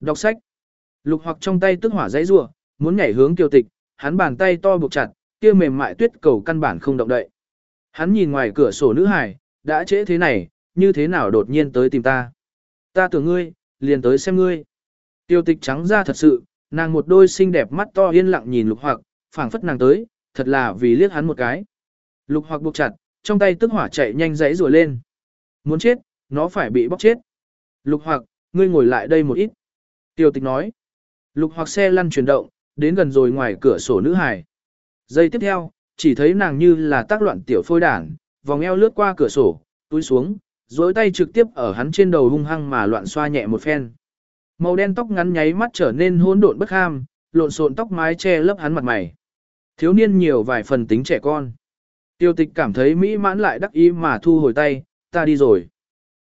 Đọc sách. Lục hoặc trong tay tức hỏa dãy rủa, muốn nhảy hướng Kiều Tịch, hắn bàn tay to buộc chặt, kia mềm mại tuyết cầu căn bản không động đậy. Hắn nhìn ngoài cửa sổ nữ hải, đã trễ thế này, như thế nào đột nhiên tới tìm ta. Ta tưởng ngươi, liền tới xem ngươi. Tiêu tịch trắng ra thật sự, nàng một đôi xinh đẹp mắt to yên lặng nhìn lục hoặc, phảng phất nàng tới, thật là vì liếc hắn một cái. Lục hoặc buộc chặt, trong tay tức hỏa chạy nhanh dãy rùa lên. Muốn chết, nó phải bị bóc chết. Lục hoặc, ngươi ngồi lại đây một ít. Tiêu tịch nói. Lục hoặc xe lăn chuyển động, đến gần rồi ngoài cửa sổ nữ hải. Giây tiếp theo, chỉ thấy nàng như là tác loạn tiểu phôi đảng, vòng eo lướt qua cửa sổ, túi xuống, dối tay trực tiếp ở hắn trên đầu hung hăng mà loạn xoa nhẹ một phen. Màu đen tóc ngắn nháy mắt trở nên hỗn độn bất ham, lộn xộn tóc mái che lấp hắn mặt mày. Thiếu niên nhiều vài phần tính trẻ con. Tiêu tịch cảm thấy mỹ mãn lại đắc ý mà thu hồi tay, ta đi rồi.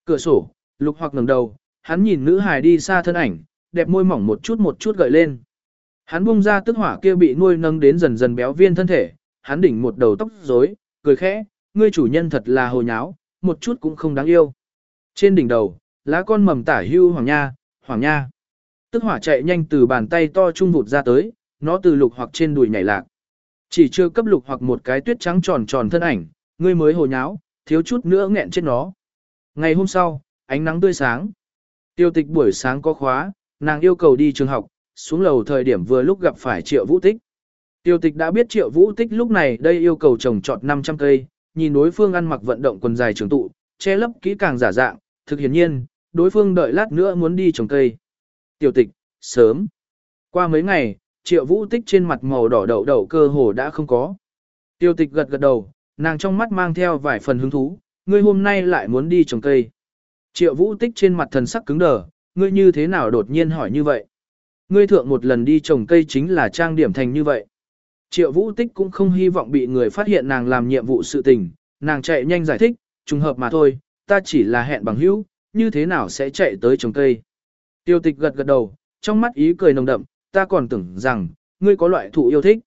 Cửa sổ, lục hoặc ngẩng đầu, hắn nhìn nữ hài đi xa thân ảnh, đẹp môi mỏng một chút một chút gợi lên. Hắn bung ra tức hỏa kia bị nuôi nâng đến dần dần béo viên thân thể, hắn đỉnh một đầu tóc rối, cười khẽ, ngươi chủ nhân thật là hồ nháo, một chút cũng không đáng yêu. Trên đỉnh đầu, lá con mầm tả hưu hoàng nha, hoàng nha. Tức hỏa chạy nhanh từ bàn tay to trung vụt ra tới, nó từ lục hoặc trên đùi nhảy lạc. Chỉ chưa cấp lục hoặc một cái tuyết trắng tròn tròn thân ảnh, ngươi mới hồ nháo, thiếu chút nữa nghẹn chết nó. Ngày hôm sau, ánh nắng tươi sáng. Tiêu tịch buổi sáng có khóa, nàng yêu cầu đi trường học, xuống lầu thời điểm vừa lúc gặp phải triệu vũ tích. Tiêu tịch đã biết triệu vũ tích lúc này đây yêu cầu trồng trọt 500 cây, nhìn đối phương ăn mặc vận động quần dài trường tụ, che lấp kỹ càng giả dạng, thực hiển nhiên, đối phương đợi lát nữa muốn đi trồng cây. Tiêu tịch, sớm. Qua mấy ngày, triệu vũ tích trên mặt màu đỏ đậu đậu cơ hồ đã không có. Tiêu tịch gật gật đầu, nàng trong mắt mang theo vài phần hứng thú, ngươi hôm nay lại muốn đi trồng cây. Triệu vũ tích trên mặt thần sắc cứng đờ, ngươi như thế nào đột nhiên hỏi như vậy? Ngươi thượng một lần đi trồng cây chính là trang điểm thành như vậy. Triệu vũ tích cũng không hy vọng bị người phát hiện nàng làm nhiệm vụ sự tình, nàng chạy nhanh giải thích, trùng hợp mà thôi, ta chỉ là hẹn bằng hữu, như thế nào sẽ chạy tới trồng cây. Tiêu tịch gật gật đầu, trong mắt ý cười nồng đậm, ta còn tưởng rằng, ngươi có loại thụ yêu thích.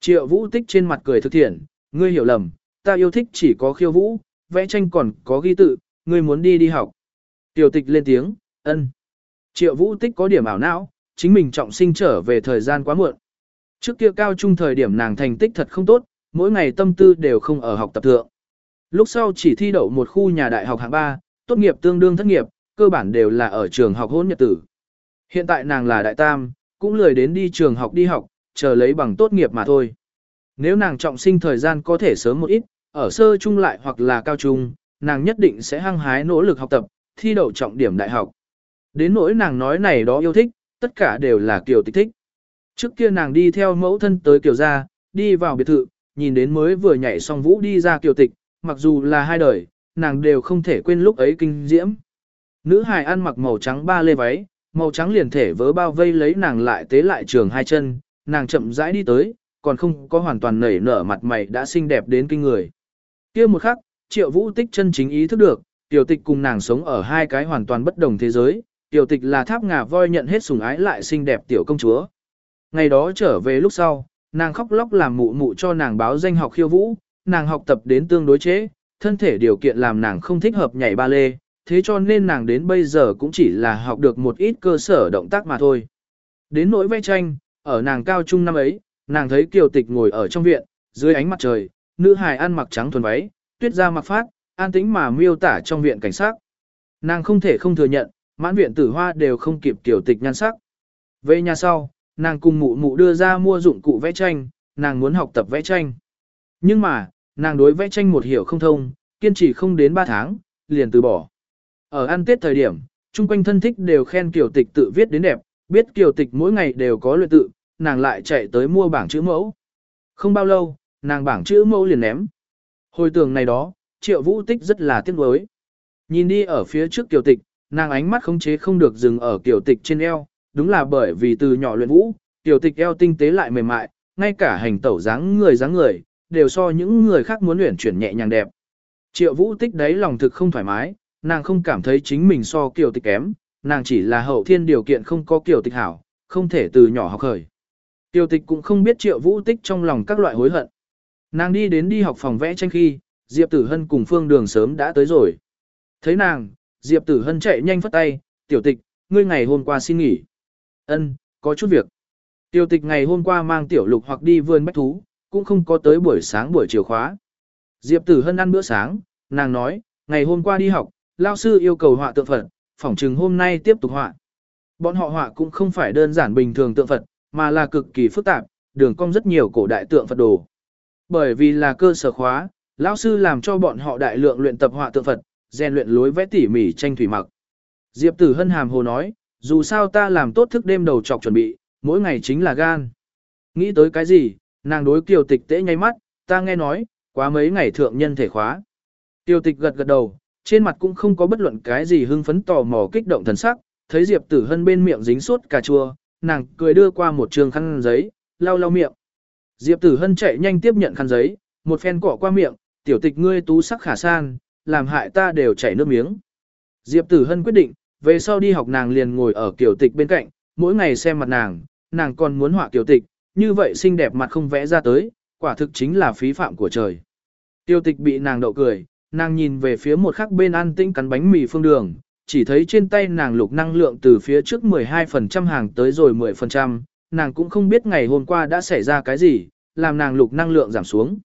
Triệu vũ tích trên mặt cười thực thiện, ngươi hiểu lầm, ta yêu thích chỉ có khiêu vũ, vẽ tranh còn có ghi tự, ngươi muốn đi đi học. Tiêu tịch lên tiếng, ân. Triệu vũ tích có điểm ảo não, chính mình trọng sinh trở về thời gian quá muộn. Trước kia cao trung thời điểm nàng thành tích thật không tốt, mỗi ngày tâm tư đều không ở học tập thượng. Lúc sau chỉ thi đậu một khu nhà đại học hạng 3, tốt nghiệp tương đương thất nghiệp, cơ bản đều là ở trường học hôn nhật tử. Hiện tại nàng là đại tam, cũng lười đến đi trường học đi học, chờ lấy bằng tốt nghiệp mà thôi. Nếu nàng trọng sinh thời gian có thể sớm một ít, ở sơ trung lại hoặc là cao trung, nàng nhất định sẽ hăng hái nỗ lực học tập, thi đậu trọng điểm đại học. Đến nỗi nàng nói này đó yêu thích, tất cả đều là Kiều Tịch thích. Trước kia nàng đi theo mẫu thân tới Kiều gia, đi vào biệt thự, nhìn đến mới vừa nhảy xong vũ đi ra Kiều Tịch, mặc dù là hai đời, nàng đều không thể quên lúc ấy kinh diễm. Nữ hài ăn mặc màu trắng ba lê váy, màu trắng liền thể vớ bao vây lấy nàng lại tế lại trường hai chân, nàng chậm rãi đi tới, còn không có hoàn toàn nảy nở mặt mày đã xinh đẹp đến kinh người. kia một khắc, triệu vũ tích chân chính ý thức được, tiểu tịch cùng nàng sống ở hai cái hoàn toàn bất đồng thế giới, tiểu tịch là tháp ngà voi nhận hết sủng ái lại xinh đẹp tiểu công chúa. Ngày đó trở về lúc sau, nàng khóc lóc làm mụ mụ cho nàng báo danh học khiêu vũ, nàng học tập đến tương đối chế, thân thể điều kiện làm nàng không thích hợp nhảy ba lê, thế cho nên nàng đến bây giờ cũng chỉ là học được một ít cơ sở động tác mà thôi. Đến nỗi vẽ tranh, ở nàng cao trung năm ấy, nàng thấy kiều tịch ngồi ở trong viện, dưới ánh mặt trời, nữ hài ăn mặc trắng thuần váy, tuyết ra mặc phát, an tĩnh mà miêu tả trong viện cảnh sát. Nàng không thể không thừa nhận, mãn viện tử hoa đều không kịp tiểu tịch nhan sắc. Về nhà sau, nàng cùng mụ mụ đưa ra mua dụng cụ vẽ tranh, nàng muốn học tập vẽ tranh. Nhưng mà, nàng đối vẽ tranh một hiểu không thông, kiên trì không đến 3 tháng, liền từ bỏ. Ở ăn tết thời điểm, chung quanh thân thích đều khen Kiều Tịch tự viết đến đẹp, biết Kiều Tịch mỗi ngày đều có luyện tự, nàng lại chạy tới mua bảng chữ mẫu. Không bao lâu, nàng bảng chữ mẫu liền ném. Hồi tưởng này đó, Triệu Vũ Tích rất là tiếc nuối. Nhìn đi ở phía trước Kiều Tịch, nàng ánh mắt khống chế không được dừng ở Tiểu Tịch trên eo, đúng là bởi vì từ nhỏ luyện vũ, Tiểu Tịch eo tinh tế lại mềm mại, ngay cả hành tẩu dáng người dáng người, đều so những người khác muốn luyện chuyển nhẹ nhàng đẹp. Triệu Vũ Tích đấy lòng thực không thoải mái, nàng không cảm thấy chính mình so kiểu Tịch kém, nàng chỉ là hậu thiên điều kiện không có kiểu Tịch hảo, không thể từ nhỏ học khởi. Tiểu Tịch cũng không biết Triệu Vũ Tích trong lòng các loại hối hận. Nàng đi đến đi học phòng vẽ tranh khi, Diệp Tử Hân cùng Phương Đường sớm đã tới rồi. Thấy nàng, Diệp Tử Hân chạy nhanh phất tay, tiểu tịch, ngươi ngày hôm qua xin nghỉ. Ân, có chút việc. Tiểu tịch ngày hôm qua mang tiểu lục hoặc đi vườn bách thú, cũng không có tới buổi sáng buổi chiều khóa. Diệp Tử Hân ăn bữa sáng, nàng nói, ngày hôm qua đi học, lao sư yêu cầu họa tượng Phật, phỏng chừng hôm nay tiếp tục họa. Bọn họ họa cũng không phải đơn giản bình thường tượng Phật, mà là cực kỳ phức tạp, đường cong rất nhiều cổ đại tượng Phật đồ. Bởi vì là cơ sở khóa, lão sư làm cho bọn họ đại lượng luyện tập họa tượng Phật, rèn luyện lối vẽ tỉ mỉ tranh thủy mặc. Diệp Tử Hân hàm hồ nói, dù sao ta làm tốt thức đêm đầu chọc chuẩn bị, mỗi ngày chính là gan. Nghĩ tới cái gì, nàng đối kiều tịch tễ nháy mắt, ta nghe nói, quá mấy ngày thượng nhân thể khóa. Kiều tịch gật gật đầu, trên mặt cũng không có bất luận cái gì hưng phấn tò mò kích động thần sắc, thấy Diệp Tử Hân bên miệng dính suốt cà chua, nàng cười đưa qua một trường khăn giấy, lau lau miệng. Diệp Tử Hân chạy nhanh tiếp nhận khăn giấy, một phen cọ qua miệng, tiểu tịch ngươi tú sắc khả san, làm hại ta đều chảy nước miếng. Diệp Tử Hân quyết định, về sau đi học nàng liền ngồi ở kiểu tịch bên cạnh, mỗi ngày xem mặt nàng, nàng còn muốn họa kiểu tịch, như vậy xinh đẹp mặt không vẽ ra tới, quả thực chính là phí phạm của trời. Tiêu tịch bị nàng đậu cười, nàng nhìn về phía một khắc bên ăn tinh cắn bánh mì phương đường, chỉ thấy trên tay nàng lục năng lượng từ phía trước 12% hàng tới rồi 10%, nàng cũng không biết ngày hôm qua đã xảy ra cái gì, làm nàng lục năng lượng giảm xuống.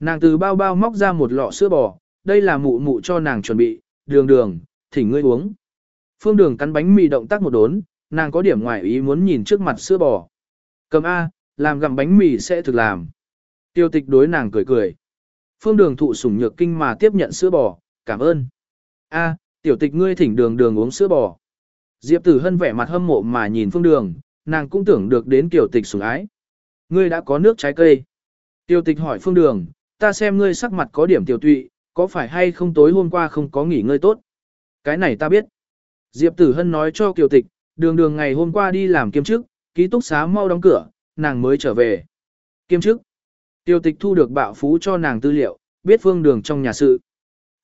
Nàng từ bao bao móc ra một lọ sữa bò, đây là mụ mụ cho nàng chuẩn bị, đường đường, thỉnh ngươi uống. Phương đường cắn bánh mì động tác một đốn, nàng có điểm ngoài ý muốn nhìn trước mặt sữa bò. Cầm A, làm gặm bánh mì sẽ thực làm. Tiêu tịch đối nàng cười cười. Phương đường thụ sủng nhược kinh mà tiếp nhận sữa bò, cảm ơn. A, tiểu tịch ngươi thỉnh đường đường uống sữa bò. Diệp tử hân vẻ mặt hâm mộ mà nhìn phương đường, nàng cũng tưởng được đến tiểu tịch sủng ái. Ngươi đã có nước trái cây. Tiêu tịch hỏi phương đường, ta xem ngươi sắc mặt có điểm tiểu tụy, có phải hay không tối hôm qua không có nghỉ ngơi tốt? Cái này ta biết. Diệp Tử Hân nói cho Kiều Tịch, đường đường ngày hôm qua đi làm kiêm chức, ký túc xá mau đóng cửa, nàng mới trở về. Kiêm chức. Tiêu tịch thu được bạo phú cho nàng tư liệu, biết phương đường trong nhà sự.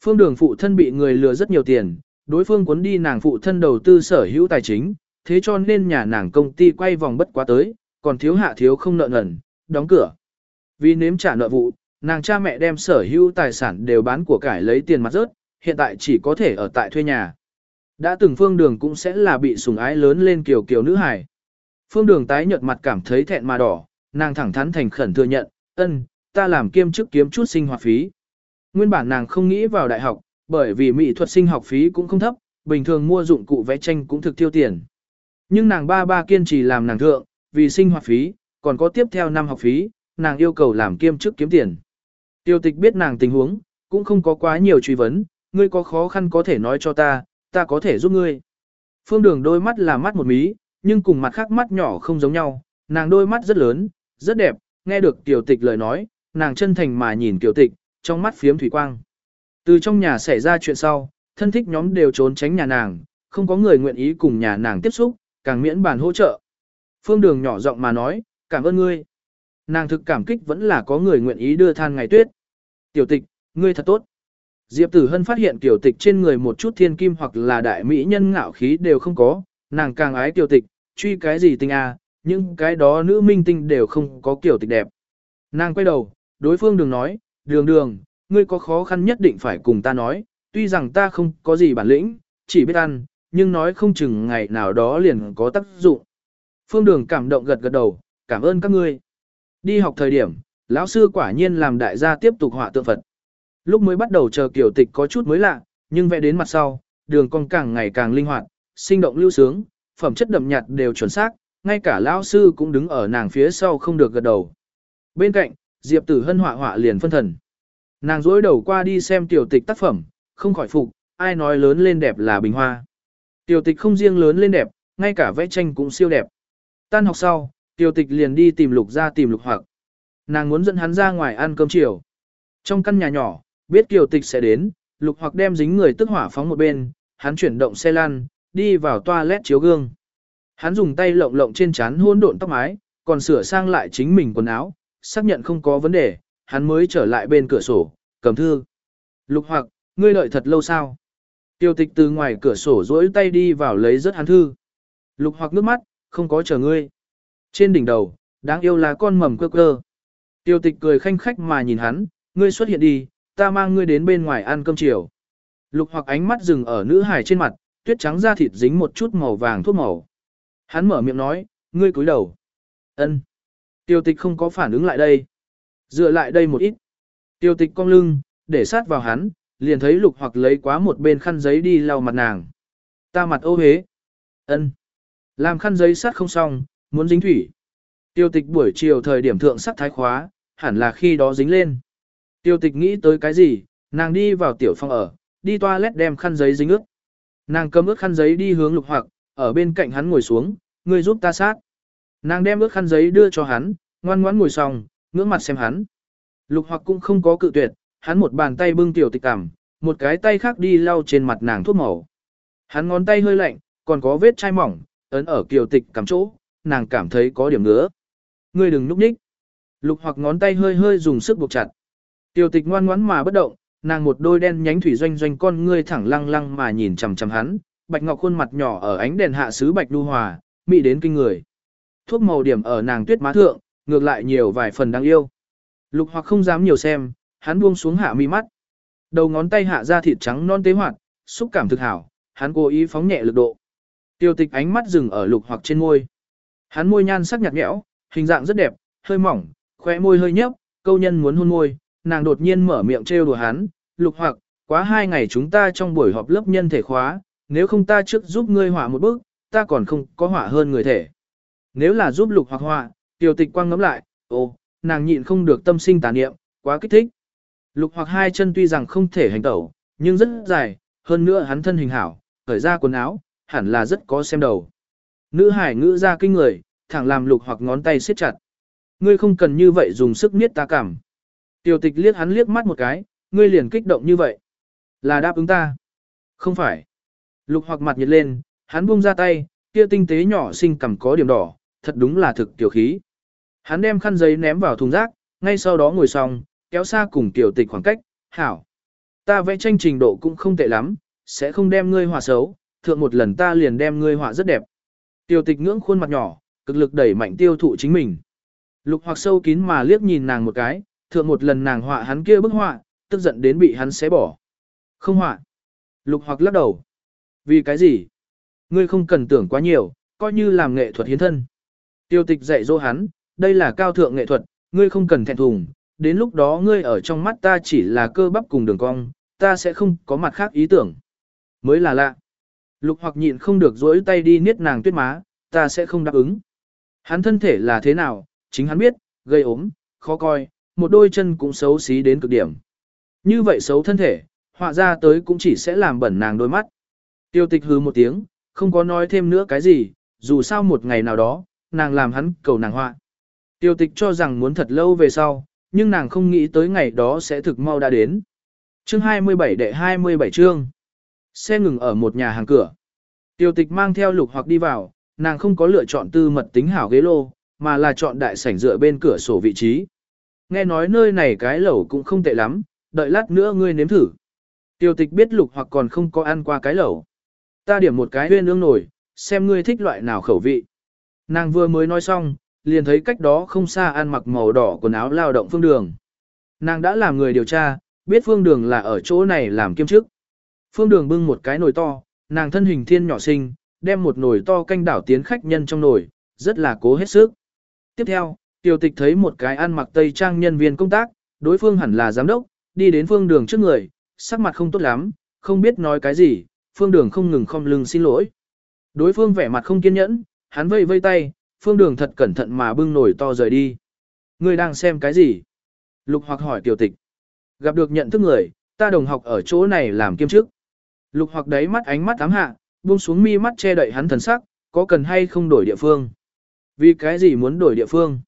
Phương đường phụ thân bị người lừa rất nhiều tiền, đối phương cuốn đi nàng phụ thân đầu tư sở hữu tài chính, thế cho nên nhà nàng công ty quay vòng bất quá tới, còn thiếu hạ thiếu không nợ nần, đóng cửa. Vì nếm trả nợ vụ, nàng cha mẹ đem sở hữu tài sản đều bán của cải lấy tiền mặt rớt, hiện tại chỉ có thể ở tại thuê nhà. Đã từng phương đường cũng sẽ là bị sủng ái lớn lên kiểu kiểu nữ hài. Phương đường tái nhợt mặt cảm thấy thẹn mà đỏ, nàng thẳng thắn thành khẩn thừa nhận, ân, ta làm kiêm chức kiếm chút sinh hoạt phí. Nguyên bản nàng không nghĩ vào đại học, bởi vì mỹ thuật sinh học phí cũng không thấp, bình thường mua dụng cụ vẽ tranh cũng thực tiêu tiền. Nhưng nàng ba ba kiên trì làm nàng thượng, vì sinh hoạt phí, còn có tiếp theo năm học phí, nàng yêu cầu làm kiêm chức kiếm tiền. Tiêu tịch biết nàng tình huống, cũng không có quá nhiều truy vấn, ngươi có khó khăn có thể nói cho ta, ta có thể giúp ngươi. Phương đường đôi mắt là mắt một mí, nhưng cùng mặt khác mắt nhỏ không giống nhau, nàng đôi mắt rất lớn, rất đẹp, nghe được tiểu tịch lời nói, nàng chân thành mà nhìn tiểu tịch, trong mắt phiếm thủy quang. Từ trong nhà xảy ra chuyện sau, thân thích nhóm đều trốn tránh nhà nàng, không có người nguyện ý cùng nhà nàng tiếp xúc, càng miễn bàn hỗ trợ. Phương đường nhỏ giọng mà nói, cảm ơn ngươi. Nàng thực cảm kích vẫn là có người nguyện ý đưa than ngày tuyết. Tiểu tịch, ngươi thật tốt. Diệp Tử Hân phát hiện tiểu tịch trên người một chút thiên kim hoặc là đại mỹ nhân ngạo khí đều không có, nàng càng ái tiểu tịch, truy cái gì tình à, nhưng cái đó nữ minh tinh đều không có kiểu tịch đẹp. Nàng quay đầu, đối phương đường nói, đường đường, ngươi có khó khăn nhất định phải cùng ta nói, tuy rằng ta không có gì bản lĩnh, chỉ biết ăn, nhưng nói không chừng ngày nào đó liền có tác dụng. Phương đường cảm động gật gật đầu, cảm ơn các ngươi. Đi học thời điểm, lão sư quả nhiên làm đại gia tiếp tục họa tượng Phật. Lúc mới bắt đầu chờ kiểu tịch có chút mới lạ, nhưng vẽ đến mặt sau, đường cong càng ngày càng linh hoạt, sinh động lưu sướng, phẩm chất đậm nhạt đều chuẩn xác, ngay cả lão sư cũng đứng ở nàng phía sau không được gật đầu. Bên cạnh, Diệp Tử Hân họa họa liền phân thần. Nàng dối đầu qua đi xem tiểu tịch tác phẩm, không khỏi phục, ai nói lớn lên đẹp là bình hoa. Tiểu tịch không riêng lớn lên đẹp, ngay cả vẽ tranh cũng siêu đẹp. Tan học sau, tiểu tịch liền đi tìm lục ra tìm lục hoặc. Nàng muốn dẫn hắn ra ngoài ăn cơm chiều. Trong căn nhà nhỏ, biết kiều tịch sẽ đến, lục hoặc đem dính người tức hỏa phóng một bên, hắn chuyển động xe lăn, đi vào toilet chiếu gương. Hắn dùng tay lộng lộng trên trán hôn độn tóc mái, còn sửa sang lại chính mình quần áo, xác nhận không có vấn đề, hắn mới trở lại bên cửa sổ, cầm thư. Lục hoặc, ngươi đợi thật lâu sao? Tiêu tịch từ ngoài cửa sổ duỗi tay đi vào lấy rất hắn thư. Lục hoặc nước mắt, không có chờ ngươi. Trên đỉnh đầu, đáng yêu là con mầm cơ cơ. Tiêu tịch cười khanh khách mà nhìn hắn, ngươi xuất hiện đi, ta mang ngươi đến bên ngoài ăn cơm chiều. Lục hoặc ánh mắt dừng ở nữ hài trên mặt, tuyết trắng da thịt dính một chút màu vàng thuốc màu. Hắn mở miệng nói, ngươi cúi đầu. Ân. Tiêu tịch không có phản ứng lại đây. Dựa lại đây một ít. Tiêu tịch cong lưng, để sát vào hắn, liền thấy lục hoặc lấy quá một bên khăn giấy đi lau mặt nàng. Ta mặt ô hế. Ân. Làm khăn giấy sát không xong, muốn dính thủy. Tiêu tịch buổi chiều thời điểm thượng sắc thái khóa, hẳn là khi đó dính lên. Tiêu tịch nghĩ tới cái gì, nàng đi vào tiểu phòng ở, đi toilet đem khăn giấy dính ướt. Nàng cầm ướt khăn giấy đi hướng lục hoặc, ở bên cạnh hắn ngồi xuống, người giúp ta sát. Nàng đem ướt khăn giấy đưa cho hắn, ngoan ngoãn ngồi xong, ngưỡng mặt xem hắn. Lục hoặc cũng không có cự tuyệt, hắn một bàn tay bưng tiểu tịch cằm, một cái tay khác đi lau trên mặt nàng thuốc màu. Hắn ngón tay hơi lạnh, còn có vết chai mỏng, ấn ở kiều tịch cằm chỗ, nàng cảm thấy có điểm ngứa. Ngươi đừng núp nhích. Lục hoặc ngón tay hơi hơi dùng sức buộc chặt. Tiểu tịch ngoan ngoãn mà bất động, nàng một đôi đen nhánh thủy doanh doanh con ngươi thẳng lăng lăng mà nhìn chằm chằm hắn, bạch ngọc khuôn mặt nhỏ ở ánh đèn hạ sứ bạch đu hòa, mị đến kinh người. Thuốc màu điểm ở nàng tuyết má thượng, ngược lại nhiều vài phần đáng yêu. Lục hoặc không dám nhiều xem, hắn buông xuống hạ mi mắt. Đầu ngón tay hạ ra thịt trắng non tế hoạt, xúc cảm thực hảo, hắn cố ý phóng nhẹ lực độ. Tiêu tịch ánh mắt dừng ở lục hoặc trên môi. Hắn môi nhan sắc nhạt nhẽo, hình dạng rất đẹp, hơi mỏng, khóe môi hơi nhấp, câu nhân muốn hôn môi, nàng đột nhiên mở miệng trêu đùa hắn, lục hoặc, quá hai ngày chúng ta trong buổi họp lớp nhân thể khóa, nếu không ta trước giúp ngươi hỏa một bước, ta còn không có hỏa hơn người thể. Nếu là giúp lục hoặc hỏa, tiểu tịch quang ngắm lại, ồ, nàng nhịn không được tâm sinh tà niệm, quá kích thích. Lục hoặc hai chân tuy rằng không thể hành tẩu, nhưng rất dài, hơn nữa hắn thân hình hảo, khởi ra quần áo, hẳn là rất có xem đầu. Nữ hải ngữ ra kinh người, thẳng làm lục hoặc ngón tay siết chặt. Ngươi không cần như vậy dùng sức niết ta cảm. Tiểu tịch liếc hắn liếc mắt một cái, ngươi liền kích động như vậy. Là đáp ứng ta. Không phải. Lục hoặc mặt nhiệt lên, hắn buông ra tay, kia tinh tế nhỏ xinh cầm có điểm đỏ, thật đúng là thực tiểu khí. Hắn đem khăn giấy ném vào thùng rác, ngay sau đó ngồi xong, kéo xa cùng tiểu tịch khoảng cách, hảo. Ta vẽ tranh trình độ cũng không tệ lắm, sẽ không đem ngươi họa xấu, thượng một lần ta liền đem ngươi họa rất đẹp. Tiểu tịch ngưỡng khuôn mặt nhỏ, cực lực đẩy mạnh tiêu thụ chính mình. Lục hoặc sâu kín mà liếc nhìn nàng một cái, thượng một lần nàng họa hắn kia bức họa, tức giận đến bị hắn xé bỏ. Không họa. Lục hoặc lắc đầu. Vì cái gì? Ngươi không cần tưởng quá nhiều, coi như làm nghệ thuật hiến thân. Tiêu tịch dạy dỗ hắn, đây là cao thượng nghệ thuật, ngươi không cần thẹn thùng, đến lúc đó ngươi ở trong mắt ta chỉ là cơ bắp cùng đường cong, ta sẽ không có mặt khác ý tưởng. Mới là lạ. Lục hoặc nhịn không được dỗi tay đi niết nàng tuyết má, ta sẽ không đáp ứng. Hắn thân thể là thế nào, chính hắn biết, gây ốm, khó coi, một đôi chân cũng xấu xí đến cực điểm. Như vậy xấu thân thể, họa ra tới cũng chỉ sẽ làm bẩn nàng đôi mắt. Tiêu tịch hứ một tiếng, không có nói thêm nữa cái gì, dù sao một ngày nào đó, nàng làm hắn cầu nàng họa. Tiêu tịch cho rằng muốn thật lâu về sau, nhưng nàng không nghĩ tới ngày đó sẽ thực mau đã đến. Chương 27 đệ 27 chương. Xe ngừng ở một nhà hàng cửa. Tiêu tịch mang theo lục hoặc đi vào, nàng không có lựa chọn tư mật tính hảo ghế lô, mà là chọn đại sảnh dựa bên cửa sổ vị trí. Nghe nói nơi này cái lẩu cũng không tệ lắm, đợi lát nữa ngươi nếm thử. Tiêu tịch biết lục hoặc còn không có ăn qua cái lẩu. Ta điểm một cái huyên ương nổi, xem ngươi thích loại nào khẩu vị. Nàng vừa mới nói xong, liền thấy cách đó không xa ăn mặc màu đỏ quần áo lao động phương đường. Nàng đã làm người điều tra, biết phương đường là ở chỗ này làm kiêm chức. Phương đường bưng một cái nồi to, nàng thân hình thiên nhỏ xinh, đem một nồi to canh đảo tiến khách nhân trong nồi, rất là cố hết sức. Tiếp theo, tiểu tịch thấy một cái ăn mặc tây trang nhân viên công tác, đối phương hẳn là giám đốc, đi đến phương đường trước người, sắc mặt không tốt lắm, không biết nói cái gì, phương đường không ngừng không lưng xin lỗi. Đối phương vẻ mặt không kiên nhẫn, hắn vây vây tay, phương đường thật cẩn thận mà bưng nổi to rời đi. Người đang xem cái gì? Lục hoặc hỏi tiểu tịch. Gặp được nhận thức người, ta đồng học ở chỗ này làm kiêm chức. Lục hoặc đấy mắt ánh mắt ám hạ, buông xuống mi mắt che đậy hắn thần sắc, có cần hay không đổi địa phương? Vì cái gì muốn đổi địa phương?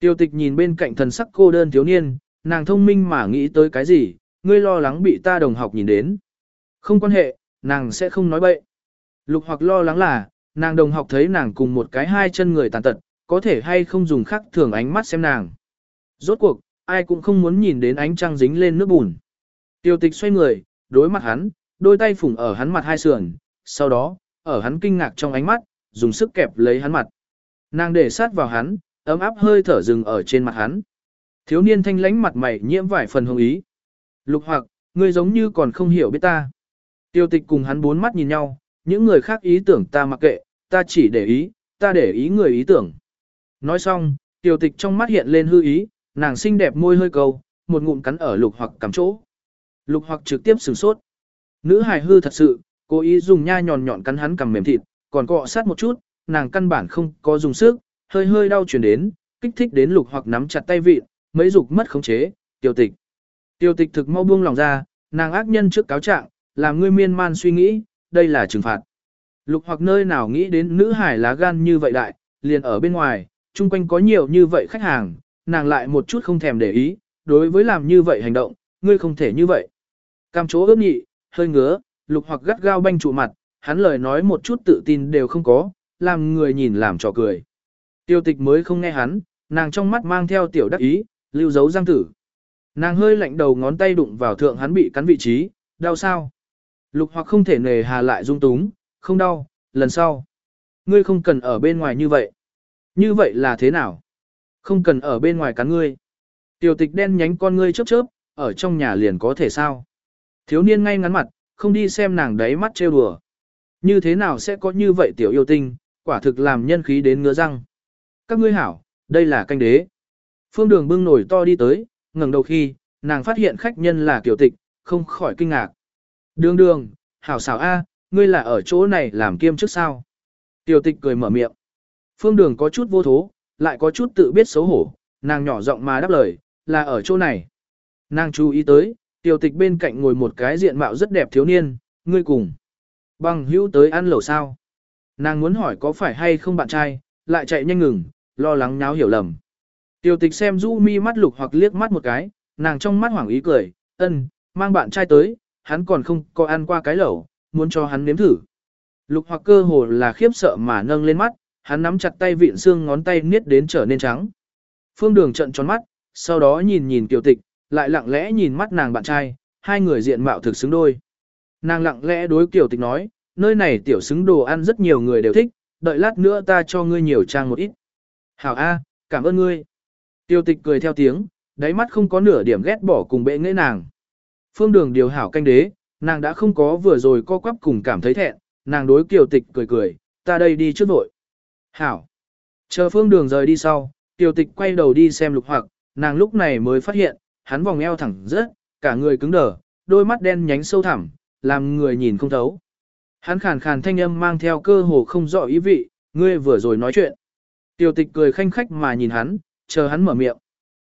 Tiêu tịch nhìn bên cạnh thần sắc cô đơn thiếu niên, nàng thông minh mà nghĩ tới cái gì, ngươi lo lắng bị ta đồng học nhìn đến. Không quan hệ, nàng sẽ không nói bậy. Lục hoặc lo lắng là, nàng đồng học thấy nàng cùng một cái hai chân người tàn tật, có thể hay không dùng khắc thường ánh mắt xem nàng. Rốt cuộc, ai cũng không muốn nhìn đến ánh trăng dính lên nước bùn. Tiêu tịch xoay người, đối mặt hắn, đôi tay phủng ở hắn mặt hai sườn, sau đó, ở hắn kinh ngạc trong ánh mắt, dùng sức kẹp lấy hắn mặt. Nàng để sát vào hắn, ấm áp hơi thở dừng ở trên mặt hắn. Thiếu niên thanh lánh mặt mày nhiễm vài phần hồng ý. Lục hoặc, ngươi giống như còn không hiểu biết ta. Tiêu tịch cùng hắn bốn mắt nhìn nhau, những người khác ý tưởng ta mặc kệ, ta chỉ để ý, ta để ý người ý tưởng. Nói xong, Tiêu tịch trong mắt hiện lên hư ý, nàng xinh đẹp môi hơi cầu, một ngụm cắn ở lục hoặc cắm chỗ. Lục hoặc trực tiếp sửng sốt. Nữ hài hư thật sự, cố ý dùng nha nhọn nhọn cắn hắn cầm mềm thịt, còn cọ sát một chút, nàng căn bản không có dùng sức, hơi hơi đau chuyển đến, kích thích đến lục hoặc nắm chặt tay vịt, mấy dục mất khống chế, tiêu tịch. Tiêu tịch thực mau buông lòng ra, nàng ác nhân trước cáo trạng, làm ngươi miên man suy nghĩ, đây là trừng phạt. Lục hoặc nơi nào nghĩ đến nữ hải lá gan như vậy đại, liền ở bên ngoài, chung quanh có nhiều như vậy khách hàng, nàng lại một chút không thèm để ý, đối với làm như vậy hành động, ngươi không thể như vậy. Cam chỗ ướp nhị, hơi ngứa, lục hoặc gắt gao banh trụ mặt, hắn lời nói một chút tự tin đều không có, làm người nhìn làm trò cười. Tiêu tịch mới không nghe hắn, nàng trong mắt mang theo tiểu đắc ý, lưu dấu giang tử. Nàng hơi lạnh đầu ngón tay đụng vào thượng hắn bị cắn vị trí, đau sao? Lục hoặc không thể nề hà lại dung túng, không đau, lần sau. Ngươi không cần ở bên ngoài như vậy. Như vậy là thế nào? Không cần ở bên ngoài cắn ngươi. Tiểu tịch đen nhánh con ngươi chớp chớp, ở trong nhà liền có thể sao? Thiếu niên ngay ngắn mặt, không đi xem nàng đáy mắt trêu đùa. Như thế nào sẽ có như vậy tiểu yêu tinh, quả thực làm nhân khí đến ngứa răng. Các ngươi hảo, đây là canh đế. Phương đường bưng nổi to đi tới, ngẩng đầu khi, nàng phát hiện khách nhân là kiểu tịch, không khỏi kinh ngạc. Đường đường, hảo xảo A, ngươi là ở chỗ này làm kiêm trước sao? Tiểu tịch cười mở miệng. Phương đường có chút vô thố, lại có chút tự biết xấu hổ, nàng nhỏ giọng mà đáp lời, là ở chỗ này. Nàng chú ý tới, tiểu tịch bên cạnh ngồi một cái diện mạo rất đẹp thiếu niên, ngươi cùng. Bằng hữu tới ăn lẩu sao? Nàng muốn hỏi có phải hay không bạn trai, lại chạy nhanh ngừng, lo lắng nháo hiểu lầm. Tiểu tịch xem du mi mắt lục hoặc liếc mắt một cái, nàng trong mắt hoảng ý cười, ân, mang bạn trai tới, hắn còn không có ăn qua cái lẩu, muốn cho hắn nếm thử. Lục hoặc cơ hồ là khiếp sợ mà nâng lên mắt, hắn nắm chặt tay vịn xương ngón tay niết đến trở nên trắng. Phương đường trận tròn mắt, sau đó nhìn nhìn tiểu tịch, lại lặng lẽ nhìn mắt nàng bạn trai, hai người diện mạo thực xứng đôi. Nàng lặng lẽ đối tiểu tịch nói, nơi này tiểu xứng đồ ăn rất nhiều người đều thích, đợi lát nữa ta cho ngươi nhiều trang một ít. Hảo A, cảm ơn ngươi. Tiêu tịch cười theo tiếng, đáy mắt không có nửa điểm ghét bỏ cùng bệ nghệ nàng. Phương đường điều hảo canh đế, nàng đã không có vừa rồi co quắp cùng cảm thấy thẹn, nàng đối kiều tịch cười cười, ta đây đi trước vội. Hảo. Chờ phương đường rời đi sau, kiều tịch quay đầu đi xem lục hoặc, nàng lúc này mới phát hiện, hắn vòng eo thẳng rớt cả người cứng đờ, đôi mắt đen nhánh sâu thẳm, làm người nhìn không thấu. Hắn khàn khàn thanh âm mang theo cơ hồ không rõ ý vị, ngươi vừa rồi nói chuyện. Tiểu tịch cười khanh khách mà nhìn hắn, chờ hắn mở miệng.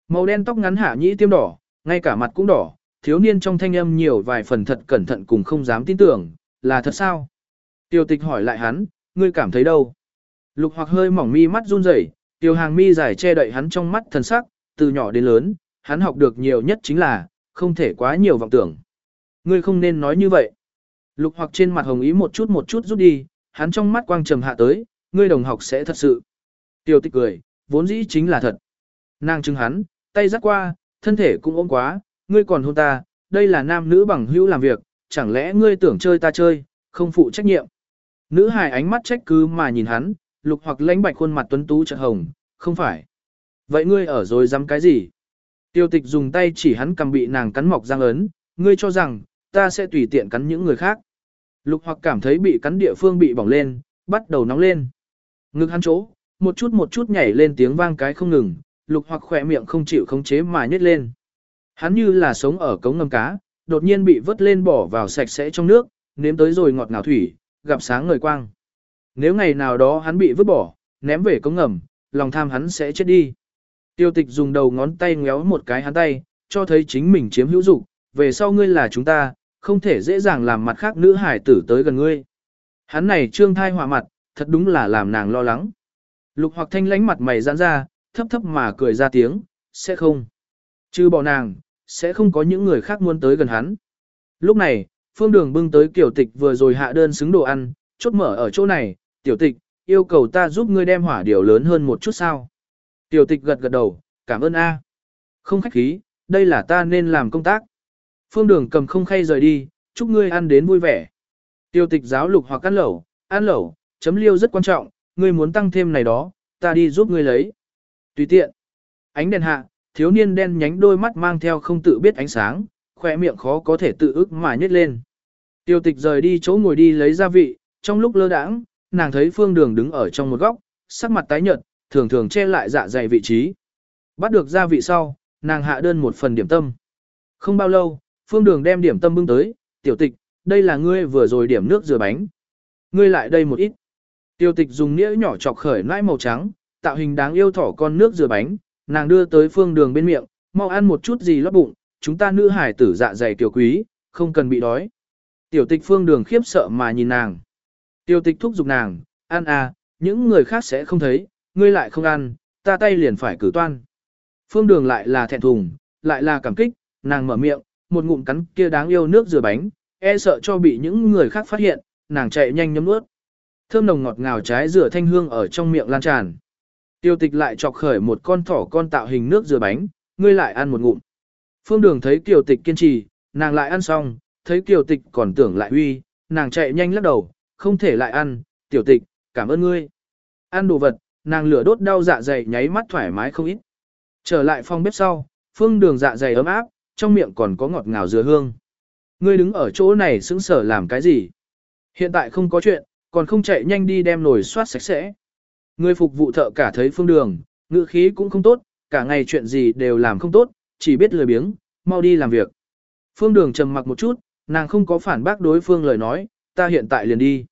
Màu đen tóc ngắn hạ nhĩ tiêm đỏ, ngay cả mặt cũng đỏ, thiếu niên trong thanh âm nhiều vài phần thật cẩn thận cùng không dám tin tưởng, là thật sao? Tiêu tịch hỏi lại hắn, ngươi cảm thấy đâu? Lục hoặc hơi mỏng mi mắt run rẩy, tiêu hàng mi dài che đậy hắn trong mắt thần sắc, từ nhỏ đến lớn, hắn học được nhiều nhất chính là, không thể quá nhiều vọng tưởng. Ngươi không nên nói như vậy. Lục hoặc trên mặt hồng ý một chút một chút rút đi, hắn trong mắt quang trầm hạ tới, ngươi đồng học sẽ thật sự. Tiêu tịch cười, vốn dĩ chính là thật. Nàng chứng hắn, tay dắt qua, thân thể cũng ôm quá, ngươi còn hôn ta, đây là nam nữ bằng hữu làm việc, chẳng lẽ ngươi tưởng chơi ta chơi, không phụ trách nhiệm. Nữ hài ánh mắt trách cứ mà nhìn hắn, lục hoặc lãnh bạch khuôn mặt tuấn tú chợt hồng, không phải. Vậy ngươi ở rồi dám cái gì? Tiêu tịch dùng tay chỉ hắn cầm bị nàng cắn mọc răng ấn, ngươi cho rằng, ta sẽ tùy tiện cắn những người khác. Lục hoặc cảm thấy bị cắn địa phương bị bỏng lên, bắt đầu nóng lên. Ngực hắn chỗ, một chút một chút nhảy lên tiếng vang cái không ngừng, lục hoặc khỏe miệng không chịu khống chế mà nhét lên. Hắn như là sống ở cống ngầm cá, đột nhiên bị vớt lên bỏ vào sạch sẽ trong nước, nếm tới rồi ngọt ngào thủy, gặp sáng ngời quang. Nếu ngày nào đó hắn bị vứt bỏ, ném về cống ngầm, lòng tham hắn sẽ chết đi. Tiêu tịch dùng đầu ngón tay ngéo một cái hắn tay, cho thấy chính mình chiếm hữu dục, về sau ngươi là chúng ta, không thể dễ dàng làm mặt khác nữ hải tử tới gần ngươi. Hắn này trương thai hỏa mặt, thật đúng là làm nàng lo lắng. Lục hoặc thanh lánh mặt mày giãn ra, thấp thấp mà cười ra tiếng, sẽ không. Chứ bỏ nàng, sẽ không có những người khác muốn tới gần hắn. Lúc này, phương đường bưng tới tiểu tịch vừa rồi hạ đơn xứng đồ ăn, chốt mở ở chỗ này, tiểu tịch, yêu cầu ta giúp ngươi đem hỏa điều lớn hơn một chút sao. Tiểu tịch gật gật đầu, cảm ơn A. Không khách khí, đây là ta nên làm công tác. Phương đường cầm không khay rời đi, chúc ngươi ăn đến vui vẻ. Tiêu tịch giáo lục hoặc ăn lẩu, ăn lẩu, chấm liêu rất quan trọng, ngươi muốn tăng thêm này đó, ta đi giúp ngươi lấy. Tùy tiện. Ánh đèn hạ, thiếu niên đen nhánh đôi mắt mang theo không tự biết ánh sáng, khỏe miệng khó có thể tự ức mà nhếch lên. Tiêu tịch rời đi chỗ ngồi đi lấy gia vị, trong lúc lơ đãng, nàng thấy phương đường đứng ở trong một góc, sắc mặt tái nhợt, thường thường che lại dạ dày vị trí. Bắt được gia vị sau, nàng hạ đơn một phần điểm tâm. Không bao lâu, phương đường đem điểm tâm bưng tới, tiểu tịch, đây là ngươi vừa rồi điểm nước rửa bánh. Ngươi lại đây một ít. Tiểu tịch dùng nĩa nhỏ chọc khởi nãi màu trắng, tạo hình đáng yêu thỏ con nước rửa bánh, nàng đưa tới phương đường bên miệng, mau ăn một chút gì lót bụng, chúng ta nữ hải tử dạ dày tiểu quý, không cần bị đói. Tiểu tịch phương đường khiếp sợ mà nhìn nàng. Tiểu tịch thúc giục nàng, ăn à, những người khác sẽ không thấy, ngươi lại không ăn, ta tay liền phải cử toan. Phương đường lại là thẹn thùng, lại là cảm kích, nàng mở miệng, một ngụm cắn kia đáng yêu nước rửa bánh, e sợ cho bị những người khác phát hiện, nàng chạy nhanh nhấm nuốt. Thơm nồng ngọt ngào trái rửa thanh hương ở trong miệng lan tràn. Tiêu tịch lại chọc khởi một con thỏ con tạo hình nước rửa bánh, ngươi lại ăn một ngụm. Phương đường thấy kiều tịch kiên trì, nàng lại ăn xong, thấy kiều tịch còn tưởng lại uy, nàng chạy nhanh lắc đầu, không thể lại ăn, tiểu tịch, cảm ơn ngươi. Ăn đồ vật, nàng lửa đốt đau dạ dày nháy mắt thoải mái không ít. Trở lại phòng bếp sau, phương đường dạ dày ấm áp, trong miệng còn có ngọt ngào dừa hương. Ngươi đứng ở chỗ này sững sở làm cái gì? Hiện tại không có chuyện, còn không chạy nhanh đi đem nồi soát sạch sẽ. Người phục vụ thợ cả thấy phương đường, ngữ khí cũng không tốt, cả ngày chuyện gì đều làm không tốt, chỉ biết lười biếng, mau đi làm việc. Phương đường trầm mặc một chút, nàng không có phản bác đối phương lời nói, ta hiện tại liền đi.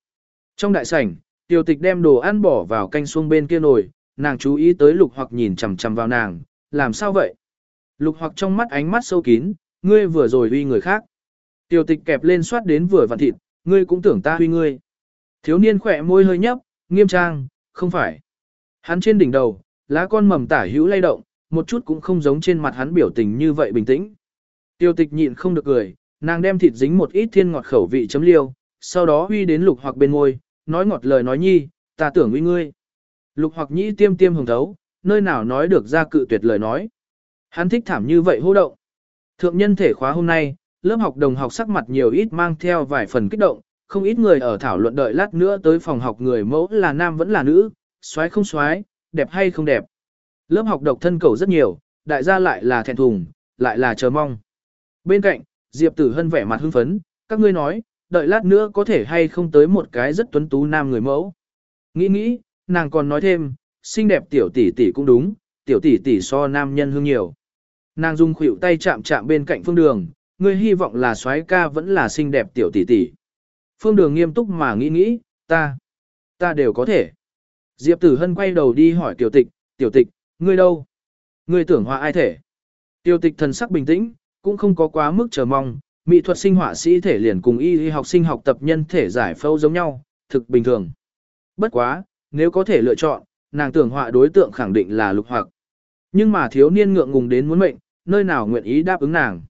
Trong đại sảnh, tiểu tịch đem đồ ăn bỏ vào canh xuông bên kia nồi, nàng chú ý tới lục hoặc nhìn chằm chằm vào nàng, làm sao vậy? Lục hoặc trong mắt ánh mắt sâu kín, ngươi vừa rồi uy người khác. Tiểu tịch kẹp lên soát đến vừa vặn thịt, ngươi cũng tưởng ta uy ngươi. Thiếu niên khỏe môi hơi nhấp, nghiêm trang, không phải. Hắn trên đỉnh đầu, lá con mầm tả hữu lay động, một chút cũng không giống trên mặt hắn biểu tình như vậy bình tĩnh. Tiêu tịch nhịn không được cười, nàng đem thịt dính một ít thiên ngọt khẩu vị chấm liêu, sau đó huy đến lục hoặc bên môi, nói ngọt lời nói nhi, ta tưởng uy ngươi. Lục hoặc nhĩ tiêm tiêm hồng thấu, nơi nào nói được ra cự tuyệt lời nói. Hắn thích thảm như vậy hô động. Thượng nhân thể khóa hôm nay, lớp học đồng học sắc mặt nhiều ít mang theo vài phần kích động, không ít người ở thảo luận đợi lát nữa tới phòng học người mẫu là nam vẫn là nữ, xoái không xoái, đẹp hay không đẹp. Lớp học độc thân cầu rất nhiều, đại gia lại là thẹn thùng, lại là chờ mong. Bên cạnh, Diệp Tử Hân vẻ mặt hưng phấn, các ngươi nói, đợi lát nữa có thể hay không tới một cái rất tuấn tú nam người mẫu. Nghĩ nghĩ, nàng còn nói thêm, xinh đẹp tiểu tỷ tỷ cũng đúng, tiểu tỷ tỷ so nam nhân hương nhiều. Nàng dùng khuỷu tay chạm chạm bên cạnh phương đường, ngươi hy vọng là soái ca vẫn là xinh đẹp tiểu tỷ tỷ. Phương đường nghiêm túc mà nghĩ nghĩ, ta, ta đều có thể. Diệp tử hân quay đầu đi hỏi tiểu tịch, tiểu tịch, ngươi đâu? Ngươi tưởng họa ai thể? Tiểu tịch thần sắc bình tĩnh, cũng không có quá mức chờ mong, mỹ thuật sinh họa sĩ thể liền cùng y y học sinh học tập nhân thể giải phẫu giống nhau, thực bình thường. Bất quá, nếu có thể lựa chọn, nàng tưởng họa đối tượng khẳng định là lục hoặc. Nhưng mà thiếu niên ngượng ngùng đến muốn mệnh, nơi nào nguyện ý đáp ứng nàng.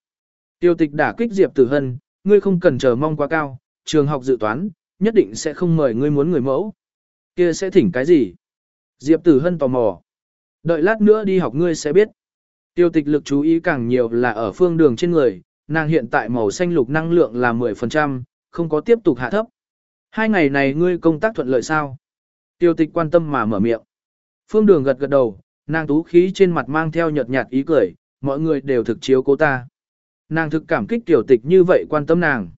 Tiêu tịch đả kích Diệp Tử Hân, ngươi không cần chờ mong quá cao, trường học dự toán, nhất định sẽ không mời ngươi muốn người mẫu. Kia sẽ thỉnh cái gì? Diệp Tử Hân tò mò. Đợi lát nữa đi học ngươi sẽ biết. Tiêu tịch lực chú ý càng nhiều là ở phương đường trên người, nàng hiện tại màu xanh lục năng lượng là 10%, không có tiếp tục hạ thấp. Hai ngày này ngươi công tác thuận lợi sao? Tiêu tịch quan tâm mà mở miệng. Phương đường gật gật đầu, nàng tú khí trên mặt mang theo nhợt nhạt ý cười, mọi người đều thực chiếu cố ta. Nàng thực cảm kích tiểu tịch như vậy quan tâm nàng.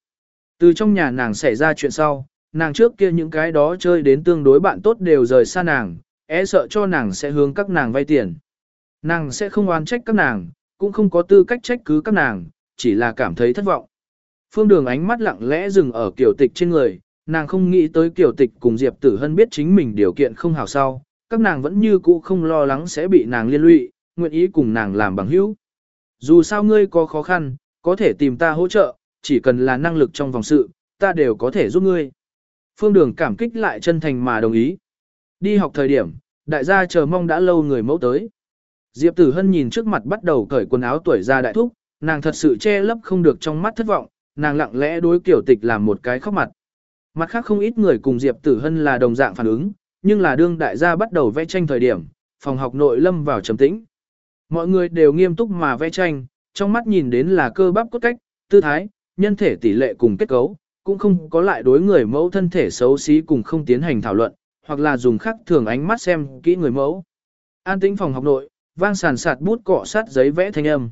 Từ trong nhà nàng xảy ra chuyện sau, nàng trước kia những cái đó chơi đến tương đối bạn tốt đều rời xa nàng, e sợ cho nàng sẽ hướng các nàng vay tiền. Nàng sẽ không oan trách các nàng, cũng không có tư cách trách cứ các nàng, chỉ là cảm thấy thất vọng. Phương đường ánh mắt lặng lẽ dừng ở kiểu tịch trên người, nàng không nghĩ tới kiểu tịch cùng Diệp Tử Hân biết chính mình điều kiện không hào sau, các nàng vẫn như cũ không lo lắng sẽ bị nàng liên lụy, nguyện ý cùng nàng làm bằng hữu. Dù sao ngươi có khó khăn, có thể tìm ta hỗ trợ, chỉ cần là năng lực trong vòng sự, ta đều có thể giúp ngươi. Phương Đường cảm kích lại chân thành mà đồng ý. Đi học thời điểm, đại gia chờ mong đã lâu người mẫu tới. Diệp Tử Hân nhìn trước mặt bắt đầu cởi quần áo tuổi ra đại thúc, nàng thật sự che lấp không được trong mắt thất vọng, nàng lặng lẽ đối kiểu tịch làm một cái khóc mặt. Mặt khác không ít người cùng Diệp Tử Hân là đồng dạng phản ứng, nhưng là đương đại gia bắt đầu vẽ tranh thời điểm, phòng học nội lâm vào trầm tĩnh. Mọi người đều nghiêm túc mà vẽ tranh, trong mắt nhìn đến là cơ bắp cốt cách, tư thái, nhân thể tỷ lệ cùng kết cấu, cũng không có lại đối người mẫu thân thể xấu xí cùng không tiến hành thảo luận, hoặc là dùng khắc thường ánh mắt xem kỹ người mẫu. An tĩnh phòng học nội, vang sàn sạt bút cọ sát giấy vẽ thanh âm.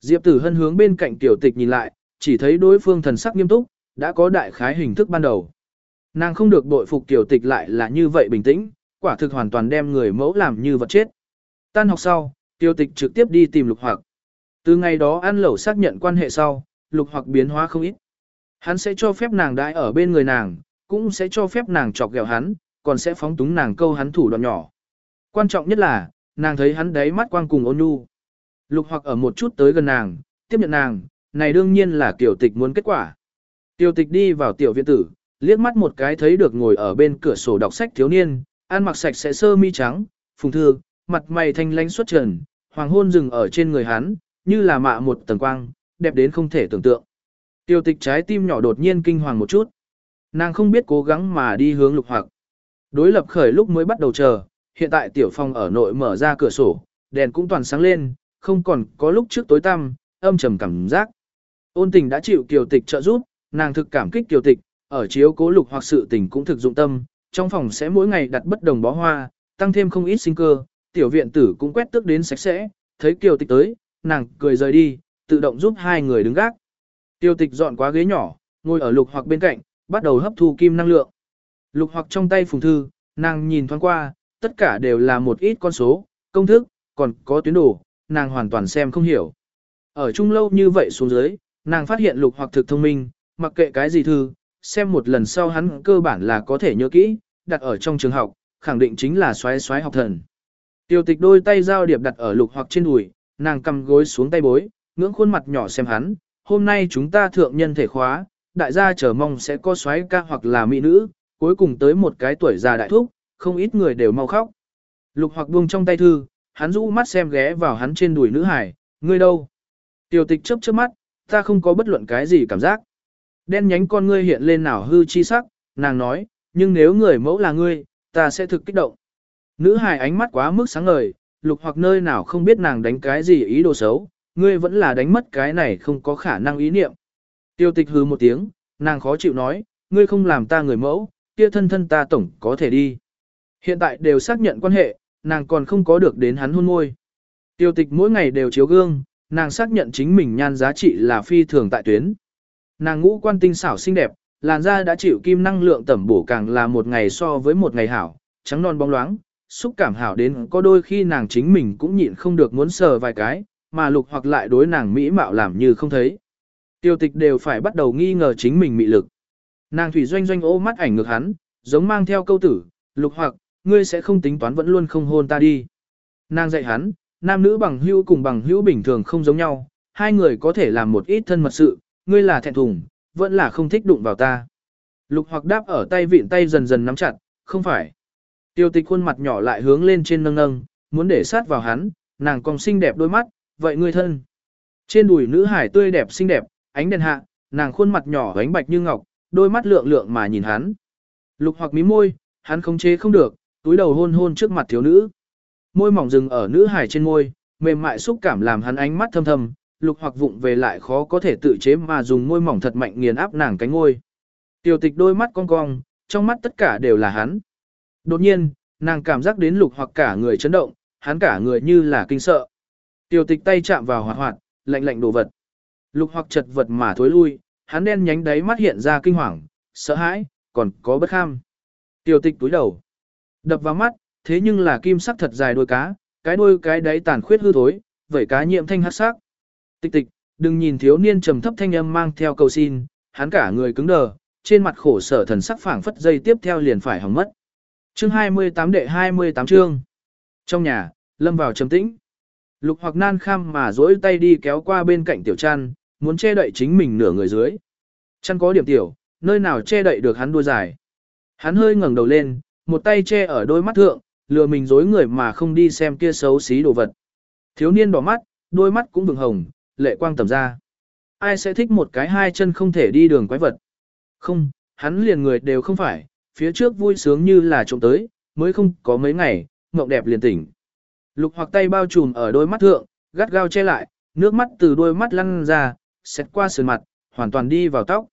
Diệp Tử Hân hướng bên cạnh tiểu tịch nhìn lại, chỉ thấy đối phương thần sắc nghiêm túc, đã có đại khái hình thức ban đầu. Nàng không được bội phục tiểu tịch lại là như vậy bình tĩnh, quả thực hoàn toàn đem người mẫu làm như vật chết. Tan học sau, tiểu tịch trực tiếp đi tìm lục hoặc. Từ ngày đó ăn lẩu xác nhận quan hệ sau, lục hoặc biến hóa không ít. Hắn sẽ cho phép nàng đãi ở bên người nàng, cũng sẽ cho phép nàng chọc ghẹo hắn, còn sẽ phóng túng nàng câu hắn thủ đoạn nhỏ. Quan trọng nhất là, nàng thấy hắn đáy mắt quang cùng ôn nhu. Lục hoặc ở một chút tới gần nàng, tiếp nhận nàng, này đương nhiên là tiểu tịch muốn kết quả. Tiểu tịch đi vào tiểu viện tử, liếc mắt một cái thấy được ngồi ở bên cửa sổ đọc sách thiếu niên, ăn mặc sạch sẽ sơ mi trắng, phùng thư, mặt mày thanh lãnh xuất trần, hoàng hôn dừng ở trên người hắn, như là mạ một tầng quang, đẹp đến không thể tưởng tượng. Tiêu tịch trái tim nhỏ đột nhiên kinh hoàng một chút. Nàng không biết cố gắng mà đi hướng lục hoặc. Đối lập khởi lúc mới bắt đầu chờ, hiện tại tiểu phong ở nội mở ra cửa sổ, đèn cũng toàn sáng lên, không còn có lúc trước tối tăm, âm trầm cảm giác. Ôn tình đã chịu kiều tịch trợ giúp, nàng thực cảm kích kiều tịch, ở chiếu cố lục hoặc sự tình cũng thực dụng tâm, trong phòng sẽ mỗi ngày đặt bất đồng bó hoa, tăng thêm không ít sinh cơ, tiểu viện tử cũng quét tước đến sạch sẽ, thấy kiều tịch tới, nàng cười rời đi, tự động giúp hai người đứng gác. Tiêu tịch dọn quá ghế nhỏ, ngồi ở lục hoặc bên cạnh, bắt đầu hấp thu kim năng lượng. Lục hoặc trong tay phùng thư, nàng nhìn thoáng qua, tất cả đều là một ít con số, công thức, còn có tuyến đồ, nàng hoàn toàn xem không hiểu. Ở chung lâu như vậy xuống dưới, nàng phát hiện lục hoặc thực thông minh, mặc kệ cái gì thư, xem một lần sau hắn cơ bản là có thể nhớ kỹ, đặt ở trong trường học, khẳng định chính là xoáy xoáy học thần. Tiêu tịch đôi tay giao điệp đặt ở lục hoặc trên đùi, nàng cầm gối xuống tay bối, ngưỡng khuôn mặt nhỏ xem hắn, hôm nay chúng ta thượng nhân thể khóa, đại gia chờ mong sẽ có xoáy ca hoặc là mỹ nữ, cuối cùng tới một cái tuổi già đại thúc, không ít người đều mau khóc. Lục hoặc buông trong tay thư, hắn rũ mắt xem ghé vào hắn trên đùi nữ hải, ngươi đâu? Tiểu tịch chớp chớp mắt, ta không có bất luận cái gì cảm giác. Đen nhánh con ngươi hiện lên nào hư chi sắc, nàng nói, nhưng nếu người mẫu là ngươi, ta sẽ thực kích động. Nữ hài ánh mắt quá mức sáng ngời, lục hoặc nơi nào không biết nàng đánh cái gì ý đồ xấu, ngươi vẫn là đánh mất cái này không có khả năng ý niệm. Tiêu tịch hư một tiếng, nàng khó chịu nói, ngươi không làm ta người mẫu, kia thân thân ta tổng có thể đi. Hiện tại đều xác nhận quan hệ, nàng còn không có được đến hắn hôn môi. Tiêu tịch mỗi ngày đều chiếu gương, nàng xác nhận chính mình nhan giá trị là phi thường tại tuyến. Nàng ngũ quan tinh xảo xinh đẹp, làn da đã chịu kim năng lượng tẩm bổ càng là một ngày so với một ngày hảo, trắng non bóng loáng, xúc cảm hảo đến có đôi khi nàng chính mình cũng nhịn không được muốn sờ vài cái, mà lục hoặc lại đối nàng mỹ mạo làm như không thấy. Tiêu tịch đều phải bắt đầu nghi ngờ chính mình mị lực. Nàng thủy doanh doanh ô mắt ảnh ngược hắn, giống mang theo câu tử, lục hoặc, ngươi sẽ không tính toán vẫn luôn không hôn ta đi. Nàng dạy hắn, nam nữ bằng hữu cùng bằng hữu bình thường không giống nhau, hai người có thể làm một ít thân mật sự, ngươi là thẹn thùng, vẫn là không thích đụng vào ta. Lục hoặc đáp ở tay vịn tay dần dần nắm chặt, không phải. Tiêu tịch khuôn mặt nhỏ lại hướng lên trên nâng nâng, muốn để sát vào hắn, nàng còn xinh đẹp đôi mắt, vậy ngươi thân. Trên đùi nữ hải tươi đẹp xinh đẹp, ánh đèn hạ, nàng khuôn mặt nhỏ ánh bạch như ngọc, đôi mắt lượng lượng mà nhìn hắn. Lục hoặc mí môi, hắn không chế không được, túi đầu hôn hôn trước mặt thiếu nữ. Môi mỏng dừng ở nữ hải trên môi, mềm mại xúc cảm làm hắn ánh mắt thâm thâm, lục hoặc vụng về lại khó có thể tự chế mà dùng môi mỏng thật mạnh nghiền áp nàng cánh ngôi. Tiểu tịch đôi mắt cong cong, trong mắt tất cả đều là hắn. Đột nhiên, nàng cảm giác đến lục hoặc cả người chấn động, hắn cả người như là kinh sợ. Tiểu tịch tay chạm vào hoạt hoạt, lạnh lạnh đồ vật. Lục hoặc chật vật mà thối lui, hắn đen nhánh đáy mắt hiện ra kinh hoàng, sợ hãi, còn có bất kham. Tiểu tịch túi đầu. Đập vào mắt, thế nhưng là kim sắc thật dài đôi cá, cái đôi cái đáy tàn khuyết hư thối, vẩy cá nhiệm thanh hắc sắc. Tịch tịch, đừng nhìn thiếu niên trầm thấp thanh âm mang theo cầu xin, hắn cả người cứng đờ, trên mặt khổ sở thần sắc phảng phất dây tiếp theo liền phải hỏng mất. Chương 28 đệ 28 chương. Trong nhà, lâm vào trầm tĩnh. Lục hoặc nan kham mà dỗi tay đi kéo qua bên cạnh tiểu chăn, muốn che đậy chính mình nửa người dưới. Chăn có điểm tiểu, nơi nào che đậy được hắn đuôi dài. Hắn hơi ngẩng đầu lên, một tay che ở đôi mắt thượng, lừa mình dối người mà không đi xem kia xấu xí đồ vật. Thiếu niên đỏ mắt, đôi mắt cũng vừng hồng, lệ quang tầm ra. Ai sẽ thích một cái hai chân không thể đi đường quái vật? Không, hắn liền người đều không phải, phía trước vui sướng như là trộm tới, mới không có mấy ngày, mộng đẹp liền tỉnh. Lục hoặc tay bao trùm ở đôi mắt thượng, gắt gao che lại, nước mắt từ đôi mắt lăn ra, xét qua sườn mặt, hoàn toàn đi vào tóc.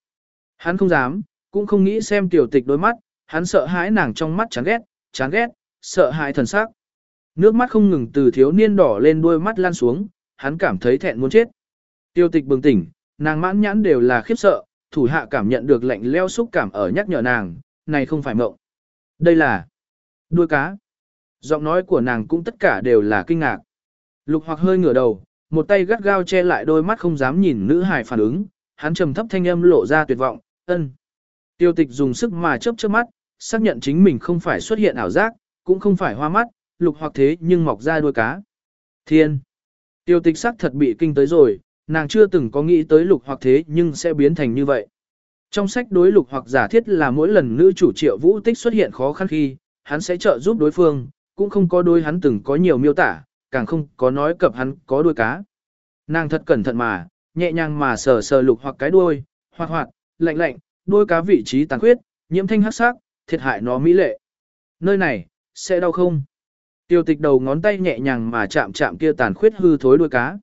Hắn không dám, cũng không nghĩ xem tiểu tịch đôi mắt, hắn sợ hãi nàng trong mắt chán ghét, chán ghét, sợ hãi thần sắc. Nước mắt không ngừng từ thiếu niên đỏ lên đôi mắt lan xuống, hắn cảm thấy thẹn muốn chết. Tiêu tịch bừng tỉnh, nàng mãn nhãn đều là khiếp sợ, thủ hạ cảm nhận được lạnh leo xúc cảm ở nhắc nhở nàng, này không phải mộng. Đây là Đuôi cá. Giọng nói của nàng cũng tất cả đều là kinh ngạc. Lục hoặc hơi ngửa đầu, một tay gắt gao che lại đôi mắt không dám nhìn nữ hài phản ứng, hắn trầm thấp thanh âm lộ ra tuyệt vọng, ân. Tiêu tịch dùng sức mà chớp chớp mắt, xác nhận chính mình không phải xuất hiện ảo giác, cũng không phải hoa mắt, lục hoặc thế nhưng mọc ra đuôi cá. Thiên. Tiêu tịch sắc thật bị kinh tới rồi, nàng chưa từng có nghĩ tới lục hoặc thế nhưng sẽ biến thành như vậy. Trong sách đối lục hoặc giả thiết là mỗi lần nữ chủ triệu vũ tích xuất hiện khó khăn khi, hắn sẽ trợ giúp đối phương, cũng không có đôi hắn từng có nhiều miêu tả, càng không có nói cập hắn có đuôi cá. Nàng thật cẩn thận mà, nhẹ nhàng mà sờ sờ lục hoặc cái đuôi, hoạt hoạt, lạnh lạnh, đuôi cá vị trí tàn khuyết, nhiễm thanh hắc sắc, thiệt hại nó mỹ lệ. Nơi này, sẽ đau không? Tiêu tịch đầu ngón tay nhẹ nhàng mà chạm chạm kia tàn khuyết hư thối đuôi cá.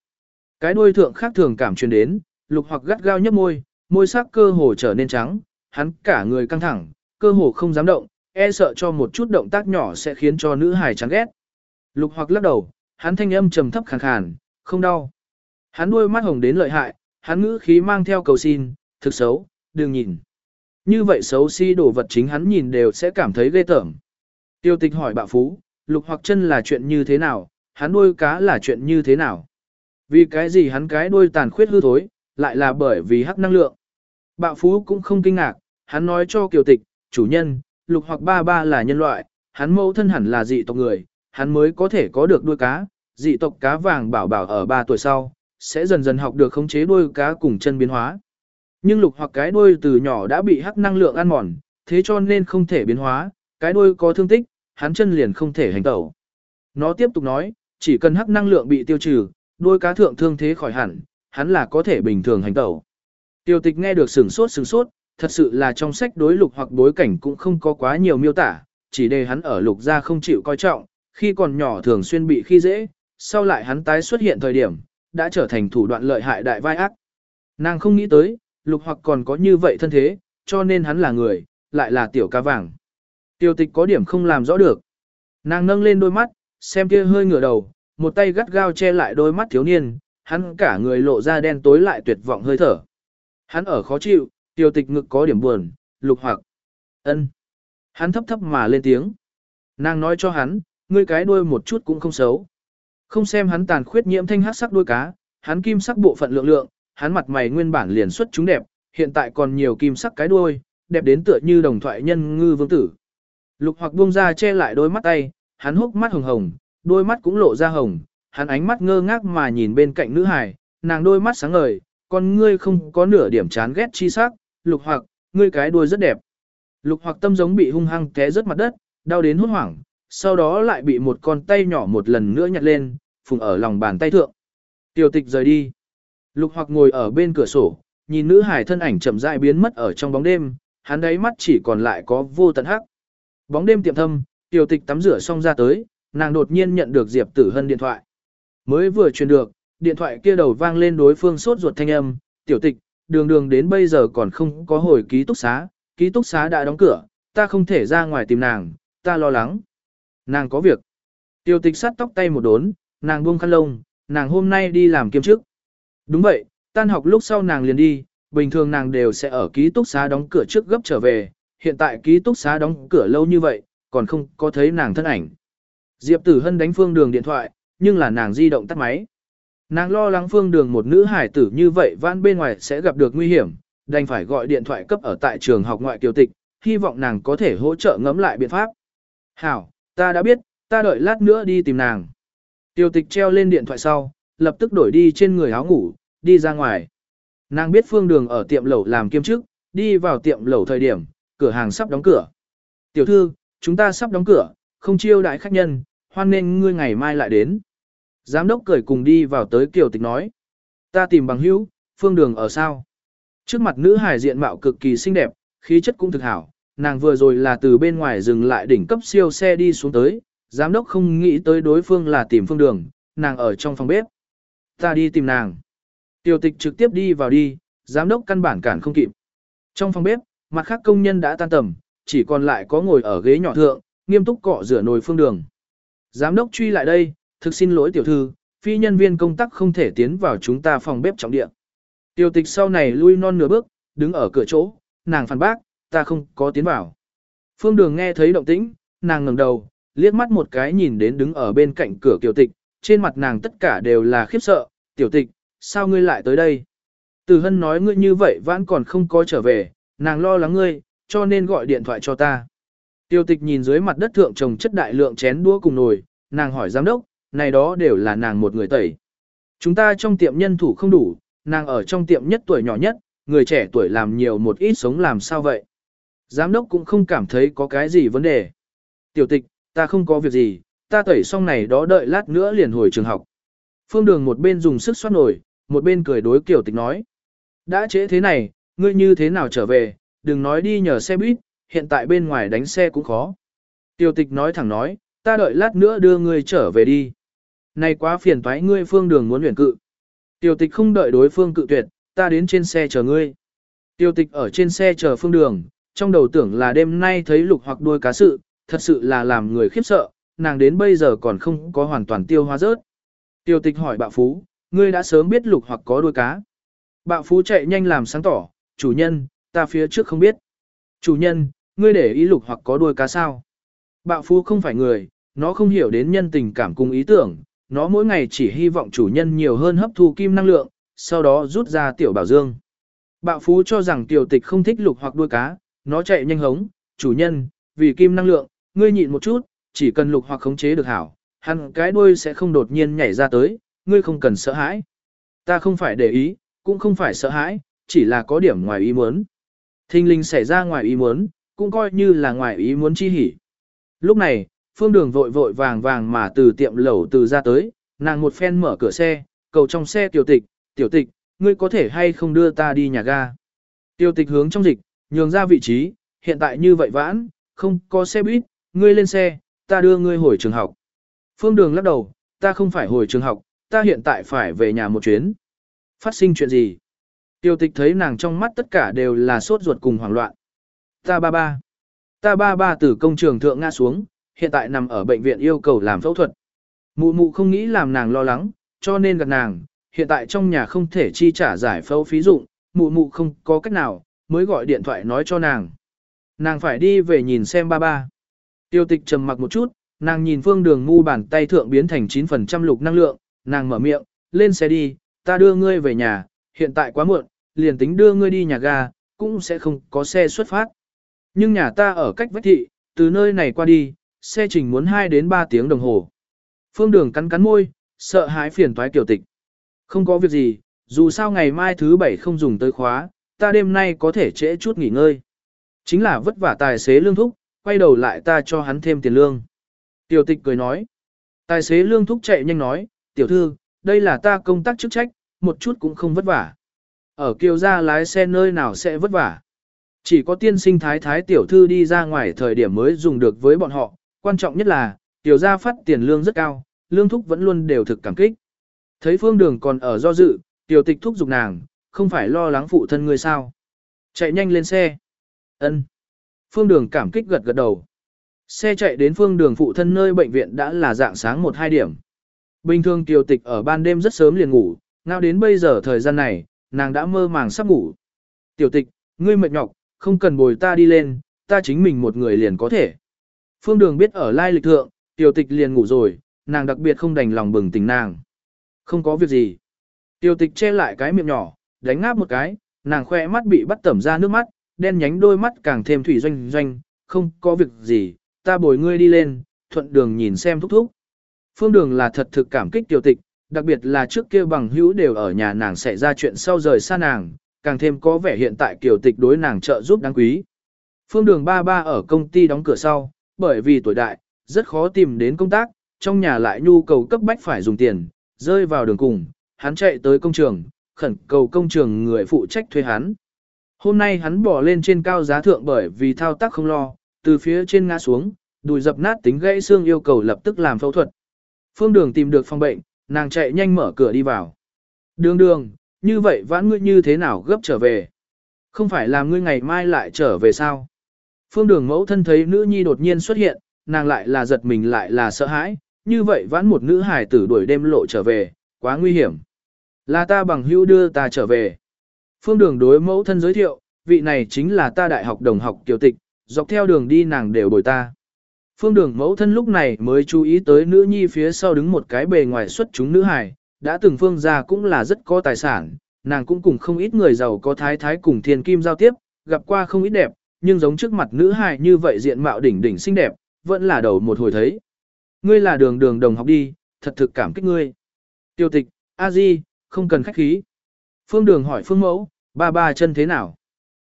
Cái đuôi thượng khác thường cảm truyền đến, lục hoặc gắt gao nhấp môi, môi sắc cơ hồ trở nên trắng, hắn cả người căng thẳng, cơ hồ không dám động, e sợ cho một chút động tác nhỏ sẽ khiến cho nữ hài chán ghét. Lục hoặc lắc đầu, hắn thanh âm trầm thấp khàn khàn, không đau. Hắn đuôi mắt hồng đến lợi hại, hắn ngữ khí mang theo cầu xin, thực xấu, đừng nhìn. Như vậy xấu si đồ vật chính hắn nhìn đều sẽ cảm thấy ghê tởm. Tiêu tịch hỏi bạo phú, lục hoặc chân là chuyện như thế nào, hắn đuôi cá là chuyện như thế nào. Vì cái gì hắn cái đuôi tàn khuyết hư thối, lại là bởi vì hắc năng lượng. Bạo phú cũng không kinh ngạc, hắn nói cho kiều tịch, chủ nhân, lục hoặc ba ba là nhân loại, hắn mẫu thân hẳn là dị tộc người, hắn mới có thể có được đuôi cá, dị tộc cá vàng bảo bảo ở 3 tuổi sau, sẽ dần dần học được khống chế đuôi cá cùng chân biến hóa. Nhưng lục hoặc cái đuôi từ nhỏ đã bị hắc năng lượng ăn mòn, thế cho nên không thể biến hóa, cái đuôi có thương tích, hắn chân liền không thể hành tẩu. Nó tiếp tục nói, chỉ cần hắc năng lượng bị tiêu trừ, đôi cá thượng thương thế khỏi hẳn, hắn là có thể bình thường hành tẩu. Tiêu tịch nghe được sửng sốt sửng sốt, thật sự là trong sách đối lục hoặc bối cảnh cũng không có quá nhiều miêu tả, chỉ để hắn ở lục gia không chịu coi trọng, khi còn nhỏ thường xuyên bị khi dễ, sau lại hắn tái xuất hiện thời điểm, đã trở thành thủ đoạn lợi hại đại vai ác. Nàng không nghĩ tới, lục hoặc còn có như vậy thân thế, cho nên hắn là người, lại là tiểu ca vàng. Tiêu tịch có điểm không làm rõ được. Nàng nâng lên đôi mắt, xem kia hơi ngửa đầu, một tay gắt gao che lại đôi mắt thiếu niên, hắn cả người lộ ra đen tối lại tuyệt vọng hơi thở. Hắn ở khó chịu, tiêu tịch ngực có điểm buồn, lục hoặc. ân. Hắn thấp thấp mà lên tiếng. Nàng nói cho hắn, ngươi cái đuôi một chút cũng không xấu. Không xem hắn tàn khuyết nhiễm thanh hát sắc đuôi cá, hắn kim sắc bộ phận lượng lượng, hắn mặt mày nguyên bản liền xuất chúng đẹp, hiện tại còn nhiều kim sắc cái đuôi, đẹp đến tựa như đồng thoại nhân ngư vương tử. Lục hoặc buông ra che lại đôi mắt tay, hắn hốc mắt hồng hồng, đôi mắt cũng lộ ra hồng, hắn ánh mắt ngơ ngác mà nhìn bên cạnh nữ hài, nàng đôi mắt sáng ngời, con ngươi không có nửa điểm chán ghét chi sắc, lục hoặc, ngươi cái đuôi rất đẹp. Lục hoặc tâm giống bị hung hăng té rớt mặt đất, đau đến hốt hoảng, sau đó lại bị một con tay nhỏ một lần nữa nhặt lên, phùng ở lòng bàn tay thượng. Tiểu tịch rời đi. Lục hoặc ngồi ở bên cửa sổ, nhìn nữ hải thân ảnh chậm rãi biến mất ở trong bóng đêm, hắn đấy mắt chỉ còn lại có vô tận hắc. Bóng đêm tiệm thâm, tiểu tịch tắm rửa xong ra tới, nàng đột nhiên nhận được Diệp Tử Hân điện thoại. Mới vừa truyền được, điện thoại kia đầu vang lên đối phương sốt ruột thanh âm, tiểu tịch, đường đường đến bây giờ còn không có hồi ký túc xá, ký túc xá đã đóng cửa, ta không thể ra ngoài tìm nàng, ta lo lắng. Nàng có việc. Tiểu tịch sát tóc tay một đốn, nàng buông khăn lông, nàng hôm nay đi làm kiêm chức. Đúng vậy, tan học lúc sau nàng liền đi, bình thường nàng đều sẽ ở ký túc xá đóng cửa trước gấp trở về, hiện tại ký túc xá đóng cửa lâu như vậy, còn không có thấy nàng thân ảnh. Diệp Tử Hân đánh phương đường điện thoại, nhưng là nàng di động tắt máy. Nàng lo lắng phương đường một nữ hải tử như vậy vãn bên ngoài sẽ gặp được nguy hiểm, đành phải gọi điện thoại cấp ở tại trường học ngoại kiều tịch, hy vọng nàng có thể hỗ trợ ngẫm lại biện pháp. Hảo, ta đã biết, ta đợi lát nữa đi tìm nàng. Tiêu tịch treo lên điện thoại sau, lập tức đổi đi trên người áo ngủ, đi ra ngoài. Nàng biết phương đường ở tiệm lẩu làm kiêm chức, đi vào tiệm lẩu thời điểm, cửa hàng sắp đóng cửa. Tiểu thư, chúng ta sắp đóng cửa, không chiêu đại khách nhân, hoan nên ngươi ngày mai lại đến. Giám đốc cười cùng đi vào tới kiều tịch nói. Ta tìm bằng hữu, phương đường ở sao? Trước mặt nữ hải diện mạo cực kỳ xinh đẹp, khí chất cũng thực hảo, nàng vừa rồi là từ bên ngoài dừng lại đỉnh cấp siêu xe đi xuống tới, giám đốc không nghĩ tới đối phương là tìm phương đường, nàng ở trong phòng bếp. Ta đi tìm nàng. Tiểu tịch trực tiếp đi vào đi, giám đốc căn bản cản không kịp. Trong phòng bếp, mặt khác công nhân đã tan tầm, chỉ còn lại có ngồi ở ghế nhỏ thượng, nghiêm túc cọ rửa nồi phương đường. Giám đốc truy lại đây, thực xin lỗi tiểu thư, phi nhân viên công tác không thể tiến vào chúng ta phòng bếp trọng địa. Tiểu tịch sau này lui non nửa bước, đứng ở cửa chỗ, nàng phản bác, ta không có tiến vào. Phương đường nghe thấy động tĩnh, nàng ngẩng đầu, liếc mắt một cái nhìn đến đứng ở bên cạnh cửa tiểu Tịch, trên mặt nàng tất cả đều là khiếp sợ, tiểu tịch, sao ngươi lại tới đây? Từ hân nói ngươi như vậy vẫn còn không có trở về, nàng lo lắng ngươi, cho nên gọi điện thoại cho ta. Tiểu tịch nhìn dưới mặt đất thượng trồng chất đại lượng chén đũa cùng nồi, nàng hỏi giám đốc, này đó đều là nàng một người tẩy. Chúng ta trong tiệm nhân thủ không đủ, nàng ở trong tiệm nhất tuổi nhỏ nhất, người trẻ tuổi làm nhiều một ít sống làm sao vậy. Giám đốc cũng không cảm thấy có cái gì vấn đề. Tiểu tịch, ta không có việc gì, ta tẩy xong này đó đợi lát nữa liền hồi trường học. Phương đường một bên dùng sức xoát nổi, một bên cười đối kiểu tịch nói. Đã trễ thế này, ngươi như thế nào trở về, đừng nói đi nhờ xe buýt, hiện tại bên ngoài đánh xe cũng khó. Tiêu tịch nói thẳng nói, ta đợi lát nữa đưa ngươi trở về đi. Này quá phiền toái ngươi phương đường muốn luyện cự. Tiêu tịch không đợi đối phương cự tuyệt, ta đến trên xe chờ ngươi. Tiêu tịch ở trên xe chờ phương đường, trong đầu tưởng là đêm nay thấy lục hoặc đuôi cá sự, thật sự là làm người khiếp sợ, nàng đến bây giờ còn không có hoàn toàn tiêu hóa rớt. Tiêu tịch hỏi bạo phú, ngươi đã sớm biết lục hoặc có đuôi cá. Bạo phú chạy nhanh làm sáng tỏ, chủ nhân, ta phía trước không biết. Chủ nhân, ngươi để ý lục hoặc có đuôi cá sao? Bạo phú không phải người, nó không hiểu đến nhân tình cảm cùng ý tưởng, nó mỗi ngày chỉ hy vọng chủ nhân nhiều hơn hấp thu kim năng lượng, sau đó rút ra tiểu bảo dương. Bạo phú cho rằng tiểu tịch không thích lục hoặc đuôi cá, nó chạy nhanh hống, chủ nhân, vì kim năng lượng, ngươi nhịn một chút, chỉ cần lục hoặc khống chế được hảo, hắn cái đuôi sẽ không đột nhiên nhảy ra tới, ngươi không cần sợ hãi. Ta không phải để ý, cũng không phải sợ hãi, chỉ là có điểm ngoài ý muốn. Thinh linh xảy ra ngoài ý muốn, cũng coi như là ngoài ý muốn chi hỉ. Lúc này, phương đường vội vội vàng vàng mà từ tiệm lẩu từ ra tới, nàng một phen mở cửa xe, cầu trong xe tiểu tịch, tiểu tịch, ngươi có thể hay không đưa ta đi nhà ga. Tiểu tịch hướng trong dịch, nhường ra vị trí, hiện tại như vậy vãn, không có xe buýt, ngươi lên xe, ta đưa ngươi hồi trường học. Phương Đường lắc đầu, ta không phải hồi trường học, ta hiện tại phải về nhà một chuyến. Phát sinh chuyện gì? Tiêu tịch thấy nàng trong mắt tất cả đều là sốt ruột cùng hoảng loạn. Ta ba ba. Ta ba ba từ công trường thượng ngã xuống, hiện tại nằm ở bệnh viện yêu cầu làm phẫu thuật. Mụ mụ không nghĩ làm nàng lo lắng, cho nên gặp nàng, hiện tại trong nhà không thể chi trả giải phẫu phí dụng, mụ mụ không có cách nào, mới gọi điện thoại nói cho nàng. Nàng phải đi về nhìn xem ba ba. Tiêu tịch trầm mặc một chút, nàng nhìn phương đường ngu bàn tay thượng biến thành 9% lục năng lượng, nàng mở miệng, lên xe đi, ta đưa ngươi về nhà, hiện tại quá muộn, liền tính đưa ngươi đi nhà ga, cũng sẽ không có xe xuất phát. Nhưng nhà ta ở cách vách thị, từ nơi này qua đi, xe trình muốn 2 đến 3 tiếng đồng hồ. Phương đường cắn cắn môi, sợ hãi phiền toái tiểu tịch. Không có việc gì, dù sao ngày mai thứ bảy không dùng tới khóa, ta đêm nay có thể trễ chút nghỉ ngơi. Chính là vất vả tài xế lương thúc, quay đầu lại ta cho hắn thêm tiền lương. Tiểu tịch cười nói. Tài xế lương thúc chạy nhanh nói, tiểu thư, đây là ta công tác chức trách, một chút cũng không vất vả. Ở kiều gia lái xe nơi nào sẽ vất vả. Chỉ có tiên sinh thái thái tiểu thư đi ra ngoài thời điểm mới dùng được với bọn họ, quan trọng nhất là, tiểu gia phát tiền lương rất cao, lương thúc vẫn luôn đều thực cảm kích. Thấy phương đường còn ở do dự, tiểu tịch thúc giục nàng, không phải lo lắng phụ thân người sao. Chạy nhanh lên xe. ân Phương đường cảm kích gật gật đầu. Xe chạy đến phương đường phụ thân nơi bệnh viện đã là dạng sáng 1-2 điểm. Bình thường tiểu tịch ở ban đêm rất sớm liền ngủ, nào đến bây giờ thời gian này, nàng đã mơ màng sắp ngủ. Tiểu tịch, ngươi mệt nhọc, không cần bồi ta đi lên, ta chính mình một người liền có thể. Phương đường biết ở lai lịch thượng, tiểu tịch liền ngủ rồi, nàng đặc biệt không đành lòng bừng tỉnh nàng. Không có việc gì. Tiểu tịch che lại cái miệng nhỏ, đánh ngáp một cái, nàng khoe mắt bị bắt tẩm ra nước mắt, đen nhánh đôi mắt càng thêm thủy doanh doanh, không có việc gì, ta bồi ngươi đi lên, thuận đường nhìn xem thúc thúc. Phương đường là thật thực cảm kích tiểu tịch, đặc biệt là trước kia bằng hữu đều ở nhà nàng xảy ra chuyện sau rời xa nàng, càng thêm có vẻ hiện tại kiểu tịch đối nàng trợ giúp đáng quý. Phương đường ba ba ở công ty đóng cửa sau, bởi vì tuổi đại, rất khó tìm đến công tác, trong nhà lại nhu cầu cấp bách phải dùng tiền, rơi vào đường cùng, hắn chạy tới công trường, khẩn cầu công trường người phụ trách thuê hắn. Hôm nay hắn bỏ lên trên cao giá thượng bởi vì thao tác không lo, từ phía trên ngã xuống, đùi dập nát tính gãy xương yêu cầu lập tức làm phẫu thuật. Phương đường tìm được phòng bệnh, nàng chạy nhanh mở cửa đi vào. Đường đường, như vậy vãn ngươi như thế nào gấp trở về? Không phải là ngươi ngày mai lại trở về sao? Phương đường mẫu thân thấy nữ nhi đột nhiên xuất hiện, nàng lại là giật mình lại là sợ hãi, như vậy vãn một nữ hài tử đuổi đêm lộ trở về, quá nguy hiểm. Là ta bằng hữu đưa ta trở về. Phương đường đối mẫu thân giới thiệu, vị này chính là ta đại học đồng học kiều tịch, dọc theo đường đi nàng đều bồi ta. Phương đường mẫu thân lúc này mới chú ý tới nữ nhi phía sau đứng một cái bề ngoài xuất chúng nữ hài, đã từng phương gia cũng là rất có tài sản, nàng cũng cùng không ít người giàu có thái thái cùng thiên kim giao tiếp, gặp qua không ít đẹp, nhưng giống trước mặt nữ hài như vậy diện mạo đỉnh đỉnh xinh đẹp, vẫn là đầu một hồi thấy. Ngươi là đường đường đồng học đi, thật thực cảm kích ngươi. Tiêu tịch, a di, không cần khách khí. Phương đường hỏi phương mẫu, ba ba chân thế nào?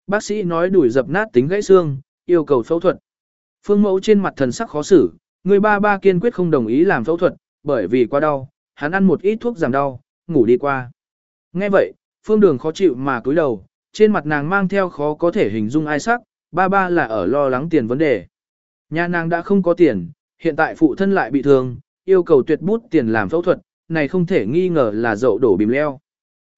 Bác sĩ nói đuổi dập nát tính gãy xương, yêu cầu phẫu thuật. Phương mẫu trên mặt thần sắc khó xử, người ba ba kiên quyết không đồng ý làm phẫu thuật, bởi vì quá đau, hắn ăn một ít thuốc giảm đau, ngủ đi qua. Nghe vậy, phương đường khó chịu mà cúi đầu, trên mặt nàng mang theo khó có thể hình dung ai sắc, ba ba là ở lo lắng tiền vấn đề. Nhà nàng đã không có tiền, hiện tại phụ thân lại bị thương, yêu cầu tuyệt bút tiền làm phẫu thuật, này không thể nghi ngờ là dậu đổ bìm leo.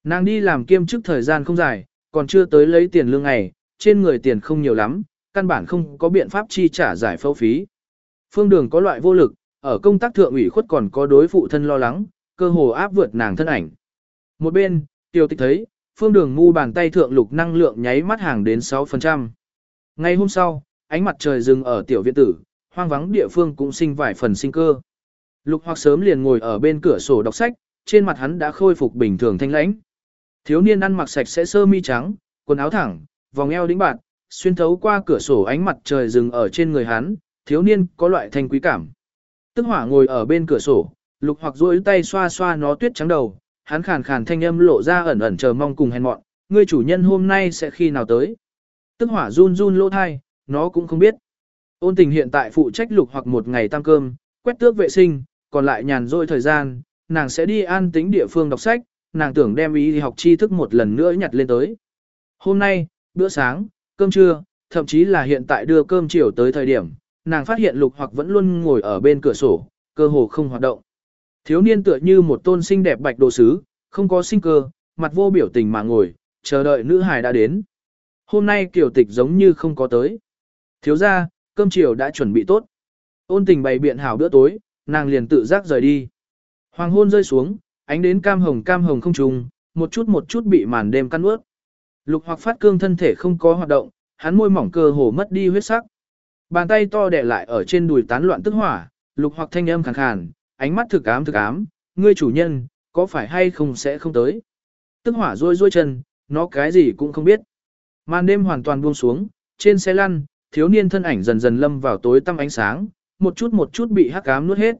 Nàng đi làm kiêm chức thời gian không dài, còn chưa tới lấy tiền lương ngày, trên người tiền không nhiều lắm, căn bản không có biện pháp chi trả giải phẫu phí. Phương đường có loại vô lực, ở công tác thượng ủy khuất còn có đối phụ thân lo lắng, cơ hồ áp vượt nàng thân ảnh. Một bên, tiêu tịch thấy, phương đường ngu bàn tay thượng lục năng lượng nháy mắt hàng đến 6%. Ngày hôm sau, ánh mặt trời dừng ở tiểu viện tử, hoang vắng địa phương cũng sinh vài phần sinh cơ. Lục hoặc sớm liền ngồi ở bên cửa sổ đọc sách, trên mặt hắn đã khôi phục bình thường thanh lãnh. Thiếu niên ăn mặc sạch sẽ sơ mi trắng, quần áo thẳng, vòng eo đĩnh bạn, xuyên thấu qua cửa sổ ánh mặt trời dừng ở trên người hắn, thiếu niên có loại thanh quý cảm. Tức hỏa ngồi ở bên cửa sổ, lục hoặc duỗi tay xoa xoa nó tuyết trắng đầu, hắn khàn khàn thanh âm lộ ra ẩn ẩn chờ mong cùng hèn mọn, ngươi chủ nhân hôm nay sẽ khi nào tới. Tức hỏa run run lỗ thai, nó cũng không biết. Ôn tình hiện tại phụ trách lục hoặc một ngày tăng cơm, quét tước vệ sinh, còn lại nhàn rỗi thời gian, nàng sẽ đi an tính địa phương đọc sách, nàng tưởng đem ý học tri thức một lần nữa nhặt lên tới. Hôm nay, bữa sáng, cơm trưa, thậm chí là hiện tại đưa cơm chiều tới thời điểm, nàng phát hiện lục hoặc vẫn luôn ngồi ở bên cửa sổ, cơ hồ không hoạt động. Thiếu niên tựa như một tôn xinh đẹp bạch đồ sứ, không có sinh cơ, mặt vô biểu tình mà ngồi, chờ đợi nữ hài đã đến. Hôm nay kiểu tịch giống như không có tới. Thiếu ra, cơm chiều đã chuẩn bị tốt. Ôn tình bày biện hảo bữa tối, nàng liền tự giác rời đi. Hoàng hôn rơi xuống, ánh đến cam hồng cam hồng không trùng, một chút một chút bị màn đêm căn ướt. Lục hoặc phát cương thân thể không có hoạt động, hắn môi mỏng cơ hồ mất đi huyết sắc. Bàn tay to đè lại ở trên đùi tán loạn tức hỏa, lục hoặc thanh âm khàn khàn, ánh mắt thực ám thực ám, ngươi chủ nhân, có phải hay không sẽ không tới. Tức hỏa rôi rôi chân, nó cái gì cũng không biết. Màn đêm hoàn toàn buông xuống, trên xe lăn, thiếu niên thân ảnh dần dần lâm vào tối tăm ánh sáng, một chút một chút bị hắc ám nuốt hết.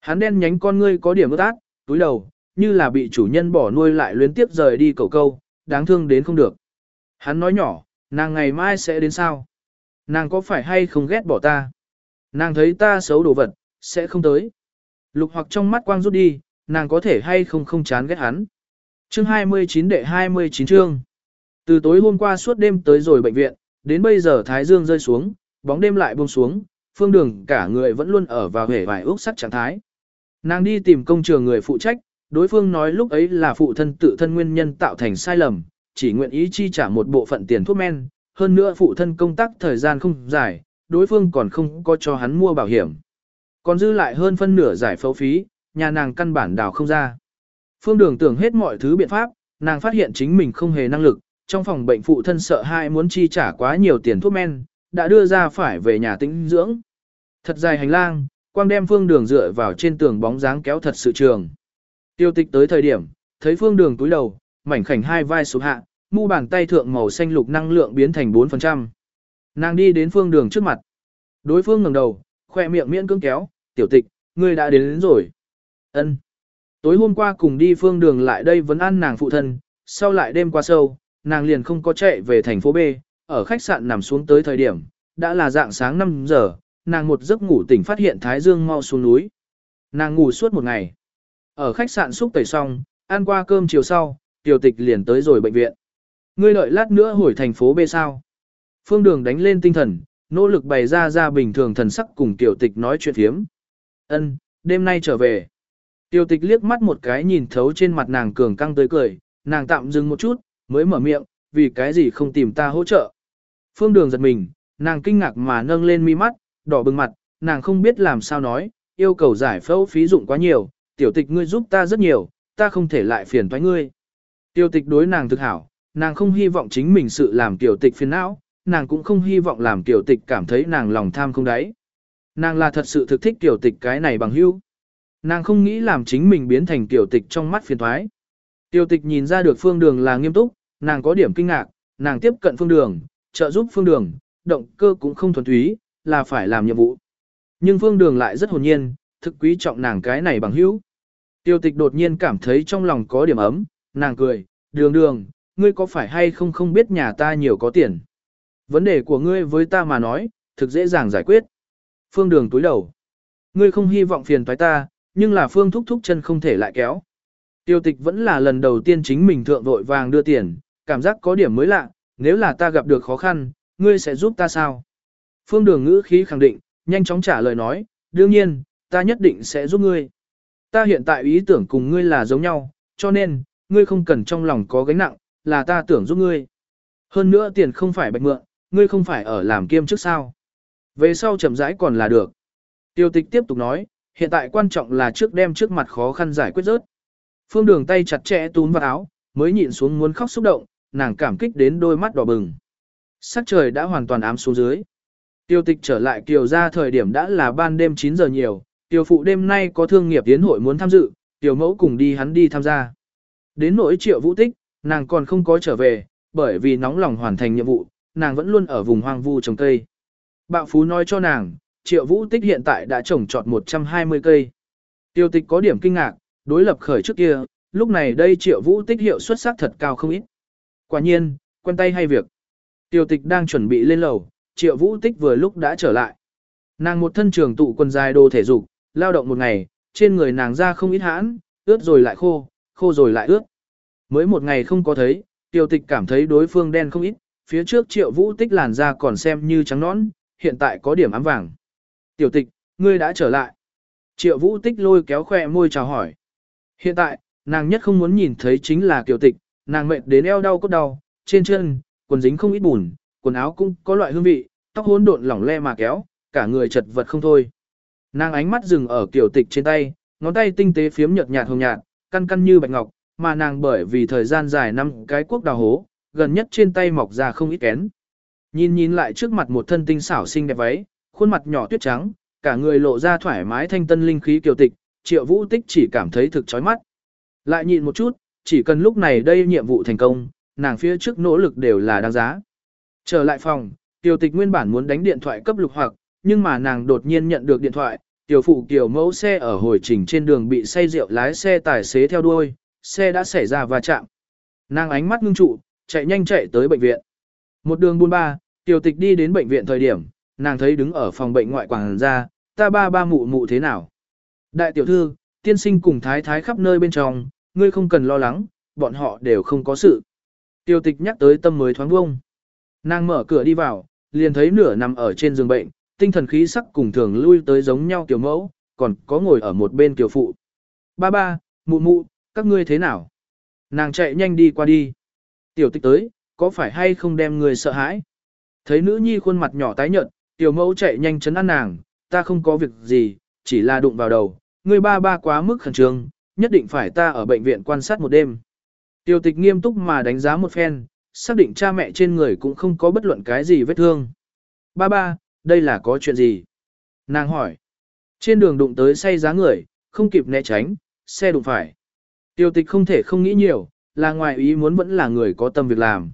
Hắn đen nhánh con ngươi có điểm ướt át, túi đầu, như là bị chủ nhân bỏ nuôi lại luyến tiếp rời đi cầu câu, đáng thương đến không được. Hắn nói nhỏ, nàng ngày mai sẽ đến sao? Nàng có phải hay không ghét bỏ ta? Nàng thấy ta xấu đồ vật, sẽ không tới. Lục hoặc trong mắt quang rút đi, nàng có thể hay không không chán ghét hắn. Chương 29 đệ 29 chương. Từ tối hôm qua suốt đêm tới rồi bệnh viện, đến bây giờ thái dương rơi xuống, bóng đêm lại buông xuống, phương đường cả người vẫn luôn ở vào hề vài ước sắc trạng thái. Nàng đi tìm công trường người phụ trách, đối phương nói lúc ấy là phụ thân tự thân nguyên nhân tạo thành sai lầm, chỉ nguyện ý chi trả một bộ phận tiền thuốc men, hơn nữa phụ thân công tác thời gian không dài, đối phương còn không có cho hắn mua bảo hiểm. Còn dư lại hơn phân nửa giải phẫu phí, nhà nàng căn bản đào không ra. Phương đường tưởng hết mọi thứ biện pháp, nàng phát hiện chính mình không hề năng lực, trong phòng bệnh phụ thân sợ hai muốn chi trả quá nhiều tiền thuốc men, đã đưa ra phải về nhà tĩnh dưỡng. Thật dài hành lang, quang đem phương đường dựa vào trên tường bóng dáng kéo thật sự trường. Tiêu tịch tới thời điểm, thấy phương đường túi đầu, mảnh khảnh hai vai xuống hạ, mu bàn tay thượng màu xanh lục năng lượng biến thành 4%. Nàng đi đến phương đường trước mặt. Đối phương ngẩng đầu, khoe miệng miễn cưỡng kéo, tiểu tịch, ngươi đã đến, đến rồi. ân Tối hôm qua cùng đi phương đường lại đây vẫn ăn nàng phụ thân, sau lại đêm qua sâu, nàng liền không có chạy về thành phố B, ở khách sạn nằm xuống tới thời điểm, đã là dạng sáng 5 giờ, nàng một giấc ngủ tỉnh phát hiện Thái Dương mau xuống núi. Nàng ngủ suốt một ngày. Ở khách sạn xúc tẩy xong, ăn qua cơm chiều sau, tiểu tịch liền tới rồi bệnh viện. Ngươi đợi lát nữa hồi thành phố B sao. Phương đường đánh lên tinh thần, nỗ lực bày ra ra bình thường thần sắc cùng tiểu tịch nói chuyện thiếm. Ân, đêm nay trở về. Tiểu tịch liếc mắt một cái nhìn thấu trên mặt nàng cường căng tới cười, nàng tạm dừng một chút, mới mở miệng, vì cái gì không tìm ta hỗ trợ. Phương đường giật mình, nàng kinh ngạc mà nâng lên mi mắt, đỏ bừng mặt, nàng không biết làm sao nói, yêu cầu giải phẫu phí dụng quá nhiều, tiểu tịch ngươi giúp ta rất nhiều, ta không thể lại phiền thoái ngươi. Tiểu tịch đối nàng thực hảo, nàng không hy vọng chính mình sự làm tiểu tịch phiền não, nàng cũng không hy vọng làm tiểu tịch cảm thấy nàng lòng tham không đáy. Nàng là thật sự thực thích tiểu tịch cái này bằng hữu. Nàng không nghĩ làm chính mình biến thành tiểu tịch trong mắt phiền thoái. Tiểu tịch nhìn ra được phương đường là nghiêm túc, nàng có điểm kinh ngạc, nàng tiếp cận phương đường, trợ giúp phương đường, động cơ cũng không thuần túy, là phải làm nhiệm vụ. Nhưng phương đường lại rất hồn nhiên, thực quý trọng nàng cái này bằng hữu. Tiêu tịch đột nhiên cảm thấy trong lòng có điểm ấm, nàng cười, đường đường, ngươi có phải hay không không biết nhà ta nhiều có tiền. Vấn đề của ngươi với ta mà nói, thực dễ dàng giải quyết. Phương đường túi đầu. Ngươi không hy vọng phiền toái ta, nhưng là phương thúc thúc chân không thể lại kéo. Tiêu tịch vẫn là lần đầu tiên chính mình thượng vội vàng đưa tiền, cảm giác có điểm mới lạ, nếu là ta gặp được khó khăn, ngươi sẽ giúp ta sao? Phương đường ngữ khí khẳng định, nhanh chóng trả lời nói, đương nhiên, ta nhất định sẽ giúp ngươi. Ta hiện tại ý tưởng cùng ngươi là giống nhau, cho nên, ngươi không cần trong lòng có gánh nặng, là ta tưởng giúp ngươi. Hơn nữa tiền không phải bạch mượn, ngươi không phải ở làm kiêm trước sao. Về sau chậm rãi còn là được. Tiêu tịch tiếp tục nói, hiện tại quan trọng là trước đem trước mặt khó khăn giải quyết rớt. Phương đường tay chặt chẽ túm vào áo, mới nhịn xuống muốn khóc xúc động, nàng cảm kích đến đôi mắt đỏ bừng. Sắc trời đã hoàn toàn ám xuống dưới. Tiêu tịch trở lại kiều ra thời điểm đã là ban đêm 9 giờ nhiều, Tiểu phụ đêm nay có thương nghiệp tiến hội muốn tham dự, Tiểu mẫu cùng đi hắn đi tham gia. Đến nỗi triệu vũ tích, nàng còn không có trở về, bởi vì nóng lòng hoàn thành nhiệm vụ, nàng vẫn luôn ở vùng hoang vu trồng cây. Bạo Phú nói cho nàng, triệu vũ tích hiện tại đã trồng trọt 120 cây. Tiêu tịch có điểm kinh ngạc, đối lập khởi trước kia, lúc này đây triệu vũ tích hiệu xuất sắc thật cao không ít. Quả nhiên, quen tay hay việc. Tiêu tịch đang chuẩn bị lên lầu, triệu vũ tích vừa lúc đã trở lại. Nàng một thân trường tụ quần dài đồ thể dục, lao động một ngày, trên người nàng ra không ít hãn, ướt rồi lại khô, khô rồi lại ướt. Mới một ngày không có thấy, tiêu tịch cảm thấy đối phương đen không ít, phía trước triệu vũ tích làn da còn xem như trắng nõn, hiện tại có điểm ám vàng. Tiểu tịch, ngươi đã trở lại. Triệu vũ tích lôi kéo khoe môi chào hỏi. Hiện tại, nàng nhất không muốn nhìn thấy chính là tiểu tịch, nàng mệt đến eo đau cốt đau, trên chân, quần dính không ít bùn, quần áo cũng có loại hương vị, tóc hỗn độn lỏng le mà kéo, cả người chật vật không thôi. Nàng ánh mắt dừng ở kiều tịch trên tay, ngón tay tinh tế phiếm nhợt nhạt hồng nhạt, căn căn như bạch ngọc, mà nàng bởi vì thời gian dài năm cái quốc đào hố, gần nhất trên tay mọc ra không ít kén. Nhìn nhìn lại trước mặt một thân tinh xảo xinh đẹp váy, khuôn mặt nhỏ tuyết trắng, cả người lộ ra thoải mái thanh tân linh khí kiều tịch, triệu vũ tích chỉ cảm thấy thực chói mắt. Lại nhìn một chút, chỉ cần lúc này đây nhiệm vụ thành công, nàng phía trước nỗ lực đều là đáng giá. Trở lại phòng, tiểu tịch nguyên bản muốn đánh điện thoại cấp lục hoặc, nhưng mà nàng đột nhiên nhận được điện thoại, tiểu phụ tiểu mẫu xe ở hồi trình trên đường bị say rượu lái xe tài xế theo đuôi, xe đã xảy ra va chạm. Nàng ánh mắt ngưng trụ, chạy nhanh chạy tới bệnh viện. Một đường buôn ba, tiểu tịch đi đến bệnh viện thời điểm, nàng thấy đứng ở phòng bệnh ngoại quảng ra, ta ba ba mụ mụ thế nào. Đại tiểu thư, tiên sinh cùng thái thái khắp nơi bên trong, ngươi không cần lo lắng, bọn họ đều không có sự. Tiểu tịch nhắc tới tâm mới thoáng vông. Nàng mở cửa đi vào, liền thấy nửa nằm ở trên giường bệnh, tinh thần khí sắc cùng thường lui tới giống nhau tiểu mẫu, còn có ngồi ở một bên tiểu phụ. Ba ba, mụ mụ, các ngươi thế nào? Nàng chạy nhanh đi qua đi. Tiểu tịch tới, có phải hay không đem người sợ hãi? Thấy nữ nhi khuôn mặt nhỏ tái nhợt, tiểu mẫu chạy nhanh chấn an nàng, ta không có việc gì, chỉ là đụng vào đầu, người ba ba quá mức khẩn trương, nhất định phải ta ở bệnh viện quan sát một đêm. Tiểu tịch nghiêm túc mà đánh giá một phen, xác định cha mẹ trên người cũng không có bất luận cái gì vết thương. Ba ba, đây là có chuyện gì? Nàng hỏi. Trên đường đụng tới say giá người, không kịp né tránh, xe đụng phải. Tiêu tịch không thể không nghĩ nhiều, là ngoài ý muốn vẫn là người có tâm việc làm.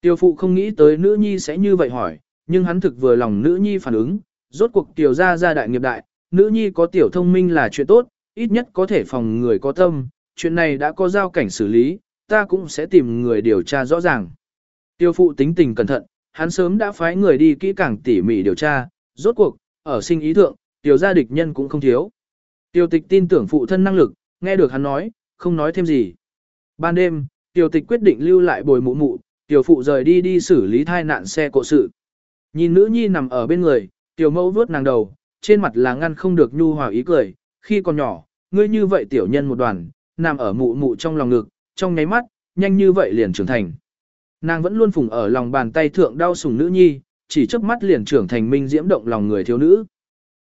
Tiêu phụ không nghĩ tới nữ nhi sẽ như vậy hỏi, nhưng hắn thực vừa lòng nữ nhi phản ứng, rốt cuộc tiểu ra ra đại nghiệp đại, nữ nhi có tiểu thông minh là chuyện tốt, ít nhất có thể phòng người có tâm, chuyện này đã có giao cảnh xử lý, ta cũng sẽ tìm người điều tra rõ ràng. Tiêu phụ tính tình cẩn thận, hắn sớm đã phái người đi kỹ càng tỉ mỉ điều tra, rốt cuộc, ở sinh ý thượng, tiểu gia địch nhân cũng không thiếu. Tiểu tịch tin tưởng phụ thân năng lực, nghe được hắn nói, không nói thêm gì. Ban đêm, Tiểu tịch quyết định lưu lại bồi mụ mụ, tiểu phụ rời đi đi xử lý thai nạn xe cộ sự. Nhìn nữ nhi nằm ở bên người, tiểu mẫu vuốt nàng đầu, trên mặt là ngăn không được nhu hòa ý cười, khi còn nhỏ, ngươi như vậy tiểu nhân một đoàn, nằm ở mụ mụ trong lòng ngực, trong nháy mắt, nhanh như vậy liền trưởng thành. Nàng vẫn luôn phùng ở lòng bàn tay thượng đau sủng nữ nhi, chỉ chớp mắt liền trưởng thành minh diễm động lòng người thiếu nữ.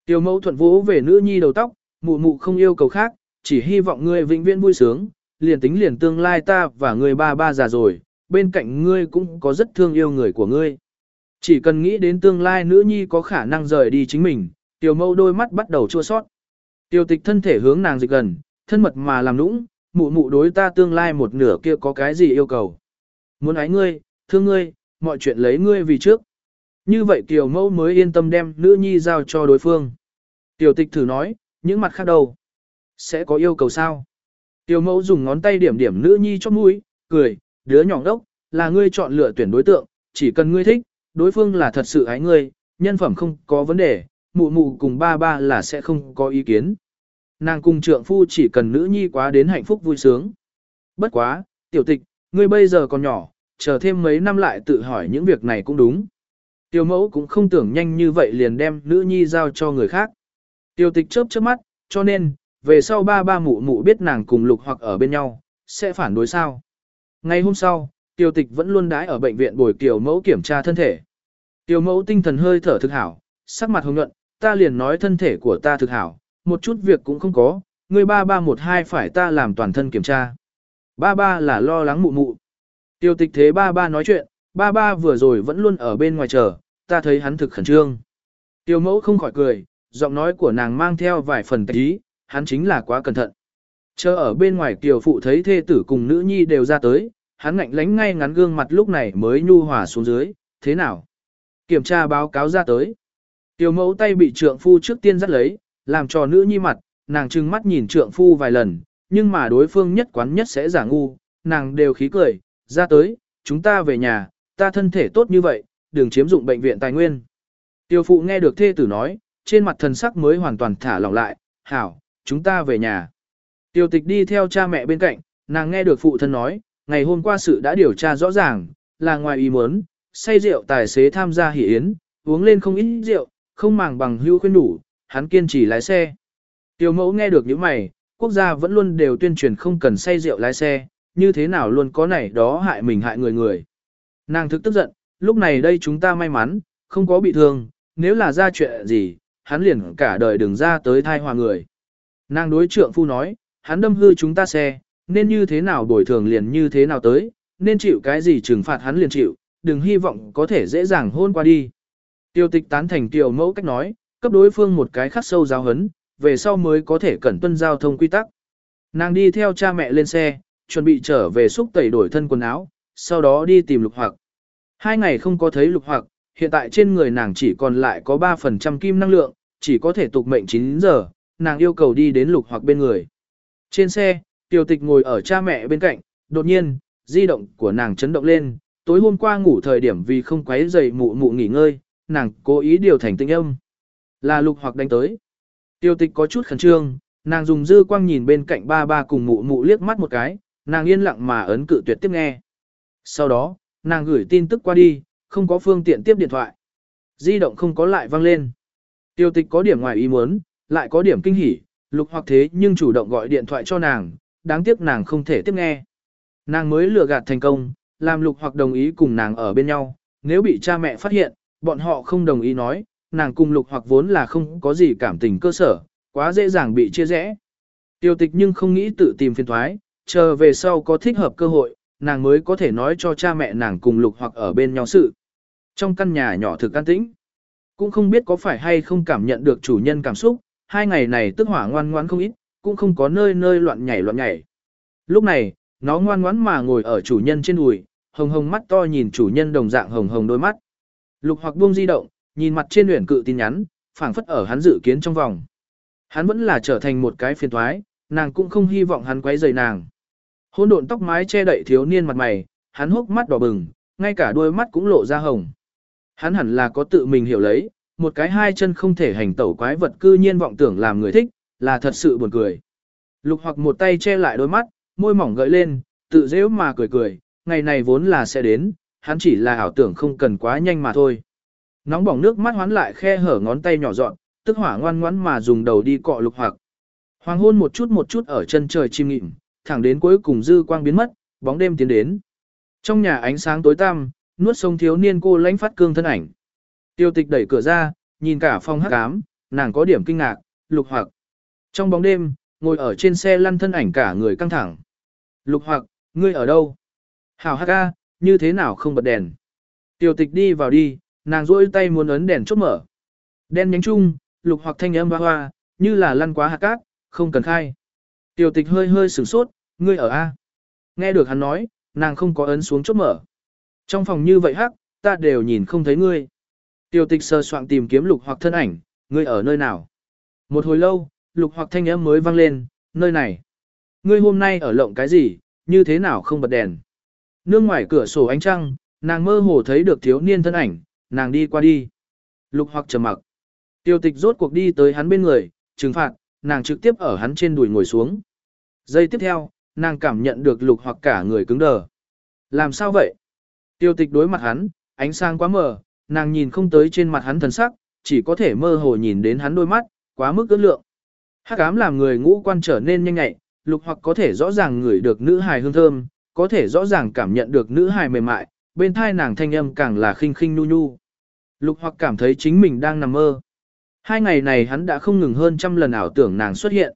Tiểu mẫu thuận vỗ về nữ nhi đầu tóc, mụ mụ không yêu cầu khác, chỉ hy vọng ngươi vĩnh viễn vui sướng, liền tính liền tương lai ta và ngươi ba ba già rồi, bên cạnh ngươi cũng có rất thương yêu người của ngươi. Chỉ cần nghĩ đến tương lai nữ nhi có khả năng rời đi chính mình, tiểu mẫu đôi mắt bắt đầu chua sót. Tiểu tịch thân thể hướng nàng dịch gần, thân mật mà làm nũng, mụ mụ đối ta tương lai một nửa kia có cái gì yêu cầu. Muốn ái ngươi, thương ngươi, mọi chuyện lấy ngươi vì trước. Như vậy tiểu mẫu mới yên tâm đem nữ nhi giao cho đối phương. Tiểu tịch thử nói, những mặt khác đâu? Sẽ có yêu cầu sao? Tiểu mẫu dùng ngón tay điểm điểm nữ nhi cho mũi, cười, đứa nhỏ đốc, là ngươi chọn lựa tuyển đối tượng, chỉ cần ngươi thích, đối phương là thật sự ái ngươi, nhân phẩm không có vấn đề, mụ mụ cùng ba ba là sẽ không có ý kiến. Nàng cùng trượng phu chỉ cần nữ nhi quá đến hạnh phúc vui sướng. Bất quá, tiểu tịch, ngươi bây giờ còn nhỏ, chờ thêm mấy năm lại tự hỏi những việc này cũng đúng. Tiêu mẫu cũng không tưởng nhanh như vậy liền đem nữ nhi giao cho người khác. Tiêu tịch chớp chớp mắt, cho nên, về sau ba ba mụ mụ biết nàng cùng lục hoặc ở bên nhau, sẽ phản đối sao. Ngày hôm sau, Tiêu tịch vẫn luôn đái ở bệnh viện bồi tiểu mẫu kiểm tra thân thể. Tiêu mẫu tinh thần hơi thở thực hảo, sắc mặt hồng nhuận, ta liền nói thân thể của ta thực hảo, một chút việc cũng không có, người ba ba một hai phải ta làm toàn thân kiểm tra. Ba ba là lo lắng mụ mụ. Tiêu tịch thế ba ba nói chuyện, ba ba vừa rồi vẫn luôn ở bên ngoài chờ, ta thấy hắn thực khẩn trương. Tiêu mẫu không khỏi cười, giọng nói của nàng mang theo vài phần ý, hắn chính là quá cẩn thận. Chờ ở bên ngoài kiều phụ thấy thê tử cùng nữ nhi đều ra tới, hắn ngạnh lánh ngay ngắn gương mặt lúc này mới nhu hòa xuống dưới, thế nào? Kiểm tra báo cáo ra tới. Tiêu mẫu tay bị trượng phu trước tiên dắt lấy, làm cho nữ nhi mặt, nàng trừng mắt nhìn trượng phu vài lần, nhưng mà đối phương nhất quán nhất sẽ giả ngu, nàng đều khí cười, ra tới, chúng ta về nhà, ta thân thể tốt như vậy, đừng chiếm dụng bệnh viện tài nguyên. Tiêu phụ nghe được thê tử nói, trên mặt thần sắc mới hoàn toàn thả lỏng lại, hảo, chúng ta về nhà. Tiêu tịch đi theo cha mẹ bên cạnh, nàng nghe được phụ thân nói, ngày hôm qua sự đã điều tra rõ ràng, là ngoài ý muốn, say rượu tài xế tham gia hỷ yến, uống lên không ít rượu, không màng bằng hưu khuyên đủ, hắn kiên trì lái xe. Tiêu mẫu nghe được những mày, quốc gia vẫn luôn đều tuyên truyền không cần say rượu lái xe, như thế nào luôn có này đó hại mình hại người người. Nàng thực tức giận, lúc này đây chúng ta may mắn, không có bị thương, nếu là ra chuyện gì, hắn liền cả đời đừng ra tới thai hòa người. Nàng đối trượng phu nói, hắn đâm hư chúng ta xe, nên như thế nào bồi thường liền như thế nào tới, nên chịu cái gì trừng phạt hắn liền chịu, đừng hy vọng có thể dễ dàng hôn qua đi. Tiêu tịch tán thành tiểu mẫu cách nói, cấp đối phương một cái khắc sâu giáo hấn, về sau mới có thể cẩn tuân giao thông quy tắc. Nàng đi theo cha mẹ lên xe, chuẩn bị trở về xúc tẩy đổi thân quần áo, sau đó đi tìm lục hoặc. Hai ngày không có thấy lục hoặc, hiện tại trên người nàng chỉ còn lại có 3% kim năng lượng, chỉ có thể tục mệnh 9 giờ, nàng yêu cầu đi đến lục hoặc bên người. Trên xe, tiểu tịch ngồi ở cha mẹ bên cạnh, đột nhiên, di động của nàng chấn động lên, tối hôm qua ngủ thời điểm vì không quấy dậy mụ mụ nghỉ ngơi, nàng cố ý điều thành tinh âm. Là lục hoặc đánh tới. Tiêu tịch có chút khẩn trương, nàng dùng dư quang nhìn bên cạnh ba ba cùng mụ mụ liếc mắt một cái, nàng yên lặng mà ấn cự tuyệt tiếp nghe. Sau đó, nàng gửi tin tức qua đi, không có phương tiện tiếp điện thoại. Di động không có lại vang lên. Tiêu tịch có điểm ngoài ý muốn, lại có điểm kinh hỉ, lục hoặc thế nhưng chủ động gọi điện thoại cho nàng, đáng tiếc nàng không thể tiếp nghe. Nàng mới lừa gạt thành công, làm lục hoặc đồng ý cùng nàng ở bên nhau, nếu bị cha mẹ phát hiện, bọn họ không đồng ý nói, nàng cùng lục hoặc vốn là không có gì cảm tình cơ sở, quá dễ dàng bị chia rẽ. Tiêu tịch nhưng không nghĩ tự tìm phiền thoái, chờ về sau có thích hợp cơ hội, nàng mới có thể nói cho cha mẹ nàng cùng lục hoặc ở bên nhau sự. Trong căn nhà nhỏ thực an tĩnh, cũng không biết có phải hay không cảm nhận được chủ nhân cảm xúc, hai ngày này tức hỏa ngoan ngoãn không ít, cũng không có nơi nơi loạn nhảy loạn nhảy. Lúc này, nó ngoan ngoãn mà ngồi ở chủ nhân trên đùi, hồng hồng mắt to nhìn chủ nhân đồng dạng hồng hồng đôi mắt. Lục hoặc buông di động, nhìn mặt trên luyện cự tin nhắn, phảng phất ở hắn dự kiến trong vòng. Hắn vẫn là trở thành một cái phiền toái, nàng cũng không hy vọng hắn quấy rầy nàng. Hôn độn tóc mái che đậy thiếu niên mặt mày, hắn hốc mắt đỏ bừng, ngay cả đôi mắt cũng lộ ra hồng. Hắn hẳn là có tự mình hiểu lấy, một cái hai chân không thể hành tẩu quái vật cư nhiên vọng tưởng làm người thích, là thật sự buồn cười. Lục hoặc một tay che lại đôi mắt, môi mỏng gợi lên, tự dễ mà cười cười, ngày này vốn là sẽ đến, hắn chỉ là ảo tưởng không cần quá nhanh mà thôi. Nóng bỏng nước mắt hoán lại khe hở ngón tay nhỏ dọn, tức hỏa ngoan ngoãn mà dùng đầu đi cọ lục hoặc. Hoàng hôn một chút một chút ở chân trời chim nghịm, thẳng đến cuối cùng dư quang biến mất, bóng đêm tiến đến. Trong nhà ánh sáng tối tăm, nuốt sông thiếu niên cô lãnh phát cương thân ảnh. Tiêu tịch đẩy cửa ra, nhìn cả phòng hắc ám, nàng có điểm kinh ngạc, lục hoặc. Trong bóng đêm, ngồi ở trên xe lăn thân ảnh cả người căng thẳng. Lục hoặc, ngươi ở đâu? Hảo hắc ca, như thế nào không bật đèn? Tiêu tịch đi vào đi, nàng rỗi tay muốn ấn đèn chốt mở. Đen nhánh chung, lục hoặc thanh âm hoa hoa, như là lăn quá hạt cát, không cần khai. Tiểu tịch hơi hơi sửng sốt, ngươi ở A. Nghe được hắn nói, nàng không có ấn xuống chốt mở. Trong phòng như vậy hắc, ta đều nhìn không thấy ngươi. Tiểu tịch sơ soạn tìm kiếm lục hoặc thân ảnh, ngươi ở nơi nào. Một hồi lâu, lục hoặc thanh âm mới vang lên, nơi này. Ngươi hôm nay ở lộng cái gì, như thế nào không bật đèn. Nương ngoài cửa sổ ánh trăng, nàng mơ hồ thấy được thiếu niên thân ảnh, nàng đi qua đi. Lục hoặc trầm mặc. Tiêu tịch rốt cuộc đi tới hắn bên người, trừng phạt, nàng trực tiếp ở hắn trên đùi ngồi xuống. Giây tiếp theo, nàng cảm nhận được lục hoặc cả người cứng đờ. Làm sao vậy? Tiêu tịch đối mặt hắn, ánh sáng quá mờ, nàng nhìn không tới trên mặt hắn thần sắc, chỉ có thể mơ hồ nhìn đến hắn đôi mắt, quá mức ước lượng. Hắc ám làm người ngũ quan trở nên nhanh nhạy, lục hoặc có thể rõ ràng ngửi được nữ hài hương thơm, có thể rõ ràng cảm nhận được nữ hài mềm mại, bên thai nàng thanh âm càng là khinh khinh nu nu. Lục hoặc cảm thấy chính mình đang nằm mơ. Hai ngày này hắn đã không ngừng hơn trăm lần ảo tưởng nàng xuất hiện.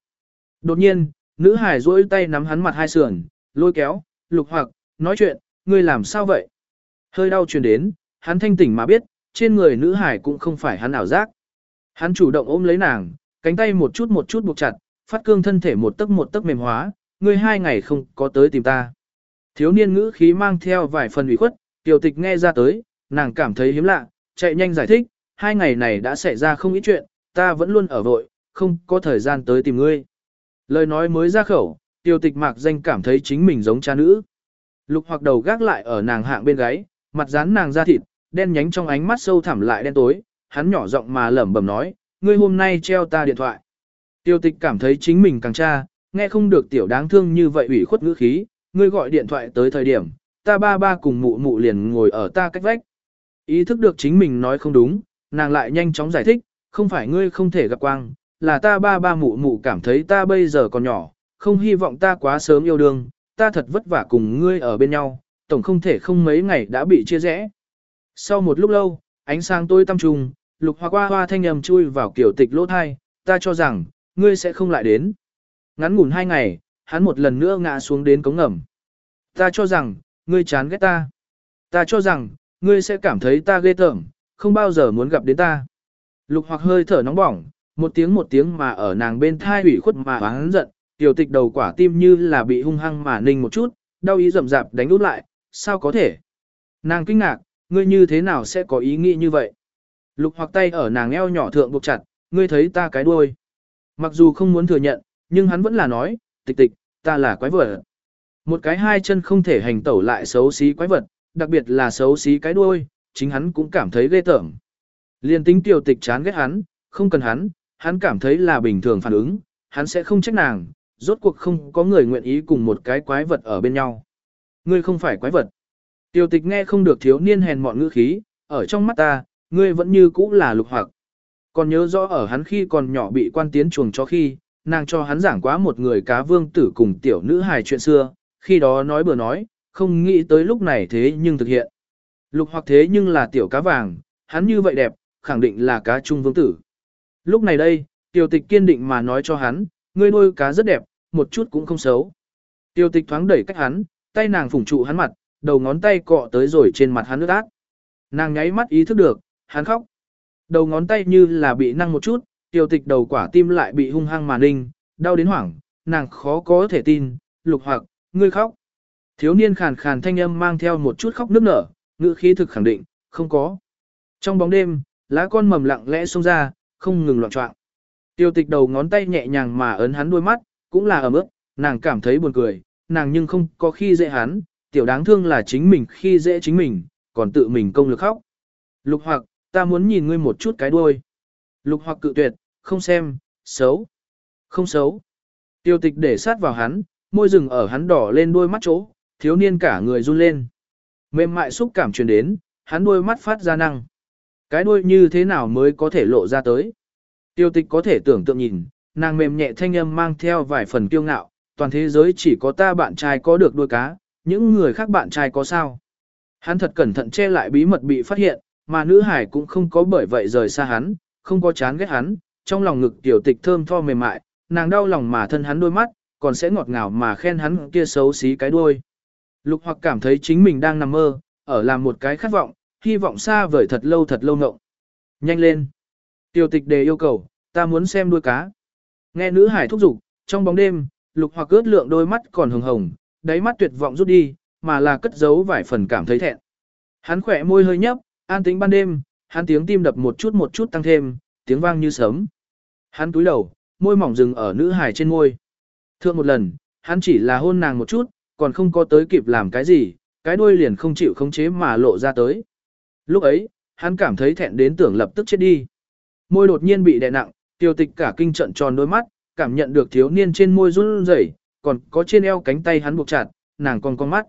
Đột nhiên, nữ hải duỗi tay nắm hắn mặt hai sườn, lôi kéo, lục hoặc, nói chuyện, ngươi làm sao vậy? Hơi đau truyền đến, hắn thanh tỉnh mà biết, trên người nữ hải cũng không phải hắn ảo giác. Hắn chủ động ôm lấy nàng, cánh tay một chút một chút buộc chặt, phát cương thân thể một tấc một tấc mềm hóa, ngươi hai ngày không có tới tìm ta. Thiếu niên ngữ khí mang theo vài phần ủy khuất, tiểu tịch nghe ra tới, nàng cảm thấy hiếm lạ, chạy nhanh giải thích, hai ngày này đã xảy ra không ít chuyện, ta vẫn luôn ở vội, không có thời gian tới tìm ngươi. Lời nói mới ra khẩu, tiểu tịch mạc danh cảm thấy chính mình giống cha nữ. Lục hoặc đầu gác lại ở nàng hạng bên gáy, mặt dán nàng ra thịt, đen nhánh trong ánh mắt sâu thẳm lại đen tối, hắn nhỏ giọng mà lẩm bẩm nói, ngươi hôm nay treo ta điện thoại. Tiêu tịch cảm thấy chính mình càng cha, nghe không được tiểu đáng thương như vậy ủy khuất ngữ khí, ngươi gọi điện thoại tới thời điểm, ta ba ba cùng mụ mụ liền ngồi ở ta cách vách. Ý thức được chính mình nói không đúng, nàng lại nhanh chóng giải thích, không phải ngươi không thể gặp quang, là ta ba ba mụ mụ cảm thấy ta bây giờ còn nhỏ, không hy vọng ta quá sớm yêu đương, ta thật vất vả cùng ngươi ở bên nhau, tổng không thể không mấy ngày đã bị chia rẽ. Sau một lúc lâu, ánh sáng tôi tăm trùng, lục hoa qua hoa thanh âm chui vào kiểu tịch lỗ thai, ta cho rằng, ngươi sẽ không lại đến. Ngắn ngủn hai ngày, hắn một lần nữa ngã xuống đến cống ngầm. Ta cho rằng, ngươi chán ghét ta. Ta cho rằng, ngươi sẽ cảm thấy ta ghê tởm, không bao giờ muốn gặp đến ta. Lục hoặc hơi thở nóng bỏng, một tiếng một tiếng mà ở nàng bên thai ủy khuất mà hắn giận, tiểu tịch đầu quả tim như là bị hung hăng mà ninh một chút, đau ý rậm rạp đánh út lại, sao có thể? Nàng kinh ngạc, ngươi như thế nào sẽ có ý nghĩ như vậy? Lục hoặc tay ở nàng eo nhỏ thượng buộc chặt, ngươi thấy ta cái đuôi. Mặc dù không muốn thừa nhận, nhưng hắn vẫn là nói, tịch tịch, ta là quái vật. Một cái hai chân không thể hành tẩu lại xấu xí quái vật, đặc biệt là xấu xí cái đuôi, chính hắn cũng cảm thấy ghê tởm. Liên tính tiểu tịch chán ghét hắn, không cần hắn, hắn cảm thấy là bình thường phản ứng, hắn sẽ không trách nàng, rốt cuộc không có người nguyện ý cùng một cái quái vật ở bên nhau. Ngươi không phải quái vật. Tiểu tịch nghe không được thiếu niên hèn mọn ngữ khí, ở trong mắt ta, ngươi vẫn như cũ là lục hoặc. Còn nhớ rõ ở hắn khi còn nhỏ bị quan tiến chuồng cho khi, nàng cho hắn giảng quá một người cá vương tử cùng tiểu nữ hài chuyện xưa, khi đó nói bừa nói, không nghĩ tới lúc này thế nhưng thực hiện. Lục hoặc thế nhưng là tiểu cá vàng, hắn như vậy đẹp, khẳng định là cá trung vương tử. Lúc này đây, tiểu tịch kiên định mà nói cho hắn, ngươi nuôi cá rất đẹp, một chút cũng không xấu. Tiểu tịch thoáng đẩy cách hắn, tay nàng phủng trụ hắn mặt, đầu ngón tay cọ tới rồi trên mặt hắn nước át. Nàng nháy mắt ý thức được, hắn khóc. Đầu ngón tay như là bị năng một chút, tiểu tịch đầu quả tim lại bị hung hăng mà ninh, đau đến hoảng, nàng khó có thể tin, lục hoặc, ngươi khóc. Thiếu niên khàn khàn thanh âm mang theo một chút khóc nức nở, ngữ khí thực khẳng định, không có. Trong bóng đêm, lá con mầm lặng lẽ xông ra, không ngừng loạn trọng. Tiêu tịch đầu ngón tay nhẹ nhàng mà ấn hắn đôi mắt, cũng là ấm ức, nàng cảm thấy buồn cười, nàng nhưng không có khi dễ hắn, tiểu đáng thương là chính mình khi dễ chính mình, còn tự mình công lực khóc. Lục hoặc, ta muốn nhìn ngươi một chút cái đuôi. Lục hoặc cự tuyệt, không xem, xấu. Không xấu. Tiêu tịch để sát vào hắn, môi rừng ở hắn đỏ lên đôi mắt chỗ, thiếu niên cả người run lên. Mềm mại xúc cảm truyền đến, hắn đôi mắt phát ra năng. Cái đôi như thế nào mới có thể lộ ra tới. Tiêu tịch có thể tưởng tượng nhìn, nàng mềm nhẹ thanh âm mang theo vài phần kiêu ngạo, toàn thế giới chỉ có ta bạn trai có được đôi cá, những người khác bạn trai có sao. Hắn thật cẩn thận che lại bí mật bị phát hiện, mà nữ hải cũng không có bởi vậy rời xa hắn, không có chán ghét hắn, trong lòng ngực tiểu tịch thơm tho mềm mại, nàng đau lòng mà thân hắn đôi mắt, còn sẽ ngọt ngào mà khen hắn kia xấu xí cái đuôi. Lục hoặc cảm thấy chính mình đang nằm mơ, ở làm một cái khát vọng, hy vọng xa vời thật lâu thật lâu ngộng. Nhanh lên. Tiểu tịch đề yêu cầu, Ta muốn xem đuôi cá. Nghe nữ hải thúc giục, trong bóng đêm, lục hoặc ướt lượng đôi mắt còn hồng hồng, đáy mắt tuyệt vọng rút đi, mà là cất giấu vài phần cảm thấy thẹn. Hắn khỏe môi hơi nhấp, an tĩnh ban đêm, hắn tiếng tim đập một chút một chút tăng thêm, tiếng vang như sớm. Hắn túi đầu, môi mỏng dừng ở nữ hải trên môi. Thượng một lần, hắn chỉ là hôn nàng một chút, còn không có tới kịp làm cái gì, cái đuôi liền không chịu khống chế mà lộ ra tới. Lúc ấy, hắn cảm thấy thẹn đến tưởng lập tức chết đi. Môi đột nhiên bị đè nặng, tiêu tịch cả kinh trận tròn đôi mắt, cảm nhận được thiếu niên trên môi run rẩy, còn có trên eo cánh tay hắn buộc chặt, nàng còn con mắt.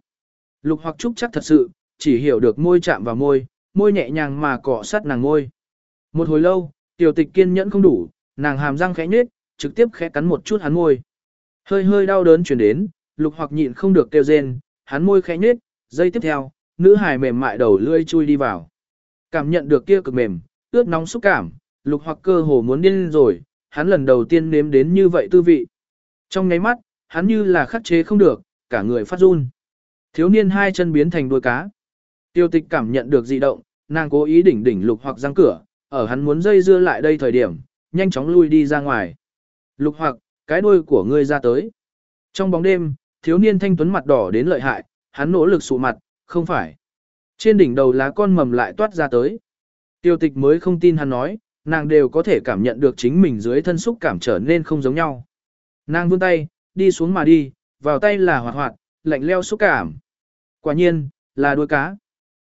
Lục hoặc trúc chắc thật sự, chỉ hiểu được môi chạm vào môi, môi nhẹ nhàng mà cọ sát nàng môi. Một hồi lâu, tiểu tịch kiên nhẫn không đủ, nàng hàm răng khẽ nhếch, trực tiếp khẽ cắn một chút hắn môi. Hơi hơi đau đớn chuyển đến, lục hoặc nhịn không được kêu rên, hắn môi khẽ nhếch, giây tiếp theo, nữ hài mềm mại đầu lưỡi chui đi vào. Cảm nhận được kia cực mềm, ướt nóng xúc cảm, lục hoặc cơ hồ muốn điên rồi, hắn lần đầu tiên nếm đến như vậy tư vị. Trong nháy mắt, hắn như là khắc chế không được, cả người phát run. Thiếu niên hai chân biến thành đuôi cá. Tiêu tịch cảm nhận được dị động, nàng cố ý đỉnh đỉnh lục hoặc răng cửa, ở hắn muốn dây dưa lại đây thời điểm, nhanh chóng lui đi ra ngoài. Lục hoặc, cái đuôi của ngươi ra tới. Trong bóng đêm, thiếu niên thanh tuấn mặt đỏ đến lợi hại, hắn nỗ lực sụ mặt, không phải. Trên đỉnh đầu lá con mầm lại toát ra tới. Tiêu tịch mới không tin hắn nói, nàng đều có thể cảm nhận được chính mình dưới thân xúc cảm trở nên không giống nhau. Nàng vươn tay, đi xuống mà đi, vào tay là hoạt hoạt, lạnh leo xúc cảm. Quả nhiên, là đuôi cá.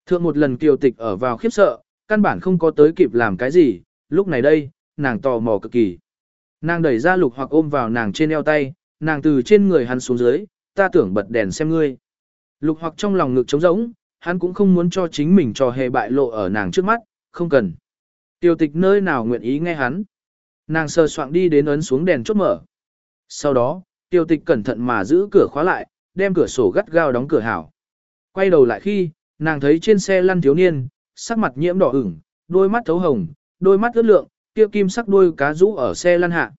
Thượng một lần kiều tịch ở vào khiếp sợ, căn bản không có tới kịp làm cái gì, lúc này đây, nàng tò mò cực kỳ. Nàng đẩy ra lục hoặc ôm vào nàng trên eo tay, nàng từ trên người hắn xuống dưới, ta tưởng bật đèn xem ngươi. Lục hoặc trong lòng ngực trống rỗng, hắn cũng không muốn cho chính mình trò hề bại lộ ở nàng trước mắt, không cần. Tiêu tịch nơi nào nguyện ý nghe hắn. Nàng sơ soạn đi đến ấn xuống đèn chốt mở. Sau đó, tiêu tịch cẩn thận mà giữ cửa khóa lại, đem cửa sổ gắt gao đóng cửa hảo. Quay đầu lại khi, nàng thấy trên xe lăn thiếu niên, sắc mặt nhiễm đỏ ửng, đôi mắt thấu hồng, đôi mắt ướt lượng, kia kim sắc đuôi cá rũ ở xe lăn hạ.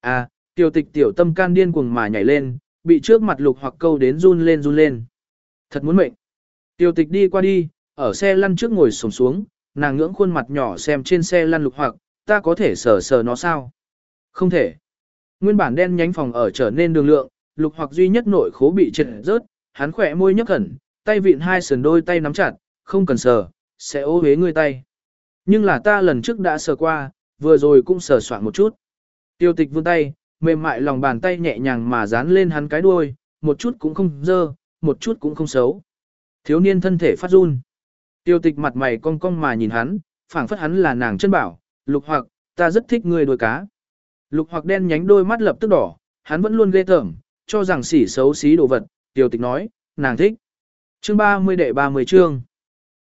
À, tiểu tịch tiểu tâm can điên cuồng mà nhảy lên, bị trước mặt lục hoặc câu đến run lên run lên. Thật muốn mệnh. tiểu tịch đi qua đi, ở xe lăn trước ngồi sổng xuống, nàng ngưỡng khuôn mặt nhỏ xem trên xe lăn lục hoặc, ta có thể sờ sờ nó sao? Không thể. Nguyên bản đen nhánh phòng ở trở nên đường lượng, lục hoặc duy nhất nội khố bị trượt rớt, hắn khỏe môi nhấc khẩn, tay vịn hai sườn đôi tay nắm chặt, không cần sờ, sẽ ô hế ngươi tay. Nhưng là ta lần trước đã sờ qua, vừa rồi cũng sờ soạn một chút. Tiêu tịch vươn tay, mềm mại lòng bàn tay nhẹ nhàng mà dán lên hắn cái đuôi, một chút cũng không dơ, một chút cũng không xấu. Thiếu niên thân thể phát run. Tiêu tịch mặt mày cong cong mà nhìn hắn, phảng phất hắn là nàng chân bảo, lục hoặc, ta rất thích người đuôi cá. Lục hoặc đen nhánh đôi mắt lập tức đỏ, hắn vẫn luôn ghê tởm, cho rằng sỉ xấu xí đồ vật, tiêu tịch nói, nàng thích. Chương 30 đệ 30 chương.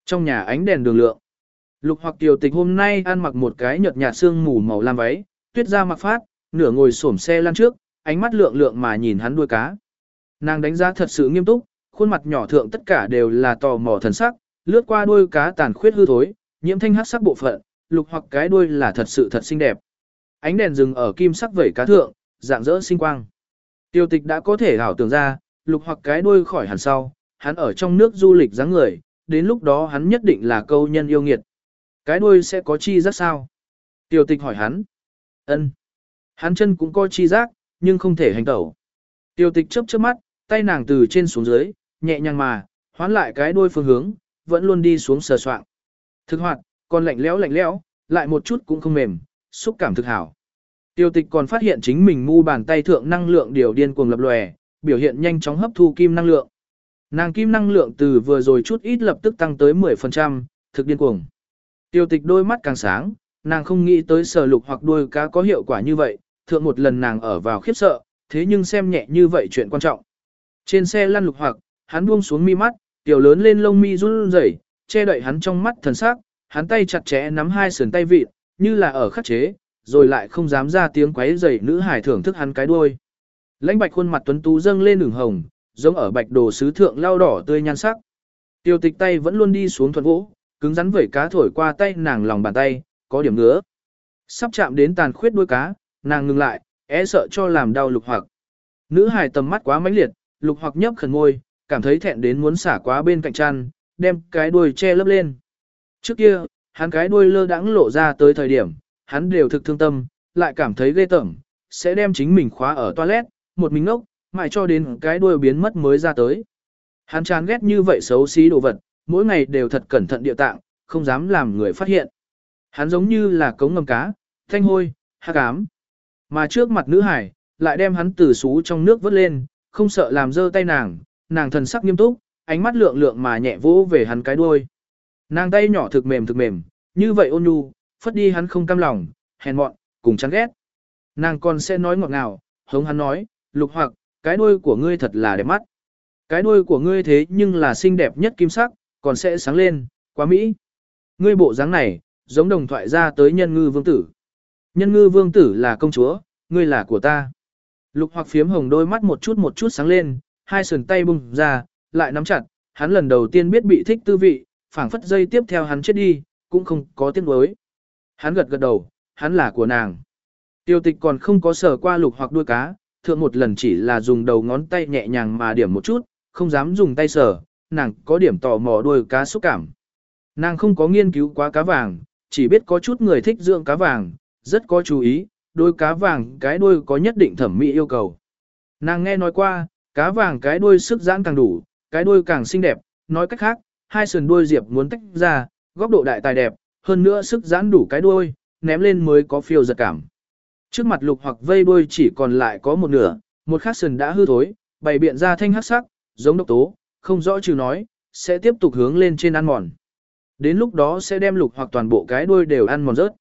Trong nhà ánh đèn đường lượng. Lục hoặc tiêu tịch hôm nay ăn mặc một cái nhợt nhạt xương mù màu lam váy, tuyết ra mặc phát, nửa ngồi xổm xe lăn trước, ánh mắt lượng lượng mà nhìn hắn đuôi cá. Nàng đánh giá thật sự nghiêm túc, khuôn mặt nhỏ thượng tất cả đều là tò mò thần sắc, lướt qua đuôi cá tàn khuyết hư thối, nhiễm thanh hắc sắc bộ phận, lục hoặc cái đuôi là thật sự thật xinh đẹp. Ánh đèn dừng ở kim sắc vẩy cá thượng, dạng dỡ sinh quang. Tiêu tịch đã có thể ảo tưởng ra, lục hoặc cái đuôi khỏi hẳn sau, hắn ở trong nước du lịch dáng người, đến lúc đó hắn nhất định là câu nhân yêu nghiệt. Cái đuôi sẽ có chi giác sao? Tiêu tịch hỏi hắn. ân Hắn chân cũng có chi giác, nhưng không thể hành tẩu. Tiêu tịch chớp chớp mắt, tay nàng từ trên xuống dưới, nhẹ nhàng mà, hoán lại cái đuôi phương hướng, vẫn luôn đi xuống sờ soạng. Thực hoạt, còn lạnh lẽo lạnh lẽo, lại một chút cũng không mềm, xúc cảm thực hảo. Tiêu tịch còn phát hiện chính mình mu bàn tay thượng năng lượng điều điên cuồng lập lòe, biểu hiện nhanh chóng hấp thu kim năng lượng. Nàng kim năng lượng từ vừa rồi chút ít lập tức tăng tới 10%, thực điên cuồng. Tiêu tịch đôi mắt càng sáng, nàng không nghĩ tới sờ lục hoặc đuôi cá có hiệu quả như vậy, thượng một lần nàng ở vào khiếp sợ, thế nhưng xem nhẹ như vậy chuyện quan trọng. Trên xe lăn lục hoặc, hắn buông xuống mi mắt, tiểu lớn lên lông mi run rẩy, che đậy hắn trong mắt thần sắc, hắn tay chặt chẽ nắm hai sườn tay vịt, như là ở khắc chế, rồi lại không dám ra tiếng quấy rầy nữ hải thưởng thức hắn cái đuôi. Lãnh bạch khuôn mặt tuấn tú dâng lên đường hồng, giống ở bạch đồ sứ thượng lao đỏ tươi nhan sắc. Tiêu tịch tay vẫn luôn đi xuống thuận vũ cứng rắn vẩy cá thổi qua tay nàng lòng bàn tay, có điểm ngứa. Sắp chạm đến tàn khuyết đuôi cá, nàng ngừng lại, é sợ cho làm đau lục hoặc. Nữ hài tầm mắt quá mãnh liệt, lục hoặc nhấp khẩn ngôi, cảm thấy thẹn đến muốn xả quá bên cạnh chăn, đem cái đuôi che lấp lên. Trước kia, hắn cái đuôi lơ đãng lộ ra tới thời điểm, hắn đều thực thương tâm, lại cảm thấy ghê tởm, sẽ đem chính mình khóa ở toilet, một mình ngốc, mãi cho đến cái đuôi biến mất mới ra tới. Hắn chán ghét như vậy xấu xí đồ vật, mỗi ngày đều thật cẩn thận địa tạng, không dám làm người phát hiện. Hắn giống như là cống ngầm cá, thanh hôi, hắc ám. Mà trước mặt nữ hải, lại đem hắn từ xú trong nước vớt lên, không sợ làm dơ tay nàng, nàng thần sắc nghiêm túc, ánh mắt lượng lượng mà nhẹ vỗ về hắn cái đuôi. Nàng tay nhỏ thực mềm thực mềm, như vậy ôn nhu, phất đi hắn không cam lòng, hèn mọn, cùng chán ghét. Nàng còn sẽ nói ngọt ngào, hống hắn nói, lục hoặc, cái đuôi của ngươi thật là đẹp mắt. Cái đuôi của ngươi thế nhưng là xinh đẹp nhất kim sắc, còn sẽ sáng lên, quá mỹ. Ngươi bộ dáng này, giống đồng thoại ra tới nhân ngư vương tử. Nhân ngư vương tử là công chúa, ngươi là của ta. Lục hoặc phiếm hồng đôi mắt một chút một chút sáng lên, hai sườn tay bung ra, lại nắm chặt, hắn lần đầu tiên biết bị thích tư vị, phảng phất dây tiếp theo hắn chết đi, cũng không có tiếc nuối. Hắn gật gật đầu, hắn là của nàng. Tiêu tịch còn không có sở qua lục hoặc đuôi cá, thượng một lần chỉ là dùng đầu ngón tay nhẹ nhàng mà điểm một chút, không dám dùng tay sở, nàng có điểm tò mò đuôi cá xúc cảm. Nàng không có nghiên cứu quá cá vàng, chỉ biết có chút người thích dưỡng cá vàng, rất có chú ý, Đôi cá vàng cái đuôi có nhất định thẩm mỹ yêu cầu. Nàng nghe nói qua, cá vàng cái đuôi sức giãn càng đủ, cái đuôi càng xinh đẹp, nói cách khác, hai sườn đuôi diệp muốn tách ra, góc độ đại tài đẹp, hơn nữa sức giãn đủ cái đuôi, ném lên mới có phiêu giật cảm. Trước mặt lục hoặc vây đuôi chỉ còn lại có một nửa, một khác sườn đã hư thối, bày biện ra thanh hắc sắc, giống độc tố, không rõ trừ nói, sẽ tiếp tục hướng lên trên ăn mòn. Đến lúc đó sẽ đem lục hoặc toàn bộ cái đuôi đều ăn mòn rớt.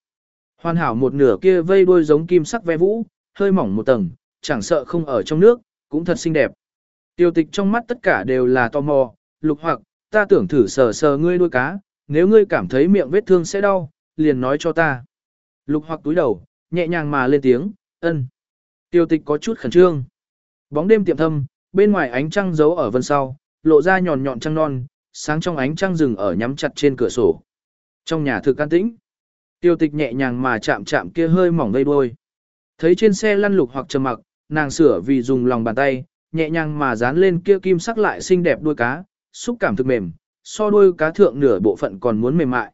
Hoàn hảo một nửa kia vây đuôi giống kim sắc ve vũ, hơi mỏng một tầng, chẳng sợ không ở trong nước, cũng thật xinh đẹp. Tiêu tịch trong mắt tất cả đều là tò mò, lục hoặc, ta tưởng thử sờ sờ ngươi đuôi cá, nếu ngươi cảm thấy miệng vết thương sẽ đau, liền nói cho ta. Lục hoặc túi đầu, nhẹ nhàng mà lên tiếng, ân. Tiêu tịch có chút khẩn trương. Bóng đêm tiệm thâm, bên ngoài ánh trăng giấu ở vân sau, lộ ra nhọn nhọn trăng non, sáng trong ánh trăng rừng ở nhắm chặt trên cửa sổ. Trong nhà thực can tĩnh, tiêu tịch nhẹ nhàng mà chạm chạm kia hơi mỏng vây đuôi. Thấy trên xe lăn lục hoặc trầm mặc, nàng sửa vì dùng lòng bàn tay, nhẹ nhàng mà dán lên kia kim sắc lại xinh đẹp đuôi cá, xúc cảm thực mềm, so đuôi cá thượng nửa bộ phận còn muốn mềm mại.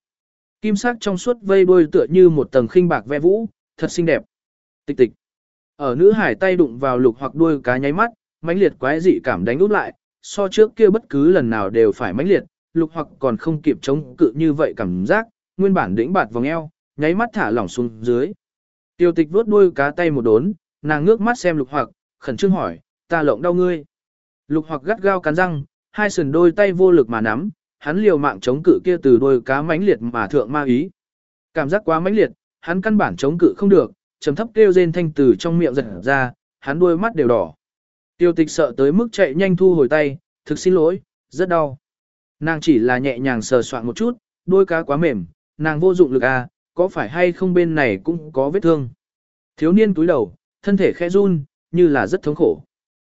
Kim sắc trong suốt vây đuôi tựa như một tầng khinh bạc ve vũ, thật xinh đẹp. Tịch tịch. Ở nữ hải tay đụng vào lục hoặc đuôi cá nháy mắt, mãnh liệt quái dị cảm đánh út lại, so trước kia bất cứ lần nào đều phải mãnh liệt, lục hoặc còn không kịp chống cự như vậy cảm giác, nguyên bản đĩnh bạt vòng eo, nháy mắt thả lỏng xuống dưới. Tiêu tịch vuốt đuôi cá tay một đốn, nàng ngước mắt xem lục hoặc, khẩn trương hỏi, ta lộng đau ngươi. Lục hoặc gắt gao cắn răng, hai sườn đôi tay vô lực mà nắm, hắn liều mạng chống cự kia từ đôi cá mãnh liệt mà thượng ma ý. Cảm giác quá mãnh liệt, hắn căn bản chống cự không được, trầm thấp kêu rên thanh từ trong miệng giật ra, hắn đôi mắt đều đỏ. Tiêu tịch sợ tới mức chạy nhanh thu hồi tay, thực xin lỗi, rất đau. Nàng chỉ là nhẹ nhàng sờ soạn một chút, đôi cá quá mềm, nàng vô dụng lực à, có phải hay không bên này cũng có vết thương. Thiếu niên túi đầu, thân thể khẽ run, như là rất thống khổ.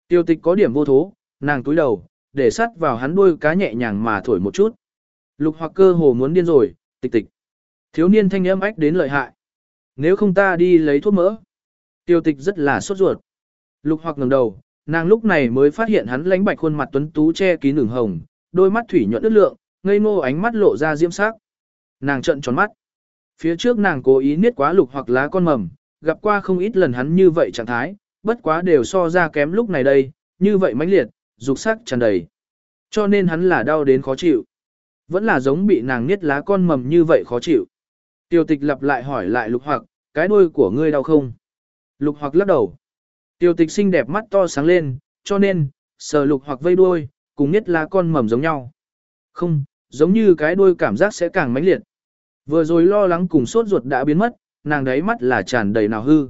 Tiêu tịch có điểm vô thố, nàng túi đầu, để sắt vào hắn đuôi cá nhẹ nhàng mà thổi một chút. Lục hoặc cơ hồ muốn điên rồi, tịch tịch. Thiếu niên thanh âm ách đến lợi hại. Nếu không ta đi lấy thuốc mỡ. Tiêu tịch rất là sốt ruột. Lục hoặc ngẩng đầu, nàng lúc này mới phát hiện hắn lánh bạch khuôn mặt tuấn tú che kín đường hồng, đôi mắt thủy nhuận ướt lượng, ngây ngô ánh mắt lộ ra diễm sắc. Nàng trợn tròn mắt. Phía trước nàng cố ý niết quá lục hoặc lá con mầm, gặp qua không ít lần hắn như vậy trạng thái, bất quá đều so ra kém lúc này đây, như vậy mãnh liệt, dục sắc tràn đầy. Cho nên hắn là đau đến khó chịu. Vẫn là giống bị nàng niết lá con mầm như vậy khó chịu. Tiêu tịch lặp lại hỏi lại lục hoặc, cái đuôi của ngươi đau không? Lục hoặc lắc đầu. Tiêu tịch xinh đẹp mắt to sáng lên, cho nên, sờ lục hoặc vây đuôi, cùng nhất là con mầm giống nhau. Không, giống như cái đuôi cảm giác sẽ càng mãnh liệt. Vừa rồi lo lắng cùng sốt ruột đã biến mất, nàng đấy mắt là tràn đầy nào hư.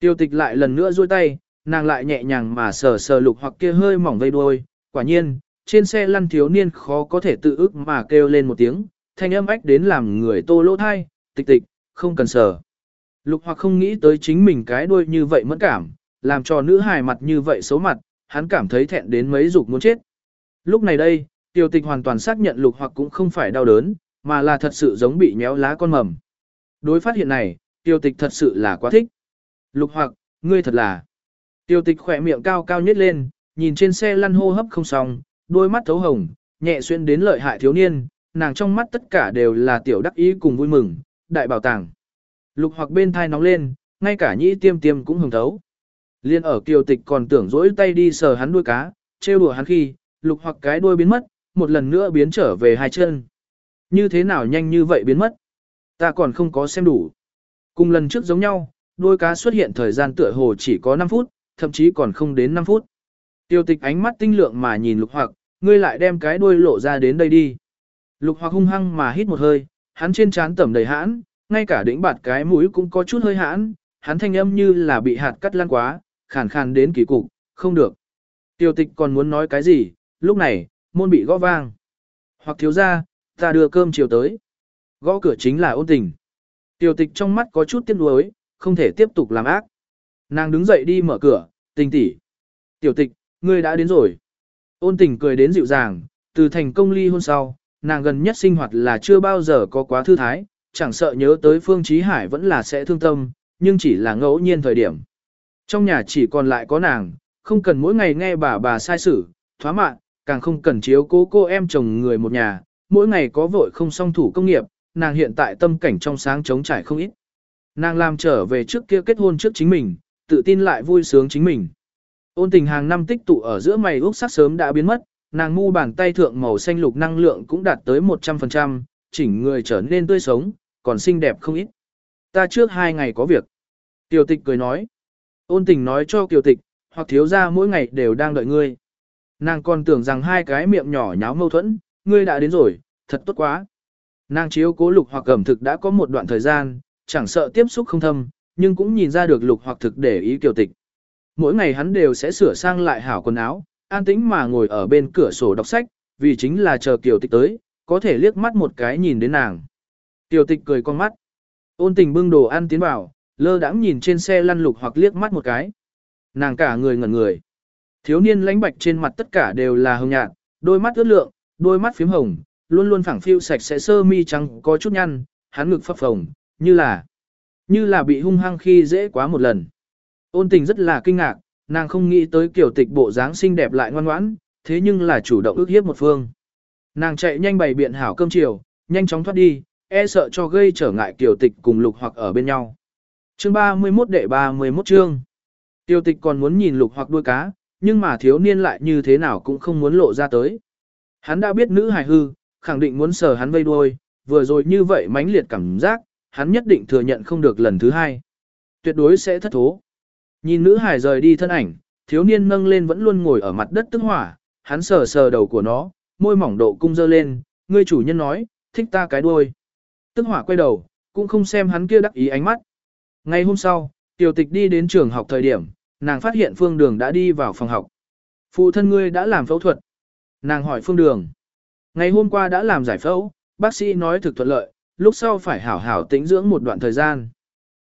Tiêu tịch lại lần nữa duỗi tay, nàng lại nhẹ nhàng mà sờ sờ lục hoặc kia hơi mỏng vây đuôi, quả nhiên, trên xe lăn thiếu niên khó có thể tự ức mà kêu lên một tiếng, thanh âm ách đến làm người tô lỗ thai, tịch tịch, không cần sờ. Lục hoặc không nghĩ tới chính mình cái đuôi như vậy mẫn cảm, làm cho nữ hài mặt như vậy xấu mặt, hắn cảm thấy thẹn đến mấy dục muốn chết. Lúc này đây, tiêu tịch hoàn toàn xác nhận lục hoặc cũng không phải đau đớn, mà là thật sự giống bị nhéo lá con mầm. Đối phát hiện này, tiêu tịch thật sự là quá thích. Lục hoặc, ngươi thật là. Tiêu tịch khỏe miệng cao cao nhất lên, nhìn trên xe lăn hô hấp không xong, đôi mắt thấu hồng, nhẹ xuyên đến lợi hại thiếu niên, nàng trong mắt tất cả đều là tiểu đắc ý cùng vui mừng, đại bảo tàng. Lục hoặc bên thai nóng lên, ngay cả nhĩ tiêm tiêm cũng hồng thấu. Liên ở kiều tịch còn tưởng dỗi tay đi sờ hắn đuôi cá, trêu đùa hắn khi, lục hoặc cái đuôi biến mất, một lần nữa biến trở về hai chân. Như thế nào nhanh như vậy biến mất? Ta còn không có xem đủ. Cùng lần trước giống nhau, đuôi cá xuất hiện thời gian tựa hồ chỉ có 5 phút, thậm chí còn không đến 5 phút. Tiêu tịch ánh mắt tinh lượng mà nhìn lục hoặc, ngươi lại đem cái đuôi lộ ra đến đây đi. Lục hoặc hung hăng mà hít một hơi, hắn trên trán tẩm đầy hãn, ngay cả đỉnh bạt cái mũi cũng có chút hơi hãn, hắn thanh âm như là bị hạt cắt lan quá, khàn khàn đến kỳ cục, không được. Tiêu tịch còn muốn nói cái gì, lúc này, môn bị gõ vang. Hoặc thiếu ra, ta đưa cơm chiều tới. Gõ cửa chính là ôn tình. Tiêu tịch trong mắt có chút tiếc nuối, không thể tiếp tục làm ác. Nàng đứng dậy đi mở cửa, tình tỉ. Tiểu tịch, ngươi đã đến rồi. Ôn tình cười đến dịu dàng, từ thành công ly hôn sau, nàng gần nhất sinh hoạt là chưa bao giờ có quá thư thái, chẳng sợ nhớ tới Phương Chí Hải vẫn là sẽ thương tâm, nhưng chỉ là ngẫu nhiên thời điểm. Trong nhà chỉ còn lại có nàng, không cần mỗi ngày nghe bà bà sai xử, thoá mạn, càng không cần chiếu cố cô em chồng người một nhà, mỗi ngày có vội không song thủ công nghiệp, nàng hiện tại tâm cảnh trong sáng chống trải không ít. Nàng làm trở về trước kia kết hôn trước chính mình, tự tin lại vui sướng chính mình. Ôn tình hàng năm tích tụ ở giữa mày úc sắc sớm đã biến mất, nàng mu bàn tay thượng màu xanh lục năng lượng cũng đạt tới 100%, chỉnh người trở nên tươi sống, còn xinh đẹp không ít. Ta trước hai ngày có việc. tiểu tịch cười nói. Ôn tình nói cho Kiều tịch, hoặc thiếu ra mỗi ngày đều đang đợi ngươi. Nàng còn tưởng rằng hai cái miệng nhỏ nháo mâu thuẫn, ngươi đã đến rồi, thật tốt quá. Nàng chiếu cố lục hoặc cẩm thực đã có một đoạn thời gian, chẳng sợ tiếp xúc không thâm, nhưng cũng nhìn ra được lục hoặc thực để ý Kiều tịch. Mỗi ngày hắn đều sẽ sửa sang lại hảo quần áo, an tĩnh mà ngồi ở bên cửa sổ đọc sách, vì chính là chờ Kiều tịch tới, có thể liếc mắt một cái nhìn đến nàng. Kiều tịch cười con mắt. Ôn tình bưng đồ ăn tiến vào, lơ đãng nhìn trên xe lăn lục hoặc liếc mắt một cái. Nàng cả người ngẩn người. Thiếu niên lãnh bạch trên mặt tất cả đều là hồng nhạt, đôi mắt ướt lượng, đôi mắt phím hồng, luôn luôn phẳng phiu sạch sẽ sơ mi trắng có chút nhăn, hắn ngực phập phồng, như là như là bị hung hăng khi dễ quá một lần. Ôn tình rất là kinh ngạc, nàng không nghĩ tới kiểu tịch bộ dáng xinh đẹp lại ngoan ngoãn, thế nhưng là chủ động ước hiếp một phương. Nàng chạy nhanh bày biện hảo cơm chiều, nhanh chóng thoát đi, e sợ cho gây trở ngại kiểu tịch cùng lục hoặc ở bên nhau. Chương 31 đệ 31 chương. Tiêu tịch còn muốn nhìn lục hoặc đuôi cá, nhưng mà thiếu niên lại như thế nào cũng không muốn lộ ra tới. Hắn đã biết nữ hài hư, khẳng định muốn sờ hắn vây đuôi, vừa rồi như vậy mãnh liệt cảm giác, hắn nhất định thừa nhận không được lần thứ hai. Tuyệt đối sẽ thất thố. Nhìn nữ hài rời đi thân ảnh, thiếu niên nâng lên vẫn luôn ngồi ở mặt đất tức hỏa, hắn sờ sờ đầu của nó, môi mỏng độ cung dơ lên, ngươi chủ nhân nói, thích ta cái đuôi. Tức hỏa quay đầu, cũng không xem hắn kia đắc ý ánh mắt. Ngày hôm sau, tiểu tịch đi đến trường học thời điểm, nàng phát hiện phương đường đã đi vào phòng học. Phụ thân ngươi đã làm phẫu thuật. Nàng hỏi phương đường. Ngày hôm qua đã làm giải phẫu, bác sĩ nói thực thuận lợi, lúc sau phải hảo hảo tĩnh dưỡng một đoạn thời gian.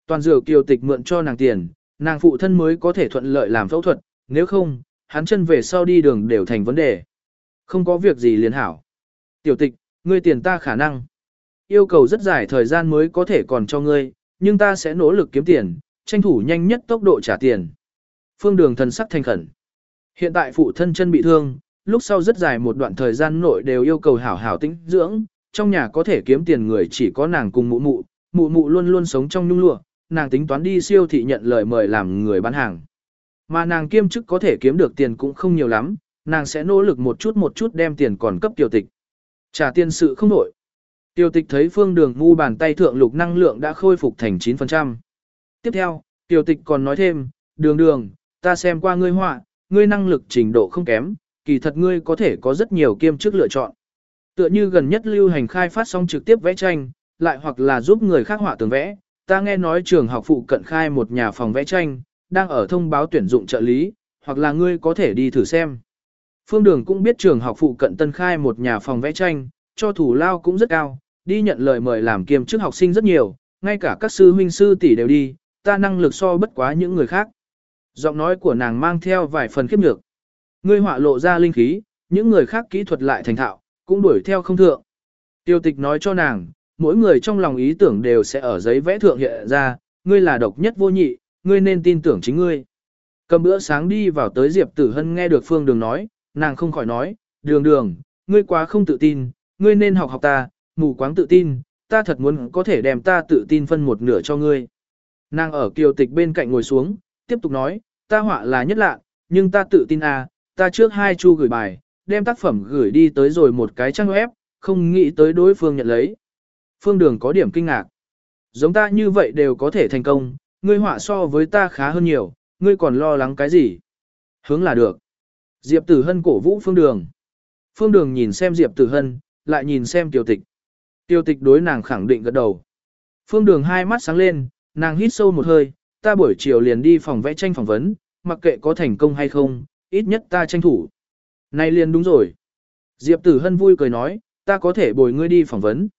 Toàn dược kiều tịch mượn cho nàng tiền, nàng phụ thân mới có thể thuận lợi làm phẫu thuật, nếu không, hắn chân về sau đi đường đều thành vấn đề. Không có việc gì liền hảo. Tiểu tịch, ngươi tiền ta khả năng. Yêu cầu rất dài thời gian mới có thể còn cho ngươi, nhưng ta sẽ nỗ lực kiếm tiền, tranh thủ nhanh nhất tốc độ trả tiền. Phương đường thần sắc thanh khẩn. Hiện tại phụ thân chân bị thương, lúc sau rất dài một đoạn thời gian nội đều yêu cầu hảo hảo tĩnh dưỡng, trong nhà có thể kiếm tiền người chỉ có nàng cùng mụ mụ, mụ mụ luôn luôn sống trong nhung lụa, nàng tính toán đi siêu thị nhận lời mời làm người bán hàng. Mà nàng kiêm chức có thể kiếm được tiền cũng không nhiều lắm, nàng sẽ nỗ lực một chút một chút đem tiền còn cấp tiểu tịch. Trả tiền sự không nổi. Tiểu tịch thấy phương đường ngu bàn tay thượng lục năng lượng đã khôi phục thành 9%. Tiếp theo, tiểu tịch còn nói thêm, đường đường, ta xem qua ngươi họa, ngươi năng lực trình độ không kém, kỳ thật ngươi có thể có rất nhiều kiêm chức lựa chọn. Tựa như gần nhất lưu hành khai phát xong trực tiếp vẽ tranh, lại hoặc là giúp người khác họa tường vẽ, ta nghe nói trường học phụ cận khai một nhà phòng vẽ tranh, đang ở thông báo tuyển dụng trợ lý, hoặc là ngươi có thể đi thử xem. Phương Đường cũng biết trường học phụ cận tân khai một nhà phòng vẽ tranh, cho thủ lao cũng rất cao, đi nhận lời mời làm kiêm chức học sinh rất nhiều, ngay cả các sư huynh sư tỷ đều đi, ta năng lực so bất quá những người khác. Giọng nói của nàng mang theo vài phần khiếp nhược. Ngươi họa lộ ra linh khí, những người khác kỹ thuật lại thành thạo, cũng đuổi theo không thượng. Tiêu tịch nói cho nàng, mỗi người trong lòng ý tưởng đều sẽ ở giấy vẽ thượng hiện ra, ngươi là độc nhất vô nhị, ngươi nên tin tưởng chính ngươi. Cầm bữa sáng đi vào tới Diệp Tử Hân nghe được Phương Đường nói, nàng không khỏi nói, đường đường, ngươi quá không tự tin, ngươi nên học học ta, mù quáng tự tin, ta thật muốn có thể đem ta tự tin phân một nửa cho ngươi. Nàng ở kiều tịch bên cạnh ngồi xuống, tiếp tục nói, ta họa là nhất lạ, nhưng ta tự tin à, ta trước hai chu gửi bài, đem tác phẩm gửi đi tới rồi một cái trang web, không nghĩ tới đối phương nhận lấy. Phương Đường có điểm kinh ngạc. Giống ta như vậy đều có thể thành công, ngươi họa so với ta khá hơn nhiều, ngươi còn lo lắng cái gì? Hướng là được. Diệp Tử Hân cổ vũ Phương Đường. Phương Đường nhìn xem Diệp Tử Hân, lại nhìn xem Kiều Tịch. Tiêu Tịch đối nàng khẳng định gật đầu. Phương Đường hai mắt sáng lên, nàng hít sâu một hơi, ta buổi chiều liền đi phòng vẽ tranh phỏng vấn, mặc kệ có thành công hay không, ít nhất ta tranh thủ. Này liền đúng rồi. Diệp Tử Hân vui cười nói, ta có thể bồi ngươi đi phỏng vấn.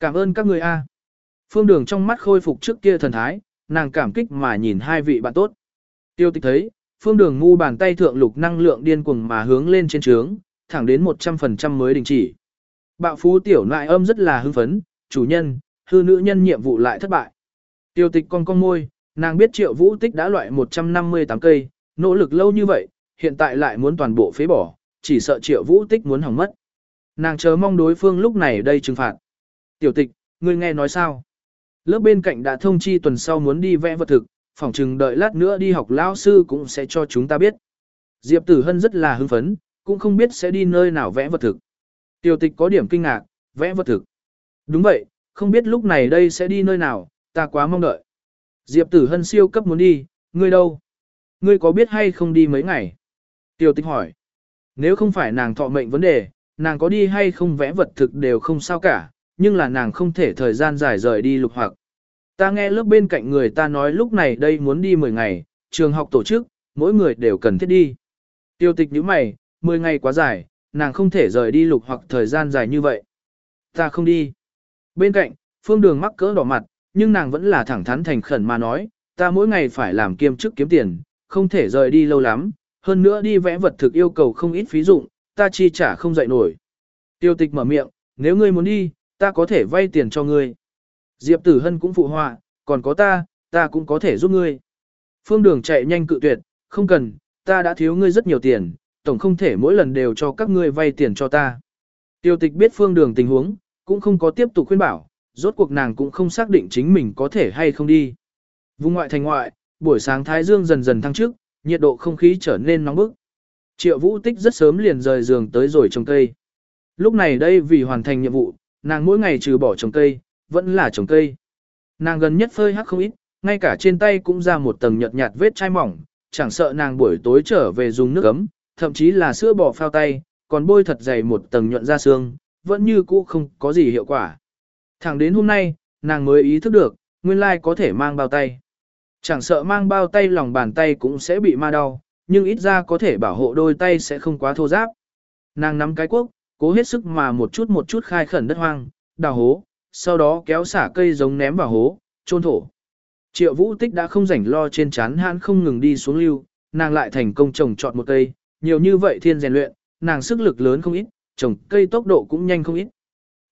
Cảm ơn các ngươi a. Phương Đường trong mắt khôi phục trước kia thần thái, nàng cảm kích mà nhìn hai vị bạn tốt. Tiêu tịch thấy, Phương Đường ngu bàn tay thượng lục năng lượng điên cuồng mà hướng lên trên trướng, thẳng đến 100% mới đình chỉ. Bạo phú tiểu nại âm rất là hưng phấn, chủ nhân, hư nữ nhân nhiệm vụ lại thất bại. Tiêu tịch con con môi, nàng biết triệu vũ tích đã loại 158 cây, nỗ lực lâu như vậy, hiện tại lại muốn toàn bộ phế bỏ, chỉ sợ triệu vũ tích muốn hỏng mất. Nàng chờ mong đối phương lúc này đây trừng phạt. Tiểu tịch, ngươi nghe nói sao? Lớp bên cạnh đã thông chi tuần sau muốn đi vẽ vật thực, phòng chừng đợi lát nữa đi học lao sư cũng sẽ cho chúng ta biết. Diệp Tử Hân rất là hưng phấn, cũng không biết sẽ đi nơi nào vẽ vật thực. Tiểu tịch có điểm kinh ngạc, vẽ vật thực. Đúng vậy, không biết lúc này đây sẽ đi nơi nào, ta quá mong đợi. Diệp Tử Hân siêu cấp muốn đi, ngươi đâu? Ngươi có biết hay không đi mấy ngày? Tiểu tịch hỏi. Nếu không phải nàng thọ mệnh vấn đề, nàng có đi hay không vẽ vật thực đều không sao cả, nhưng là nàng không thể thời gian dài rời đi lục hoặc. Ta nghe lớp bên cạnh người ta nói lúc này đây muốn đi 10 ngày, trường học tổ chức, mỗi người đều cần thiết đi. Tiêu tịch như mày, 10 ngày quá dài, nàng không thể rời đi lục hoặc thời gian dài như vậy. Ta không đi. Bên cạnh, phương đường mắc cỡ đỏ mặt, nhưng nàng vẫn là thẳng thắn thành khẩn mà nói, ta mỗi ngày phải làm kiêm chức kiếm tiền, không thể rời đi lâu lắm, hơn nữa đi vẽ vật thực yêu cầu không ít phí dụng, ta chi trả không dậy nổi. Tiêu tịch mở miệng, nếu ngươi muốn đi, ta có thể vay tiền cho ngươi. Diệp Tử Hân cũng phụ họa, còn có ta, ta cũng có thể giúp ngươi. Phương Đường chạy nhanh cự tuyệt, không cần, ta đã thiếu ngươi rất nhiều tiền, tổng không thể mỗi lần đều cho các ngươi vay tiền cho ta. Tiêu tịch biết Phương Đường tình huống, cũng không có tiếp tục khuyên bảo, rốt cuộc nàng cũng không xác định chính mình có thể hay không đi. Vùng ngoại thành ngoại, buổi sáng Thái Dương dần dần thăng trước, nhiệt độ không khí trở nên nóng bức. Triệu Vũ Tích rất sớm liền rời giường tới rồi trồng cây. Lúc này đây vì hoàn thành nhiệm vụ, nàng mỗi ngày trừ bỏ trồng cây, vẫn là trồng cây. Nàng gần nhất phơi hắc không ít, ngay cả trên tay cũng ra một tầng nhợt nhạt vết chai mỏng, chẳng sợ nàng buổi tối trở về dùng nước ấm, thậm chí là sữa bò phao tay, còn bôi thật dày một tầng nhuận da xương, vẫn như cũ không có gì hiệu quả. Thẳng đến hôm nay, nàng mới ý thức được, nguyên lai có thể mang bao tay. Chẳng sợ mang bao tay lòng bàn tay cũng sẽ bị ma đau, nhưng ít ra có thể bảo hộ đôi tay sẽ không quá thô ráp. Nàng nắm cái cuốc, cố hết sức mà một chút một chút khai khẩn đất hoang, đào hố, sau đó kéo xả cây giống ném vào hố, trôn thổ. Triệu vũ tích đã không rảnh lo trên chán hãn không ngừng đi xuống lưu, nàng lại thành công trồng trọt một cây, nhiều như vậy thiên rèn luyện, nàng sức lực lớn không ít, trồng cây tốc độ cũng nhanh không ít.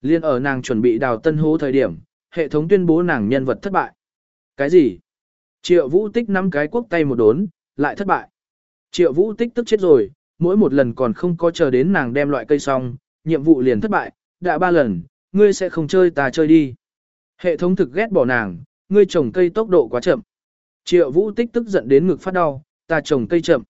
Liên ở nàng chuẩn bị đào tân hố thời điểm, hệ thống tuyên bố nàng nhân vật thất bại. Cái gì? Triệu vũ tích năm cái quốc tay một đốn, lại thất bại. Triệu vũ tích tức chết rồi, mỗi một lần còn không có chờ đến nàng đem loại cây xong, nhiệm vụ liền thất bại, đã ba lần, ngươi sẽ không chơi ta chơi đi. Hệ thống thực ghét bỏ nàng, ngươi trồng cây tốc độ quá chậm. Triệu vũ tích tức giận đến ngực phát đau, ta trồng cây chậm.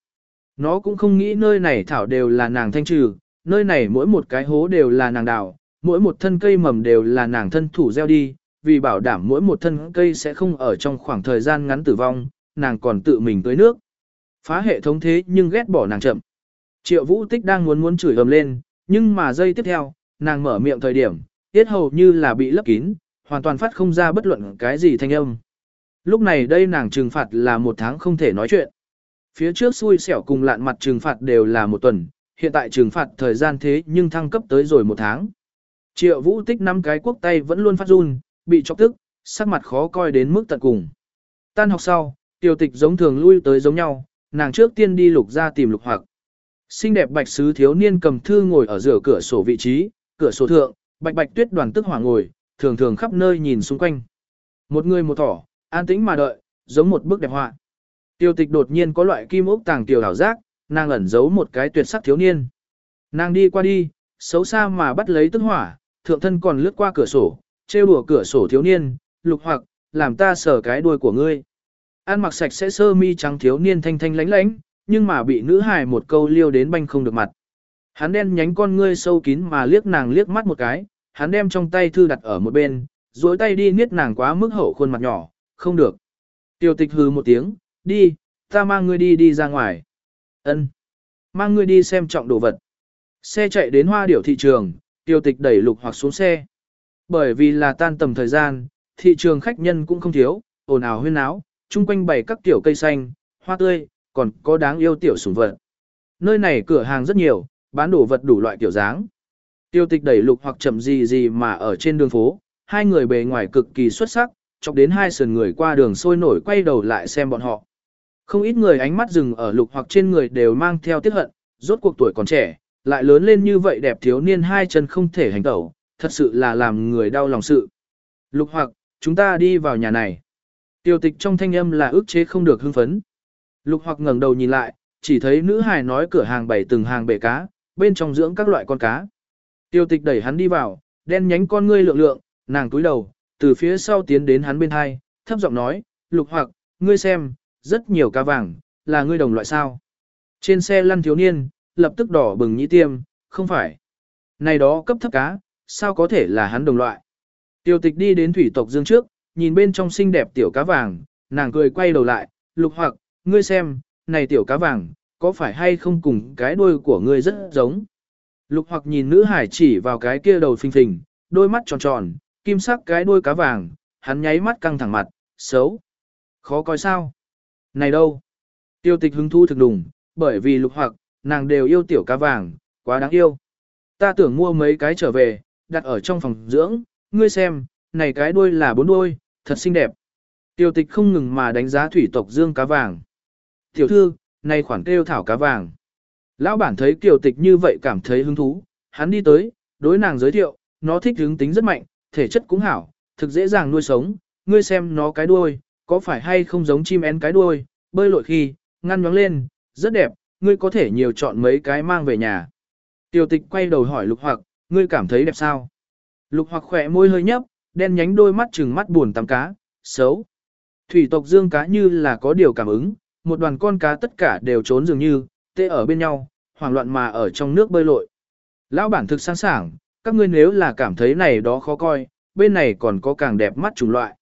Nó cũng không nghĩ nơi này thảo đều là nàng thanh trừ, nơi này mỗi một cái hố đều là nàng đào, mỗi một thân cây mầm đều là nàng thân thủ gieo đi, vì bảo đảm mỗi một thân cây sẽ không ở trong khoảng thời gian ngắn tử vong, nàng còn tự mình tưới nước. Phá hệ thống thế nhưng ghét bỏ nàng chậm. Triệu vũ tích đang muốn muốn chửi ầm lên, nhưng mà giây tiếp theo, nàng mở miệng thời điểm, tiết hầu như là bị lấp kín, hoàn toàn phát không ra bất luận cái gì thanh âm. Lúc này đây nàng trừng phạt là một tháng không thể nói chuyện. Phía trước xui xẻo cùng lạn mặt trừng phạt đều là một tuần, hiện tại trừng phạt thời gian thế nhưng thăng cấp tới rồi một tháng. Triệu vũ tích năm cái quốc tay vẫn luôn phát run, bị chọc tức, sắc mặt khó coi đến mức tận cùng. Tan học sau, tiểu tịch giống thường lui tới giống nhau, nàng trước tiên đi lục ra tìm lục hoặc. Xinh đẹp bạch sứ thiếu niên cầm thư ngồi ở giữa cửa sổ vị trí, cửa sổ thượng, bạch bạch tuyết đoàn tức hỏa ngồi, thường thường khắp nơi nhìn xung quanh. Một người một thỏ, an tĩnh mà đợi, giống một bức đẹp họa. Tiêu tịch đột nhiên có loại kim ốc tàng tiểu đảo giác, nàng ẩn giấu một cái tuyệt sắc thiếu niên. Nàng đi qua đi, xấu xa mà bắt lấy tức hỏa, thượng thân còn lướt qua cửa sổ, trêu đùa cửa sổ thiếu niên, lục hoặc, làm ta sờ cái đuôi của ngươi. Ăn mặc sạch sẽ sơ mi trắng thiếu niên thanh thanh lánh lánh, nhưng mà bị nữ hài một câu liêu đến banh không được mặt. Hắn đen nhánh con ngươi sâu kín mà liếc nàng liếc mắt một cái, hắn đem trong tay thư đặt ở một bên, duỗi tay đi niết nàng quá mức hậu khuôn mặt nhỏ, không được. Tiêu tịch hừ một tiếng, đi, ta mang ngươi đi đi ra ngoài. Ân, Mang ngươi đi xem trọng đồ vật. Xe chạy đến hoa điểu thị trường, tiêu tịch đẩy lục hoặc xuống xe. Bởi vì là tan tầm thời gian, thị trường khách nhân cũng không thiếu, ồn ào huyên náo, chung quanh bày các tiểu cây xanh, hoa tươi, còn có đáng yêu tiểu sủng vật. Nơi này cửa hàng rất nhiều, bán đồ vật đủ loại kiểu dáng. Tiêu tịch đẩy lục hoặc chậm gì gì mà ở trên đường phố, hai người bề ngoài cực kỳ xuất sắc, chọc đến hai sườn người qua đường sôi nổi quay đầu lại xem bọn họ. Không ít người ánh mắt dừng ở lục hoặc trên người đều mang theo tiếc hận, rốt cuộc tuổi còn trẻ, lại lớn lên như vậy đẹp thiếu niên hai chân không thể hành tẩu, thật sự là làm người đau lòng sự. Lục hoặc, chúng ta đi vào nhà này. Tiêu tịch trong thanh âm là ức chế không được hưng phấn. Lục hoặc ngẩng đầu nhìn lại, chỉ thấy nữ hài nói cửa hàng bày từng hàng bể cá, bên trong dưỡng các loại con cá. Tiêu tịch đẩy hắn đi vào, đen nhánh con ngươi lượng lượng, nàng túi đầu, từ phía sau tiến đến hắn bên hai, thấp giọng nói, lục hoặc, ngươi xem, rất nhiều cá vàng, là ngươi đồng loại sao. Trên xe lăn thiếu niên, lập tức đỏ bừng nhĩ tiêm, không phải. Này đó cấp thấp cá, sao có thể là hắn đồng loại. Tiêu tịch đi đến thủy tộc dương trước, nhìn bên trong xinh đẹp tiểu cá vàng, nàng cười quay đầu lại, lục hoặc, ngươi xem, này tiểu cá vàng, có phải hay không cùng cái đuôi của ngươi rất giống. Lục hoặc nhìn nữ hải chỉ vào cái kia đầu phình phình, đôi mắt tròn tròn, kim sắc cái đuôi cá vàng, hắn nháy mắt căng thẳng mặt, xấu. Khó coi sao? Này đâu? Tiêu tịch hứng thu thực đùng, bởi vì lục hoặc, nàng đều yêu tiểu cá vàng, quá đáng yêu. Ta tưởng mua mấy cái trở về, đặt ở trong phòng dưỡng, ngươi xem, này cái đuôi là bốn đuôi, thật xinh đẹp. Tiêu tịch không ngừng mà đánh giá thủy tộc dương cá vàng. Tiểu thư, này khoản kêu thảo cá vàng. Lão bản thấy tiểu tịch như vậy cảm thấy hứng thú, hắn đi tới, đối nàng giới thiệu, nó thích hứng tính rất mạnh, thể chất cũng hảo, thực dễ dàng nuôi sống, ngươi xem nó cái đuôi, có phải hay không giống chim én cái đuôi, bơi lội khi, ngăn nhóng lên, rất đẹp, ngươi có thể nhiều chọn mấy cái mang về nhà. Tiểu tịch quay đầu hỏi lục hoặc, ngươi cảm thấy đẹp sao? Lục hoặc khỏe môi hơi nhấp, đen nhánh đôi mắt trừng mắt buồn tắm cá, xấu. Thủy tộc dương cá như là có điều cảm ứng, một đoàn con cá tất cả đều trốn dường như, tê ở bên nhau, hoảng loạn mà ở trong nước bơi lội. Lão bản thực sẵn sàng, các ngươi nếu là cảm thấy này đó khó coi, bên này còn có càng đẹp mắt chủng loại.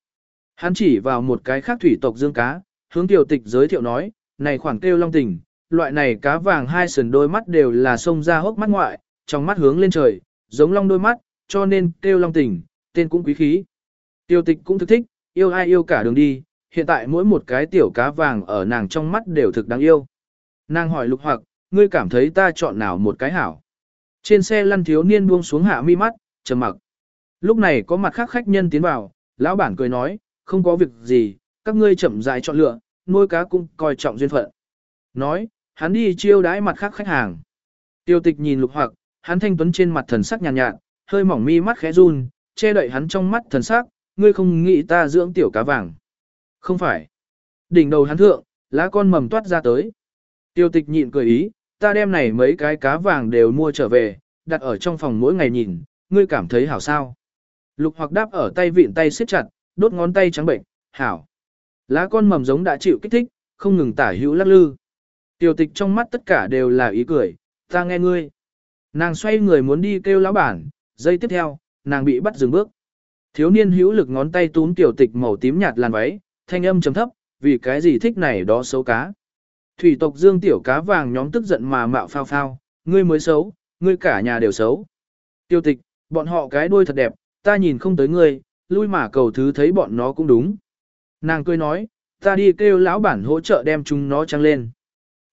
Hắn chỉ vào một cái khác thủy tộc dương cá, hướng tiểu tịch giới thiệu nói, này khoản kêu long tình, loại này cá vàng hai sườn đôi mắt đều là sông ra hốc mắt ngoại, trong mắt hướng lên trời, giống long đôi mắt, cho nên kêu long tình, tên cũng quý khí. Tiêu tịch cũng thực thích, yêu ai yêu cả đường đi, hiện tại mỗi một cái tiểu cá vàng ở nàng trong mắt đều thực đáng yêu. Nàng hỏi lục hoặc, ngươi cảm thấy ta chọn nào một cái hảo. Trên xe lăn thiếu niên buông xuống hạ mi mắt, trầm mặc. Lúc này có mặt khác khách nhân tiến vào, lão bản cười nói, không có việc gì, các ngươi chậm rãi chọn lựa, nuôi cá cũng coi trọng duyên phận. Nói, hắn đi chiêu đãi mặt khác khách hàng. Tiêu tịch nhìn lục hoặc, hắn thanh tuấn trên mặt thần sắc nhàn nhạt, nhạt, hơi mỏng mi mắt khẽ run, che đậy hắn trong mắt thần sắc, ngươi không nghĩ ta dưỡng tiểu cá vàng. Không phải. Đỉnh đầu hắn thượng, lá con mầm toát ra tới. Tiêu tịch nhịn cười ý, ta đem này mấy cái cá vàng đều mua trở về, đặt ở trong phòng mỗi ngày nhìn, ngươi cảm thấy hảo sao. Lục hoặc đáp ở tay vịn tay siết chặt, đốt ngón tay trắng bệnh, hảo. Lá con mầm giống đã chịu kích thích, không ngừng tả hữu lắc lư. Tiêu tịch trong mắt tất cả đều là ý cười, ta nghe ngươi. Nàng xoay người muốn đi kêu lão bản, giây tiếp theo, nàng bị bắt dừng bước. Thiếu niên hữu lực ngón tay túm tiểu tịch màu tím nhạt làn váy, thanh âm trầm thấp, vì cái gì thích này đó xấu cá. Thủy tộc dương tiểu cá vàng nhóm tức giận mà mạo phao phao, ngươi mới xấu, ngươi cả nhà đều xấu. Tiêu tịch, bọn họ cái đuôi thật đẹp, ta nhìn không tới ngươi, lui mà cầu thứ thấy bọn nó cũng đúng. Nàng cười nói, ta đi kêu lão bản hỗ trợ đem chúng nó trăng lên.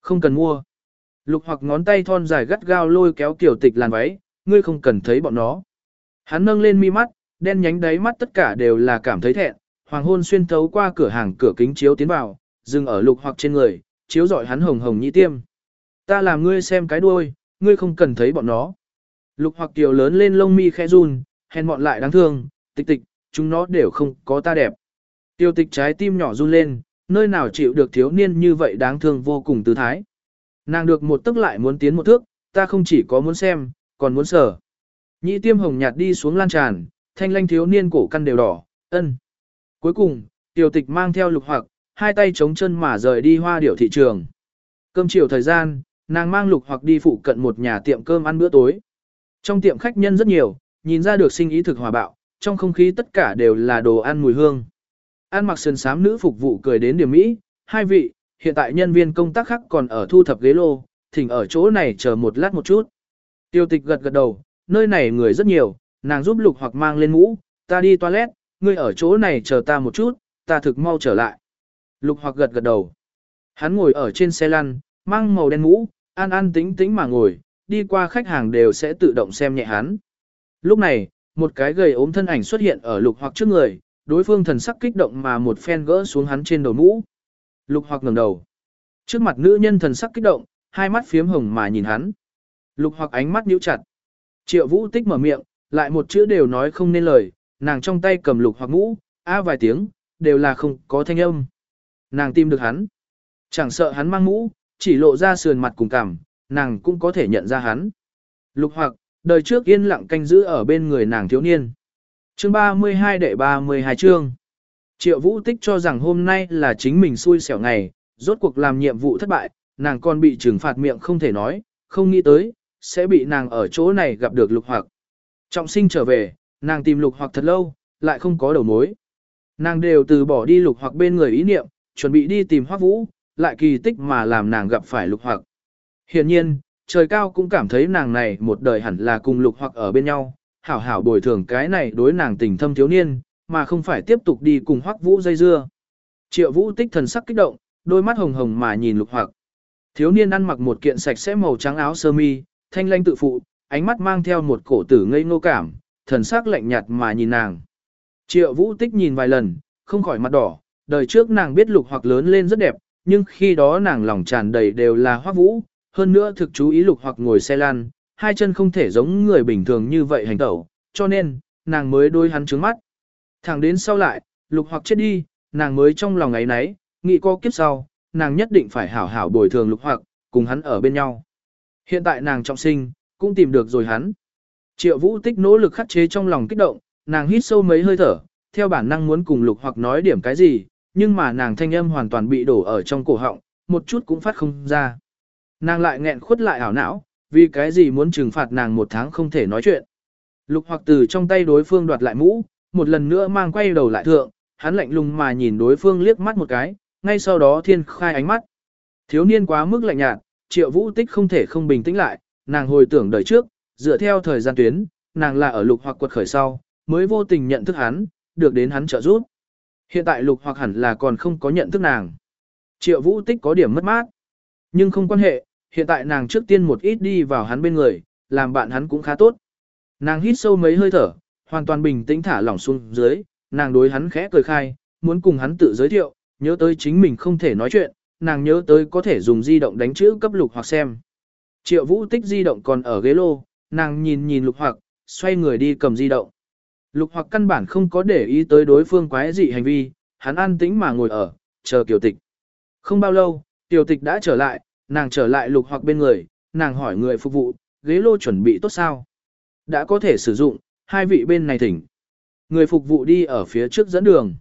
Không cần mua. Lục hoặc ngón tay thon dài gắt gao lôi kéo tiểu tịch làn váy, ngươi không cần thấy bọn nó. Hắn nâng lên mi mắt, đen nhánh đáy mắt tất cả đều là cảm thấy thẹn, hoàng hôn xuyên thấu qua cửa hàng cửa kính chiếu tiến vào, dừng ở lục hoặc trên người, chiếu dọi hắn hồng hồng nhĩ tiêm. Ta làm ngươi xem cái đuôi, ngươi không cần thấy bọn nó. Lục hoặc tiểu lớn lên lông mi khẽ run, hèn mọn lại đáng thương, tịch tịch, chúng nó đều không có ta đẹp. Tiêu tịch trái tim nhỏ run lên, nơi nào chịu được thiếu niên như vậy đáng thương vô cùng tư thái. Nàng được một tức lại muốn tiến một thước, ta không chỉ có muốn xem, còn muốn sở. Nhĩ tiêm hồng nhạt đi xuống lan tràn, thanh lanh thiếu niên cổ căn đều đỏ, ân. Cuối cùng, tiểu tịch mang theo lục hoặc, hai tay chống chân mà rời đi hoa điểu thị trường. Cơm chiều thời gian, nàng mang lục hoặc đi phụ cận một nhà tiệm cơm ăn bữa tối. Trong tiệm khách nhân rất nhiều, nhìn ra được sinh ý thực hòa bạo, trong không khí tất cả đều là đồ ăn mùi hương. an mặc sườn sám nữ phục vụ cười đến điểm mỹ, hai vị, hiện tại nhân viên công tác khác còn ở thu thập ghế lô, thỉnh ở chỗ này chờ một lát một chút. Tiêu tịch gật gật đầu, nơi này người rất nhiều, nàng giúp lục hoặc mang lên mũ, ta đi toilet, ngươi ở chỗ này chờ ta một chút, ta thực mau trở lại. Lục hoặc gật gật đầu. Hắn ngồi ở trên xe lăn, mang màu đen mũ, an an tĩnh tĩnh mà ngồi, đi qua khách hàng đều sẽ tự động xem nhẹ hắn. Lúc này, một cái gầy ốm thân ảnh xuất hiện ở lục hoặc trước người, đối phương thần sắc kích động mà một phen gỡ xuống hắn trên đầu mũ. Lục hoặc ngẩng đầu. Trước mặt nữ nhân thần sắc kích động, hai mắt phiếm hồng mà nhìn hắn. Lục hoặc ánh mắt nhíu chặt. Triệu vũ tích mở miệng, lại một chữ đều nói không nên lời, nàng trong tay cầm lục hoặc mũ, a vài tiếng, đều là không có thanh âm. Nàng tìm được hắn. Chẳng sợ hắn mang mũ, chỉ lộ ra sườn mặt cùng cảm nàng cũng có thể nhận ra hắn. Lục hoặc, đời trước yên lặng canh giữ ở bên người nàng thiếu niên. Chương 32 đệ 32 chương. Triệu Vũ Tích cho rằng hôm nay là chính mình xui xẻo ngày, rốt cuộc làm nhiệm vụ thất bại, nàng còn bị trừng phạt miệng không thể nói, không nghĩ tới, sẽ bị nàng ở chỗ này gặp được lục hoặc. Trọng sinh trở về, nàng tìm lục hoặc thật lâu, lại không có đầu mối. Nàng đều từ bỏ đi lục hoặc bên người ý niệm, chuẩn bị đi tìm hoắc vũ, lại kỳ tích mà làm nàng gặp phải lục hoặc. Hiện nhiên, trời cao cũng cảm thấy nàng này một đời hẳn là cùng lục hoặc ở bên nhau, hảo hảo bồi thường cái này đối nàng tình thâm thiếu niên, mà không phải tiếp tục đi cùng hoắc vũ dây dưa. Triệu vũ tích thần sắc kích động, đôi mắt hồng hồng mà nhìn lục hoặc. Thiếu niên ăn mặc một kiện sạch sẽ màu trắng áo sơ mi, thanh lanh tự phụ, ánh mắt mang theo một cổ tử ngây ngô cảm, thần sắc lạnh nhạt mà nhìn nàng. Triệu vũ tích nhìn vài lần, không khỏi mặt đỏ, đời trước nàng biết lục hoặc lớn lên rất đẹp, nhưng khi đó nàng lòng tràn đầy đều là hoắc vũ, hơn nữa thực chú ý lục hoặc ngồi xe lăn, hai chân không thể giống người bình thường như vậy hành tẩu, cho nên, nàng mới đôi hắn trướng mắt. Thẳng đến sau lại, lục hoặc chết đi, nàng mới trong lòng ấy nấy, nghĩ có kiếp sau, nàng nhất định phải hảo hảo bồi thường lục hoặc, cùng hắn ở bên nhau. Hiện tại nàng trọng sinh, cũng tìm được rồi hắn. Triệu vũ tích nỗ lực khắc chế trong lòng kích động, nàng hít sâu mấy hơi thở, theo bản năng muốn cùng lục hoặc nói điểm cái gì, nhưng mà nàng thanh âm hoàn toàn bị đổ ở trong cổ họng, một chút cũng phát không ra. Nàng lại nghẹn khuất lại ảo não, vì cái gì muốn trừng phạt nàng một tháng không thể nói chuyện. Lục hoặc từ trong tay đối phương đoạt lại mũ, một lần nữa mang quay đầu lại thượng, hắn lạnh lùng mà nhìn đối phương liếc mắt một cái, ngay sau đó thiên khai ánh mắt. Thiếu niên quá mức lạnh nhạt, triệu vũ tích không thể không bình tĩnh lại, nàng hồi tưởng đời trước, dựa theo thời gian tuyến, nàng là ở lục hoặc quật khởi sau, mới vô tình nhận thức hắn, được đến hắn trợ giúp. Hiện tại lục hoặc hẳn là còn không có nhận thức nàng. Triệu vũ tích có điểm mất mát. Nhưng không quan hệ, hiện tại nàng trước tiên một ít đi vào hắn bên người, làm bạn hắn cũng khá tốt. Nàng hít sâu mấy hơi thở, hoàn toàn bình tĩnh thả lỏng xuống dưới, nàng đối hắn khẽ cười khai, muốn cùng hắn tự giới thiệu, nhớ tới chính mình không thể nói chuyện, nàng nhớ tới có thể dùng di động đánh chữ cấp lục hoặc xem. Triệu vũ tích di động còn ở ghế lô, nàng nhìn nhìn lục hoặc, xoay người đi cầm di động. Lục hoặc căn bản không có để ý tới đối phương quái dị hành vi, hắn an tĩnh mà ngồi ở, chờ kiểu tịch. Không bao lâu, tiểu tịch đã trở lại, nàng trở lại lục hoặc bên người, nàng hỏi người phục vụ, ghế lô chuẩn bị tốt sao? Đã có thể sử dụng, hai vị bên này thỉnh. Người phục vụ đi ở phía trước dẫn đường.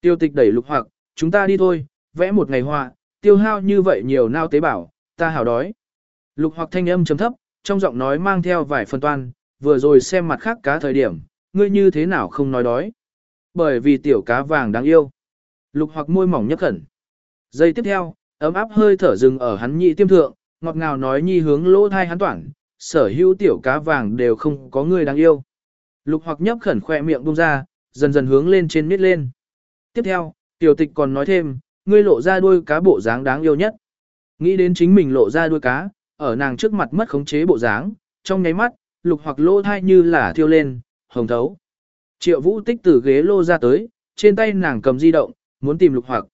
Tiêu tịch đẩy lục hoặc, chúng ta đi thôi, vẽ một ngày hoa, tiêu hao như vậy nhiều nao tế bào, ta hào đói. Lục hoặc thanh âm chấm thấp, trong giọng nói mang theo vài phần toan, vừa rồi xem mặt khác cá thời điểm, ngươi như thế nào không nói đói. Bởi vì tiểu cá vàng đáng yêu. Lục hoặc môi mỏng nhấp khẩn. Giây tiếp theo, ấm áp hơi thở rừng ở hắn nhị tiêm thượng, ngọt ngào nói nhi hướng lỗ thai hắn toản, sở hữu tiểu cá vàng đều không có người đáng yêu. Lục hoặc nhấp khẩn khỏe miệng bung ra, dần dần hướng lên trên miết lên. Tiếp theo, tiểu tịch còn nói thêm, ngươi lộ ra đuôi cá bộ dáng đáng yêu nhất. Nghĩ đến chính mình lộ ra đuôi cá, ở nàng trước mặt mất khống chế bộ dáng, trong nháy mắt, lục hoặc lỗ thai như là thiêu lên, hồng thấu. Triệu vũ tích từ ghế lô ra tới, trên tay nàng cầm di động, muốn tìm lục hoặc.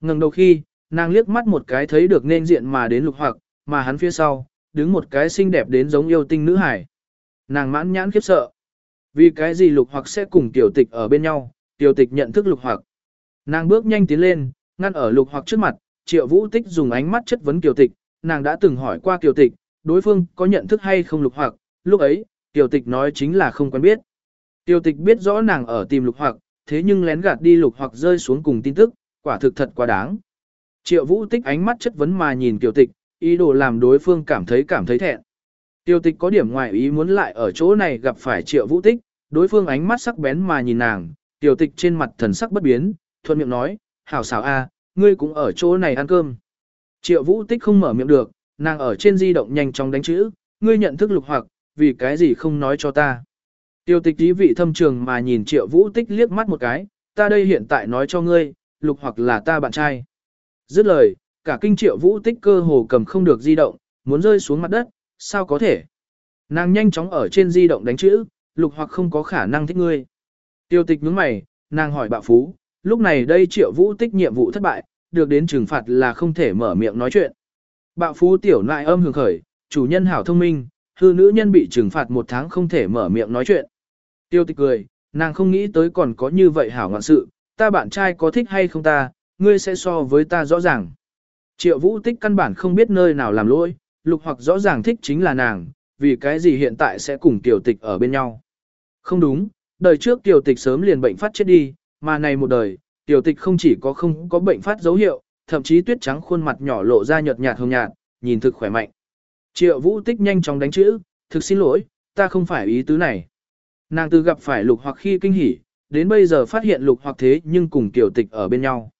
Ngừng đầu khi, nàng liếc mắt một cái thấy được nên diện mà đến lục hoặc, mà hắn phía sau, đứng một cái xinh đẹp đến giống yêu tinh nữ hải. Nàng mãn nhãn khiếp sợ. Vì cái gì lục hoặc sẽ cùng tiểu tịch ở bên nhau, tiểu tịch nhận thức lục hoặc. Nàng bước nhanh tiến lên, ngăn ở lục hoặc trước mặt, triệu vũ tích dùng ánh mắt chất vấn tiểu tịch, nàng đã từng hỏi qua tiểu tịch, đối phương có nhận thức hay không lục hoặc, lúc ấy, tiểu tịch nói chính là không quen biết. Tiểu tịch biết rõ nàng ở tìm lục hoặc, thế nhưng lén gạt đi lục hoặc rơi xuống cùng tin tức, quả thực thật quá đáng. Triệu vũ tích ánh mắt chất vấn mà nhìn kiều tịch, ý đồ làm đối phương cảm thấy cảm thấy thẹn. Tiêu tịch có điểm ngoài ý muốn lại ở chỗ này gặp phải triệu vũ tích, đối phương ánh mắt sắc bén mà nhìn nàng, Tiêu tịch trên mặt thần sắc bất biến, thuận miệng nói, hảo xảo a, ngươi cũng ở chỗ này ăn cơm. Triệu vũ tích không mở miệng được, nàng ở trên di động nhanh chóng đánh chữ, ngươi nhận thức lục hoặc, vì cái gì không nói cho ta. Tiêu tịch ý vị thâm trường mà nhìn triệu vũ tích liếc mắt một cái, ta đây hiện tại nói cho ngươi, lục hoặc là ta bạn trai. Dứt lời, cả kinh triệu vũ tích cơ hồ cầm không được di động, muốn rơi xuống mặt đất, sao có thể. Nàng nhanh chóng ở trên di động đánh chữ, lục hoặc không có khả năng thích ngươi. Tiêu tịch nhướng mày, nàng hỏi bạo phú, lúc này đây triệu vũ tích nhiệm vụ thất bại, được đến trừng phạt là không thể mở miệng nói chuyện. Bạo phú tiểu nại âm hưởng khởi, chủ nhân hảo thông minh, hư nữ nhân bị trừng phạt một tháng không thể mở miệng nói chuyện. Tiêu tịch cười, nàng không nghĩ tới còn có như vậy hảo ngoạn sự, ta bạn trai có thích hay không ta, ngươi sẽ so với ta rõ ràng. Triệu vũ tích căn bản không biết nơi nào làm lỗi, lục hoặc rõ ràng thích chính là nàng, vì cái gì hiện tại sẽ cùng tiểu tịch ở bên nhau. Không đúng, đời trước tiểu tịch sớm liền bệnh phát chết đi, mà này một đời, tiểu tịch không chỉ có không có bệnh phát dấu hiệu, thậm chí tuyết trắng khuôn mặt nhỏ lộ ra nhợt nhạt hồng nhạt, nhìn thực khỏe mạnh. Triệu vũ tích nhanh chóng đánh chữ, thực xin lỗi, ta không phải ý tứ này. Nàng từ gặp phải lục hoặc khi kinh hỉ, đến bây giờ phát hiện lục hoặc thế nhưng cùng tiểu tịch ở bên nhau.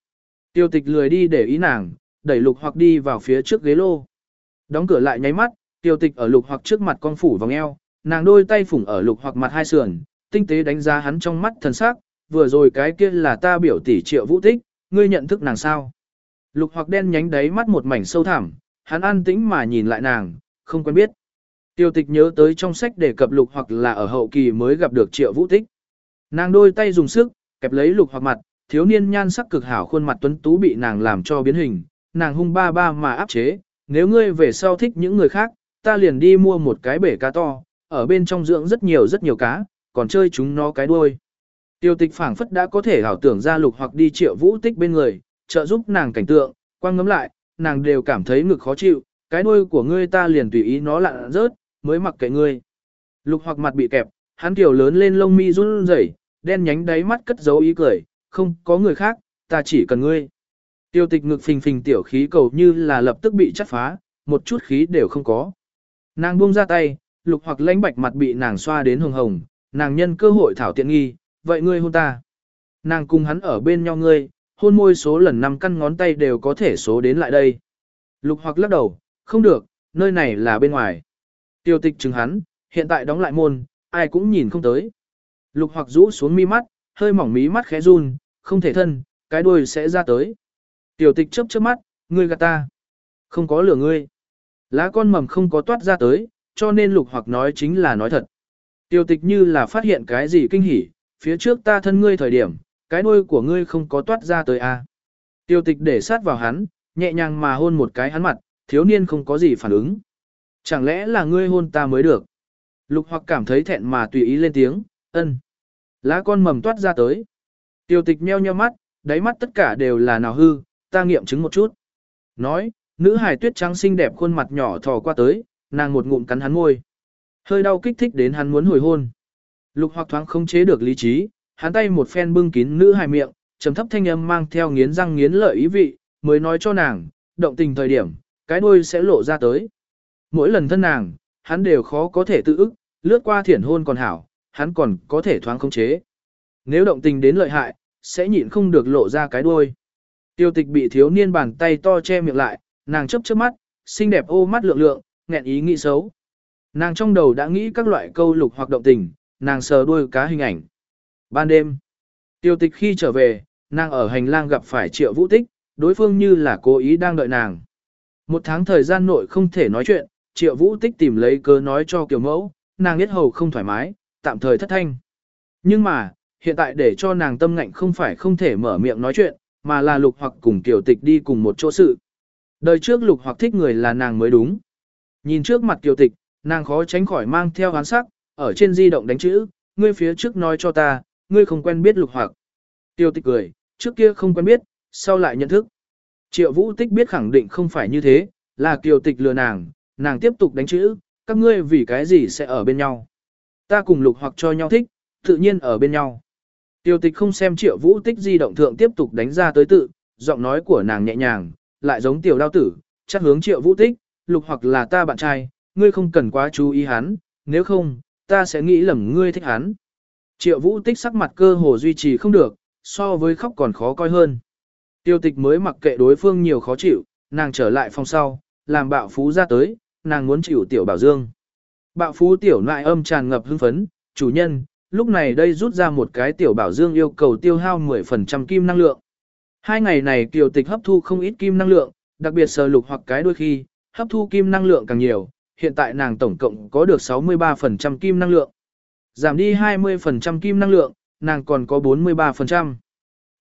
Tiêu tịch lười đi để ý nàng, đẩy lục hoặc đi vào phía trước ghế lô. Đóng cửa lại nháy mắt, Tiêu tịch ở lục hoặc trước mặt con phủ vòng eo, nàng đôi tay phủng ở lục hoặc mặt hai sườn, tinh tế đánh giá hắn trong mắt thần sắc, vừa rồi cái kia là ta biểu tỷ triệu vũ tích, ngươi nhận thức nàng sao. Lục hoặc đen nhánh đáy mắt một mảnh sâu thẳm, hắn an tĩnh mà nhìn lại nàng, không quen biết. Tiêu tịch nhớ tới trong sách đề cập lục hoặc là ở hậu kỳ mới gặp được triệu vũ tích. Nàng đôi tay dùng sức, kẹp lấy lục hoặc mặt, thiếu niên nhan sắc cực hảo khuôn mặt tuấn tú bị nàng làm cho biến hình, nàng hung ba ba mà áp chế, nếu ngươi về sau thích những người khác, ta liền đi mua một cái bể cá to, ở bên trong dưỡng rất nhiều rất nhiều cá, còn chơi chúng nó cái đuôi. Tiêu tịch phảng phất đã có thể hảo tưởng ra lục hoặc đi triệu vũ tích bên người, trợ giúp nàng cảnh tượng, quang ngấm lại, nàng đều cảm thấy ngực khó chịu, cái đuôi của ngươi ta liền tùy ý nó lặn rớt, mới mặc kệ ngươi. Lục hoặc mặt bị kẹp, hắn tiểu lớn lên lông mi run rẩy, đen nhánh đáy mắt cất giấu ý cười, không có người khác, ta chỉ cần ngươi. Tiêu tịch ngực phình phình tiểu khí cầu như là lập tức bị chắt phá, một chút khí đều không có. Nàng buông ra tay, lục hoặc lãnh bạch mặt bị nàng xoa đến hồng hồng, nàng nhân cơ hội thảo tiện nghi, vậy ngươi hôn ta. Nàng cùng hắn ở bên nhau ngươi, hôn môi số lần năm căn ngón tay đều có thể số đến lại đây. Lục hoặc lắc đầu, không được, nơi này là bên ngoài. Tiêu tịch chừng hắn, hiện tại đóng lại môn, ai cũng nhìn không tới. Lục hoặc rũ xuống mi mắt, hơi mỏng mí mắt khẽ run, không thể thân, cái đuôi sẽ ra tới. Tiểu tịch chớp chớp mắt, ngươi gạt ta. Không có lửa ngươi. Lá con mầm không có toát ra tới, cho nên lục hoặc nói chính là nói thật. Tiểu tịch như là phát hiện cái gì kinh hỉ, phía trước ta thân ngươi thời điểm, cái đuôi của ngươi không có toát ra tới a. À. Tiểu tịch để sát vào hắn, nhẹ nhàng mà hôn một cái hắn mặt, thiếu niên không có gì phản ứng. Chẳng lẽ là ngươi hôn ta mới được? Lục hoặc cảm thấy thẹn mà tùy ý lên tiếng, ân. Lá con mầm toát ra tới. Tiêu tịch meo nheo mắt, đáy mắt tất cả đều là nào hư, ta nghiệm chứng một chút. Nói, nữ hài tuyết trắng xinh đẹp khuôn mặt nhỏ thò qua tới, nàng một ngụm cắn hắn môi. Hơi đau kích thích đến hắn muốn hồi hôn. Lục hoặc thoáng không chế được lý trí, hắn tay một phen bưng kín nữ hài miệng, trầm thấp thanh âm mang theo nghiến răng nghiến lợi ý vị, mới nói cho nàng, động tình thời điểm, cái đuôi sẽ lộ ra tới. Mỗi lần thân nàng, hắn đều khó có thể tự ức, lướt qua thiển hôn còn hảo, hắn còn có thể thoáng không chế. Nếu động tình đến lợi hại, sẽ nhịn không được lộ ra cái đuôi. Tiêu tịch bị thiếu niên bàn tay to che miệng lại, nàng chấp chớp mắt, xinh đẹp ô mắt lượng lượng, nghẹn ý nghĩ xấu. Nàng trong đầu đã nghĩ các loại câu lục hoặc động tình, nàng sờ đuôi cá hình ảnh. Ban đêm, tiêu tịch khi trở về, nàng ở hành lang gặp phải triệu vũ tích, đối phương như là cố ý đang đợi nàng. Một tháng thời gian nội không thể nói chuyện, triệu vũ tích tìm lấy cớ nói cho kiểu mẫu, nàng biết hầu không thoải mái, tạm thời thất thanh. Nhưng mà, hiện tại để cho nàng tâm ngạnh không phải không thể mở miệng nói chuyện, mà là lục hoặc cùng tiểu tịch đi cùng một chỗ sự. Đời trước lục hoặc thích người là nàng mới đúng. Nhìn trước mặt tiểu tịch, nàng khó tránh khỏi mang theo hán sắc, ở trên di động đánh chữ, ngươi phía trước nói cho ta, ngươi không quen biết lục hoặc. Tiểu tịch cười, trước kia không quen biết, sau lại nhận thức. Triệu vũ tích biết khẳng định không phải như thế, là tiểu tịch lừa nàng, nàng tiếp tục đánh chữ, các ngươi vì cái gì sẽ ở bên nhau. Ta cùng lục hoặc cho nhau thích, tự nhiên ở bên nhau. Tiêu tịch không xem triệu vũ tích di động thượng tiếp tục đánh ra tới tự, giọng nói của nàng nhẹ nhàng, lại giống tiểu đao tử, chắc hướng triệu vũ tích, lục hoặc là ta bạn trai, ngươi không cần quá chú ý hắn, nếu không, ta sẽ nghĩ lầm ngươi thích hắn. Triệu vũ tích sắc mặt cơ hồ duy trì không được, so với khóc còn khó coi hơn. Tiêu tịch mới mặc kệ đối phương nhiều khó chịu, nàng trở lại phòng sau, làm bạo phú ra tới, nàng muốn chịu tiểu bảo dương. Bạo phú tiểu nại âm tràn ngập hưng phấn, chủ nhân, lúc này đây rút ra một cái tiểu bảo dương yêu cầu tiêu hao 10% kim năng lượng. Hai ngày này kiều tịch hấp thu không ít kim năng lượng, đặc biệt sờ lục hoặc cái đôi khi, hấp thu kim năng lượng càng nhiều, hiện tại nàng tổng cộng có được 63% kim năng lượng. Giảm đi 20% kim năng lượng, nàng còn có 43%.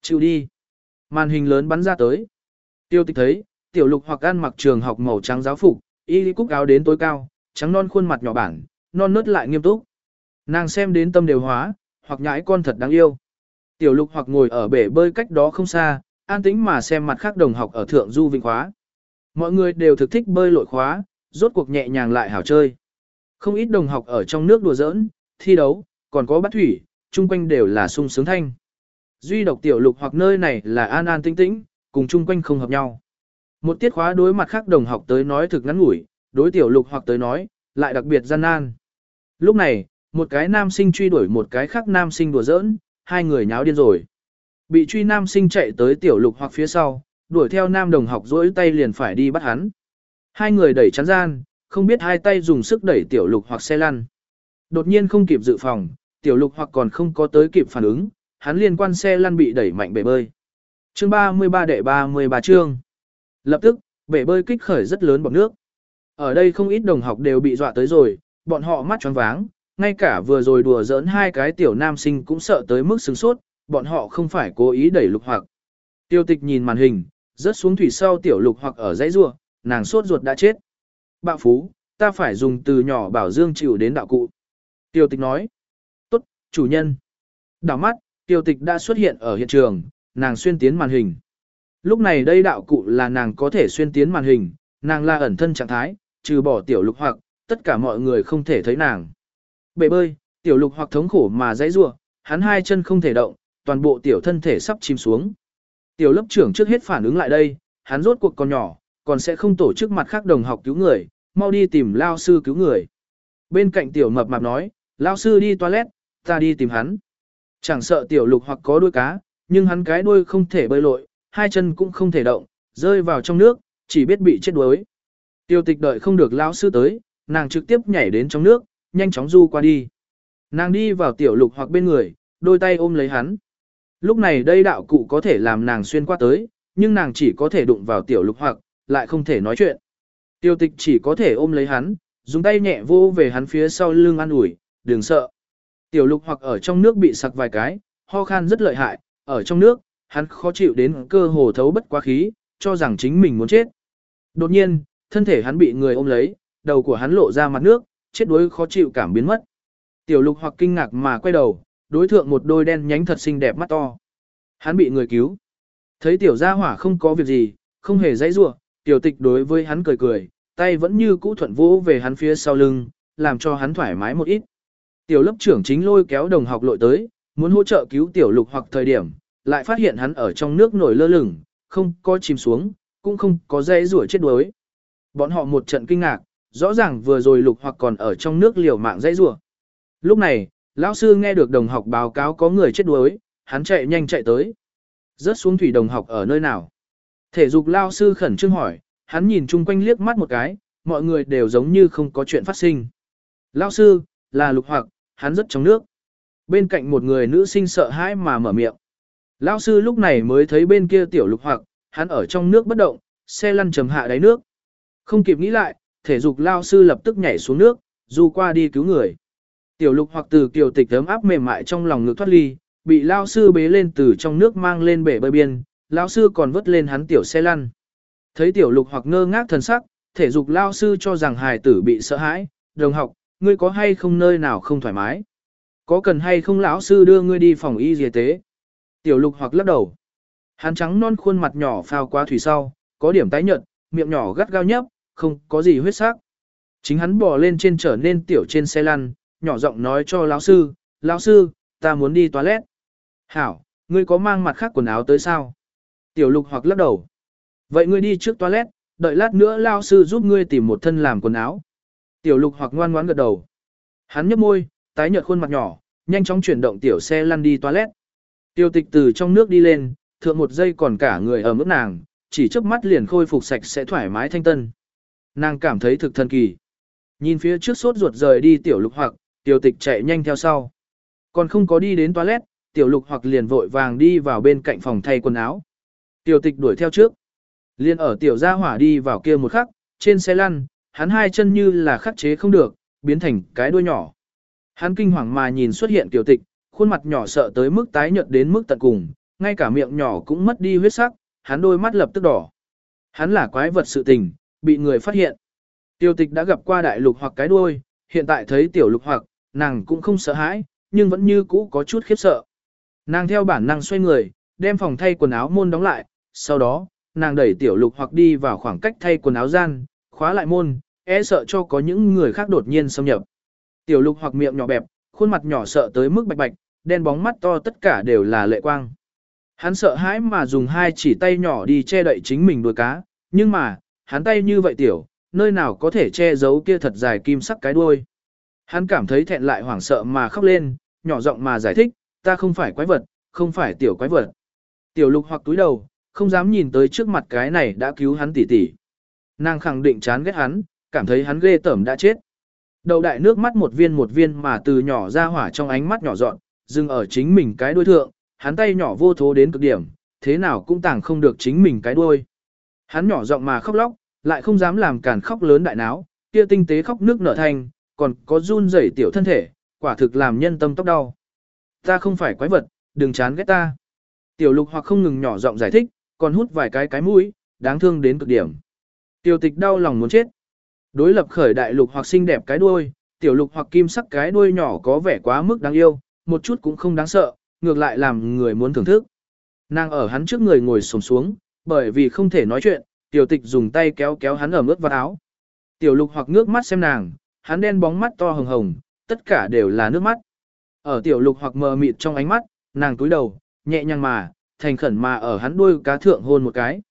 Chịu đi. Màn hình lớn bắn ra tới. Tiêu tịch thấy, tiểu lục hoặc ăn mặc trường học màu trắng giáo phục, y cúc áo đến tối cao, trắng non khuôn mặt nhỏ bản, non nớt lại nghiêm túc. Nàng xem đến tâm đều hóa, hoặc nhãi con thật đáng yêu. Tiểu lục hoặc ngồi ở bể bơi cách đó không xa, an tĩnh mà xem mặt khác đồng học ở thượng du vinh khóa. Mọi người đều thực thích bơi lội khóa, rốt cuộc nhẹ nhàng lại hảo chơi. Không ít đồng học ở trong nước đùa giỡn, thi đấu, còn có bắt thủy, chung quanh đều là sung sướng thanh. Duy độc tiểu lục hoặc nơi này là an an tĩnh tĩnh, cùng chung quanh không hợp nhau. Một tiết khóa đối mặt khác đồng học tới nói thực ngắn ngủi, đối tiểu lục hoặc tới nói, lại đặc biệt gian nan. Lúc này, một cái nam sinh truy đuổi một cái khác nam sinh đùa giỡn, hai người nháo điên rồi. Bị truy nam sinh chạy tới tiểu lục hoặc phía sau, đuổi theo nam đồng học dỗi tay liền phải đi bắt hắn. Hai người đẩy chắn gian, không biết hai tay dùng sức đẩy tiểu lục hoặc xe lăn. Đột nhiên không kịp dự phòng, tiểu lục hoặc còn không có tới kịp phản ứng, hắn liên quan xe lăn bị đẩy mạnh bể bơi. Chương 33 đệ 33 chương. Lập tức, bể bơi kích khởi rất lớn bọt nước. Ở đây không ít đồng học đều bị dọa tới rồi, bọn họ mắt tròn váng, ngay cả vừa rồi đùa giỡn hai cái tiểu nam sinh cũng sợ tới mức sửng sốt, bọn họ không phải cố ý đẩy lục hoặc. Tiêu tịch nhìn màn hình, rớt xuống thủy sau tiểu lục hoặc ở dãy rua, nàng sốt ruột đã chết. Bạo phú, ta phải dùng từ nhỏ bảo dương chịu đến đạo cụ. Tiêu tịch nói. Tốt, chủ nhân. Đảo mắt, tiêu tịch đã xuất hiện ở hiện trường, nàng xuyên tiến màn hình. Lúc này đây đạo cụ là nàng có thể xuyên tiến màn hình, nàng là ẩn thân trạng thái, trừ bỏ tiểu lục hoặc, tất cả mọi người không thể thấy nàng. Bể bơi, tiểu lục hoặc thống khổ mà dãy rủa, hắn hai chân không thể động, toàn bộ tiểu thân thể sắp chìm xuống. Tiểu lớp trưởng trước hết phản ứng lại đây, hắn rốt cuộc còn nhỏ, còn sẽ không tổ chức mặt khác đồng học cứu người, mau đi tìm lao sư cứu người. Bên cạnh tiểu mập mạp nói, lao sư đi toilet, ta đi tìm hắn. Chẳng sợ tiểu lục hoặc có đuôi cá, nhưng hắn cái đuôi không thể bơi lội, hai chân cũng không thể động, rơi vào trong nước, chỉ biết bị chết đuối. Tiêu tịch đợi không được lao sư tới, nàng trực tiếp nhảy đến trong nước, nhanh chóng du qua đi. Nàng đi vào tiểu lục hoặc bên người, đôi tay ôm lấy hắn. Lúc này đây đạo cụ có thể làm nàng xuyên qua tới, nhưng nàng chỉ có thể đụng vào tiểu lục hoặc, lại không thể nói chuyện. Tiêu tịch chỉ có thể ôm lấy hắn, dùng tay nhẹ vô về hắn phía sau lưng an ủi, đừng sợ. Tiểu lục hoặc ở trong nước bị sặc vài cái, ho khan rất lợi hại, ở trong nước, hắn khó chịu đến cơ hồ thấu bất quá khí, cho rằng chính mình muốn chết. Đột nhiên, thân thể hắn bị người ôm lấy, đầu của hắn lộ ra mặt nước, chết đuối khó chịu cảm biến mất. Tiểu lục hoặc kinh ngạc mà quay đầu, đối thượng một đôi đen nhánh thật xinh đẹp mắt to. Hắn bị người cứu. Thấy tiểu gia hỏa không có việc gì, không hề dãy rủa, tiểu tịch đối với hắn cười cười, tay vẫn như cũ thuận vỗ về hắn phía sau lưng, làm cho hắn thoải mái một ít. Tiểu lớp trưởng chính lôi kéo đồng học lội tới, muốn hỗ trợ cứu tiểu lục hoặc thời điểm, lại phát hiện hắn ở trong nước nổi lơ lửng, không có chìm xuống, cũng không có dãy rủa chết đuối. Bọn họ một trận kinh ngạc, rõ ràng vừa rồi lục hoặc còn ở trong nước liều mạng dãy rủa. Lúc này, lão sư nghe được đồng học báo cáo có người chết đuối, hắn chạy nhanh chạy tới. Rớt xuống thủy đồng học ở nơi nào? Thể dục lão sư khẩn trương hỏi, hắn nhìn chung quanh liếc mắt một cái, mọi người đều giống như không có chuyện phát sinh. Lão sư, là lục hoặc, hắn rất trong nước. Bên cạnh một người nữ sinh sợ hãi mà mở miệng. Lão sư lúc này mới thấy bên kia tiểu lục hoặc, hắn ở trong nước bất động, xe lăn trầm hạ đáy nước. Không kịp nghĩ lại, thể dục lao sư lập tức nhảy xuống nước, du qua đi cứu người. Tiểu lục hoặc từ kiều tịch ấm áp mềm mại trong lòng ngực thoát ly, bị lao sư bế lên từ trong nước mang lên bể bơi biên, lao sư còn vứt lên hắn tiểu xe lăn. Thấy tiểu lục hoặc ngơ ngác thần sắc, thể dục lao sư cho rằng hài tử bị sợ hãi, đồng học, ngươi có hay không nơi nào không thoải mái? Có cần hay không lão sư đưa ngươi đi phòng y y tế? Tiểu lục hoặc lắc đầu. Hắn trắng non khuôn mặt nhỏ phao qua thủy sau, có điểm tái nhợt, miệng nhỏ gắt gao nhấp, không có gì huyết sắc. Chính hắn bò lên trên trở nên tiểu trên xe lăn, nhỏ giọng nói cho lão sư, lão sư, ta muốn đi toilet. Hảo, ngươi có mang mặt khác quần áo tới sao? Tiểu lục hoặc lắc đầu. Vậy ngươi đi trước toilet, đợi lát nữa lão sư giúp ngươi tìm một thân làm quần áo. Tiểu lục hoặc ngoan ngoãn gật đầu. Hắn nhấp môi, tái nhợt khuôn mặt nhỏ, nhanh chóng chuyển động tiểu xe lăn đi toilet. Tiêu tịch từ trong nước đi lên, thượng một giây còn cả người ở mức nàng, chỉ trước mắt liền khôi phục sạch sẽ thoải mái thanh tân. Nàng cảm thấy thực thần kỳ. Nhìn phía trước sốt ruột rời đi tiểu lục hoặc, tiểu tịch chạy nhanh theo sau. Còn không có đi đến toilet, tiểu lục hoặc liền vội vàng đi vào bên cạnh phòng thay quần áo. Tiểu tịch đuổi theo trước. Liên ở tiểu gia hỏa đi vào kia một khắc, trên xe lăn, hắn hai chân như là khắc chế không được, biến thành cái đuôi nhỏ. Hắn kinh hoàng mà nhìn xuất hiện tiểu tịch, khuôn mặt nhỏ sợ tới mức tái nhợt đến mức tận cùng, ngay cả miệng nhỏ cũng mất đi huyết sắc, hắn đôi mắt lập tức đỏ. Hắn là quái vật sự tình, bị người phát hiện. Tiêu tịch đã gặp qua đại lục hoặc cái đuôi, hiện tại thấy tiểu lục hoặc, nàng cũng không sợ hãi, nhưng vẫn như cũ có chút khiếp sợ. Nàng theo bản năng xoay người, đem phòng thay quần áo môn đóng lại, sau đó, nàng đẩy tiểu lục hoặc đi vào khoảng cách thay quần áo gian, khóa lại môn, e sợ cho có những người khác đột nhiên xâm nhập. Tiểu lục hoặc miệng nhỏ bẹp, khuôn mặt nhỏ sợ tới mức bạch bạch, đen bóng mắt to tất cả đều là lệ quang. Hắn sợ hãi mà dùng hai chỉ tay nhỏ đi che đậy chính mình đuôi cá, nhưng mà, hắn tay như vậy tiểu, nơi nào có thể che giấu kia thật dài kim sắc cái đuôi. Hắn cảm thấy thẹn lại hoảng sợ mà khóc lên, nhỏ giọng mà giải thích, ta không phải quái vật, không phải tiểu quái vật. Tiểu lục hoặc túi đầu, không dám nhìn tới trước mặt cái này đã cứu hắn tỉ tỉ. Nàng khẳng định chán ghét hắn, cảm thấy hắn ghê tởm đã chết. Đầu đại nước mắt một viên một viên mà từ nhỏ ra hỏa trong ánh mắt nhỏ dọn, dừng ở chính mình cái đuôi thượng, hắn tay nhỏ vô thố đến cực điểm, thế nào cũng tàng không được chính mình cái đuôi. Hắn nhỏ giọng mà khóc lóc, lại không dám làm cản khóc lớn đại náo, kia tinh tế khóc nước nở thành, còn có run rẩy tiểu thân thể, quả thực làm nhân tâm tóc đau. Ta không phải quái vật, đừng chán ghét ta. Tiểu lục hoặc không ngừng nhỏ giọng giải thích, còn hút vài cái cái mũi, đáng thương đến cực điểm. Tiểu tịch đau lòng muốn chết. Đối lập khởi đại lục hoặc xinh đẹp cái đuôi, tiểu lục hoặc kim sắc cái đuôi nhỏ có vẻ quá mức đáng yêu, một chút cũng không đáng sợ, ngược lại làm người muốn thưởng thức. Nàng ở hắn trước người ngồi xổm xuống, bởi vì không thể nói chuyện, tiểu tịch dùng tay kéo kéo hắn ở ướt vào áo. Tiểu lục hoặc ngước mắt xem nàng, hắn đen bóng mắt to hồng hồng, tất cả đều là nước mắt. Ở tiểu lục hoặc mờ mịt trong ánh mắt, nàng túi đầu, nhẹ nhàng mà, thành khẩn mà ở hắn đuôi cá thượng hôn một cái.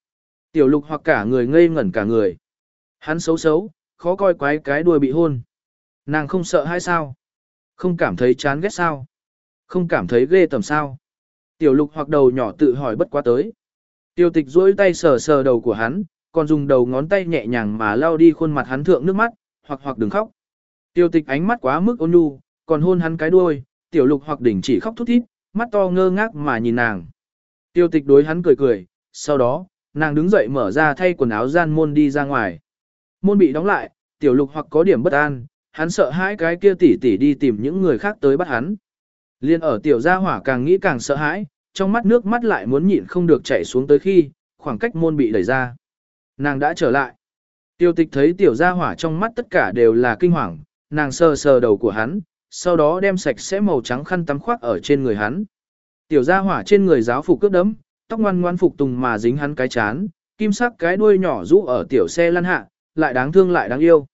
Tiểu lục hoặc cả người ngây ngẩn cả người. Hắn xấu xấu, khó coi quái cái đuôi bị hôn. Nàng không sợ hay sao? Không cảm thấy chán ghét sao? Không cảm thấy ghê tầm sao? Tiểu lục hoặc đầu nhỏ tự hỏi bất quá tới. Tiêu tịch duỗi tay sờ sờ đầu của hắn, còn dùng đầu ngón tay nhẹ nhàng mà lau đi khuôn mặt hắn thượng nước mắt, hoặc hoặc đừng khóc. Tiêu tịch ánh mắt quá mức ôn nhu, còn hôn hắn cái đuôi, tiểu lục hoặc đỉnh chỉ khóc thút thít, mắt to ngơ ngác mà nhìn nàng. Tiêu tịch đối hắn cười cười, sau đó, nàng đứng dậy mở ra thay quần áo gian môn đi ra ngoài. Môn bị đóng lại, tiểu lục hoặc có điểm bất an, hắn sợ hãi cái kia tỷ tỷ đi tìm những người khác tới bắt hắn. Liên ở tiểu gia hỏa càng nghĩ càng sợ hãi, trong mắt nước mắt lại muốn nhịn không được chảy xuống tới khi, khoảng cách môn bị đẩy ra. Nàng đã trở lại. Tiêu tịch thấy tiểu gia hỏa trong mắt tất cả đều là kinh hoàng, nàng sờ sờ đầu của hắn, sau đó đem sạch sẽ màu trắng khăn tắm khoác ở trên người hắn. Tiểu gia hỏa trên người giáo phục cướp đấm, tóc ngoan ngoan phục tùng mà dính hắn cái chán, kim sắc cái đuôi nhỏ rũ ở tiểu xe lăn hạ, lại đáng thương lại đáng yêu.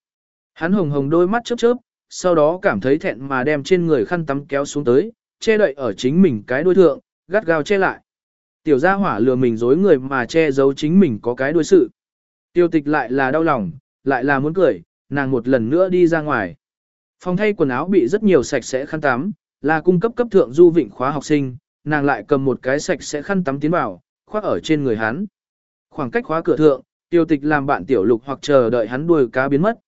Hắn hồng hồng đôi mắt chớp chớp, sau đó cảm thấy thẹn mà đem trên người khăn tắm kéo xuống tới, che đậy ở chính mình cái đuôi thượng, gắt gao che lại. Tiểu gia hỏa lừa mình dối người mà che giấu chính mình có cái đuôi sự. Tiêu tịch lại là đau lòng, lại là muốn cười, nàng một lần nữa đi ra ngoài. Phòng thay quần áo bị rất nhiều sạch sẽ khăn tắm, là cung cấp cấp thượng du vịnh khóa học sinh, nàng lại cầm một cái sạch sẽ khăn tắm tiến vào, khoác ở trên người hắn. Khoảng cách khóa cửa thượng, tiêu tịch làm bạn tiểu lục hoặc chờ đợi hắn đuôi cá biến mất.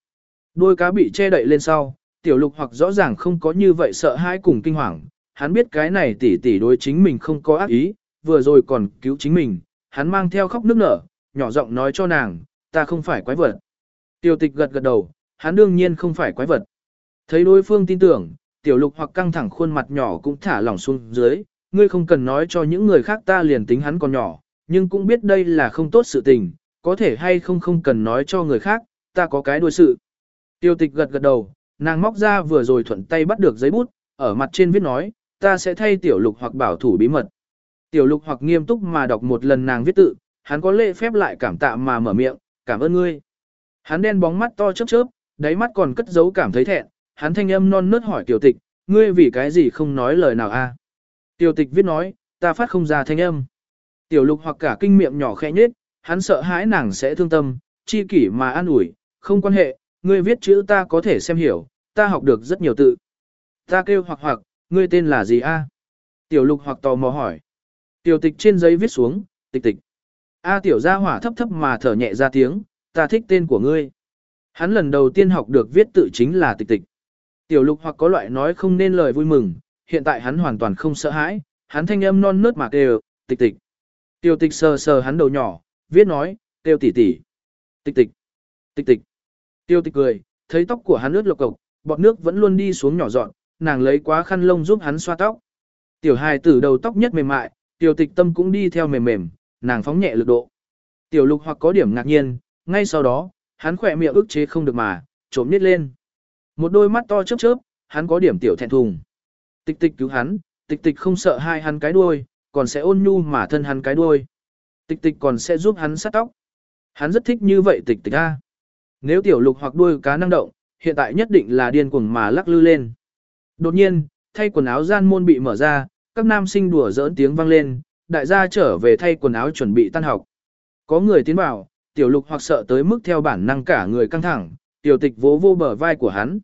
Đuôi cá bị che đậy lên sau, tiểu lục hoặc rõ ràng không có như vậy sợ hãi cùng kinh hoàng, hắn biết cái này tỷ tỷ đối chính mình không có ác ý, vừa rồi còn cứu chính mình, hắn mang theo khóc nước nở, nhỏ giọng nói cho nàng, ta không phải quái vật. Tiểu tịch gật gật đầu, hắn đương nhiên không phải quái vật. Thấy đối phương tin tưởng, tiểu lục hoặc căng thẳng khuôn mặt nhỏ cũng thả lỏng xuống dưới, ngươi không cần nói cho những người khác ta liền tính hắn còn nhỏ, nhưng cũng biết đây là không tốt sự tình, có thể hay không không cần nói cho người khác, ta có cái đuôi sự. Tiêu tịch gật gật đầu, nàng móc ra vừa rồi thuận tay bắt được giấy bút, ở mặt trên viết nói, ta sẽ thay tiểu lục hoặc bảo thủ bí mật. Tiểu lục hoặc nghiêm túc mà đọc một lần nàng viết tự, hắn có lễ phép lại cảm tạ mà mở miệng, cảm ơn ngươi. Hắn đen bóng mắt to chớp chớp, đáy mắt còn cất giấu cảm thấy thẹn, hắn thanh âm non nớt hỏi tiểu tịch, ngươi vì cái gì không nói lời nào a? Tiểu tịch viết nói, ta phát không ra thanh âm. Tiểu lục hoặc cả kinh miệng nhỏ khẽ nhết, hắn sợ hãi nàng sẽ thương tâm, chi kỷ mà an ủi, không quan hệ, ngươi viết chữ ta có thể xem hiểu, ta học được rất nhiều tự. Ta kêu hoặc hoặc, ngươi tên là gì a? Tiểu lục hoặc tò mò hỏi. Tiểu tịch trên giấy viết xuống, tịch tịch. A tiểu gia hỏa thấp thấp mà thở nhẹ ra tiếng, ta thích tên của ngươi. Hắn lần đầu tiên học được viết tự chính là tịch tịch. Tiểu lục hoặc có loại nói không nên lời vui mừng, hiện tại hắn hoàn toàn không sợ hãi, hắn thanh âm non nớt mà kêu, tịch tịch. Tiểu tịch sờ sờ hắn đầu nhỏ, viết nói, kêu tỉ tỉ. Tịch tịch, tịch tịch. Tiêu tịch cười, thấy tóc của hắn ướt lộc cộc, bọt nước vẫn luôn đi xuống nhỏ dọn, nàng lấy quá khăn lông giúp hắn xoa tóc. Tiểu hài tử đầu tóc nhất mềm mại, tiểu tịch tâm cũng đi theo mềm mềm, nàng phóng nhẹ lực độ. Tiểu lục hoặc có điểm ngạc nhiên, ngay sau đó, hắn khỏe miệng ức chế không được mà, trộm nít lên. Một đôi mắt to chớp chớp, hắn có điểm tiểu thẹn thùng. Tịch tịch cứu hắn, tịch tịch không sợ hai hắn cái đuôi, còn sẽ ôn nhu mà thân hắn cái đuôi. Tịch tịch còn sẽ giúp hắn sát tóc. Hắn rất thích như vậy tịch tịch a. Nếu tiểu lục hoặc đuôi cá năng động, hiện tại nhất định là điên cuồng mà lắc lư lên. Đột nhiên, thay quần áo gian môn bị mở ra, các nam sinh đùa giỡn tiếng vang lên, đại gia trở về thay quần áo chuẩn bị tan học. Có người tiến vào, tiểu lục hoặc sợ tới mức theo bản năng cả người căng thẳng, tiểu tịch vỗ vô bờ vai của hắn.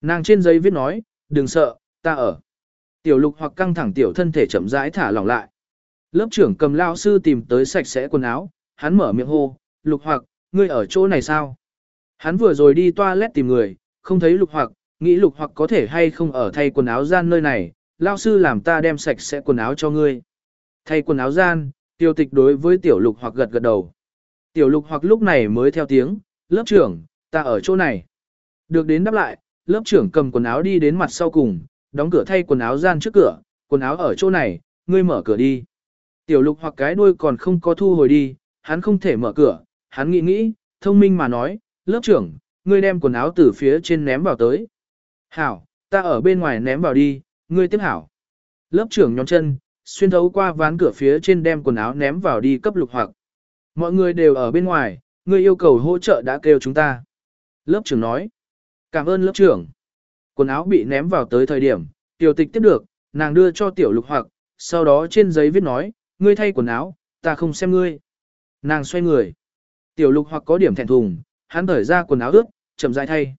Nàng trên giấy viết nói, đừng sợ, ta ở. Tiểu lục hoặc căng thẳng tiểu thân thể chậm rãi thả lỏng lại. Lớp trưởng cầm lao sư tìm tới sạch sẽ quần áo, hắn mở miệng hô, lục hoặc, ngươi ở chỗ này sao? Hắn vừa rồi đi toilet tìm người, không thấy lục hoặc, nghĩ lục hoặc có thể hay không ở thay quần áo gian nơi này, lao sư làm ta đem sạch sẽ quần áo cho ngươi. Thay quần áo gian, tiêu tịch đối với tiểu lục hoặc gật gật đầu. Tiểu lục hoặc lúc này mới theo tiếng, lớp trưởng, ta ở chỗ này. Được đến đáp lại, lớp trưởng cầm quần áo đi đến mặt sau cùng, đóng cửa thay quần áo gian trước cửa, quần áo ở chỗ này, ngươi mở cửa đi. Tiểu lục hoặc cái đuôi còn không có thu hồi đi, hắn không thể mở cửa, hắn nghĩ nghĩ, thông minh mà nói, lớp trưởng, ngươi đem quần áo từ phía trên ném vào tới. Hảo, ta ở bên ngoài ném vào đi, ngươi tiếp hảo. Lớp trưởng nhóm chân, xuyên thấu qua ván cửa phía trên đem quần áo ném vào đi cấp lục hoặc. Mọi người đều ở bên ngoài, ngươi yêu cầu hỗ trợ đã kêu chúng ta. Lớp trưởng nói. Cảm ơn lớp trưởng. Quần áo bị ném vào tới thời điểm, tiểu tịch tiếp được, nàng đưa cho tiểu lục hoặc, sau đó trên giấy viết nói, ngươi thay quần áo, ta không xem ngươi. Nàng xoay người. Tiểu lục hoặc có điểm thẹn thùng, hắn thở ra quần áo ướt, chậm rãi thay.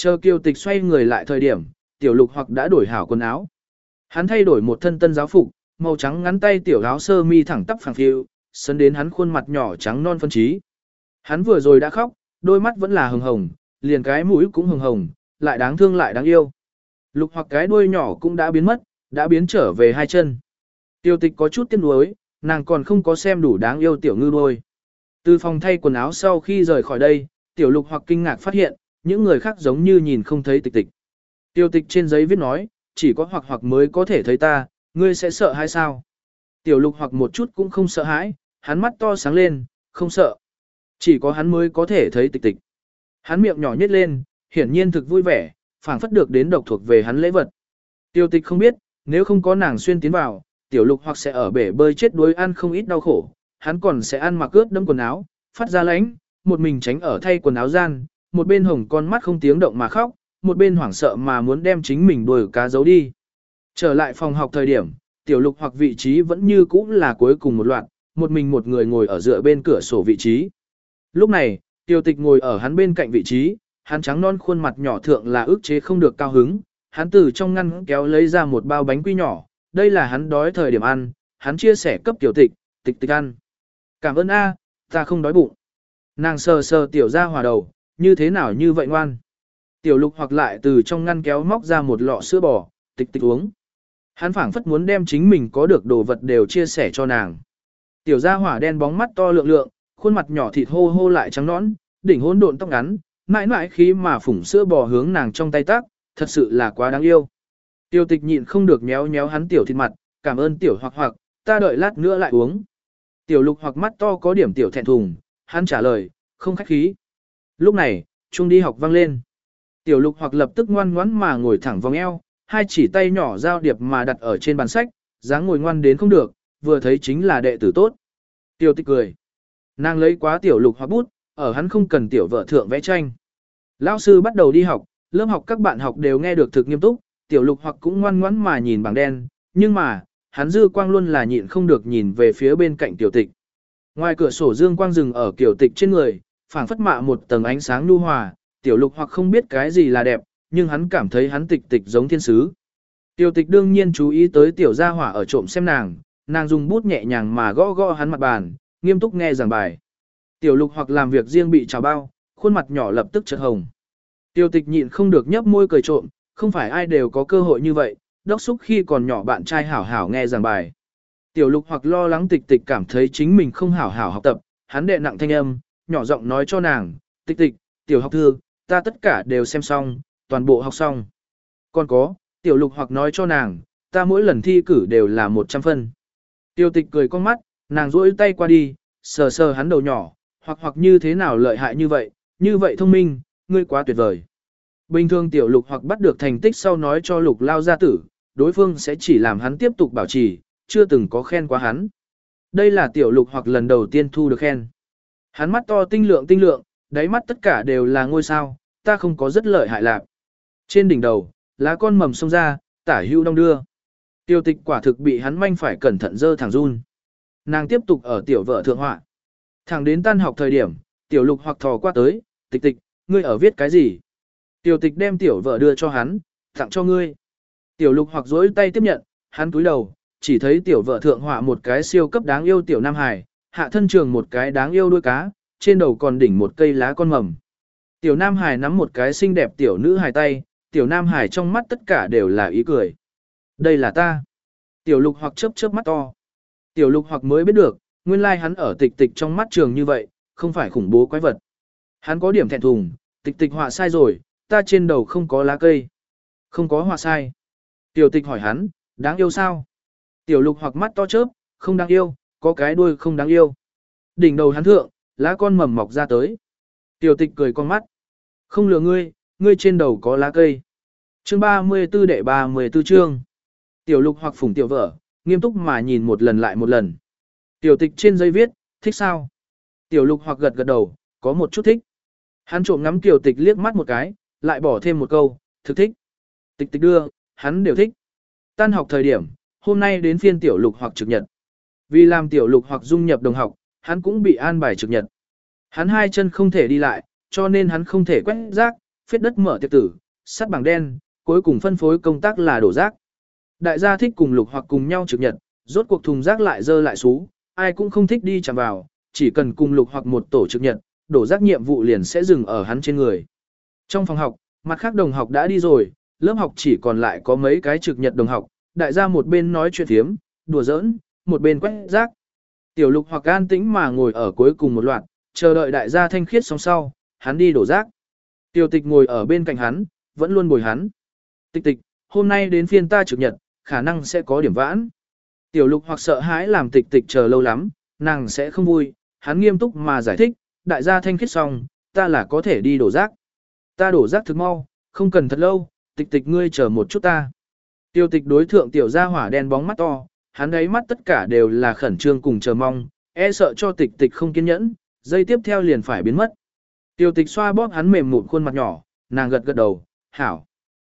Chờ kiều tịch xoay người lại thời điểm, tiểu lục hoặc đã đổi hảo quần áo. Hắn thay đổi một thân tân giáo phục, màu trắng ngắn tay tiểu áo sơ mi thẳng tắp phẳng phiu, sân đến hắn khuôn mặt nhỏ trắng non phân trí. Hắn vừa rồi đã khóc, đôi mắt vẫn là hồng hồng, liền cái mũi cũng hồng hồng, lại đáng thương lại đáng yêu. Lục hoặc cái đuôi nhỏ cũng đã biến mất, đã biến trở về hai chân. Tiêu tịch có chút tiếc nuối, nàng còn không có xem đủ đáng yêu tiểu ngư đôi. Từ phòng thay quần áo sau khi rời khỏi đây, tiểu lục hoặc kinh ngạc phát hiện, những người khác giống như nhìn không thấy tịch tịch. Tiêu tịch trên giấy viết nói, chỉ có hoặc hoặc mới có thể thấy ta, ngươi sẽ sợ hay sao? Tiểu lục hoặc một chút cũng không sợ hãi, hắn mắt to sáng lên, không sợ. Chỉ có hắn mới có thể thấy tịch tịch. Hắn miệng nhỏ nhét lên, hiển nhiên thực vui vẻ, phảng phất được đến độc thuộc về hắn lễ vật. Tiêu tịch không biết, nếu không có nàng xuyên tiến vào, tiểu lục hoặc sẽ ở bể bơi chết đuối ăn không ít đau khổ, hắn còn sẽ ăn mặc ướt đẫm quần áo, phát ra lánh, một mình tránh ở thay quần áo gian, một bên hồng con mắt không tiếng động mà khóc, một bên hoảng sợ mà muốn đem chính mình đuổi cá giấu đi. Trở lại phòng học thời điểm, tiểu lục hoặc vị trí vẫn như cũ là cuối cùng một loạt, một mình một người ngồi ở dựa bên cửa sổ vị trí. Lúc này, tiểu tịch ngồi ở hắn bên cạnh vị trí, hắn trắng non khuôn mặt nhỏ thượng là ức chế không được cao hứng, hắn từ trong ngăn kéo lấy ra một bao bánh quy nhỏ, đây là hắn đói thời điểm ăn, hắn chia sẻ cấp tiểu tịch, tịch tịch ăn. Cảm ơn A, ta không đói bụng. Nàng sờ sờ tiểu ra hòa đầu, như thế nào như vậy ngoan. Tiểu lục hoặc lại từ trong ngăn kéo móc ra một lọ sữa bò, tịch tịch uống. Hắn phảng phất muốn đem chính mình có được đồ vật đều chia sẻ cho nàng. Tiểu gia hỏa đen bóng mắt to lượng lượng, khuôn mặt nhỏ thịt hô hô lại trắng nõn, đỉnh hỗn độn tóc ngắn, mãi mãi khi mà phủng sữa bò hướng nàng trong tay tác, thật sự là quá đáng yêu. Tiêu tịch nhịn không được méo méo hắn tiểu thịt mặt, cảm ơn tiểu hoặc hoặc, ta đợi lát nữa lại uống. Tiểu lục hoặc mắt to có điểm tiểu thẹn thùng, hắn trả lời, không khách khí. Lúc này, trung đi học vang lên. Tiểu lục hoặc lập tức ngoan ngoãn mà ngồi thẳng vòng eo, hai chỉ tay nhỏ giao điệp mà đặt ở trên bàn sách, dáng ngồi ngoan đến không được, vừa thấy chính là đệ tử tốt. Tiểu tịch cười. Nàng lấy quá tiểu lục hoặc bút, ở hắn không cần tiểu vợ thượng vẽ tranh. Lão sư bắt đầu đi học, lớp học các bạn học đều nghe được thực nghiêm túc, tiểu lục hoặc cũng ngoan ngoãn mà nhìn bảng đen, nhưng mà, hắn dư quang luôn là nhịn không được nhìn về phía bên cạnh tiểu tịch. Ngoài cửa sổ dương quang rừng ở tiểu tịch trên người, phảng phất mạ một tầng ánh sáng nhu hòa, tiểu lục hoặc không biết cái gì là đẹp, nhưng hắn cảm thấy hắn tịch tịch giống thiên sứ. Tiểu tịch đương nhiên chú ý tới tiểu gia hỏa ở trộm xem nàng, nàng dùng bút nhẹ nhàng mà gõ gõ hắn mặt bàn, nghiêm túc nghe giảng bài. Tiểu lục hoặc làm việc riêng bị trào bao, khuôn mặt nhỏ lập tức chợt hồng. Tiểu tịch nhịn không được nhấp môi cười trộm, không phải ai đều có cơ hội như vậy, đốc xúc khi còn nhỏ bạn trai hảo hảo nghe giảng bài. Tiểu lục hoặc lo lắng tịch tịch cảm thấy chính mình không hảo hảo học tập, hắn đệ nặng thanh âm, nhỏ giọng nói cho nàng, tịch tịch, tiểu học thư, ta tất cả đều xem xong, toàn bộ học xong. Còn có, tiểu lục hoặc nói cho nàng, ta mỗi lần thi cử đều là 100 phân. Tiểu tịch cười con mắt, nàng duỗi tay qua đi, sờ sờ hắn đầu nhỏ, hoặc hoặc như thế nào lợi hại như vậy, như vậy thông minh, ngươi quá tuyệt vời. Bình thường tiểu lục hoặc bắt được thành tích sau nói cho lục lao gia tử, đối phương sẽ chỉ làm hắn tiếp tục bảo trì, chưa từng có khen quá hắn. Đây là tiểu lục hoặc lần đầu tiên thu được khen. Hắn mắt to tinh lượng tinh lượng, đáy mắt tất cả đều là ngôi sao, ta không có rất lợi hại lạc. Trên đỉnh đầu, lá con mầm xông ra, tả hưu đông đưa. Tiêu tịch quả thực bị hắn manh phải cẩn thận dơ thẳng run. Nàng tiếp tục ở tiểu vợ thượng họa. Thẳng đến tan học thời điểm, tiểu lục hoặc thò qua tới, tịch tịch, ngươi ở viết cái gì? Tiểu tịch đem tiểu vợ đưa cho hắn, tặng cho ngươi. Tiểu lục hoặc dối tay tiếp nhận, hắn túi đầu, chỉ thấy tiểu vợ thượng họa một cái siêu cấp đáng yêu tiểu nam hải, hạ thân trường một cái đáng yêu đuôi cá, trên đầu còn đỉnh một cây lá con mầm. Tiểu nam hải nắm một cái xinh đẹp tiểu nữ hài tay, tiểu nam hải trong mắt tất cả đều là ý cười. Đây là ta. Tiểu lục hoặc chớp chớp mắt to. Tiểu lục hoặc mới biết được, nguyên lai like hắn ở tịch tịch trong mắt trường như vậy, không phải khủng bố quái vật. Hắn có điểm thẹn thùng, tịch tịch họa sai rồi, ta trên đầu không có lá cây. Không có họa sai. Tiểu tịch hỏi hắn, đáng yêu sao? Tiểu lục hoặc mắt to chớp, không đáng yêu, có cái đuôi không đáng yêu. Đỉnh đầu hắn thượng, lá con mầm mọc ra tới. Tiểu tịch cười con mắt. Không lừa ngươi, ngươi trên đầu có lá cây. Chương 34 đệ 34 chương. Tiểu lục hoặc phủng tiểu vợ, nghiêm túc mà nhìn một lần lại một lần. Tiểu tịch trên giấy viết, thích sao? Tiểu lục hoặc gật gật đầu, có một chút thích. Hắn trộm ngắm tiểu tịch liếc mắt một cái, lại bỏ thêm một câu, thực thích. Tịch tịch đưa, hắn đều thích. Tan học thời điểm, hôm nay đến phiên tiểu lục hoặc trực nhật. Vì làm tiểu lục hoặc dung nhập đồng học, hắn cũng bị an bài trực nhật. Hắn hai chân không thể đi lại, cho nên hắn không thể quét rác, phết đất mở tiệc tử, sắt bằng đen, cuối cùng phân phối công tác là đổ rác. Đại gia thích cùng lục hoặc cùng nhau trực nhật, rốt cuộc thùng rác lại dơ lại xú, ai cũng không thích đi chạm vào, chỉ cần cùng lục hoặc một tổ trực nhật, đổ rác nhiệm vụ liền sẽ dừng ở hắn trên người. Trong phòng học, mặt khác đồng học đã đi rồi, lớp học chỉ còn lại có mấy cái trực nhật đồng học, đại gia một bên nói chuyện thiếm, đùa giỡn, một bên quét rác. Tiểu lục hoặc an tĩnh mà ngồi ở cuối cùng một loạt, chờ đợi đại gia thanh khiết xong sau, hắn đi đổ rác. Tiểu tịch ngồi ở bên cạnh hắn, vẫn luôn bồi hắn. Tịch tịch, hôm nay đến phiên ta trực nhật, khả năng sẽ có điểm vãn. Tiểu lục hoặc sợ hãi làm tịch tịch chờ lâu lắm, nàng sẽ không vui, hắn nghiêm túc mà giải thích, đại gia thanh khiết xong, ta là có thể đi đổ rác. Ta đổ rác thực mau, không cần thật lâu, tịch tịch ngươi chờ một chút ta. Tiêu tịch đối thượng tiểu gia hỏa đen bóng mắt to, hắn ấy mắt tất cả đều là khẩn trương cùng chờ mong, e sợ cho tịch tịch không kiên nhẫn, dây tiếp theo liền phải biến mất. Tiêu tịch xoa bóp hắn mềm mụn khuôn mặt nhỏ, nàng gật gật đầu, hảo.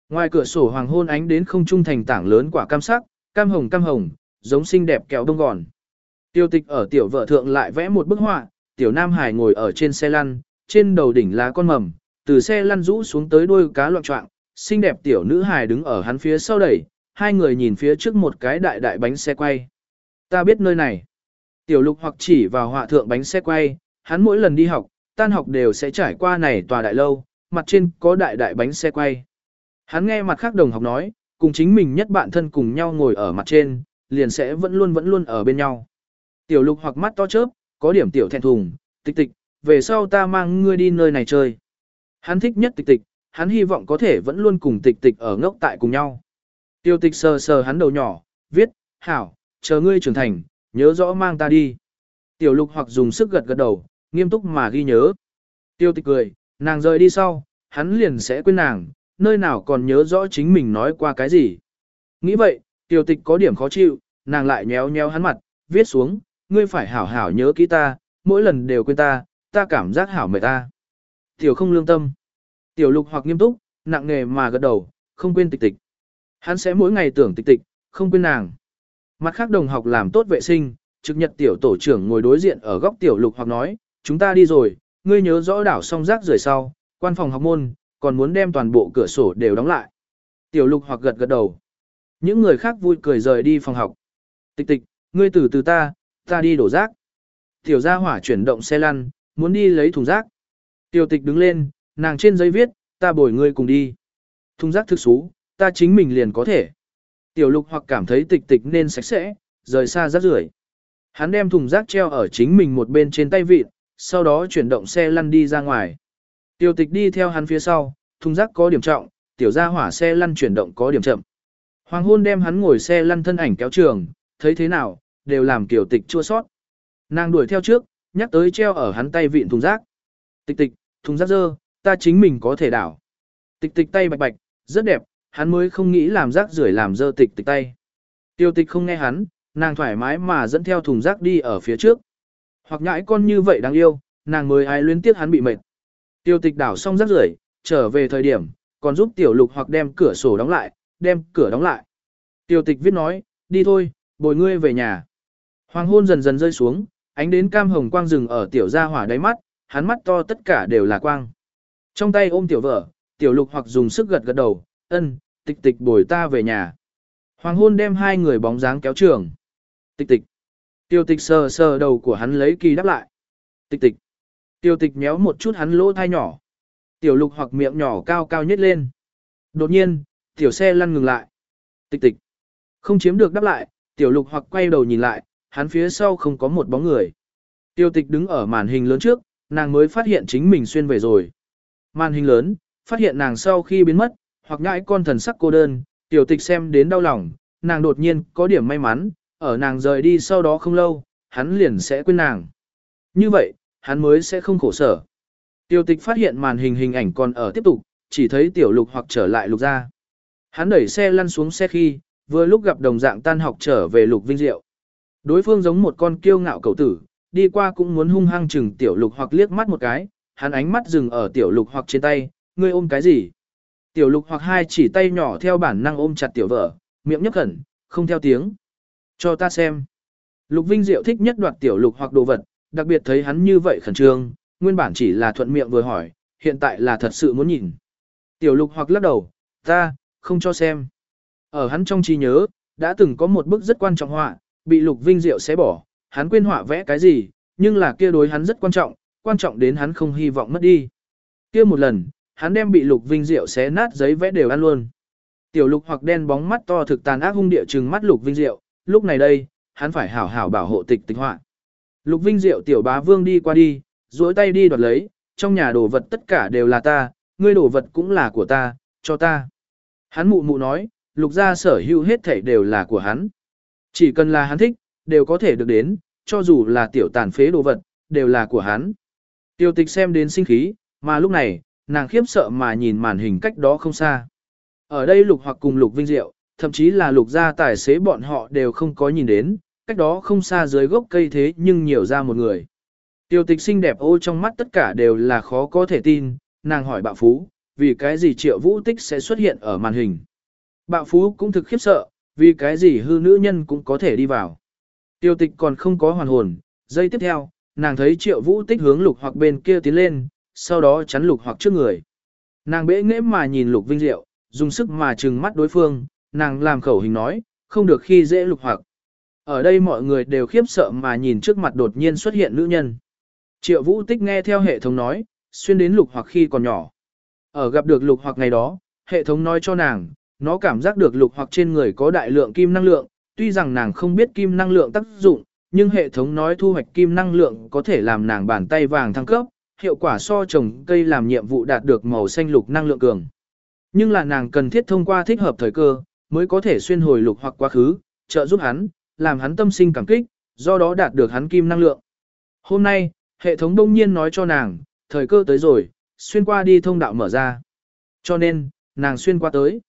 Ngoài cửa sổ hoàng hôn ánh đến không trung thành tảng lớn quả cam sắc, cam hồng cam hồng, giống xinh đẹp kẹo đông gòn. Tiêu tịch ở tiểu vợ thượng lại vẽ một bức họa, tiểu nam hải ngồi ở trên xe lăn, trên đầu đỉnh lá con mầm, từ xe lăn rũ xuống tới đuôi cá loạn trọng, xinh đẹp tiểu nữ hải đứng ở hắn phía sau đẩy, hai người nhìn phía trước một cái đại đại bánh xe quay. Ta biết nơi này. Tiểu lục hoặc chỉ vào họa thượng bánh xe quay, hắn mỗi lần đi học, tan học đều sẽ trải qua này tòa đại lâu, mặt trên có đại đại bánh xe quay. Hắn nghe mặt khác đồng học nói, cùng chính mình nhất bạn thân cùng nhau ngồi ở mặt trên, liền sẽ vẫn luôn vẫn luôn ở bên nhau. Tiểu lục hoặc mắt to chớp, có điểm tiểu thẹn thùng, tịch tịch, về sau ta mang ngươi đi nơi này chơi. Hắn thích nhất tịch tịch, hắn hy vọng có thể vẫn luôn cùng tịch tịch ở ngốc tại cùng nhau. Tiêu tịch sờ sờ hắn đầu nhỏ, viết, hảo, chờ ngươi trưởng thành, nhớ rõ mang ta đi. Tiểu lục hoặc dùng sức gật gật đầu, nghiêm túc mà ghi nhớ. Tiêu tịch cười, nàng rời đi sau, hắn liền sẽ quên nàng, nơi nào còn nhớ rõ chính mình nói qua cái gì. Nghĩ vậy, tiêu tịch có điểm khó chịu, nàng lại nhéo nhéo hắn mặt, viết xuống, ngươi phải hảo hảo nhớ kỹ ta, mỗi lần đều quên ta, ta cảm giác hảo mệt ta. Tiểu không lương tâm. Tiểu lục hoặc nghiêm túc, nặng nề mà gật đầu, không quên tịch tịch. Hắn sẽ mỗi ngày tưởng tịch tịch, không quên nàng. Mặt khác đồng học làm tốt vệ sinh, trực nhật tiểu tổ trưởng ngồi đối diện ở góc tiểu lục hoặc nói, chúng ta đi rồi, ngươi nhớ rõ đảo xong rác rời sau, quan phòng học môn, còn muốn đem toàn bộ cửa sổ đều đóng lại. Tiểu lục hoặc gật gật đầu. Những người khác vui cười rời đi phòng học. Tịch tịch, ngươi từ từ ta, ta đi đổ rác. Tiểu gia hỏa chuyển động xe lăn, muốn đi lấy thùng rác. Tiểu tịch đứng lên, nàng trên giấy viết, ta bồi ngươi cùng đi. Thùng rác thực xú, ta chính mình liền có thể. Tiểu lục hoặc cảm thấy tịch tịch nên sạch sẽ, rời xa rác rưởi. Hắn đem thùng rác treo ở chính mình một bên trên tay vịt, sau đó chuyển động xe lăn đi ra ngoài. Tiểu tịch đi theo hắn phía sau, thùng rác có điểm trọng, tiểu gia hỏa xe lăn chuyển động có điểm chậm. Hoàng hôn đem hắn ngồi xe lăn thân ảnh kéo trường, thấy thế nào, đều làm tiểu tịch chua sót. Nàng đuổi theo trước, nhắc tới treo ở hắn tay vịn thùng rác. Tịch tịch, thùng rác dơ, ta chính mình có thể đảo. Tịch tịch tay bạch bạch, rất đẹp, hắn mới không nghĩ làm rác rưởi làm dơ tịch tịch tay. Tiêu tịch không nghe hắn, nàng thoải mái mà dẫn theo thùng rác đi ở phía trước. Hoặc nhãi con như vậy đáng yêu, nàng mới ai luyến tiếc hắn bị mệt. Tiêu tịch đảo xong rác rưởi, trở về thời điểm, còn giúp tiểu lục hoặc đem cửa sổ đóng lại, đem cửa đóng lại. Tiêu tịch viết nói, đi thôi, bồi ngươi về nhà. Hoàng hôn dần dần rơi xuống, ánh đến cam hồng quang rừng ở tiểu gia hỏa đáy mắt, hắn mắt to tất cả đều là quang. Trong tay ôm tiểu vợ, tiểu lục hoặc dùng sức gật gật đầu, ân, tịch tịch bồi ta về nhà. Hoàng hôn đem hai người bóng dáng kéo trường. Tịch tịch. Tiêu tịch sờ sờ đầu của hắn lấy kỳ đáp lại. Tịch tịch. Tiêu tịch méo một chút hắn lỗ thai nhỏ. Tiểu lục hoặc miệng nhỏ cao cao nhất lên. Đột nhiên, tiểu xe lăn ngừng lại. Tịch tịch. Không chiếm được đáp lại, tiểu lục hoặc quay đầu nhìn lại, hắn phía sau không có một bóng người. Tiêu tịch đứng ở màn hình lớn trước, nàng mới phát hiện chính mình xuyên về rồi. Màn hình lớn, phát hiện nàng sau khi biến mất, hoặc ngãi con thần sắc cô đơn, tiểu tịch xem đến đau lòng, nàng đột nhiên có điểm may mắn, ở nàng rời đi sau đó không lâu, hắn liền sẽ quên nàng. Như vậy, hắn mới sẽ không khổ sở. Tiểu tịch phát hiện màn hình hình ảnh còn ở tiếp tục, chỉ thấy tiểu lục hoặc trở lại lục ra. Hắn đẩy xe lăn xuống xe khi, vừa lúc gặp đồng dạng tan học trở về lục vinh diệu. Đối phương giống một con kiêu ngạo cầu tử, đi qua cũng muốn hung hăng chừng tiểu lục hoặc liếc mắt một cái, hắn ánh mắt dừng ở tiểu lục hoặc trên tay, ngươi ôm cái gì? Tiểu lục hoặc hai chỉ tay nhỏ theo bản năng ôm chặt tiểu vợ, miệng nhấp khẩn, không theo tiếng. Cho ta xem. Lục Vinh Diệu thích nhất đoạt tiểu lục hoặc đồ vật, đặc biệt thấy hắn như vậy khẩn trương, nguyên bản chỉ là thuận miệng vừa hỏi, hiện tại là thật sự muốn nhìn. Tiểu lục hoặc lắc đầu, ta, không cho xem. Ở hắn trong trí nhớ, đã từng có một bức rất quan trọng họa, bị lục vinh diệu xé bỏ, hắn quên họa vẽ cái gì, nhưng là kia đối hắn rất quan trọng, quan trọng đến hắn không hy vọng mất đi. Kia một lần, hắn đem bị lục vinh diệu xé nát giấy vẽ đều ăn luôn. Tiểu lục hoặc đen bóng mắt to thực tàn ác hung địa trừng mắt lục vinh diệu, lúc này đây, hắn phải hảo hảo bảo hộ tịch tịch họa. Lục vinh diệu tiểu bá vương đi qua đi, duỗi tay đi đoạt lấy, trong nhà đồ vật tất cả đều là ta, ngươi đồ vật cũng là của ta, cho ta. Hắn mụ mụ nói, lục gia sở hữu hết thảy đều là của hắn. Chỉ cần là hắn thích, đều có thể được đến, cho dù là tiểu tàn phế đồ vật, đều là của hắn. Tiêu tịch xem đến sinh khí, mà lúc này, nàng khiếp sợ mà nhìn màn hình cách đó không xa. Ở đây lục hoặc cùng lục vinh diệu, thậm chí là lục gia tài xế bọn họ đều không có nhìn đến, cách đó không xa dưới gốc cây thế nhưng nhiều ra một người. Tiêu tịch xinh đẹp ô trong mắt tất cả đều là khó có thể tin, nàng hỏi bạo phú, vì cái gì triệu vũ tích sẽ xuất hiện ở màn hình. Bạo phú cũng thực khiếp sợ, vì cái gì hư nữ nhân cũng có thể đi vào. Tiêu tịch còn không có hoàn hồn, giây tiếp theo, nàng thấy triệu vũ tích hướng lục hoặc bên kia tiến lên, sau đó chắn lục hoặc trước người. Nàng bẽ nghễ mà nhìn lục vinh diệu, dùng sức mà trừng mắt đối phương, nàng làm khẩu hình nói, không được khi dễ lục hoặc. Ở đây mọi người đều khiếp sợ mà nhìn trước mặt đột nhiên xuất hiện nữ nhân. Triệu vũ tích nghe theo hệ thống nói, xuyên đến lục hoặc khi còn nhỏ. Ở gặp được lục hoặc ngày đó, hệ thống nói cho nàng, nó cảm giác được lục hoặc trên người có đại lượng kim năng lượng, tuy rằng nàng không biết kim năng lượng tác dụng, nhưng hệ thống nói thu hoạch kim năng lượng có thể làm nàng bàn tay vàng thăng cấp, hiệu quả so trồng cây làm nhiệm vụ đạt được màu xanh lục năng lượng cường. Nhưng là nàng cần thiết thông qua thích hợp thời cơ, mới có thể xuyên hồi lục hoặc quá khứ, trợ giúp hắn, làm hắn tâm sinh cảm kích, do đó đạt được hắn kim năng lượng. Hôm nay, hệ thống đông nhiên nói cho nàng, thời cơ tới rồi, xuyên qua đi thông đạo mở ra. Cho nên, nàng xuyên qua tới.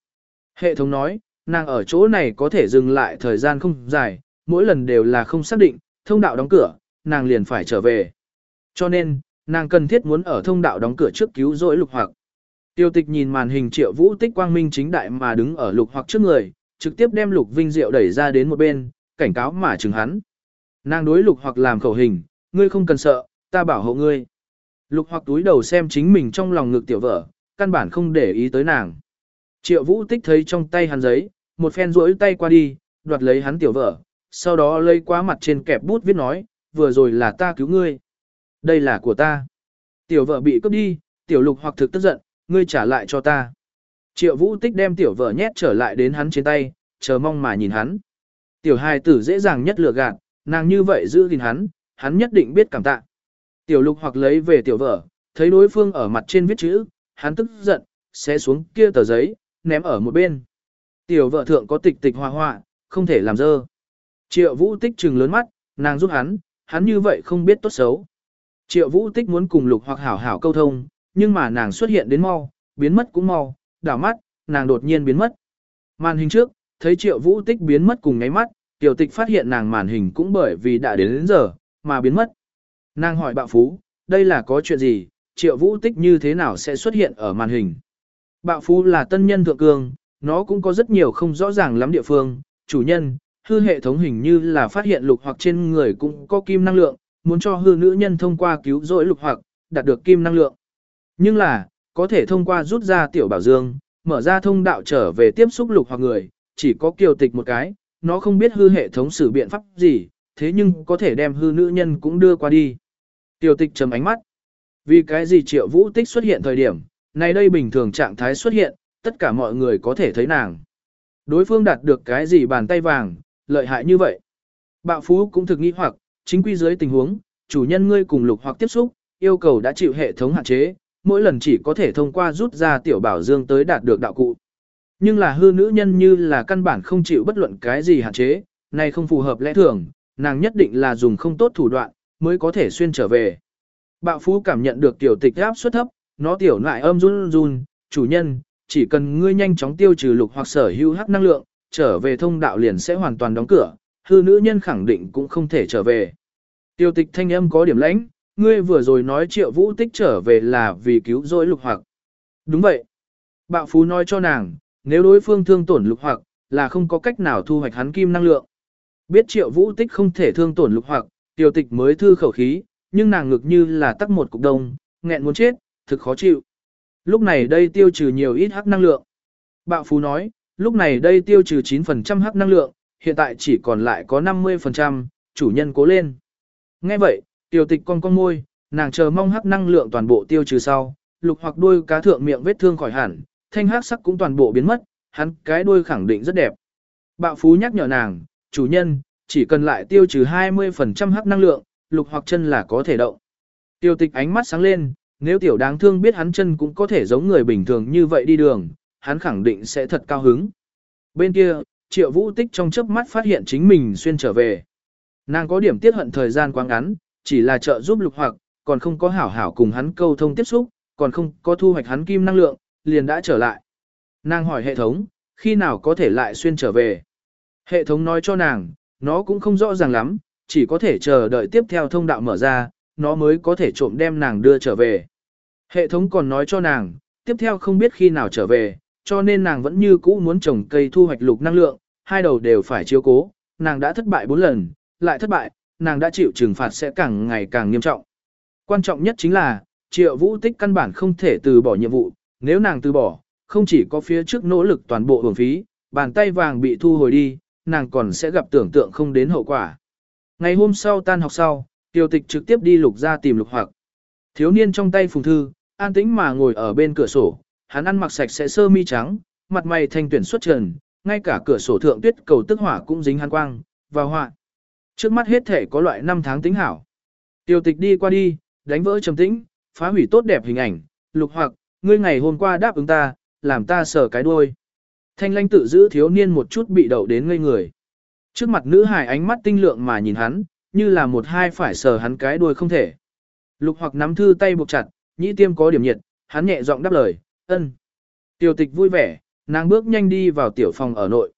Hệ thống nói, nàng ở chỗ này có thể dừng lại thời gian không dài, mỗi lần đều là không xác định, thông đạo đóng cửa, nàng liền phải trở về. Cho nên, nàng cần thiết muốn ở thông đạo đóng cửa trước cứu rỗi lục hoặc. Tiêu tịch nhìn màn hình triệu vũ tích quang minh chính đại mà đứng ở lục hoặc trước người, trực tiếp đem lục vinh diệu đẩy ra đến một bên, cảnh cáo mà chừng hắn. Nàng đối lục hoặc làm khẩu hình, ngươi không cần sợ, ta bảo hộ ngươi. Lục hoặc túi đầu xem chính mình trong lòng ngực tiểu vợ, căn bản không để ý tới nàng. Triệu vũ tích thấy trong tay hắn giấy, một phen rỗi tay qua đi, đoạt lấy hắn tiểu vợ, sau đó lấy qua mặt trên kẹp bút viết nói, vừa rồi là ta cứu ngươi. Đây là của ta. Tiểu vợ bị cướp đi, tiểu lục hoặc thực tức giận, ngươi trả lại cho ta. Triệu vũ tích đem tiểu vợ nhét trở lại đến hắn trên tay, chờ mong mà nhìn hắn. Tiểu hài tử dễ dàng nhất lừa gạt, nàng như vậy giữ gìn hắn, hắn nhất định biết cảm tạ. Tiểu lục hoặc lấy về tiểu vợ, thấy đối phương ở mặt trên viết chữ, hắn tức giận, sẽ xuống kia tờ giấy, ném ở một bên. Tiểu vợ thượng có tịch tịch hoa hoa, không thể làm dơ. Triệu vũ tích trừng lớn mắt, nàng giúp hắn, hắn như vậy không biết tốt xấu. Triệu vũ tích muốn cùng lục hoặc hảo hảo câu thông, nhưng mà nàng xuất hiện đến mau, biến mất cũng mau, đảo mắt, nàng đột nhiên biến mất. Màn hình trước, thấy triệu vũ tích biến mất cùng ngáy mắt, tiểu tịch phát hiện nàng màn hình cũng bởi vì đã đến đến giờ, mà biến mất. Nàng hỏi bạo phú, đây là có chuyện gì, triệu vũ tích như thế nào sẽ xuất hiện ở màn hình. Bạo phú là tân nhân thượng cường, nó cũng có rất nhiều không rõ ràng lắm địa phương, chủ nhân, hư hệ thống hình như là phát hiện lục hoặc trên người cũng có kim năng lượng, muốn cho hư nữ nhân thông qua cứu rỗi lục hoặc, đạt được kim năng lượng. Nhưng là, có thể thông qua rút ra tiểu bảo dương, mở ra thông đạo trở về tiếp xúc lục hoặc người, chỉ có kiều tịch một cái, nó không biết hư hệ thống xử biện pháp gì, thế nhưng có thể đem hư nữ nhân cũng đưa qua đi. Tiểu tịch trầm ánh mắt. Vì cái gì triệu vũ tích xuất hiện thời điểm, này đây bình thường trạng thái xuất hiện, tất cả mọi người có thể thấy nàng. Đối phương đạt được cái gì bàn tay vàng, lợi hại như vậy. Bạo phú cũng thực nghi hoặc, chính quy dưới tình huống, chủ nhân ngươi cùng lục hoặc tiếp xúc, yêu cầu đã chịu hệ thống hạn chế, mỗi lần chỉ có thể thông qua rút ra tiểu bảo dương tới đạt được đạo cụ. Nhưng là hư nữ nhân như là căn bản không chịu bất luận cái gì hạn chế, này không phù hợp lẽ thường, nàng nhất định là dùng không tốt thủ đoạn, mới có thể xuyên trở về. Bạo phú cảm nhận được tiểu tịch áp suất thấp, nó tiểu lại âm run run, chủ nhân, chỉ cần ngươi nhanh chóng tiêu trừ lục hoặc sở hữu hắc năng lượng, trở về thông đạo liền sẽ hoàn toàn đóng cửa, hư nữ nhân khẳng định cũng không thể trở về. Tiêu tịch thanh âm có điểm lãnh, ngươi vừa rồi nói triệu vũ tích trở về là vì cứu rỗi lục hoặc. Đúng vậy. Bạo phú nói cho nàng, nếu đối phương thương tổn lục hoặc, là không có cách nào thu hoạch hắn kim năng lượng. Biết triệu vũ tích không thể thương tổn lục hoặc, tiêu tịch mới thư khẩu khí, nhưng nàng ngực như là tắc một cục đông, nghẹn muốn chết, thực khó chịu. Lúc này đây tiêu trừ nhiều ít hắc năng lượng. Bạo phú nói, lúc này đây tiêu trừ 9% hắc năng lượng, hiện tại chỉ còn lại có 50%, chủ nhân cố lên. Nghe vậy, tiểu tịch con con môi, nàng chờ mong hắc năng lượng toàn bộ tiêu trừ sau, lục hoặc đuôi cá thượng miệng vết thương khỏi hẳn, thanh hắc sắc cũng toàn bộ biến mất, hắn cái đuôi khẳng định rất đẹp. Bạo phú nhắc nhở nàng, chủ nhân, chỉ cần lại tiêu trừ 20% hắc năng lượng, lục hoặc chân là có thể động. tiểu tịch ánh mắt sáng lên, nếu tiểu đáng thương biết hắn chân cũng có thể giống người bình thường như vậy đi đường, hắn khẳng định sẽ thật cao hứng. Bên kia, triệu vũ tích trong chớp mắt phát hiện chính mình xuyên trở về. Nàng có điểm tiết hận thời gian quá ngắn, chỉ là trợ giúp lục hoặc, còn không có hảo hảo cùng hắn câu thông tiếp xúc, còn không có thu hoạch hắn kim năng lượng, liền đã trở lại. Nàng hỏi hệ thống, khi nào có thể lại xuyên trở về. Hệ thống nói cho nàng, nó cũng không rõ ràng lắm, chỉ có thể chờ đợi tiếp theo thông đạo mở ra, nó mới có thể trộm đem nàng đưa trở về. Hệ thống còn nói cho nàng, tiếp theo không biết khi nào trở về, cho nên nàng vẫn như cũ muốn trồng cây thu hoạch lục năng lượng, hai đầu đều phải chiếu cố, nàng đã thất bại bốn lần, lại thất bại, nàng đã chịu trừng phạt sẽ càng ngày càng nghiêm trọng. Quan trọng nhất chính là, triệu vũ tích căn bản không thể từ bỏ nhiệm vụ, nếu nàng từ bỏ, không chỉ có phía trước nỗ lực toàn bộ hưởng phí, bàn tay vàng bị thu hồi đi, nàng còn sẽ gặp tưởng tượng không đến hậu quả. Ngày hôm sau tan học sau, tiêu tịch trực tiếp đi lục ra tìm lục hoặc. Thiếu niên trong tay phùng thư, an tĩnh mà ngồi ở bên cửa sổ, hắn ăn mặc sạch sẽ sơ mi trắng, mặt mày thanh tuyển xuất trần, ngay cả cửa sổ thượng tuyết cầu tức hỏa cũng dính hắn quang, và họa. Trước mắt hết thể có loại năm tháng tính hảo. Tiêu tịch đi qua đi, đánh vỡ trầm tĩnh, phá hủy tốt đẹp hình ảnh, lục hoặc, ngươi ngày hôm qua đáp ứng ta, làm ta sờ cái đuôi. Thanh lanh tự giữ thiếu niên một chút bị đậu đến ngây người. Trước mặt nữ hài ánh mắt tinh lượng mà nhìn hắn, như là một hai phải sờ hắn cái đuôi không thể. Lục hoặc nắm thư tay buộc chặt, nhĩ tiêm có điểm nhiệt, hắn nhẹ giọng đáp lời, ân. Tiểu tịch vui vẻ, nàng bước nhanh đi vào tiểu phòng ở nội.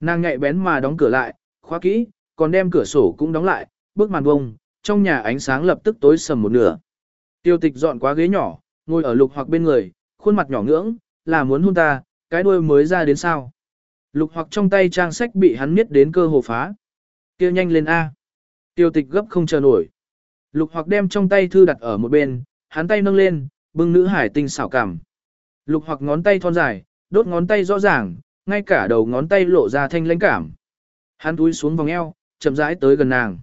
Nàng nhạy bén mà đóng cửa lại, khóa kỹ, còn đem cửa sổ cũng đóng lại, bước màn bông, trong nhà ánh sáng lập tức tối sầm một nửa. Tiêu tịch dọn qua ghế nhỏ, ngồi ở lục hoặc bên người, khuôn mặt nhỏ ngưỡng, là muốn hôn ta, cái đuôi mới ra đến sao. Lục hoặc trong tay trang sách bị hắn miết đến cơ hồ phá. kia nhanh lên A. Tiêu tịch gấp không chờ nổi. Lục hoặc đem trong tay thư đặt ở một bên, hắn tay nâng lên, bưng nữ hải tinh xảo cảm. Lục hoặc ngón tay thon dài, đốt ngón tay rõ ràng, ngay cả đầu ngón tay lộ ra thanh lãnh cảm. Hắn túi xuống vòng eo, chậm rãi tới gần nàng.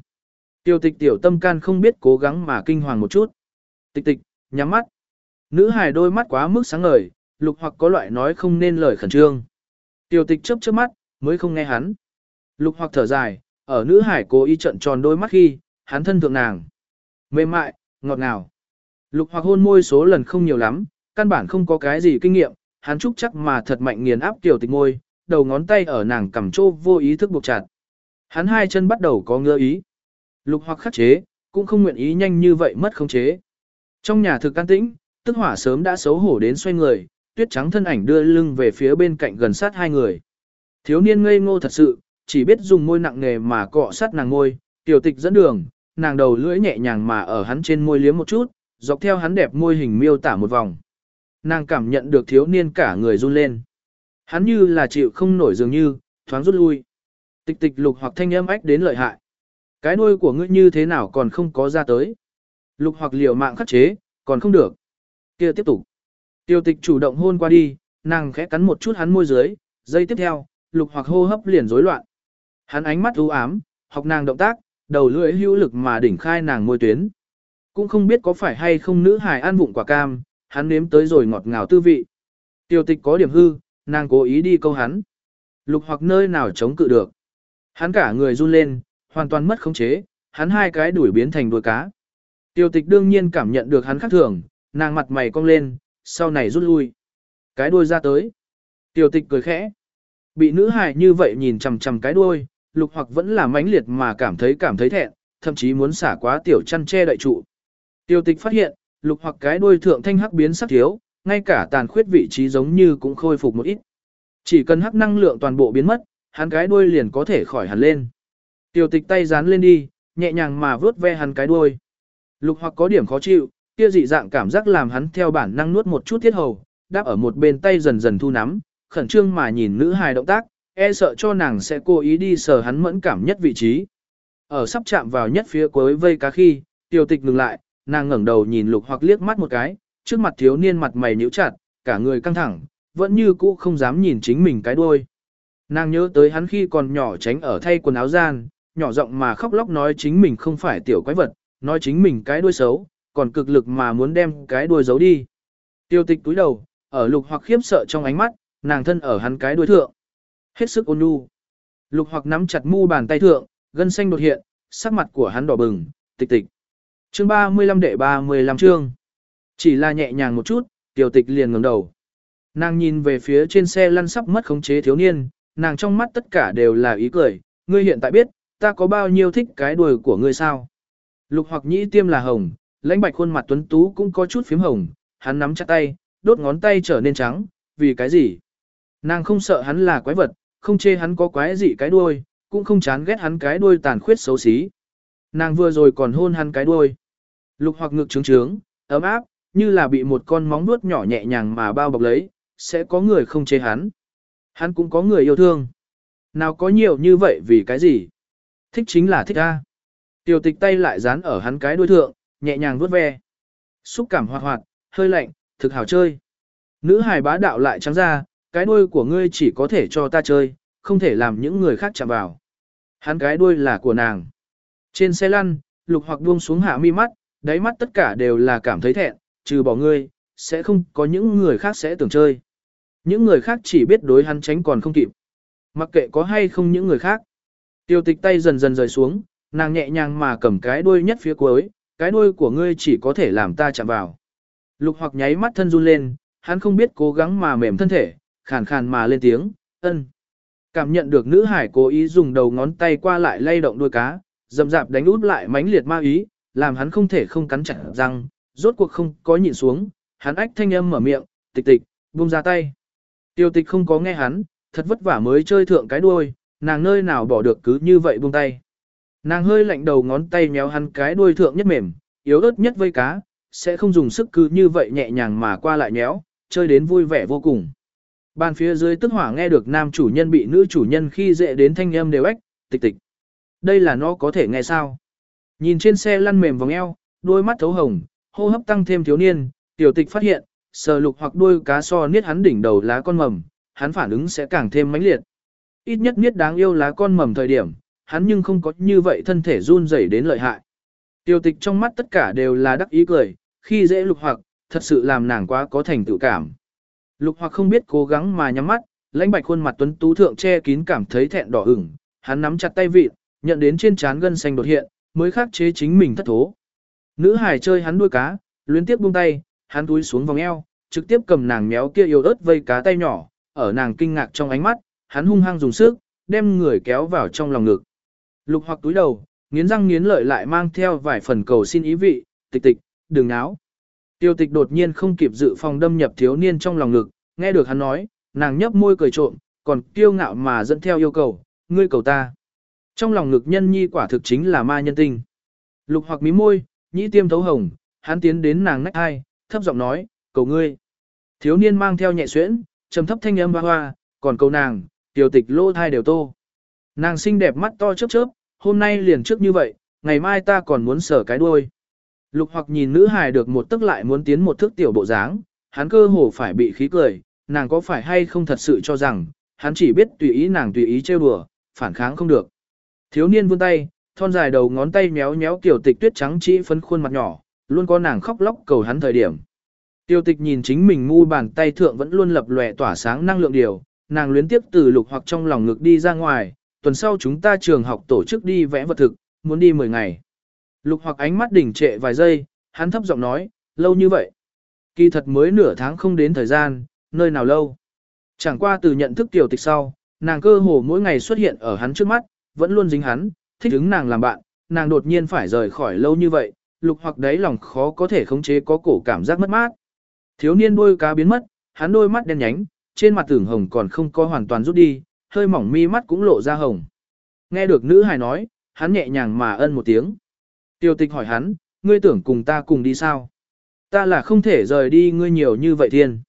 Tiêu tịch tiểu tâm can không biết cố gắng mà kinh hoàng một chút. Tịch tịch, nhắm mắt. Nữ hài đôi mắt quá mức sáng ngời, lục hoặc có loại nói không nên lời khẩn trương. Tiêu tịch chớp chớp mắt, mới không nghe hắn. Lục hoặc thở dài, ở nữ hải cố ý trận tròn đôi mắt khi, hắn thân thượng nàng. Mềm mại, ngọt ngào. Lục hoặc hôn môi số lần không nhiều lắm, căn bản không có cái gì kinh nghiệm, hắn chúc chắc mà thật mạnh nghiền áp tiểu tịch ngôi, đầu ngón tay ở nàng cầm trô vô ý thức buộc chặt. Hắn hai chân bắt đầu có ngứa ý. Lục hoặc khắc chế, cũng không nguyện ý nhanh như vậy mất khống chế. Trong nhà thực an tĩnh, tức hỏa sớm đã xấu hổ đến xoay người, tuyết trắng thân ảnh đưa lưng về phía bên cạnh gần sát hai người. Thiếu niên ngây ngô thật sự, chỉ biết dùng môi nặng nghề mà cọ sát nàng ngôi, tiểu tịch dẫn đường, nàng đầu lưỡi nhẹ nhàng mà ở hắn trên môi liếm một chút, dọc theo hắn đẹp môi hình miêu tả một vòng. Nàng cảm nhận được thiếu niên cả người run lên. Hắn như là chịu không nổi dường như, thoáng rút lui. Tịch tịch lục hoặc thanh âm ách đến lợi hại. Cái đuôi của ngươi như thế nào còn không có ra tới. Lục hoặc liều mạng khắc chế, còn không được. kia tiếp tục. Tiêu tịch chủ động hôn qua đi, nàng khẽ cắn một chút hắn môi dưới, giây tiếp theo, lục hoặc hô hấp liền rối loạn. Hắn ánh mắt u ám, học nàng động tác, đầu lưỡi hữu lực mà đỉnh khai nàng môi tuyến. Cũng không biết có phải hay không nữ hài ăn vụng quả cam, hắn nếm tới rồi ngọt ngào tư vị. Tiêu tịch có điểm hư, nàng cố ý đi câu hắn. Lục hoặc nơi nào chống cự được. Hắn cả người run lên, hoàn toàn mất khống chế, hắn hai cái đuổi biến thành đuôi cá. Tiêu tịch đương nhiên cảm nhận được hắn khác thường, nàng mặt mày cong lên, sau này rút lui. Cái đuôi ra tới. Tiêu tịch cười khẽ. Bị nữ hài như vậy nhìn chằm chằm cái đuôi, lục hoặc vẫn là mãnh liệt mà cảm thấy cảm thấy thẹn, thậm chí muốn xả quá tiểu chăn che đậy trụ. Tiêu tịch phát hiện, lục hoặc cái đuôi thượng thanh hắc biến sắc thiếu, ngay cả tàn khuyết vị trí giống như cũng khôi phục một ít. Chỉ cần hắc năng lượng toàn bộ biến mất, hắn cái đuôi liền có thể khỏi hẳn lên. Tiêu tịch tay dán lên đi, nhẹ nhàng mà vớt ve hắn cái đuôi. Lục hoặc có điểm khó chịu, kia dị dạng cảm giác làm hắn theo bản năng nuốt một chút thiết hầu, đáp ở một bên tay dần dần thu nắm, khẩn trương mà nhìn nữ hài động tác, e sợ cho nàng sẽ cố ý đi sờ hắn mẫn cảm nhất vị trí. Ở sắp chạm vào nhất phía cuối vây cá khi, tiêu tịch ngừng lại, nàng ngẩng đầu nhìn lục hoặc liếc mắt một cái, trước mặt thiếu niên mặt mày nhíu chặt, cả người căng thẳng, vẫn như cũ không dám nhìn chính mình cái đuôi. Nàng nhớ tới hắn khi còn nhỏ tránh ở thay quần áo gian, nhỏ giọng mà khóc lóc nói chính mình không phải tiểu quái vật, nói chính mình cái đuôi xấu, còn cực lực mà muốn đem cái đuôi giấu đi. Tiêu tịch túi đầu, ở lục hoặc khiếp sợ trong ánh mắt, nàng thân ở hắn cái đuôi thượng. Hết sức ôn nhu. Lục hoặc nắm chặt mu bàn tay thượng, gân xanh đột hiện, sắc mặt của hắn đỏ bừng, tịch tịch. Chương 35 đệ 35 chương. Chỉ là nhẹ nhàng một chút, tiểu tịch liền ngẩng đầu. Nàng nhìn về phía trên xe lăn sắp mất khống chế thiếu niên, nàng trong mắt tất cả đều là ý cười, ngươi hiện tại biết, ta có bao nhiêu thích cái đuôi của ngươi sao. Lục hoặc nhĩ tiêm là hồng, lãnh bạch khuôn mặt tuấn tú cũng có chút phím hồng, hắn nắm chặt tay, đốt ngón tay trở nên trắng, vì cái gì? Nàng không sợ hắn là quái vật, không chê hắn có quái gì cái đuôi, cũng không chán ghét hắn cái đuôi tàn khuyết xấu xí. Nàng vừa rồi còn hôn hắn cái đuôi. Lục hoặc ngực trướng trướng, ấm áp, như là bị một con móng nuốt nhỏ nhẹ nhàng mà bao bọc lấy, sẽ có người không chế hắn. Hắn cũng có người yêu thương. Nào có nhiều như vậy vì cái gì? Thích chính là thích a. Tiểu tịch tay lại dán ở hắn cái đuôi thượng, nhẹ nhàng vuốt ve. Xúc cảm hoạt hoạt, hơi lạnh, thực hảo chơi. Nữ hài bá đạo lại trắng ra, cái đuôi của ngươi chỉ có thể cho ta chơi, không thể làm những người khác chạm vào. Hắn cái đuôi là của nàng. Trên xe lăn, lục hoặc buông xuống hạ mi mắt, đáy mắt tất cả đều là cảm thấy thẹn, trừ bỏ ngươi, sẽ không có những người khác sẽ tưởng chơi. Những người khác chỉ biết đối hắn tránh còn không kịp. Mặc kệ có hay không những người khác. Tiêu tịch tay dần dần rời xuống, nàng nhẹ nhàng mà cầm cái đuôi nhất phía cuối, cái đuôi của ngươi chỉ có thể làm ta chạm vào. Lục hoặc nháy mắt thân run lên, hắn không biết cố gắng mà mềm thân thể, khàn khàn mà lên tiếng, ân. Cảm nhận được nữ hải cố ý dùng đầu ngón tay qua lại lay động đuôi cá, dầm dạp đánh út lại mãnh liệt ma ý, làm hắn không thể không cắn chặt răng, rốt cuộc không có nhịn xuống, hắn ách thanh âm mở miệng, tịch tịch, buông ra tay. Tiêu tịch không có nghe hắn, thật vất vả mới chơi thượng cái đuôi, nàng nơi nào bỏ được cứ như vậy buông tay. Nàng hơi lạnh đầu ngón tay méo hắn cái đuôi thượng nhất mềm, yếu ớt nhất vây cá, sẽ không dùng sức cứ như vậy nhẹ nhàng mà qua lại méo, chơi đến vui vẻ vô cùng. Bàn phía dưới tức hỏa nghe được nam chủ nhân bị nữ chủ nhân khi dễ đến thanh âm đều ếch, tịch tịch. đây là nó có thể nghe sao. Nhìn trên xe lăn mềm vòng eo, đôi mắt thấu hồng, hô hấp tăng thêm thiếu niên, tiểu tịch phát hiện, sờ lục hoặc đuôi cá so niết hắn đỉnh đầu lá con mầm, hắn phản ứng sẽ càng thêm mãnh liệt. Ít nhất niết đáng yêu lá con mầm thời điểm, hắn nhưng không có như vậy thân thể run rẩy đến lợi hại. Tiểu tịch trong mắt tất cả đều là đắc ý cười, khi dễ lục hoặc, thật sự làm nàng quá có thành tựu cảm. Lục hoặc không biết cố gắng mà nhắm mắt, lãnh bạch khuôn mặt tuấn tú thượng che kín cảm thấy thẹn đỏ ửng, hắn nắm chặt tay vịt, nhận đến trên trán gân xanh đột hiện, mới khắc chế chính mình thất thố. Nữ hải chơi hắn đuôi cá, luyến tiếp buông tay, hắn túi xuống vòng eo, trực tiếp cầm nàng méo kia yêu ớt vây cá tay nhỏ, ở nàng kinh ngạc trong ánh mắt, hắn hung hăng dùng sức, đem người kéo vào trong lòng ngực. Lục hoặc túi đầu, nghiến răng nghiến lợi lại mang theo vài phần cầu xin ý vị, tịch tịch, đừng náo. Tiêu tịch đột nhiên không kịp dự phòng đâm nhập thiếu niên trong lòng ngực, nghe được hắn nói, nàng nhấp môi cười trộm, còn kiêu ngạo mà dẫn theo yêu cầu, ngươi cầu ta. Trong lòng ngực nhân nhi quả thực chính là ma nhân tinh. Lục hoặc mí môi, nhĩ tiêm thấu hồng, hắn tiến đến nàng nách hai, thấp giọng nói, cầu ngươi. Thiếu niên mang theo nhẹ xuyễn, trầm thấp thanh âm hoa hoa, còn cầu nàng, tiểu tịch lô thai đều tô. Nàng xinh đẹp mắt to chớp chớp, hôm nay liền trước như vậy, ngày mai ta còn muốn sở cái đuôi. Lục hoặc nhìn nữ hài được một tức lại muốn tiến một thước tiểu bộ dáng, hắn cơ hồ phải bị khí cười, nàng có phải hay không thật sự cho rằng, hắn chỉ biết tùy ý nàng tùy ý trêu đùa, phản kháng không được. Thiếu niên vươn tay, thon dài đầu ngón tay méo méo tiểu tịch tuyết trắng chỉ phấn khuôn mặt nhỏ, luôn có nàng khóc lóc cầu hắn thời điểm. Tiêu tịch nhìn chính mình ngu bàn tay thượng vẫn luôn lập lòe tỏa sáng năng lượng điều, nàng luyến tiếp từ lục hoặc trong lòng ngực đi ra ngoài, tuần sau chúng ta trường học tổ chức đi vẽ vật thực, muốn đi 10 ngày. Lục hoặc ánh mắt đỉnh trệ vài giây, hắn thấp giọng nói, lâu như vậy. Kỳ thật mới nửa tháng không đến thời gian, nơi nào lâu. Chẳng qua từ nhận thức tiểu tịch sau, nàng cơ hồ mỗi ngày xuất hiện ở hắn trước mắt, vẫn luôn dính hắn, thích ứng nàng làm bạn, nàng đột nhiên phải rời khỏi lâu như vậy, lục hoặc đấy lòng khó có thể khống chế có cổ cảm giác mất mát. Thiếu niên đôi cá biến mất, hắn đôi mắt đen nhánh, trên mặt tưởng hồng còn không có hoàn toàn rút đi, hơi mỏng mi mắt cũng lộ ra hồng. Nghe được nữ hài nói, hắn nhẹ nhàng mà ân một tiếng. Tiêu tịch hỏi hắn, ngươi tưởng cùng ta cùng đi sao? Ta là không thể rời đi ngươi nhiều như vậy thiên.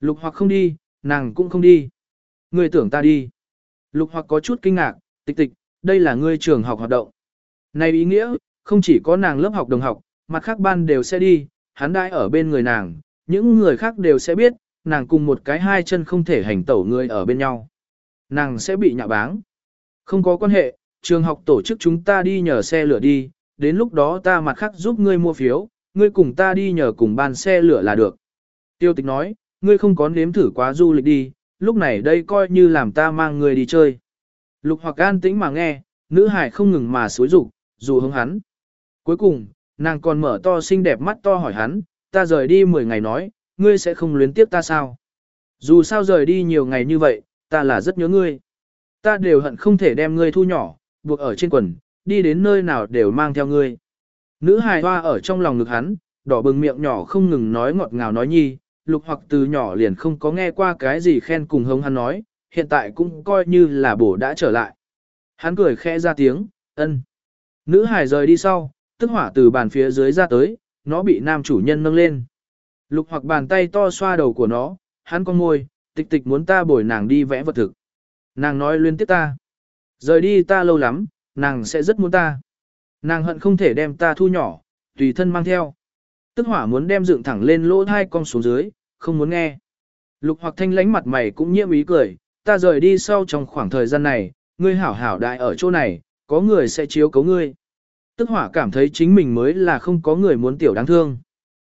Lục hoặc không đi, nàng cũng không đi. Ngươi tưởng ta đi. Lục hoặc có chút kinh ngạc, tịch tịch, đây là ngươi trường học hoạt động. Này ý nghĩa, không chỉ có nàng lớp học đồng học, mặt khác ban đều sẽ đi, hắn đãi ở bên người nàng, những người khác đều sẽ biết, nàng cùng một cái hai chân không thể hành tẩu người ở bên nhau. Nàng sẽ bị nhạ báng. Không có quan hệ, trường học tổ chức chúng ta đi nhờ xe lửa đi, đến lúc đó ta mặt khác giúp ngươi mua phiếu, ngươi cùng ta đi nhờ cùng ban xe lửa là được. Tiêu tịch nói, ngươi không có nếm thử quá du lịch đi, lúc này đây coi như làm ta mang ngươi đi chơi. Lục hoặc an tĩnh mà nghe, nữ hải không ngừng mà xối rụng, dù hướng hắn. Cuối cùng, nàng còn mở to xinh đẹp mắt to hỏi hắn, ta rời đi 10 ngày nói, ngươi sẽ không luyến tiếp ta sao? Dù sao rời đi nhiều ngày như vậy, ta là rất nhớ ngươi. Ta đều hận không thể đem ngươi thu nhỏ, buộc ở trên quần, đi đến nơi nào đều mang theo ngươi. Nữ hài hoa ở trong lòng ngực hắn, đỏ bừng miệng nhỏ không ngừng nói ngọt ngào nói nhi, lục hoặc từ nhỏ liền không có nghe qua cái gì khen cùng hống hắn nói, hiện tại cũng coi như là bổ đã trở lại. Hắn cười khẽ ra tiếng, ân. Nữ hải rời đi sau, tức hỏa từ bàn phía dưới ra tới, nó bị nam chủ nhân nâng lên. Lục hoặc bàn tay to xoa đầu của nó, hắn con môi, tịch tịch muốn ta bồi nàng đi vẽ vật thực. Nàng nói liên tiếp ta. Rời đi ta lâu lắm, nàng sẽ rất muốn ta. Nàng hận không thể đem ta thu nhỏ, tùy thân mang theo. Tức hỏa muốn đem dựng thẳng lên lỗ hai con xuống dưới, không muốn nghe. Lục hoặc thanh lánh mặt mày cũng nhiễm ý cười, ta rời đi sau trong khoảng thời gian này, ngươi hảo hảo đại ở chỗ này, có người sẽ chiếu cấu ngươi. Tức hỏa cảm thấy chính mình mới là không có người muốn tiểu đáng thương.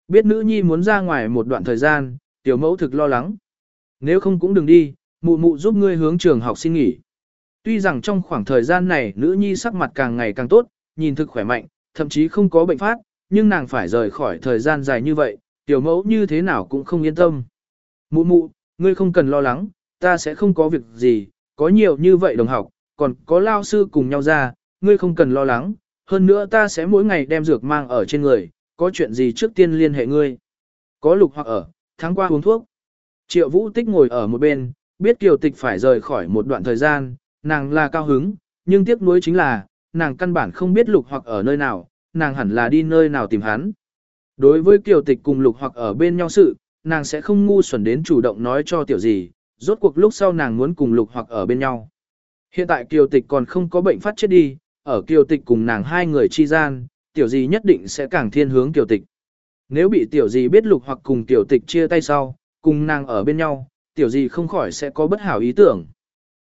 Biết nữ nhi muốn ra ngoài một đoạn thời gian, tiểu mẫu thực lo lắng. Nếu không cũng đừng đi, mụ mụ giúp ngươi hướng trường học xin nghỉ. Tuy rằng trong khoảng thời gian này nữ nhi sắc mặt càng ngày càng tốt, nhìn thực khỏe mạnh, thậm chí không có bệnh phát, nhưng nàng phải rời khỏi thời gian dài như vậy, tiểu mẫu như thế nào cũng không yên tâm. Mụ mụ, ngươi không cần lo lắng, ta sẽ không có việc gì, có nhiều như vậy đồng học, còn có lao sư cùng nhau ra, ngươi không cần lo lắng, hơn nữa ta sẽ mỗi ngày đem dược mang ở trên người, có chuyện gì trước tiên liên hệ ngươi. Có lục hoặc ở, tháng qua uống thuốc. Triệu vũ tích ngồi ở một bên, biết kiều tịch phải rời khỏi một đoạn thời gian, nàng là cao hứng, nhưng tiếc nuối chính là, nàng căn bản không biết lục hoặc ở nơi nào, nàng hẳn là đi nơi nào tìm hắn. Đối với kiều tịch cùng lục hoặc ở bên nhau sự, nàng sẽ không ngu xuẩn đến chủ động nói cho tiểu gì, rốt cuộc lúc sau nàng muốn cùng lục hoặc ở bên nhau. Hiện tại kiều tịch còn không có bệnh phát chết đi, ở kiều tịch cùng nàng hai người chi gian, tiểu gì nhất định sẽ càng thiên hướng kiều tịch. Nếu bị tiểu gì biết lục hoặc cùng tiểu tịch chia tay sau, cùng nàng ở bên nhau, tiểu gì không khỏi sẽ có bất hảo ý tưởng.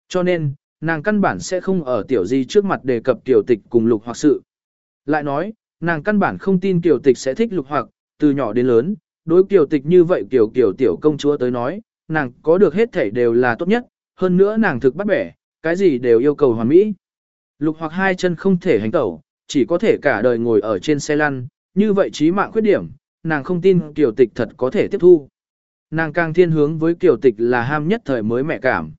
Cho nên, nàng căn bản sẽ không ở tiểu gì trước mặt đề cập tiểu tịch cùng lục hoặc sự. Lại nói, nàng căn bản không tin tiểu tịch sẽ thích lục hoặc, từ nhỏ đến lớn, đối tiểu tịch như vậy tiểu kiểu tiểu công chúa tới nói, nàng có được hết thảy đều là tốt nhất, hơn nữa nàng thực bắt bẻ, cái gì đều yêu cầu hoàn mỹ. Lục hoặc hai chân không thể hành tẩu, chỉ có thể cả đời ngồi ở trên xe lăn, như vậy trí mạng khuyết điểm, nàng không tin kiểu tịch thật có thể tiếp thu. Nàng càng thiên hướng với kiểu tịch là ham nhất thời mới mẹ cảm.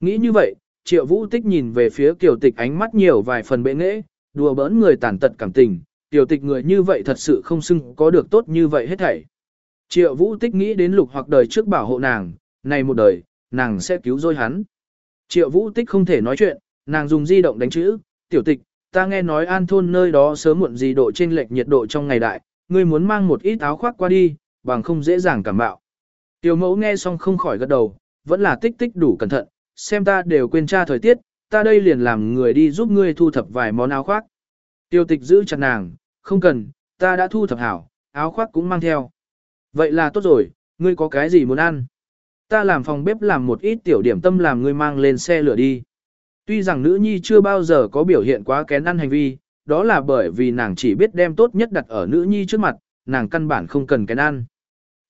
Nghĩ như vậy, triệu vũ tích nhìn về phía kiểu tịch ánh mắt nhiều vài phần bệ nghễ, đùa bỡn người tàn tật cảm tình, tiểu tịch người như vậy thật sự không xưng có được tốt như vậy hết thảy. Triệu vũ tích nghĩ đến lục hoặc đời trước bảo hộ nàng, này một đời, nàng sẽ cứu rồi hắn. Triệu vũ tích không thể nói chuyện, nàng dùng di động đánh chữ, tiểu tịch, ta nghe nói an thôn nơi đó sớm muộn gì độ trên lệch nhiệt độ trong ngày đại, ngươi muốn mang một ít áo khoác qua đi, bằng không dễ dàng cảm bạo. Tiểu mẫu nghe xong không khỏi gật đầu, vẫn là tích tích đủ cẩn thận, xem ta đều quên tra thời tiết, ta đây liền làm người đi giúp ngươi thu thập vài món áo khoác. Tiêu tịch giữ chặt nàng, không cần, ta đã thu thập hảo, áo khoác cũng mang theo. Vậy là tốt rồi, ngươi có cái gì muốn ăn? Ta làm phòng bếp làm một ít tiểu điểm tâm làm ngươi mang lên xe lửa đi. Tuy rằng nữ nhi chưa bao giờ có biểu hiện quá kén ăn hành vi, đó là bởi vì nàng chỉ biết đem tốt nhất đặt ở nữ nhi trước mặt, nàng căn bản không cần kén ăn.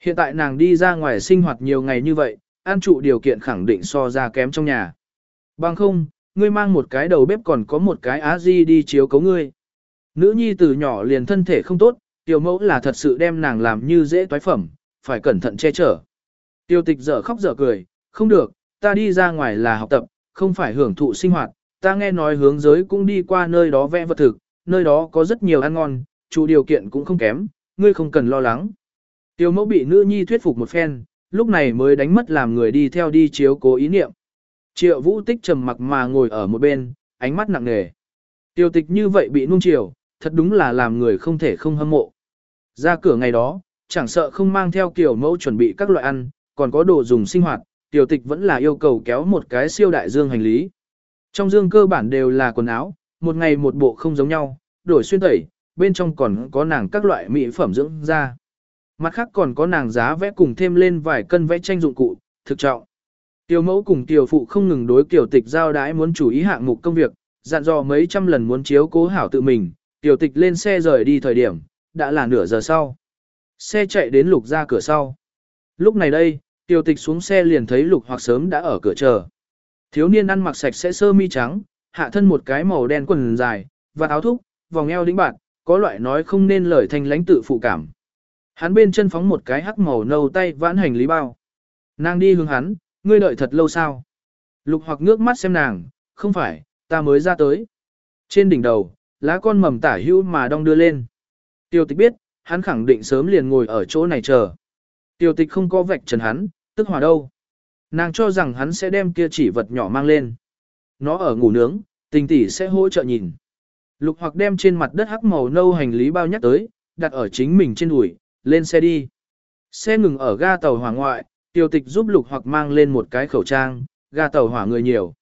Hiện tại nàng đi ra ngoài sinh hoạt nhiều ngày như vậy, ăn trụ điều kiện khẳng định so ra kém trong nhà. Bằng không, ngươi mang một cái đầu bếp còn có một cái á di đi chiếu cấu ngươi. Nữ nhi từ nhỏ liền thân thể không tốt, tiểu mẫu là thật sự đem nàng làm như dễ toái phẩm, phải cẩn thận che chở. Tiêu tịch dở khóc dở cười, không được, ta đi ra ngoài là học tập, không phải hưởng thụ sinh hoạt, ta nghe nói hướng giới cũng đi qua nơi đó vẽ vật thực, nơi đó có rất nhiều ăn ngon, chủ điều kiện cũng không kém, ngươi không cần lo lắng. Tiêu mẫu bị nữ nhi thuyết phục một phen, lúc này mới đánh mất làm người đi theo đi chiếu cố ý niệm. Triệu vũ tích trầm mặc mà ngồi ở một bên, ánh mắt nặng nề. Tiêu tịch như vậy bị nuông chiều, thật đúng là làm người không thể không hâm mộ. Ra cửa ngày đó, chẳng sợ không mang theo kiểu mẫu chuẩn bị các loại ăn, còn có đồ dùng sinh hoạt, tiểu tịch vẫn là yêu cầu kéo một cái siêu đại dương hành lý. Trong dương cơ bản đều là quần áo, một ngày một bộ không giống nhau, đổi xuyên tẩy, bên trong còn có nàng các loại mỹ phẩm dưỡng da. Mặt khác còn có nàng giá vẽ cùng thêm lên vài cân vẽ tranh dụng cụ, thực trọng. Tiểu mẫu cùng tiểu phụ không ngừng đối kiểu tịch giao đái muốn chủ ý hạng mục công việc, dặn dò mấy trăm lần muốn chiếu cố hảo tự mình, tiểu tịch lên xe rời đi thời điểm, đã là nửa giờ sau. Xe chạy đến lục ra cửa sau. Lúc này đây, tiểu tịch xuống xe liền thấy lục hoặc sớm đã ở cửa chờ. Thiếu niên ăn mặc sạch sẽ sơ mi trắng, hạ thân một cái màu đen quần dài, và áo thúc, vòng eo đĩnh bạn, có loại nói không nên lời thành lãnh tự phụ cảm. Hắn bên chân phóng một cái hắc màu nâu tay vãn hành lý bao. Nàng đi hướng hắn, ngươi đợi thật lâu sao? Lục hoặc ngước mắt xem nàng, không phải, ta mới ra tới. Trên đỉnh đầu, lá con mầm tả hữu mà đong đưa lên. Tiêu tịch biết, hắn khẳng định sớm liền ngồi ở chỗ này chờ. Tiêu tịch không có vạch trần hắn, tức hòa đâu. Nàng cho rằng hắn sẽ đem kia chỉ vật nhỏ mang lên. Nó ở ngủ nướng, tình tỷ sẽ hỗ trợ nhìn. Lục hoặc đem trên mặt đất hắc màu nâu hành lý bao nhắc tới, đặt ở chính mình trên đùi, lên xe đi. Xe ngừng ở ga tàu hỏa ngoại, tiêu tịch giúp lục hoặc mang lên một cái khẩu trang, ga tàu hỏa người nhiều.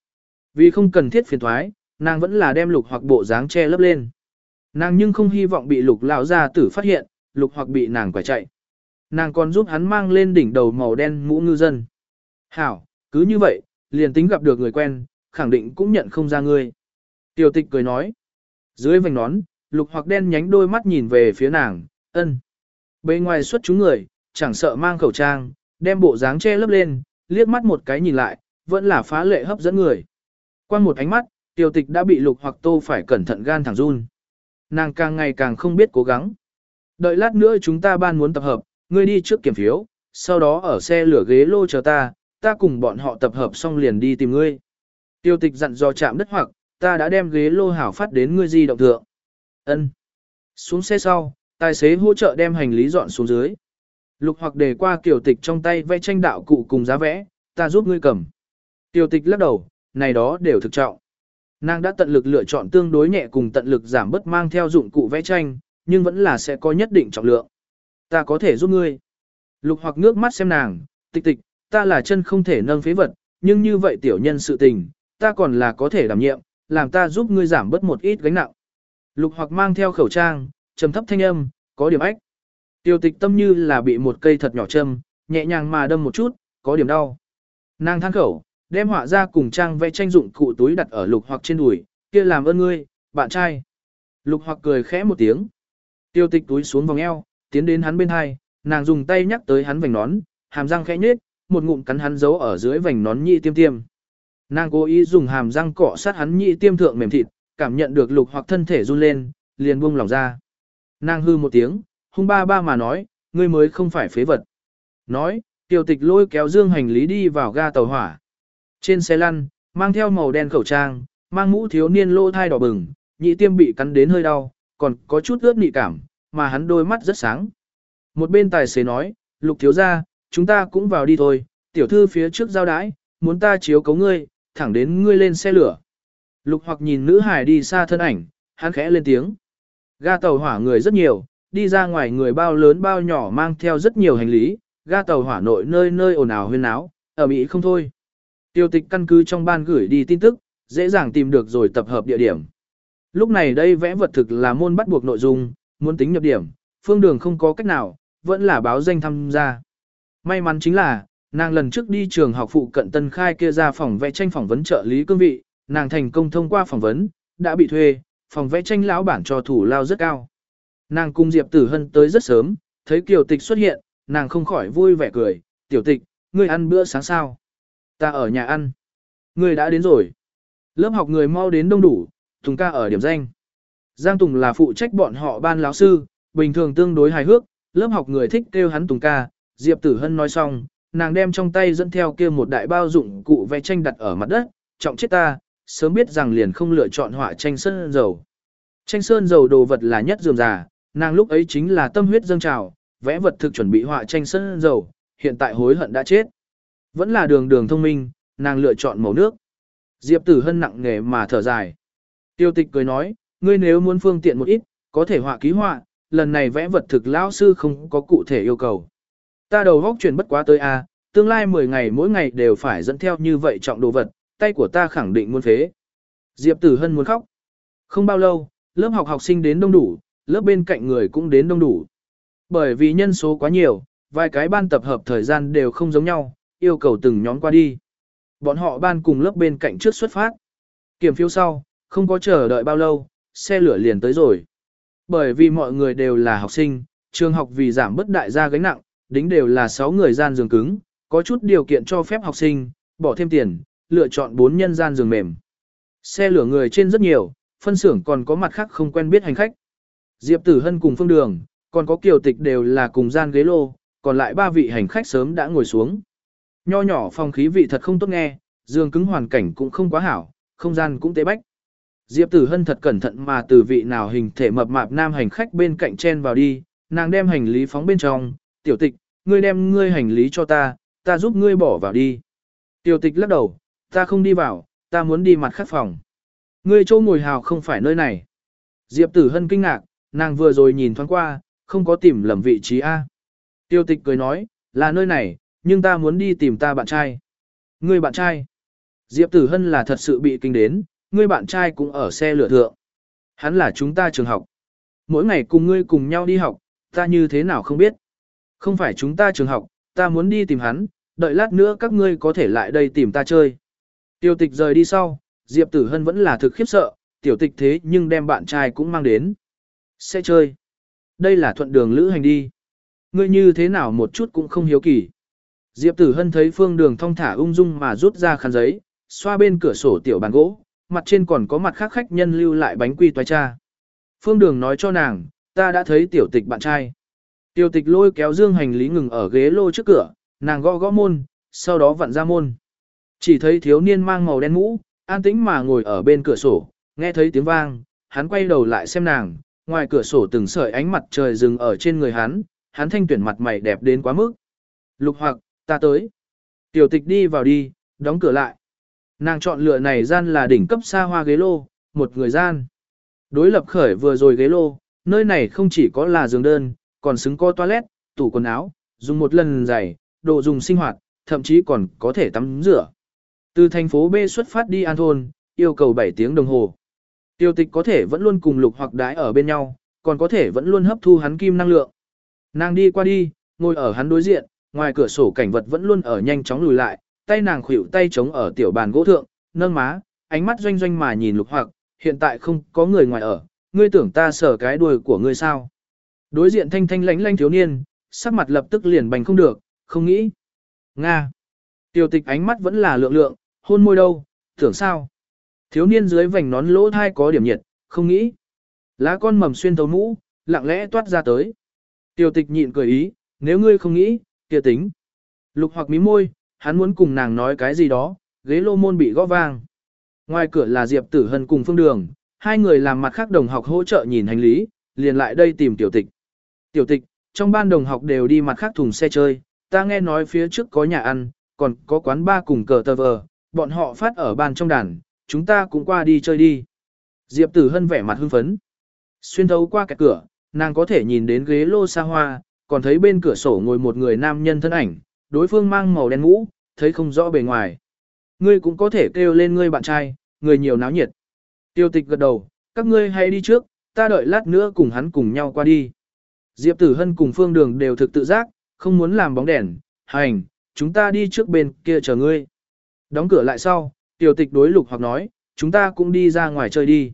Vì không cần thiết phiền thoái, nàng vẫn là đem lục hoặc bộ dáng che lấp lên. Nàng nhưng không hy vọng bị lục lão gia tử phát hiện, lục hoặc bị nàng quả chạy. Nàng còn giúp hắn mang lên đỉnh đầu màu đen mũ ngư dân. Hảo, cứ như vậy, liền tính gặp được người quen, khẳng định cũng nhận không ra ngươi. Tiểu tịch cười nói. Dưới vành nón, lục hoặc đen nhánh đôi mắt nhìn về phía nàng, ân. Bề ngoài xuất chúng người, chẳng sợ mang khẩu trang, đem bộ dáng che lấp lên, liếc mắt một cái nhìn lại, vẫn là phá lệ hấp dẫn người. Qua một ánh mắt, tiểu tịch đã bị lục hoặc tô phải cẩn thận gan thẳng run. Nàng càng ngày càng không biết cố gắng. Đợi lát nữa chúng ta ban muốn tập hợp, ngươi đi trước kiểm phiếu, sau đó ở xe lửa ghế lô chờ ta, ta cùng bọn họ tập hợp xong liền đi tìm ngươi. Tiêu tịch dặn dò chạm đất hoặc, ta đã đem ghế lô hảo phát đến ngươi di động thượng. Ân. Xuống xe sau, tài xế hỗ trợ đem hành lý dọn xuống dưới. Lục hoặc để qua kiểu tịch trong tay vẽ tranh đạo cụ cùng giá vẽ, ta giúp ngươi cầm. Tiêu tịch lắc đầu, này đó đều thực trọng. Nàng đã tận lực lựa chọn tương đối nhẹ cùng tận lực giảm bớt mang theo dụng cụ vẽ tranh, nhưng vẫn là sẽ có nhất định trọng lượng. Ta có thể giúp ngươi. Lục hoặc ngước mắt xem nàng, tịch tịch, ta là chân không thể nâng phế vật, nhưng như vậy tiểu nhân sự tình, ta còn là có thể đảm nhiệm, làm ta giúp ngươi giảm bớt một ít gánh nặng. Lục hoặc mang theo khẩu trang, trầm thấp thanh âm, có điểm ách. Tiêu tịch tâm như là bị một cây thật nhỏ châm, nhẹ nhàng mà đâm một chút, có điểm đau. Nàng than khẩu, đem họa ra cùng trang vẽ tranh dụng cụ túi đặt ở lục hoặc trên đùi, kia làm ơn ngươi, bạn trai. Lục hoặc cười khẽ một tiếng. Tiêu tịch túi xuống vòng eo, tiến đến hắn bên hai, nàng dùng tay nhắc tới hắn vành nón, hàm răng khẽ nhếch, một ngụm cắn hắn giấu ở dưới vành nón nhị tiêm tiêm. Nàng cố ý dùng hàm răng cọ sát hắn nhị tiêm thượng mềm thịt, cảm nhận được lục hoặc thân thể run lên, liền buông lòng ra. Nàng hư một tiếng, hung ba ba mà nói, ngươi mới không phải phế vật. Nói, tiêu tịch lôi kéo dương hành lý đi vào ga tàu hỏa. Trên xe lăn, mang theo màu đen khẩu trang, mang mũ thiếu niên lô thai đỏ bừng, nhị tiêm bị cắn đến hơi đau, còn có chút ướt nị cảm, mà hắn đôi mắt rất sáng. Một bên tài xế nói, lục thiếu ra, chúng ta cũng vào đi thôi, tiểu thư phía trước giao đái, muốn ta chiếu cấu ngươi, thẳng đến ngươi lên xe lửa. Lục hoặc nhìn nữ hải đi xa thân ảnh, hắn khẽ lên tiếng. Ga tàu hỏa người rất nhiều, đi ra ngoài người bao lớn bao nhỏ mang theo rất nhiều hành lý, ga tàu hỏa nội nơi nơi ồn ào huyên náo, ở Mỹ không thôi. Tiêu tịch căn cứ trong ban gửi đi tin tức, dễ dàng tìm được rồi tập hợp địa điểm. Lúc này đây vẽ vật thực là môn bắt buộc nội dung, muốn tính nhập điểm, phương đường không có cách nào, vẫn là báo danh tham gia. May mắn chính là, nàng lần trước đi trường học phụ cận tân khai kia ra phòng vẽ tranh phỏng vấn trợ lý cương vị, nàng thành công thông qua phỏng vấn, đã bị thuê, phòng vẽ tranh lão bản cho thủ lao rất cao. Nàng cùng Diệp Tử Hân tới rất sớm, thấy Kiều Tịch xuất hiện, nàng không khỏi vui vẻ cười, "Tiểu Tịch, ngươi ăn bữa sáng sao?" "Ta ở nhà ăn." người đã đến rồi." Lớp học người mau đến đông đủ, Tùng ca ở điểm danh. Giang Tùng là phụ trách bọn họ ban lão sư, bình thường tương đối hài hước, lớp học người thích kêu hắn Tùng ca, Diệp Tử Hân nói xong, nàng đem trong tay dẫn theo kia một đại bao dụng cụ vẽ tranh đặt ở mặt đất, trọng chết ta, sớm biết rằng liền không lựa chọn họa tranh sơn dầu. Tranh sơn dầu đồ vật là nhất dườm già, nàng lúc ấy chính là tâm huyết dâng trào, vẽ vật thực chuẩn bị họa tranh sơn dầu, hiện tại hối hận đã chết. Vẫn là đường đường thông minh, nàng lựa chọn màu nước. Diệp Tử Hân nặng nghề mà thở dài. Tiêu tịch cười nói, ngươi nếu muốn phương tiện một ít, có thể họa ký họa, lần này vẽ vật thực lão sư không có cụ thể yêu cầu. Ta đầu góc chuyển bất quá tới a, tương lai 10 ngày mỗi ngày đều phải dẫn theo như vậy trọng đồ vật, tay của ta khẳng định muốn phế. Diệp Tử Hân muốn khóc. Không bao lâu, lớp học học sinh đến đông đủ, lớp bên cạnh người cũng đến đông đủ. Bởi vì nhân số quá nhiều, vài cái ban tập hợp thời gian đều không giống nhau, yêu cầu từng nhóm qua đi. Bọn họ ban cùng lớp bên cạnh trước xuất phát. Kiểm phiếu sau, không có chờ đợi bao lâu, xe lửa liền tới rồi. Bởi vì mọi người đều là học sinh, trường học vì giảm bất đại gia gánh nặng, đính đều là 6 người gian giường cứng, có chút điều kiện cho phép học sinh, bỏ thêm tiền, lựa chọn 4 nhân gian giường mềm. Xe lửa người trên rất nhiều, phân xưởng còn có mặt khác không quen biết hành khách. Diệp Tử Hân cùng phương đường, còn có kiều tịch đều là cùng gian ghế lô, còn lại ba vị hành khách sớm đã ngồi xuống. Nho nhỏ phòng khí vị thật không tốt nghe, giường cứng hoàn cảnh cũng không quá hảo, không gian cũng tế bách. Diệp Tử Hân thật cẩn thận mà từ vị nào hình thể mập mạp nam hành khách bên cạnh chen vào đi, nàng đem hành lý phóng bên trong, tiểu tịch, ngươi đem ngươi hành lý cho ta, ta giúp ngươi bỏ vào đi. Tiểu tịch lắc đầu, ta không đi vào, ta muốn đi mặt khác phòng. Ngươi chỗ ngồi hào không phải nơi này. Diệp Tử Hân kinh ngạc, nàng vừa rồi nhìn thoáng qua, không có tìm lầm vị trí A. Tiêu tịch cười nói, là nơi này, nhưng ta muốn đi tìm ta bạn trai. Ngươi bạn trai. Diệp Tử Hân là thật sự bị kinh đến, ngươi bạn trai cũng ở xe lửa thượng. Hắn là chúng ta trường học. Mỗi ngày cùng ngươi cùng nhau đi học, ta như thế nào không biết. Không phải chúng ta trường học, ta muốn đi tìm hắn, đợi lát nữa các ngươi có thể lại đây tìm ta chơi. Tiêu tịch rời đi sau, Diệp Tử Hân vẫn là thực khiếp sợ, tiểu tịch thế nhưng đem bạn trai cũng mang đến. Sẽ chơi. Đây là thuận đường lữ hành đi. Ngươi như thế nào một chút cũng không hiếu kỳ. Diệp Tử Hân thấy phương đường thong thả ung dung mà rút ra khăn giấy, xoa bên cửa sổ tiểu bàn gỗ, mặt trên còn có mặt khác khách nhân lưu lại bánh quy toái cha. Phương đường nói cho nàng, ta đã thấy tiểu tịch bạn trai. Tiểu tịch lôi kéo dương hành lý ngừng ở ghế lô trước cửa, nàng gõ gõ môn, sau đó vặn ra môn. Chỉ thấy thiếu niên mang màu đen mũ, an tĩnh mà ngồi ở bên cửa sổ, nghe thấy tiếng vang, hắn quay đầu lại xem nàng, ngoài cửa sổ từng sợi ánh mặt trời dừng ở trên người hắn, hắn thanh tuyển mặt mày đẹp đến quá mức. Lục hoặc, ta tới. Tiểu tịch đi vào đi, đóng cửa lại. Nàng chọn lựa này gian là đỉnh cấp xa hoa ghế lô, một người gian. Đối lập khởi vừa rồi ghế lô, nơi này không chỉ có là giường đơn, còn xứng có toilet, tủ quần áo, dùng một lần giày, đồ dùng sinh hoạt, thậm chí còn có thể tắm rửa. Từ thành phố B xuất phát đi An Thôn, yêu cầu 7 tiếng đồng hồ. Tiêu tịch có thể vẫn luôn cùng lục hoặc đái ở bên nhau, còn có thể vẫn luôn hấp thu hắn kim năng lượng. Nàng đi qua đi, ngồi ở hắn đối diện, ngoài cửa sổ cảnh vật vẫn luôn ở nhanh chóng lùi lại, tay nàng khuỷu tay chống ở tiểu bàn gỗ thượng, nâng má, ánh mắt doanh doanh mà nhìn lục hoặc, hiện tại không có người ngoài ở, ngươi tưởng ta sở cái đuôi của ngươi sao. Đối diện thanh thanh lánh lánh thiếu niên, sắc mặt lập tức liền bành không được, không nghĩ. Nga. Tiểu tịch ánh mắt vẫn là lượng lượng, hôn môi đâu, tưởng sao. Thiếu niên dưới vành nón lỗ thai có điểm nhiệt, không nghĩ. Lá con mầm xuyên thấu mũ, lặng lẽ toát ra tới. Tiểu tịch nhịn cười ý, nếu ngươi không nghĩ, kia tính. Lục hoặc mí môi, hắn muốn cùng nàng nói cái gì đó, ghế lô môn bị gõ vang. Ngoài cửa là Diệp Tử Hân cùng Phương Đường, hai người làm mặt khác đồng học hỗ trợ nhìn hành lý, liền lại đây tìm tiểu tịch. Tiểu tịch, trong ban đồng học đều đi mặt khác thùng xe chơi, ta nghe nói phía trước có nhà ăn, còn có quán ba cùng cờ tờ vờ, bọn họ phát ở ban trong đàn, chúng ta cũng qua đi chơi đi. Diệp Tử Hân vẻ mặt hưng phấn. Xuyên thấu qua cái cửa, nàng có thể nhìn đến ghế lô xa hoa, còn thấy bên cửa sổ ngồi một người nam nhân thân ảnh, đối phương mang màu đen mũ, thấy không rõ bề ngoài. Ngươi cũng có thể kêu lên ngươi bạn trai, người nhiều náo nhiệt. Tiêu tịch gật đầu, các ngươi hãy đi trước, ta đợi lát nữa cùng hắn cùng nhau qua đi. Diệp Tử Hân cùng Phương Đường đều thực tự giác, không muốn làm bóng đèn, hành, chúng ta đi trước bên kia chờ ngươi. Đóng cửa lại sau, tiểu tịch đối lục hoặc nói, chúng ta cũng đi ra ngoài chơi đi.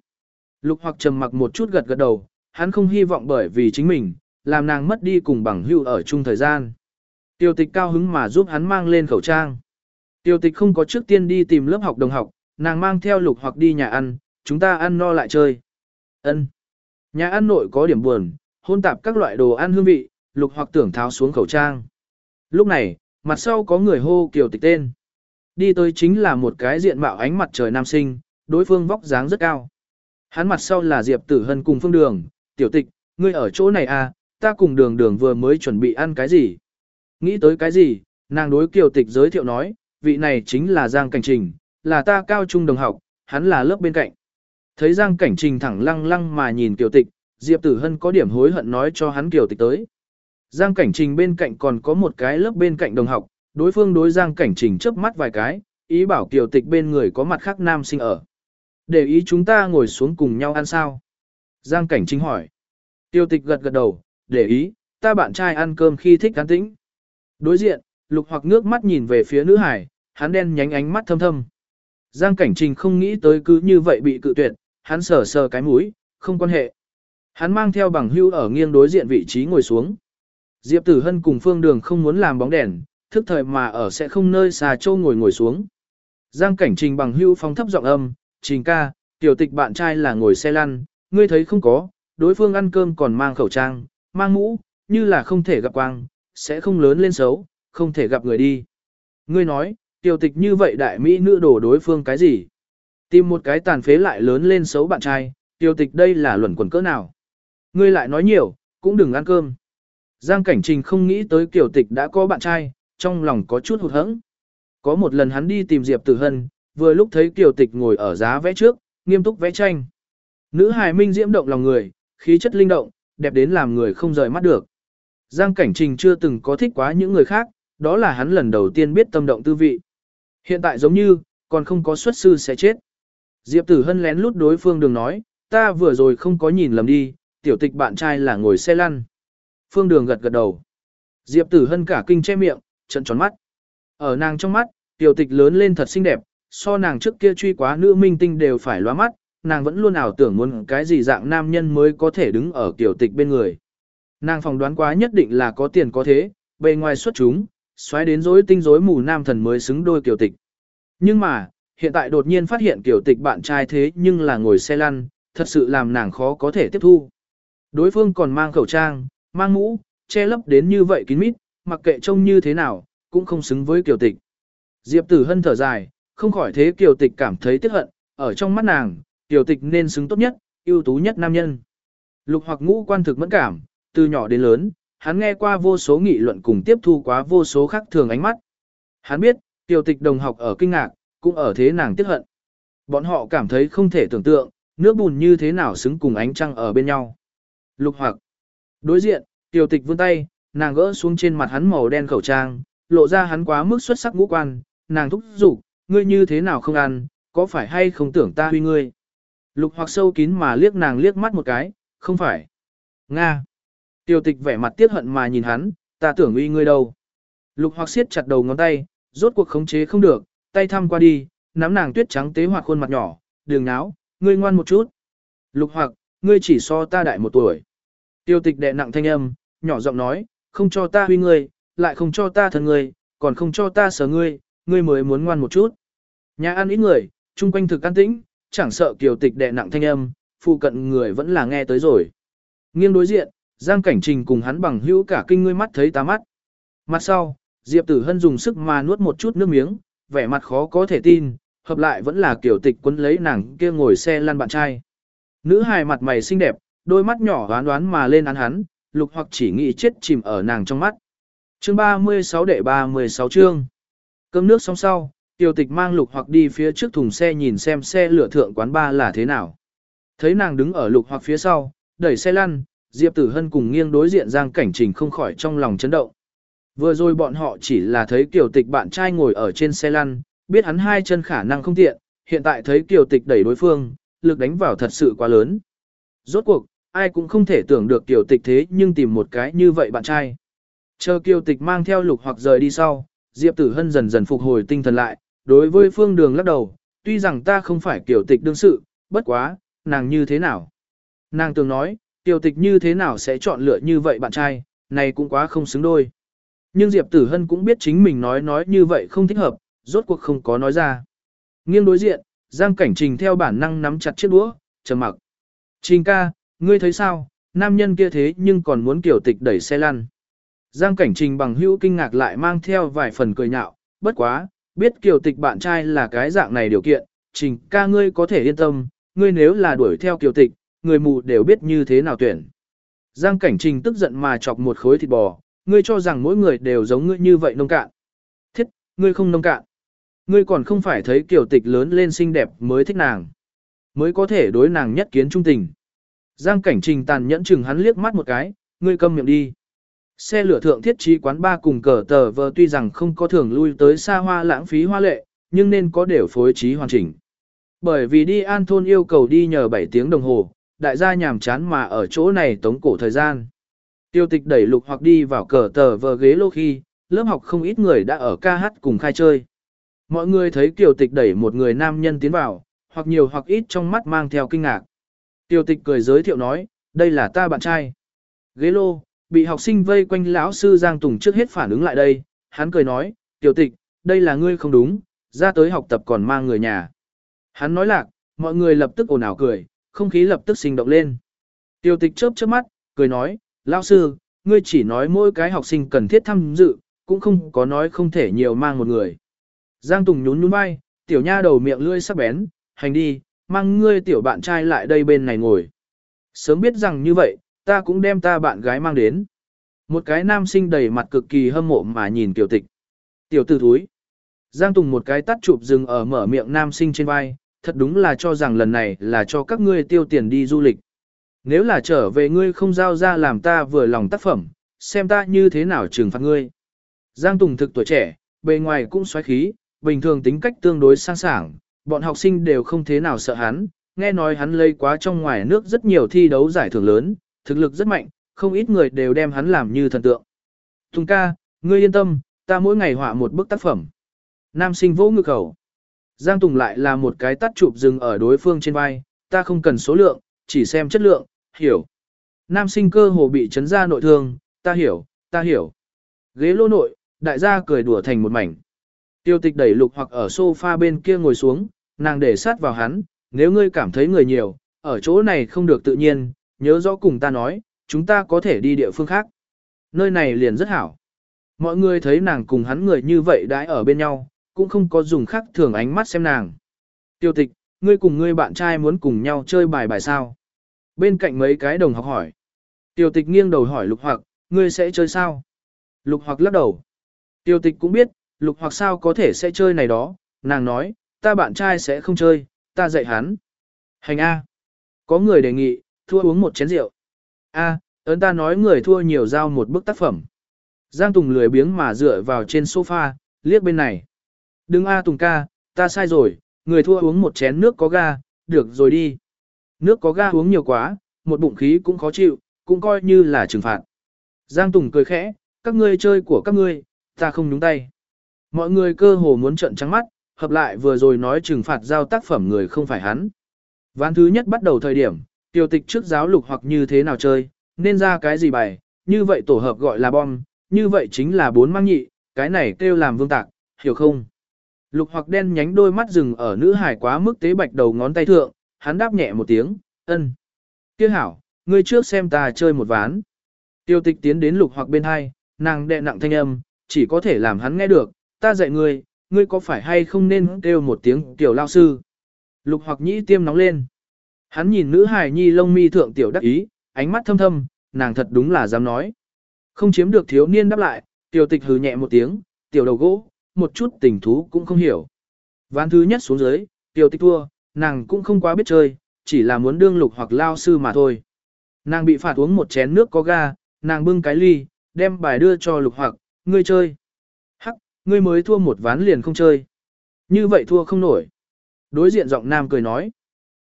Lục hoặc trầm mặc một chút gật gật đầu, hắn không hy vọng bởi vì chính mình, làm nàng mất đi cùng bằng hữu ở chung thời gian. Tiểu tịch cao hứng mà giúp hắn mang lên khẩu trang. Tiểu tịch không có trước tiên đi tìm lớp học đồng học, nàng mang theo lục hoặc đi nhà ăn, chúng ta ăn no lại chơi. Ân. Nhà ăn nội có điểm buồn, hôn tạp các loại đồ ăn hương vị, lục hoặc tưởng tháo xuống khẩu trang. Lúc này, mặt sau có người hô kiều tịch tên. Đi tới chính là một cái diện mạo ánh mặt trời nam sinh, đối phương vóc dáng rất cao. Hắn mặt sau là Diệp Tử Hân cùng phương đường, tiểu tịch, ngươi ở chỗ này à, ta cùng đường đường vừa mới chuẩn bị ăn cái gì. Nghĩ tới cái gì, nàng đối kiều tịch giới thiệu nói, vị này chính là Giang Cảnh Trình, là ta cao trung đồng học, hắn là lớp bên cạnh. Thấy Giang Cảnh Trình thẳng lăng lăng mà nhìn kiều tịch, Diệp Tử Hân có điểm hối hận nói cho hắn kiều tịch tới. Giang Cảnh Trình bên cạnh còn có một cái lớp bên cạnh đồng học, đối phương đối Giang Cảnh Trình chớp mắt vài cái, ý bảo kiều tịch bên người có mặt khác nam sinh ở. Để ý chúng ta ngồi xuống cùng nhau ăn sao? Giang Cảnh Trình hỏi. Tiêu tịch gật gật đầu, để ý, ta bạn trai ăn cơm khi thích cán tĩnh. Đối diện, lục hoặc nước mắt nhìn về phía nữ hải, hắn đen nhánh ánh mắt thâm thâm. Giang Cảnh Trình không nghĩ tới cứ như vậy bị cự tuyệt, hắn sờ sờ cái mũi, không quan hệ. Hắn mang theo bằng hưu ở nghiêng đối diện vị trí ngồi xuống. Diệp Tử Hân cùng Phương Đường không muốn làm bóng đèn, thức thời mà ở sẽ không nơi xà châu ngồi ngồi xuống. Giang Cảnh Trình bằng hưu phong thấp giọng âm, Trình ca, tiểu tịch bạn trai là ngồi xe lăn, ngươi thấy không có, đối phương ăn cơm còn mang khẩu trang, mang mũ, như là không thể gặp quang, sẽ không lớn lên xấu, không thể gặp người đi. Ngươi nói, tiểu tịch như vậy đại mỹ nữ đổ đối phương cái gì? Tìm một cái tàn phế lại lớn lên xấu bạn trai, tiểu tịch đây là luẩn quẩn cỡ nào? Ngươi lại nói nhiều, cũng đừng ăn cơm. Giang Cảnh Trình không nghĩ tới tiểu tịch đã có bạn trai, trong lòng có chút hụt hẫng. Có một lần hắn đi tìm Diệp Tử Hân, vừa lúc thấy tiểu tịch ngồi ở giá vẽ trước, nghiêm túc vẽ tranh. Nữ hài minh diễm động lòng người, khí chất linh động, đẹp đến làm người không rời mắt được. Giang Cảnh Trình chưa từng có thích quá những người khác, đó là hắn lần đầu tiên biết tâm động tư vị. Hiện tại giống như, còn không có xuất sư sẽ chết. Diệp Tử Hân lén lút đối phương đường nói, ta vừa rồi không có nhìn lầm đi, tiểu tịch bạn trai là ngồi xe lăn. Phương đường gật gật đầu. Diệp Tử Hân cả kinh che miệng, trận tròn mắt. Ở nàng trong mắt, tiểu tịch lớn lên thật xinh đẹp, so nàng trước kia truy quá nữ minh tinh đều phải loa mắt, nàng vẫn luôn ảo tưởng muốn cái gì dạng nam nhân mới có thể đứng ở tiểu tịch bên người. Nàng phỏng đoán quá nhất định là có tiền có thế, bề ngoài xuất chúng, xoáy đến rối tinh rối mù nam thần mới xứng đôi kiểu tịch. Nhưng mà, hiện tại đột nhiên phát hiện kiểu tịch bạn trai thế nhưng là ngồi xe lăn, thật sự làm nàng khó có thể tiếp thu. Đối phương còn mang khẩu trang, mang mũ, che lấp đến như vậy kín mít, mặc kệ trông như thế nào, cũng không xứng với kiểu tịch. Diệp tử hân thở dài, không khỏi thế kiểu tịch cảm thấy tiếc hận, ở trong mắt nàng, Tiểu tịch nên xứng tốt nhất, ưu tú nhất nam nhân. Lục hoặc ngũ quan thực mẫn cảm, từ nhỏ đến lớn, hắn nghe qua vô số nghị luận cùng tiếp thu quá vô số khác thường ánh mắt. Hắn biết, tiểu tịch đồng học ở kinh ngạc, cũng ở thế nàng tiếc hận. Bọn họ cảm thấy không thể tưởng tượng, nước bùn như thế nào xứng cùng ánh trăng ở bên nhau. Lục hoặc. Đối diện, tiểu tịch vươn tay, nàng gỡ xuống trên mặt hắn màu đen khẩu trang, lộ ra hắn quá mức xuất sắc ngũ quan, nàng thúc giục, ngươi như thế nào không ăn, có phải hay không tưởng ta huy ngươi? Lục hoặc sâu kín mà liếc nàng liếc mắt một cái, không phải. Nga. Tiêu tịch vẻ mặt tiếc hận mà nhìn hắn, ta tưởng uy ngươi đâu. Lục hoặc siết chặt đầu ngón tay, rốt cuộc khống chế không được, tay thăm qua đi, nắm nàng tuyết trắng tế hoạt khuôn mặt nhỏ, đường náo, ngươi ngoan một chút. Lục hoặc, ngươi chỉ so ta đại một tuổi. Tiêu tịch đệ nặng thanh âm, nhỏ giọng nói, không cho ta huy ngươi, lại không cho ta thân ngươi, còn không cho ta sờ ngươi, ngươi mới muốn ngoan một chút. Nhà ăn ít người, chung quanh thực an tĩnh, chẳng sợ kiều tịch đè nặng thanh âm, phụ cận người vẫn là nghe tới rồi. Nghiêng đối diện, Giang Cảnh Trình cùng hắn bằng hữu cả kinh ngươi mắt thấy tá mắt. Mặt sau, Diệp Tử Hân dùng sức mà nuốt một chút nước miếng, vẻ mặt khó có thể tin, hợp lại vẫn là kiểu tịch quấn lấy nàng kia ngồi xe lăn bạn trai. Nữ hài mặt mày xinh đẹp, đôi mắt nhỏ đoán đoán mà lên án hắn, lục hoặc chỉ nghĩ chết chìm ở nàng trong mắt. Chương 36 đệ 36 chương. Cơm nước xong sau, tiểu tịch mang lục hoặc đi phía trước thùng xe nhìn xem xe lửa thượng quán ba là thế nào. Thấy nàng đứng ở lục hoặc phía sau, đẩy xe lăn, Diệp Tử Hân cùng nghiêng đối diện Giang Cảnh Trình không khỏi trong lòng chấn động. Vừa rồi bọn họ chỉ là thấy Kiều Tịch bạn trai ngồi ở trên xe lăn, biết hắn hai chân khả năng không tiện, hiện tại thấy Kiều Tịch đẩy đối phương, lực đánh vào thật sự quá lớn. Rốt cuộc, ai cũng không thể tưởng được Kiều Tịch thế nhưng tìm một cái như vậy bạn trai. Chờ Kiều Tịch mang theo lục hoặc rời đi sau, Diệp Tử Hân dần dần phục hồi tinh thần lại, đối với phương đường lắc đầu, tuy rằng ta không phải kiểu Tịch đương sự, bất quá, nàng như thế nào? Nàng từng nói, tiểu Tịch như thế nào sẽ chọn lựa như vậy bạn trai, này cũng quá không xứng đôi. Nhưng Diệp Tử Hân cũng biết chính mình nói nói như vậy không thích hợp, rốt cuộc không có nói ra. Nghiêng đối diện, Giang Cảnh Trình theo bản năng nắm chặt chiếc đũa, trầm mặc. Trình ca, ngươi thấy sao, nam nhân kia thế nhưng còn muốn kiểu tịch đẩy xe lăn. Giang Cảnh Trình bằng hữu kinh ngạc lại mang theo vài phần cười nhạo, bất quá, biết kiều tịch bạn trai là cái dạng này điều kiện, Trình ca ngươi có thể yên tâm, ngươi nếu là đuổi theo kiều tịch, người mù đều biết như thế nào tuyển. Giang Cảnh Trình tức giận mà chọc một khối thịt bò, ngươi cho rằng mỗi người đều giống ngươi như vậy nông cạn. Thiết, ngươi không nông cạn. Ngươi còn không phải thấy kiểu tịch lớn lên xinh đẹp mới thích nàng. Mới có thể đối nàng nhất kiến trung tình. Giang cảnh trình tàn nhẫn chừng hắn liếc mắt một cái, ngươi câm miệng đi. Xe lửa thượng thiết trí quán ba cùng cờ tờ vờ tuy rằng không có thường lui tới xa hoa lãng phí hoa lệ, nhưng nên có đều phối trí hoàn chỉnh. Bởi vì đi an thôn yêu cầu đi nhờ 7 tiếng đồng hồ, đại gia nhàm chán mà ở chỗ này tống cổ thời gian. Tiêu tịch đẩy lục hoặc đi vào cờ tờ vờ ghế lô khi, lớp học không ít người đã ở ca hát cùng khai chơi. Mọi người thấy Tiêu Tịch đẩy một người nam nhân tiến vào, hoặc nhiều hoặc ít trong mắt mang theo kinh ngạc. Tiêu Tịch cười giới thiệu nói, đây là ta bạn trai. Ghế lô, bị học sinh vây quanh lão sư Giang Tùng trước hết phản ứng lại đây, hắn cười nói, tiểu Tịch, đây là ngươi không đúng, ra tới học tập còn mang người nhà. Hắn nói lạc, mọi người lập tức ồn ào cười, không khí lập tức sinh động lên. tiểu tịch chớp chớp mắt, cười nói, lão sư, ngươi chỉ nói mỗi cái học sinh cần thiết tham dự, cũng không có nói không thể nhiều mang một người. Giang Tùng nhún nhún vai, tiểu nha đầu miệng lưỡi sắc bén, hành đi, mang ngươi tiểu bạn trai lại đây bên này ngồi. Sớm biết rằng như vậy, ta cũng đem ta bạn gái mang đến. Một cái nam sinh đầy mặt cực kỳ hâm mộ mà nhìn tiểu tịch. Tiểu tử thúi. Giang Tùng một cái tắt chụp dừng ở mở miệng nam sinh trên vai, thật đúng là cho rằng lần này là cho các ngươi tiêu tiền đi du lịch. Nếu là trở về ngươi không giao ra làm ta vừa lòng tác phẩm, xem ta như thế nào trừng phạt ngươi. Giang Tùng thực tuổi trẻ, bề ngoài cũng xoáy khí, bình thường tính cách tương đối sang sảng, bọn học sinh đều không thế nào sợ hắn, nghe nói hắn lây quá trong ngoài nước rất nhiều thi đấu giải thưởng lớn, thực lực rất mạnh, không ít người đều đem hắn làm như thần tượng. Tùng ca, ngươi yên tâm, ta mỗi ngày họa một bức tác phẩm. Nam sinh vỗ ngực khẩu. Giang Tùng lại là một cái tắt chụp dừng ở đối phương trên vai, ta không cần số lượng, chỉ xem chất lượng, hiểu. Nam sinh cơ hồ bị chấn ra nội thương, ta hiểu, ta hiểu. Ghế lô nội, đại gia cười đùa thành một mảnh. Tiêu tịch đẩy lục hoặc ở sofa bên kia ngồi xuống, nàng để sát vào hắn, nếu ngươi cảm thấy người nhiều, ở chỗ này không được tự nhiên, nhớ rõ cùng ta nói, chúng ta có thể đi địa phương khác. Nơi này liền rất hảo. Mọi người thấy nàng cùng hắn người như vậy đãi ở bên nhau, cũng không có dùng khác thường ánh mắt xem nàng. Tiêu tịch, ngươi cùng ngươi bạn trai muốn cùng nhau chơi bài bài sao? Bên cạnh mấy cái đồng học hỏi. Tiêu tịch nghiêng đầu hỏi lục hoặc, ngươi sẽ chơi sao? Lục hoặc lắc đầu. Tiêu tịch cũng biết, lục hoặc sao có thể sẽ chơi này đó, nàng nói, ta bạn trai sẽ không chơi, ta dạy hắn. Hành A. Có người đề nghị, thua uống một chén rượu. A, ấn ta nói người thua nhiều giao một bức tác phẩm. Giang Tùng lười biếng mà dựa vào trên sofa, liếc bên này. Đừng A Tùng ca, ta sai rồi, người thua uống một chén nước có ga, được rồi đi. Nước có ga uống nhiều quá, một bụng khí cũng khó chịu, cũng coi như là trừng phạt. Giang Tùng cười khẽ, các ngươi chơi của các ngươi, ta không nhúng tay. Mọi người cơ hồ muốn trận trắng mắt, hợp lại vừa rồi nói trừng phạt giao tác phẩm người không phải hắn. Ván thứ nhất bắt đầu thời điểm, tiểu tịch trước giáo lục hoặc như thế nào chơi, nên ra cái gì bài, như vậy tổ hợp gọi là bom, như vậy chính là bốn mang nhị, cái này kêu làm vương tạc, hiểu không? Lục hoặc đen nhánh đôi mắt rừng ở nữ hải quá mức tế bạch đầu ngón tay thượng, hắn đáp nhẹ một tiếng, ân. Tiếc hảo, ngươi trước xem ta chơi một ván. Tiêu tịch tiến đến lục hoặc bên hai, nàng đệ nặng thanh âm, chỉ có thể làm hắn nghe được, ta dạy ngươi, ngươi có phải hay không nên kêu một tiếng tiểu lao sư. Lục hoặc nhĩ tiêm nóng lên. Hắn nhìn nữ hài nhi lông mi thượng tiểu đắc ý, ánh mắt thâm thâm, nàng thật đúng là dám nói. Không chiếm được thiếu niên đáp lại, tiểu tịch hừ nhẹ một tiếng, tiểu đầu gỗ, một chút tình thú cũng không hiểu. Ván thứ nhất xuống dưới, tiểu tịch thua, nàng cũng không quá biết chơi, chỉ là muốn đương lục hoặc lao sư mà thôi. Nàng bị phạt uống một chén nước có ga, nàng bưng cái ly, đem bài đưa cho lục hoặc, ngươi chơi. Hắc, ngươi mới thua một ván liền không chơi. Như vậy thua không nổi. Đối diện giọng nam cười nói.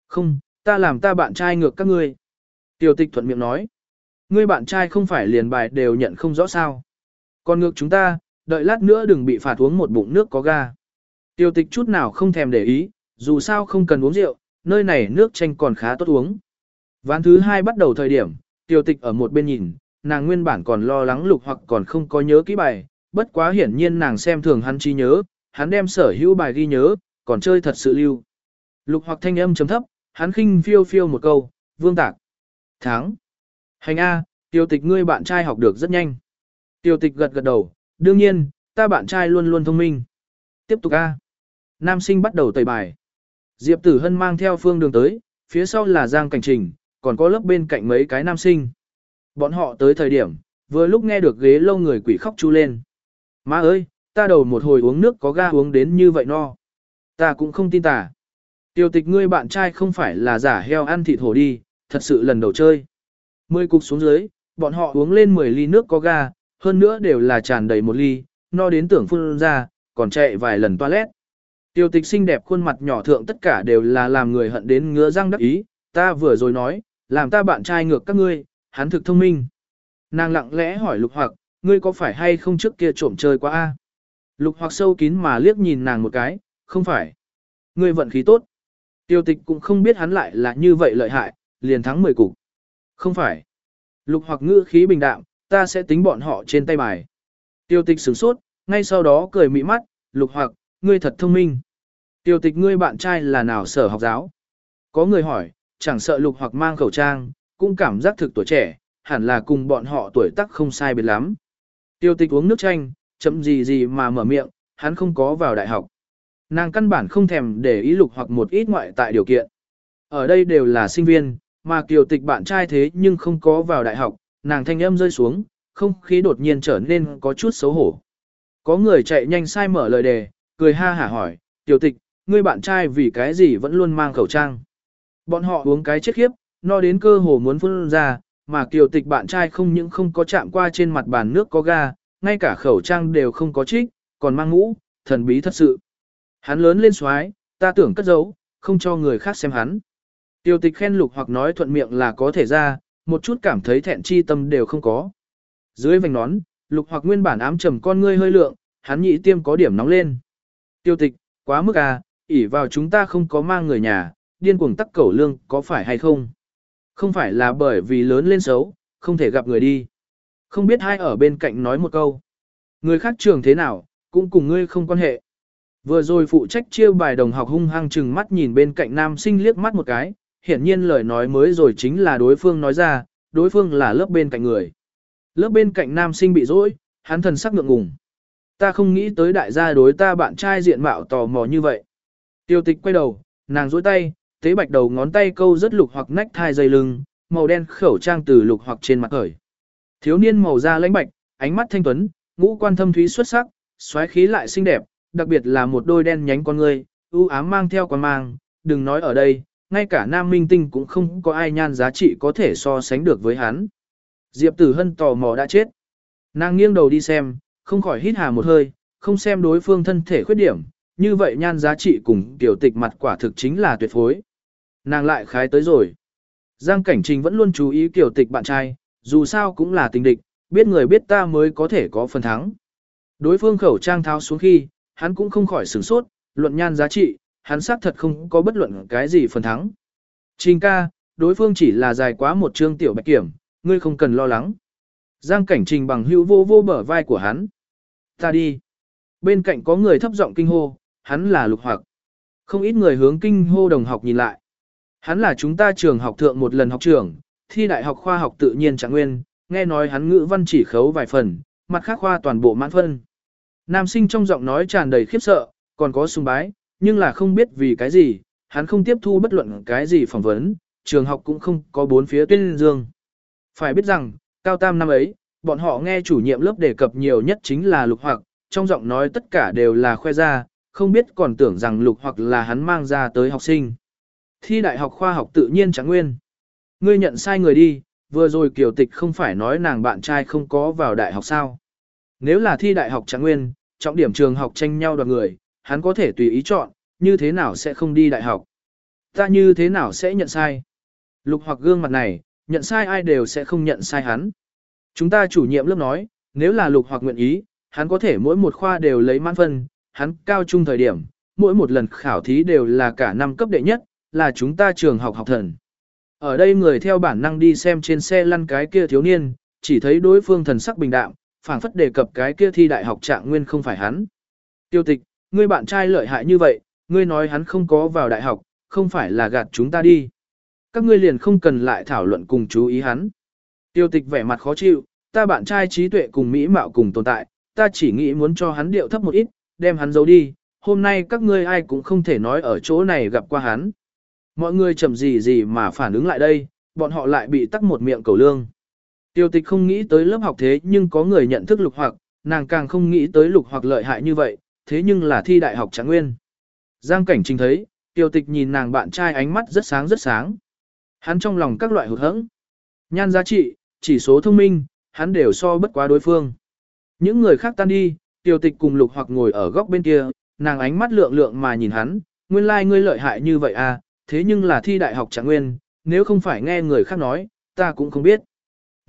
Không, ta làm ta bạn trai ngược các ngươi. Tiểu tịch thuận miệng nói. Ngươi bạn trai không phải liền bài đều nhận không rõ sao. Còn ngược chúng ta, đợi lát nữa đừng bị phạt uống một bụng nước có ga. Tiểu tịch chút nào không thèm để ý, dù sao không cần uống rượu, nơi này nước chanh còn khá tốt uống. Ván thứ hai bắt đầu thời điểm, tiểu tịch ở một bên nhìn, nàng nguyên bản còn lo lắng lục hoặc còn không có nhớ kỹ bài, bất quá hiển nhiên nàng xem thường hắn trí nhớ, hắn đem sở hữu bài ghi nhớ, còn chơi thật sự lưu. Lục hoặc thanh âm chấm thấp, hắn khinh phiêu phiêu một câu, vương tạc. Tháng. Hành A, tiêu tịch ngươi bạn trai học được rất nhanh. Tiêu tịch gật gật đầu, đương nhiên, ta bạn trai luôn luôn thông minh. Tiếp tục A. Nam sinh bắt đầu tẩy bài. Diệp Tử Hân mang theo phương đường tới, phía sau là Giang Cảnh Trình, còn có lớp bên cạnh mấy cái nam sinh. Bọn họ tới thời điểm, vừa lúc nghe được ghế lâu người quỷ khóc chu lên. Má ơi, ta đầu một hồi uống nước có ga uống đến như vậy no. Ta cũng không tin tà. Tiêu tịch ngươi bạn trai không phải là giả heo ăn thịt hổ đi, thật sự lần đầu chơi. Mười cục xuống dưới, bọn họ uống lên 10 ly nước có ga, hơn nữa đều là tràn đầy một ly, no đến tưởng phun ra, còn chạy vài lần toilet. Tiêu tịch xinh đẹp khuôn mặt nhỏ thượng tất cả đều là làm người hận đến ngứa răng đắc ý, ta vừa rồi nói, làm ta bạn trai ngược các ngươi, hắn thực thông minh. Nàng lặng lẽ hỏi lục hoặc, ngươi có phải hay không trước kia trộm chơi quá a? Lục hoặc sâu kín mà liếc nhìn nàng một cái, không phải. Ngươi vận khí tốt. Tiêu tịch cũng không biết hắn lại là như vậy lợi hại, liền thắng 10 cục. Không phải. Lục hoặc ngữ khí bình đạm, ta sẽ tính bọn họ trên tay bài. Tiêu tịch sửng sốt, ngay sau đó cười mị mắt, lục hoặc, ngươi thật thông minh. Tiêu tịch ngươi bạn trai là nào sở học giáo? Có người hỏi, chẳng sợ lục hoặc mang khẩu trang, cũng cảm giác thực tuổi trẻ, hẳn là cùng bọn họ tuổi tác không sai biệt lắm. Tiêu tịch uống nước chanh, chậm gì gì mà mở miệng, hắn không có vào đại học. Nàng căn bản không thèm để ý lục hoặc một ít ngoại tại điều kiện. Ở đây đều là sinh viên, mà kiều tịch bạn trai thế nhưng không có vào đại học, nàng thanh âm rơi xuống, không khí đột nhiên trở nên có chút xấu hổ. Có người chạy nhanh sai mở lời đề, cười ha hả hỏi, tiểu tịch, ngươi bạn trai vì cái gì vẫn luôn mang khẩu trang. Bọn họ uống cái chết khiếp, no đến cơ hồ muốn phun ra, mà kiều tịch bạn trai không những không có chạm qua trên mặt bàn nước có ga, ngay cả khẩu trang đều không có trích, còn mang mũ, thần bí thật sự. Hắn lớn lên xoái, ta tưởng cất giấu, không cho người khác xem hắn. Tiêu tịch khen lục hoặc nói thuận miệng là có thể ra, một chút cảm thấy thẹn chi tâm đều không có. Dưới vành nón, lục hoặc nguyên bản ám trầm con ngươi hơi lượng, hắn nhị tiêm có điểm nóng lên. Tiêu tịch, quá mức à, ỉ vào chúng ta không có mang người nhà, điên cuồng tắc cẩu lương có phải hay không? Không phải là bởi vì lớn lên xấu, không thể gặp người đi. Không biết hai ở bên cạnh nói một câu. Người khác trường thế nào, cũng cùng ngươi không quan hệ. Vừa rồi phụ trách chia bài đồng học hung hăng chừng mắt nhìn bên cạnh nam sinh liếc mắt một cái, hiển nhiên lời nói mới rồi chính là đối phương nói ra, đối phương là lớp bên cạnh người. Lớp bên cạnh nam sinh bị dỗi, hắn thần sắc ngượng ngùng. Ta không nghĩ tới đại gia đối ta bạn trai diện mạo tò mò như vậy. Tiêu tịch quay đầu, nàng dối tay, tế bạch đầu ngón tay câu rất lục hoặc nách thai dây lưng, màu đen khẩu trang từ lục hoặc trên mặt khởi. Thiếu niên màu da lãnh bạch, ánh mắt thanh tuấn, ngũ quan thâm thúy xuất sắc, xoáy khí lại xinh đẹp, đặc biệt là một đôi đen nhánh con ngươi, ưu ám mang theo quan mang, đừng nói ở đây, ngay cả nam minh tinh cũng không có ai nhan giá trị có thể so sánh được với hắn. Diệp Tử Hân tò mò đã chết. Nàng nghiêng đầu đi xem, không khỏi hít hà một hơi, không xem đối phương thân thể khuyết điểm, như vậy nhan giá trị cùng tiểu tịch mặt quả thực chính là tuyệt phối. Nàng lại khái tới rồi. Giang Cảnh Trình vẫn luôn chú ý tiểu tịch bạn trai, dù sao cũng là tình địch, biết người biết ta mới có thể có phần thắng. Đối phương khẩu trang tháo xuống khi, hắn cũng không khỏi sửng sốt, luận nhan giá trị, hắn xác thật không có bất luận cái gì phần thắng. Trình ca, đối phương chỉ là dài quá một chương tiểu bạch kiểm, ngươi không cần lo lắng. Giang cảnh trình bằng hữu vô vô bờ vai của hắn. Ta đi. Bên cạnh có người thấp giọng kinh hô, hắn là lục hoặc. Không ít người hướng kinh hô đồng học nhìn lại. Hắn là chúng ta trường học thượng một lần học trường, thi đại học khoa học tự nhiên trạng nguyên, nghe nói hắn ngữ văn chỉ khấu vài phần, mặt khác khoa toàn bộ mãn phân. Nam sinh trong giọng nói tràn đầy khiếp sợ, còn có sùng bái, nhưng là không biết vì cái gì, hắn không tiếp thu bất luận cái gì phỏng vấn, trường học cũng không có bốn phía tuyên dương. Phải biết rằng, cao tam năm ấy, bọn họ nghe chủ nhiệm lớp đề cập nhiều nhất chính là lục hoặc, trong giọng nói tất cả đều là khoe ra, không biết còn tưởng rằng lục hoặc là hắn mang ra tới học sinh. Thi đại học khoa học tự nhiên chẳng nguyên. Ngươi nhận sai người đi, vừa rồi kiều tịch không phải nói nàng bạn trai không có vào đại học sao. Nếu là thi đại học chẳng nguyên, trọng điểm trường học tranh nhau đoạt người, hắn có thể tùy ý chọn, như thế nào sẽ không đi đại học. Ta như thế nào sẽ nhận sai. Lục hoặc gương mặt này, nhận sai ai đều sẽ không nhận sai hắn. Chúng ta chủ nhiệm lớp nói, nếu là lục hoặc nguyện ý, hắn có thể mỗi một khoa đều lấy mãn phân, hắn cao trung thời điểm, mỗi một lần khảo thí đều là cả năm cấp đệ nhất, là chúng ta trường học học thần. Ở đây người theo bản năng đi xem trên xe lăn cái kia thiếu niên, chỉ thấy đối phương thần sắc bình đạm, phảng phất đề cập cái kia thi đại học trạng nguyên không phải hắn. Tiêu tịch, ngươi bạn trai lợi hại như vậy, ngươi nói hắn không có vào đại học, không phải là gạt chúng ta đi. Các ngươi liền không cần lại thảo luận cùng chú ý hắn. Tiêu tịch vẻ mặt khó chịu, ta bạn trai trí tuệ cùng mỹ mạo cùng tồn tại, ta chỉ nghĩ muốn cho hắn điệu thấp một ít, đem hắn giấu đi, hôm nay các ngươi ai cũng không thể nói ở chỗ này gặp qua hắn. Mọi người chậm gì gì mà phản ứng lại đây, bọn họ lại bị tắc một miệng cầu lương. Tiêu tịch không nghĩ tới lớp học thế nhưng có người nhận thức lục hoặc, nàng càng không nghĩ tới lục hoặc lợi hại như vậy, thế nhưng là thi đại học trạng nguyên. Giang cảnh trình thấy, tiêu tịch nhìn nàng bạn trai ánh mắt rất sáng rất sáng. Hắn trong lòng các loại hụt hẫng. Nhan giá trị, chỉ số thông minh, hắn đều so bất quá đối phương. Những người khác tan đi, tiêu tịch cùng lục hoặc ngồi ở góc bên kia, nàng ánh mắt lượng lượng mà nhìn hắn, nguyên lai like ngươi lợi hại như vậy à, thế nhưng là thi đại học trạng nguyên, nếu không phải nghe người khác nói, ta cũng không biết.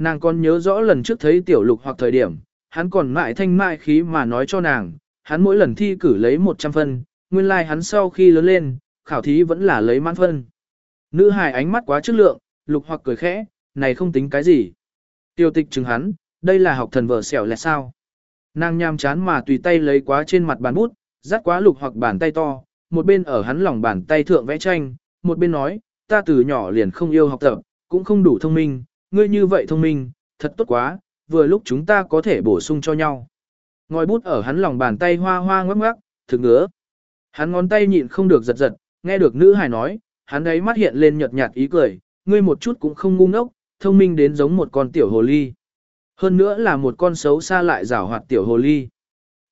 Nàng còn nhớ rõ lần trước thấy tiểu lục hoặc thời điểm, hắn còn mại thanh mại khí mà nói cho nàng, hắn mỗi lần thi cử lấy 100 phân, nguyên lai like hắn sau khi lớn lên, khảo thí vẫn là lấy mãn phân. Nữ hài ánh mắt quá chất lượng, lục hoặc cười khẽ, này không tính cái gì. Tiêu tịch chứng hắn, đây là học thần vợ xẻo là sao. Nàng nham chán mà tùy tay lấy quá trên mặt bàn bút, dắt quá lục hoặc bàn tay to, một bên ở hắn lòng bàn tay thượng vẽ tranh, một bên nói, ta từ nhỏ liền không yêu học tập, cũng không đủ thông minh, ngươi như vậy thông minh, thật tốt quá, vừa lúc chúng ta có thể bổ sung cho nhau. Ngòi bút ở hắn lòng bàn tay hoa hoa ngoắc ngoắc, thực ngứa. Hắn ngón tay nhịn không được giật giật, nghe được nữ hài nói, hắn ấy mắt hiện lên nhợt nhạt ý cười, ngươi một chút cũng không ngu ngốc, thông minh đến giống một con tiểu hồ ly. Hơn nữa là một con xấu xa lại rảo hoạt tiểu hồ ly.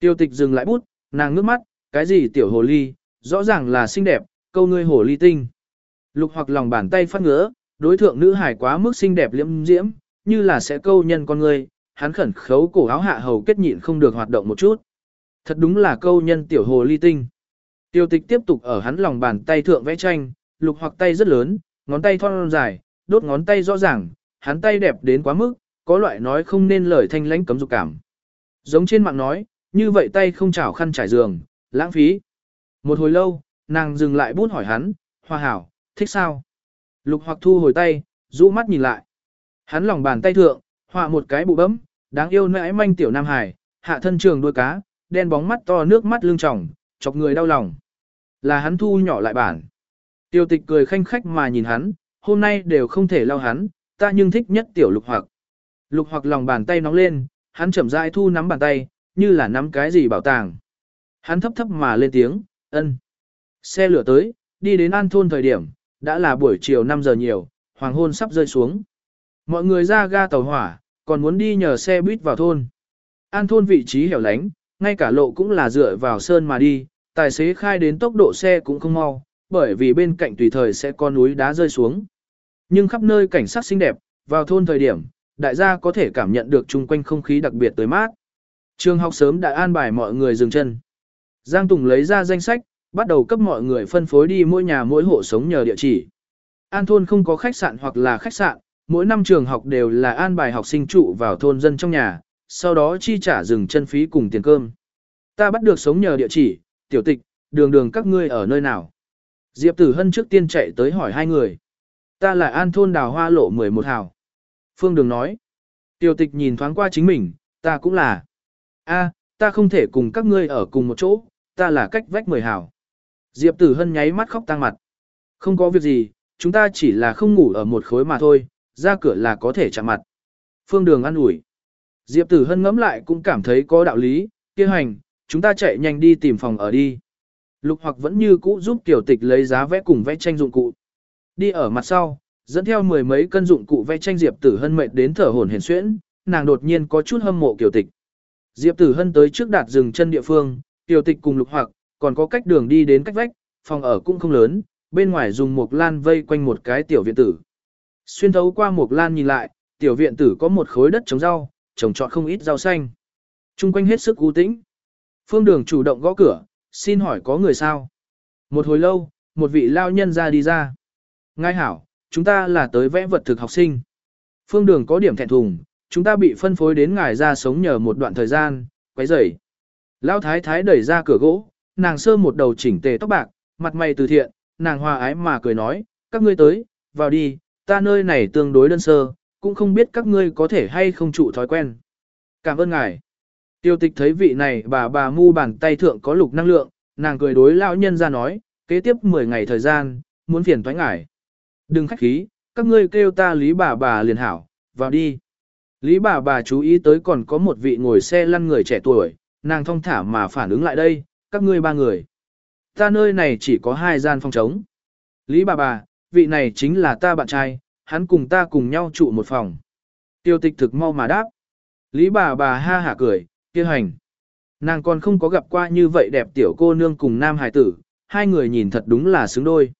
Tiêu tịch dừng lại bút, nàng ngước mắt, cái gì tiểu hồ ly, rõ ràng là xinh đẹp, câu ngươi hồ ly tinh. Lục hoặc lòng bàn tay phát ngứa, đối thượng nữ hải quá mức xinh đẹp liễm diễm, như là sẽ câu nhân con người. hắn khẩn khấu cổ áo hạ hầu kết nhịn không được hoạt động một chút. Thật đúng là câu nhân tiểu hồ ly tinh. Tiêu tịch tiếp tục ở hắn lòng bàn tay thượng vẽ tranh, lục hoặc tay rất lớn, ngón tay thon dài, đốt ngón tay rõ ràng, hắn tay đẹp đến quá mức, có loại nói không nên lời thanh lãnh cấm dục cảm. Giống trên mạng nói, như vậy tay không chảo khăn trải giường, lãng phí. Một hồi lâu, nàng dừng lại bút hỏi hắn, hoa hảo, thích sao? Lục hoặc thu hồi tay, rũ mắt nhìn lại. Hắn lòng bàn tay thượng, họa một cái bụ bấm, đáng yêu nãi manh tiểu nam hải, hạ thân trường đuôi cá, đen bóng mắt to nước mắt lưng tròng, chọc người đau lòng. Là hắn thu nhỏ lại bản. Tiêu tịch cười khanh khách mà nhìn hắn, hôm nay đều không thể lao hắn, ta nhưng thích nhất tiểu lục hoặc. Lục hoặc lòng bàn tay nóng lên, hắn chậm rãi thu nắm bàn tay, như là nắm cái gì bảo tàng. Hắn thấp thấp mà lên tiếng, ân. Xe lửa tới, đi đến an thôn thời điểm, đã là buổi chiều 5 giờ nhiều, hoàng hôn sắp rơi xuống. Mọi người ra ga tàu hỏa, còn muốn đi nhờ xe buýt vào thôn. An thôn vị trí hẻo lánh, ngay cả lộ cũng là dựa vào sơn mà đi, tài xế khai đến tốc độ xe cũng không mau, bởi vì bên cạnh tùy thời sẽ có núi đá rơi xuống. Nhưng khắp nơi cảnh sắc xinh đẹp, vào thôn thời điểm, đại gia có thể cảm nhận được chung quanh không khí đặc biệt tới mát. Trường học sớm đã an bài mọi người dừng chân. Giang Tùng lấy ra danh sách, bắt đầu cấp mọi người phân phối đi mỗi nhà mỗi hộ sống nhờ địa chỉ. An thôn không có khách sạn hoặc là khách sạn, mỗi năm trường học đều là an bài học sinh trụ vào thôn dân trong nhà, sau đó chi trả dừng chân phí cùng tiền cơm. Ta bắt được sống nhờ địa chỉ, tiểu tịch, đường đường các ngươi ở nơi nào. Diệp Tử Hân trước tiên chạy tới hỏi hai người. Ta là an thôn đào hoa lộ 11 hào. Phương Đường nói. Tiểu tịch nhìn thoáng qua chính mình, ta cũng là. a ta không thể cùng các ngươi ở cùng một chỗ, ta là cách vách mười hào. Diệp Tử Hân nháy mắt khóc tăng mặt. Không có việc gì, chúng ta chỉ là không ngủ ở một khối mà thôi, ra cửa là có thể chạm mặt. Phương Đường ăn ủi. Diệp Tử Hân ngẫm lại cũng cảm thấy có đạo lý, kia hành, chúng ta chạy nhanh đi tìm phòng ở đi. Lục hoặc vẫn như cũ giúp tiểu tịch lấy giá vẽ cùng vẽ tranh dụng cụ. Đi ở mặt sau, dẫn theo mười mấy cân dụng cụ vẽ tranh Diệp Tử Hân mệt đến thở hổn hển xuyễn, nàng đột nhiên có chút hâm mộ tiểu tịch. Diệp Tử Hân tới trước đạt dừng chân địa phương, tiểu tịch cùng lục hoặc, còn có cách đường đi đến cách vách, phòng ở cũng không lớn, bên ngoài dùng một lan vây quanh một cái tiểu viện tử. Xuyên thấu qua một lan nhìn lại, tiểu viện tử có một khối đất trồng rau, trồng trọt không ít rau xanh. Trung quanh hết sức u tĩnh. Phương Đường chủ động gõ cửa, xin hỏi có người sao? Một hồi lâu, một vị lao nhân ra đi ra. Ngài hảo, chúng ta là tới vẽ vật thực học sinh. Phương Đường có điểm thẹn thùng, chúng ta bị phân phối đến ngài ra sống nhờ một đoạn thời gian, quấy rầy. Lao thái thái đẩy ra cửa gỗ, nàng sơ một đầu chỉnh tề tóc bạc, mặt mày từ thiện, nàng hòa ái mà cười nói, các ngươi tới, vào đi, ta nơi này tương đối đơn sơ, cũng không biết các ngươi có thể hay không trụ thói quen. Cảm ơn ngài. Tiêu tịch thấy vị này bà bà mu bàn tay thượng có lục năng lượng, nàng cười đối lão nhân ra nói, kế tiếp 10 ngày thời gian, muốn phiền thoái ngài. Đừng khách khí, các ngươi kêu ta lý bà bà liền hảo, vào đi. Lý bà bà chú ý tới còn có một vị ngồi xe lăn người trẻ tuổi, nàng thong thả mà phản ứng lại đây, các ngươi ba người. Ta nơi này chỉ có hai gian phòng trống. Lý bà bà, vị này chính là ta bạn trai, hắn cùng ta cùng nhau trụ một phòng. Tiêu tịch thực mau mà đáp. Lý bà bà ha hả cười, kia hành. Nàng còn không có gặp qua như vậy đẹp tiểu cô nương cùng nam hải tử, hai người nhìn thật đúng là xứng đôi.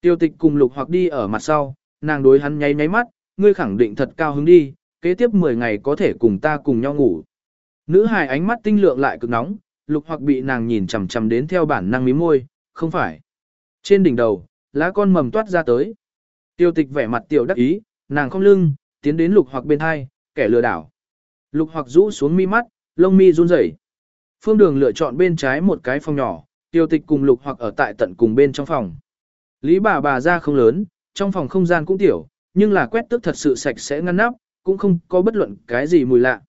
Tiêu tịch cùng lục hoặc đi ở mặt sau, nàng đối hắn nháy nháy mắt, ngươi khẳng định thật cao hứng đi, kế tiếp 10 ngày có thể cùng ta cùng nhau ngủ. Nữ hài ánh mắt tinh lượng lại cực nóng, lục hoặc bị nàng nhìn chằm chằm đến theo bản năng mím môi, không phải. Trên đỉnh đầu, lá con mầm toát ra tới. Tiêu tịch vẻ mặt tiểu đắc ý, nàng không lưng, tiến đến lục hoặc bên hai, kẻ lừa đảo. Lục hoặc rũ xuống mi mắt, lông mi run rẩy. Phương đường lựa chọn bên trái một cái phòng nhỏ, tiêu tịch cùng lục hoặc ở tại tận cùng bên trong phòng. Lý bà bà ra không lớn, trong phòng không gian cũng tiểu, nhưng là quét tước thật sự sạch sẽ ngăn nắp, cũng không có bất luận cái gì mùi lạ.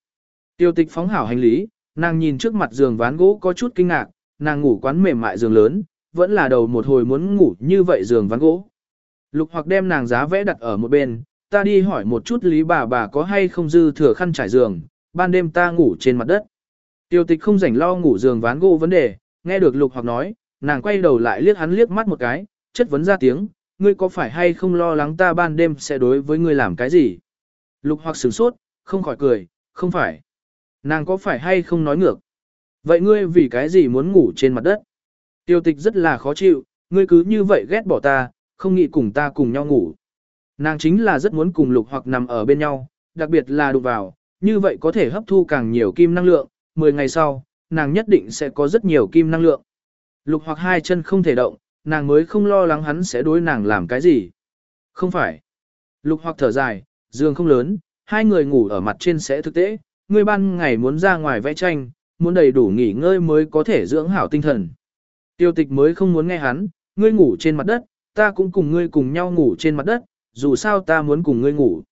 Tiêu tịch phóng hảo hành lý, nàng nhìn trước mặt giường ván gỗ có chút kinh ngạc, nàng ngủ quán mềm mại giường lớn, vẫn là đầu một hồi muốn ngủ như vậy giường ván gỗ. Lục hoặc đem nàng giá vẽ đặt ở một bên, ta đi hỏi một chút lý bà bà có hay không dư thừa khăn trải giường, ban đêm ta ngủ trên mặt đất. Tiêu tịch không rảnh lo ngủ giường ván gỗ vấn đề, nghe được lục hoặc nói, nàng quay đầu lại liếc hắn liếc mắt một cái, chất vấn ra tiếng, ngươi có phải hay không lo lắng ta ban đêm sẽ đối với ngươi làm cái gì? Lục hoặc sửng sốt, không khỏi cười, không phải. Nàng có phải hay không nói ngược? Vậy ngươi vì cái gì muốn ngủ trên mặt đất? Tiêu tịch rất là khó chịu, ngươi cứ như vậy ghét bỏ ta, không nghĩ cùng ta cùng nhau ngủ. Nàng chính là rất muốn cùng lục hoặc nằm ở bên nhau, đặc biệt là đụng vào, như vậy có thể hấp thu càng nhiều kim năng lượng, 10 ngày sau, nàng nhất định sẽ có rất nhiều kim năng lượng. Lục hoặc hai chân không thể động, nàng mới không lo lắng hắn sẽ đối nàng làm cái gì. Không phải. Lục hoặc thở dài, giường không lớn, hai người ngủ ở mặt trên sẽ thực tế, ngươi ban ngày muốn ra ngoài vẽ tranh, muốn đầy đủ nghỉ ngơi mới có thể dưỡng hảo tinh thần. Tiêu tịch mới không muốn nghe hắn, ngươi ngủ trên mặt đất, ta cũng cùng ngươi cùng nhau ngủ trên mặt đất, dù sao ta muốn cùng ngươi ngủ.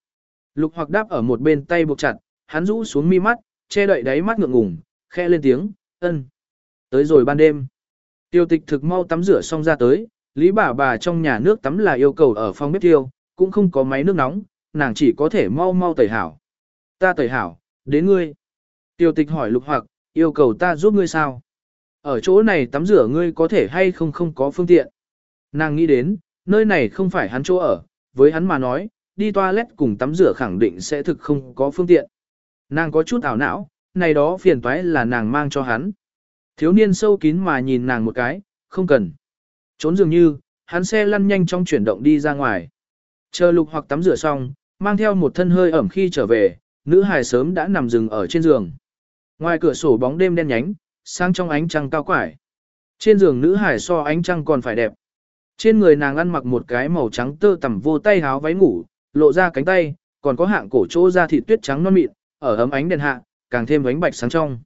Lục hoặc đáp ở một bên tay buộc chặt, hắn rũ xuống mi mắt, che đậy đáy mắt ngượng ngùng, khẽ lên tiếng, ân. Tới rồi ban đêm. Tiêu tịch thực mau tắm rửa xong ra tới, lý bà bà trong nhà nước tắm là yêu cầu ở phòng bếp tiêu, cũng không có máy nước nóng, nàng chỉ có thể mau mau tẩy hảo. Ta tẩy hảo, đến ngươi. Tiêu tịch hỏi lục hoặc, yêu cầu ta giúp ngươi sao? Ở chỗ này tắm rửa ngươi có thể hay không không có phương tiện. Nàng nghĩ đến, nơi này không phải hắn chỗ ở, với hắn mà nói, đi toilet cùng tắm rửa khẳng định sẽ thực không có phương tiện. Nàng có chút ảo não, này đó phiền toái là nàng mang cho hắn. Thiếu niên sâu kín mà nhìn nàng một cái, không cần. Trốn dường như, hắn xe lăn nhanh trong chuyển động đi ra ngoài. Chờ lục hoặc tắm rửa xong, mang theo một thân hơi ẩm khi trở về, nữ hài sớm đã nằm rừng ở trên giường. Ngoài cửa sổ bóng đêm đen nhánh, sang trong ánh trăng cao quải. Trên giường nữ hài so ánh trăng còn phải đẹp. Trên người nàng ăn mặc một cái màu trắng tơ tằm vô tay háo váy ngủ, lộ ra cánh tay, còn có hạng cổ chỗ da thịt tuyết trắng non mịn, ở ấm ánh đèn hạ, càng thêm ánh bạch sáng trong.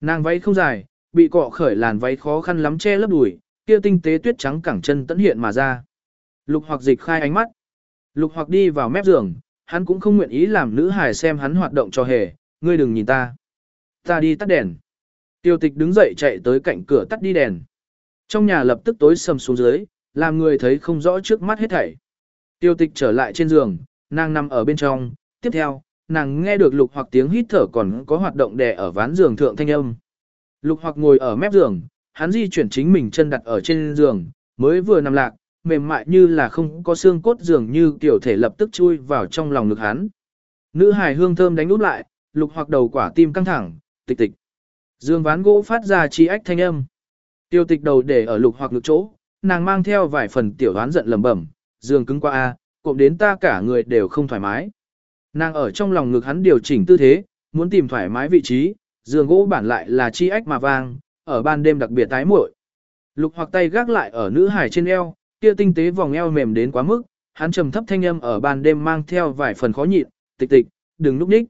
Nàng váy không dài, bị cọ khởi làn váy khó khăn lắm che lấp đùi, kia tinh tế tuyết trắng cẳng chân tận hiện mà ra. Lục hoặc dịch khai ánh mắt. Lục hoặc đi vào mép giường, hắn cũng không nguyện ý làm nữ hài xem hắn hoạt động cho hề, ngươi đừng nhìn ta. Ta đi tắt đèn. Tiêu tịch đứng dậy chạy tới cạnh cửa tắt đi đèn. Trong nhà lập tức tối sầm xuống dưới, làm người thấy không rõ trước mắt hết thảy. Tiêu tịch trở lại trên giường, nàng nằm ở bên trong, tiếp theo, nàng nghe được lục hoặc tiếng hít thở còn có hoạt động đè ở ván giường thượng thanh âm. Lục hoặc ngồi ở mép giường, hắn di chuyển chính mình chân đặt ở trên giường, mới vừa nằm lạc, mềm mại như là không có xương cốt giường như tiểu thể lập tức chui vào trong lòng ngực hắn. Nữ hài hương thơm đánh úp lại, lục hoặc đầu quả tim căng thẳng, tịch tịch. Dương ván gỗ phát ra chi ách thanh âm. Tiêu tịch đầu để ở lục hoặc ngực chỗ, nàng mang theo vài phần tiểu đoán giận lầm bẩm, giường cứng qua a, cộm đến ta cả người đều không thoải mái. Nàng ở trong lòng ngực hắn điều chỉnh tư thế, muốn tìm thoải mái vị trí, giường gỗ bản lại là chi ách mà vang, ở ban đêm đặc biệt tái muội. Lục hoặc tay gác lại ở nữ hải trên eo, kia tinh tế vòng eo mềm đến quá mức, hắn trầm thấp thanh âm ở ban đêm mang theo vài phần khó nhịn, tịch tịch, đừng núp ních.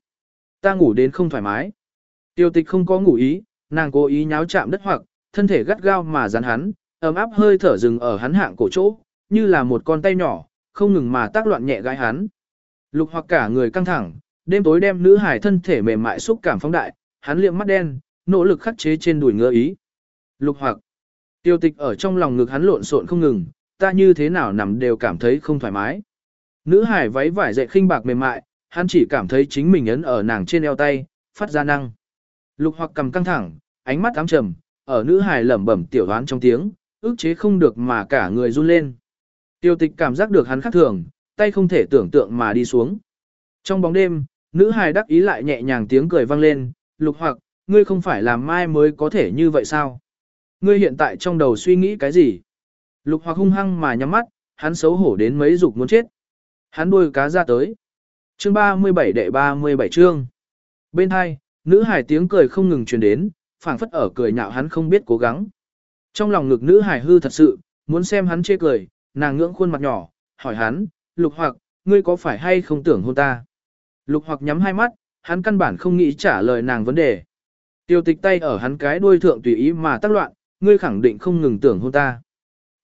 Ta ngủ đến không thoải mái. Tiêu tịch không có ngủ ý, nàng cố ý nháo chạm đất hoặc, thân thể gắt gao mà dán hắn, ấm áp hơi thở dừng ở hắn hạng cổ chỗ, như là một con tay nhỏ, không ngừng mà tác loạn nhẹ gái hắn. Lục hoặc cả người căng thẳng, đêm tối đem nữ hải thân thể mềm mại xúc cảm phóng đại, hắn liệm mắt đen, nỗ lực khắc chế trên đùi ngơ ý. Lục hoặc, tiêu tịch ở trong lòng ngực hắn lộn xộn không ngừng, ta như thế nào nằm đều cảm thấy không thoải mái. Nữ hải váy vải dậy khinh bạc mềm mại, hắn chỉ cảm thấy chính mình ấn ở nàng trên eo tay, phát ra năng. Lục hoặc cầm căng thẳng, ánh mắt ám trầm, ở nữ hải lẩm bẩm tiểu đoán trong tiếng, ức chế không được mà cả người run lên. Tiêu tịch cảm giác được hắn khác thường, tay không thể tưởng tượng mà đi xuống. Trong bóng đêm, nữ hài đắc ý lại nhẹ nhàng tiếng cười vang lên, lục hoặc, ngươi không phải làm mai mới có thể như vậy sao? Ngươi hiện tại trong đầu suy nghĩ cái gì? Lục hoặc hung hăng mà nhắm mắt, hắn xấu hổ đến mấy dục muốn chết. Hắn đuôi cá ra tới. Chương 37 đệ 37 chương. Bên hai, nữ hải tiếng cười không ngừng truyền đến, phảng phất ở cười nhạo hắn không biết cố gắng. Trong lòng ngực nữ hải hư thật sự, muốn xem hắn chê cười, nàng ngưỡng khuôn mặt nhỏ, hỏi hắn, lục hoặc, ngươi có phải hay không tưởng hôn ta? Lục hoặc nhắm hai mắt, hắn căn bản không nghĩ trả lời nàng vấn đề. Tiêu tịch tay ở hắn cái đuôi thượng tùy ý mà tác loạn, ngươi khẳng định không ngừng tưởng hôn ta.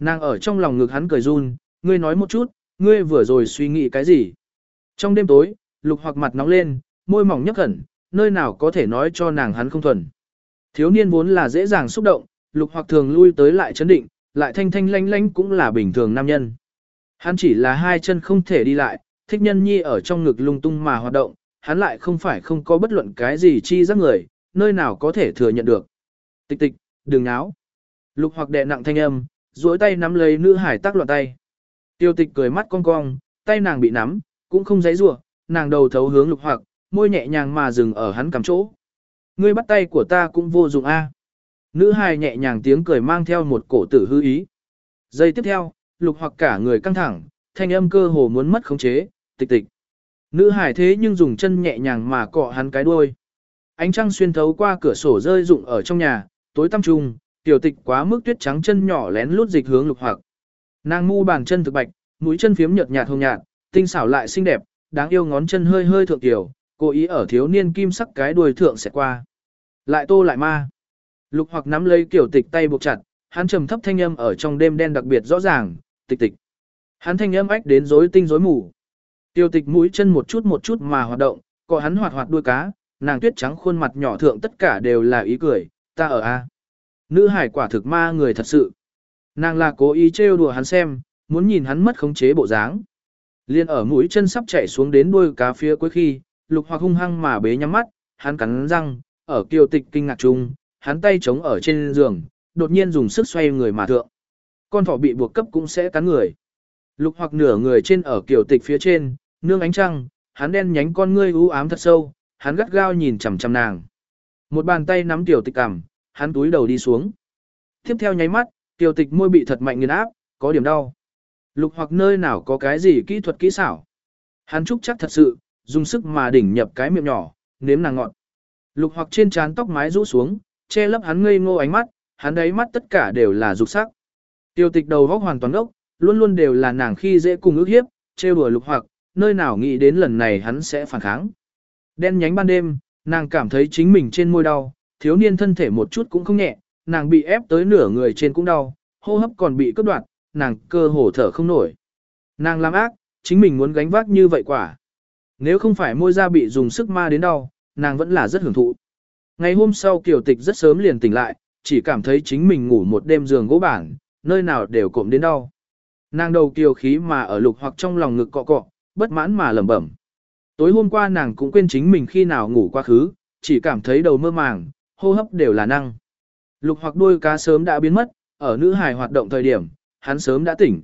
Nàng ở trong lòng ngực hắn cười run, ngươi nói một chút, ngươi vừa rồi suy nghĩ cái gì? Trong đêm tối, lục hoặc mặt nóng lên, môi mỏng nhấp khẩn, nơi nào có thể nói cho nàng hắn không thuần. Thiếu niên vốn là dễ dàng xúc động, lục hoặc thường lui tới lại chấn định, lại thanh thanh lanh lanh cũng là bình thường nam nhân. Hắn chỉ là hai chân không thể đi lại, thích nhân nhi ở trong ngực lung tung mà hoạt động, hắn lại không phải không có bất luận cái gì chi giác người, nơi nào có thể thừa nhận được. Tịch tịch, đừng náo. Lục hoặc đệ nặng thanh âm, duỗi tay nắm lấy nữ hải tác loạn tay. Tiêu tịch cười mắt cong cong, tay nàng bị nắm, cũng không giấy rủa nàng đầu thấu hướng lục hoặc, môi nhẹ nhàng mà dừng ở hắn cắm chỗ. Ngươi bắt tay của ta cũng vô dụng a. Nữ hài nhẹ nhàng tiếng cười mang theo một cổ tử hư ý. Giây tiếp theo, lục hoặc cả người căng thẳng, thanh âm cơ hồ muốn mất khống chế, tịch tịch. Nữ hài thế nhưng dùng chân nhẹ nhàng mà cọ hắn cái đuôi. Ánh trăng xuyên thấu qua cửa sổ rơi rụng ở trong nhà, tối tăm trung, tiểu tịch quá mức tuyết trắng chân nhỏ lén lút dịch hướng lục hoặc. Nàng mu bàn chân thực bạch, mũi chân phiếm nhợt nhạt hồng nhạt, tinh xảo lại xinh đẹp, đáng yêu ngón chân hơi hơi thượng tiểu, cố ý ở thiếu niên kim sắc cái đuôi thượng sẽ qua. Lại tô lại ma. Lục hoặc nắm lấy kiểu tịch tay buộc chặt, hắn trầm thấp thanh âm ở trong đêm đen đặc biệt rõ ràng, tịch tịch. Hắn thanh âm ách đến rối tinh rối mù. Tiêu tịch mũi chân một chút một chút mà hoạt động, có hắn hoạt hoạt đuôi cá, nàng tuyết trắng khuôn mặt nhỏ thượng tất cả đều là ý cười, ta ở a. Nữ hải quả thực ma người thật sự. Nàng là cố ý trêu đùa hắn xem, muốn nhìn hắn mất khống chế bộ dáng. Liên ở mũi chân sắp chạy xuống đến đuôi cá phía cuối khi, lục hoặc hung hăng mà bế nhắm mắt, hắn cắn răng, ở kiều tịch kinh ngạc chung, hắn tay chống ở trên giường, đột nhiên dùng sức xoay người mà thượng. Con thỏ bị buộc cấp cũng sẽ cắn người. Lục hoặc nửa người trên ở kiều tịch phía trên, nương ánh trăng, hắn đen nhánh con ngươi u ám thật sâu, hắn gắt gao nhìn chằm chằm nàng. Một bàn tay nắm tiểu tịch cằm, hắn túi đầu đi xuống. Tiếp theo nháy mắt, tiểu tịch môi bị thật mạnh nghiền áp, có điểm đau. Lục hoặc nơi nào có cái gì kỹ thuật kỹ xảo. Hắn trúc chắc thật sự, dùng sức mà đỉnh nhập cái miệng nhỏ, nếm nàng ngọt. Lục hoặc trên trán tóc mái rũ xuống, che lấp hắn ngây ngô ánh mắt, hắn đấy mắt tất cả đều là dục sắc. Tiêu tịch đầu góc hoàn toàn ốc, luôn luôn đều là nàng khi dễ cùng ước hiếp, trêu đùa lục hoặc, nơi nào nghĩ đến lần này hắn sẽ phản kháng. Đen nhánh ban đêm, nàng cảm thấy chính mình trên môi đau, thiếu niên thân thể một chút cũng không nhẹ, nàng bị ép tới nửa người trên cũng đau, hô hấp còn bị cắt đoạn, nàng cơ hồ thở không nổi. Nàng làm ác, chính mình muốn gánh vác như vậy quả. Nếu không phải môi da bị dùng sức ma đến đau, nàng vẫn là rất hưởng thụ. Ngày hôm sau Kiều Tịch rất sớm liền tỉnh lại, chỉ cảm thấy chính mình ngủ một đêm giường gỗ bản, nơi nào đều cộm đến đau. Nàng đầu kiều khí mà ở lục hoặc trong lòng ngực cọ cọ, bất mãn mà lẩm bẩm. Tối hôm qua nàng cũng quên chính mình khi nào ngủ quá khứ, chỉ cảm thấy đầu mơ màng, hô hấp đều là năng. Lục hoặc đuôi cá sớm đã biến mất, ở nữ hài hoạt động thời điểm, hắn sớm đã tỉnh.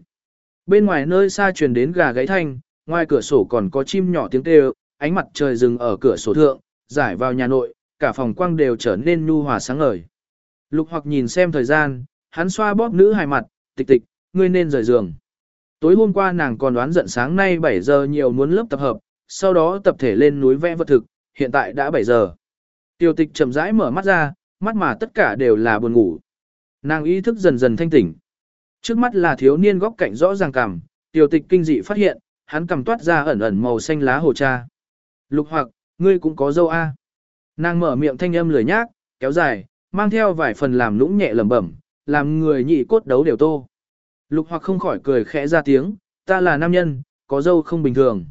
Bên ngoài nơi xa truyền đến gà gáy thanh, ngoài cửa sổ còn có chim nhỏ tiếng kêu, ánh mặt trời rừng ở cửa sổ thượng, giải vào nhà nội, cả phòng quang đều trở nên nhu hòa sáng ngời. Lục hoặc nhìn xem thời gian, hắn xoa bóp nữ hài mặt, tịch tịch, ngươi nên rời giường. Tối hôm qua nàng còn đoán giận sáng nay 7 giờ nhiều muốn lớp tập hợp, sau đó tập thể lên núi vẽ vật thực, hiện tại đã 7 giờ. Tiểu tịch chậm rãi mở mắt ra, mắt mà tất cả đều là buồn ngủ. Nàng ý thức dần dần thanh tỉnh. Trước mắt là thiếu niên góc cạnh rõ ràng cằm, Tiểu tịch kinh dị phát hiện, hắn cầm toát ra ẩn ẩn màu xanh lá hồ cha. Lục hoặc, ngươi cũng có dâu A. Nàng mở miệng thanh âm lười nhác, kéo dài, mang theo vài phần làm lũng nhẹ lẩm bẩm, làm người nhị cốt đấu đều tô. Lục hoặc không khỏi cười khẽ ra tiếng, ta là nam nhân, có dâu không bình thường.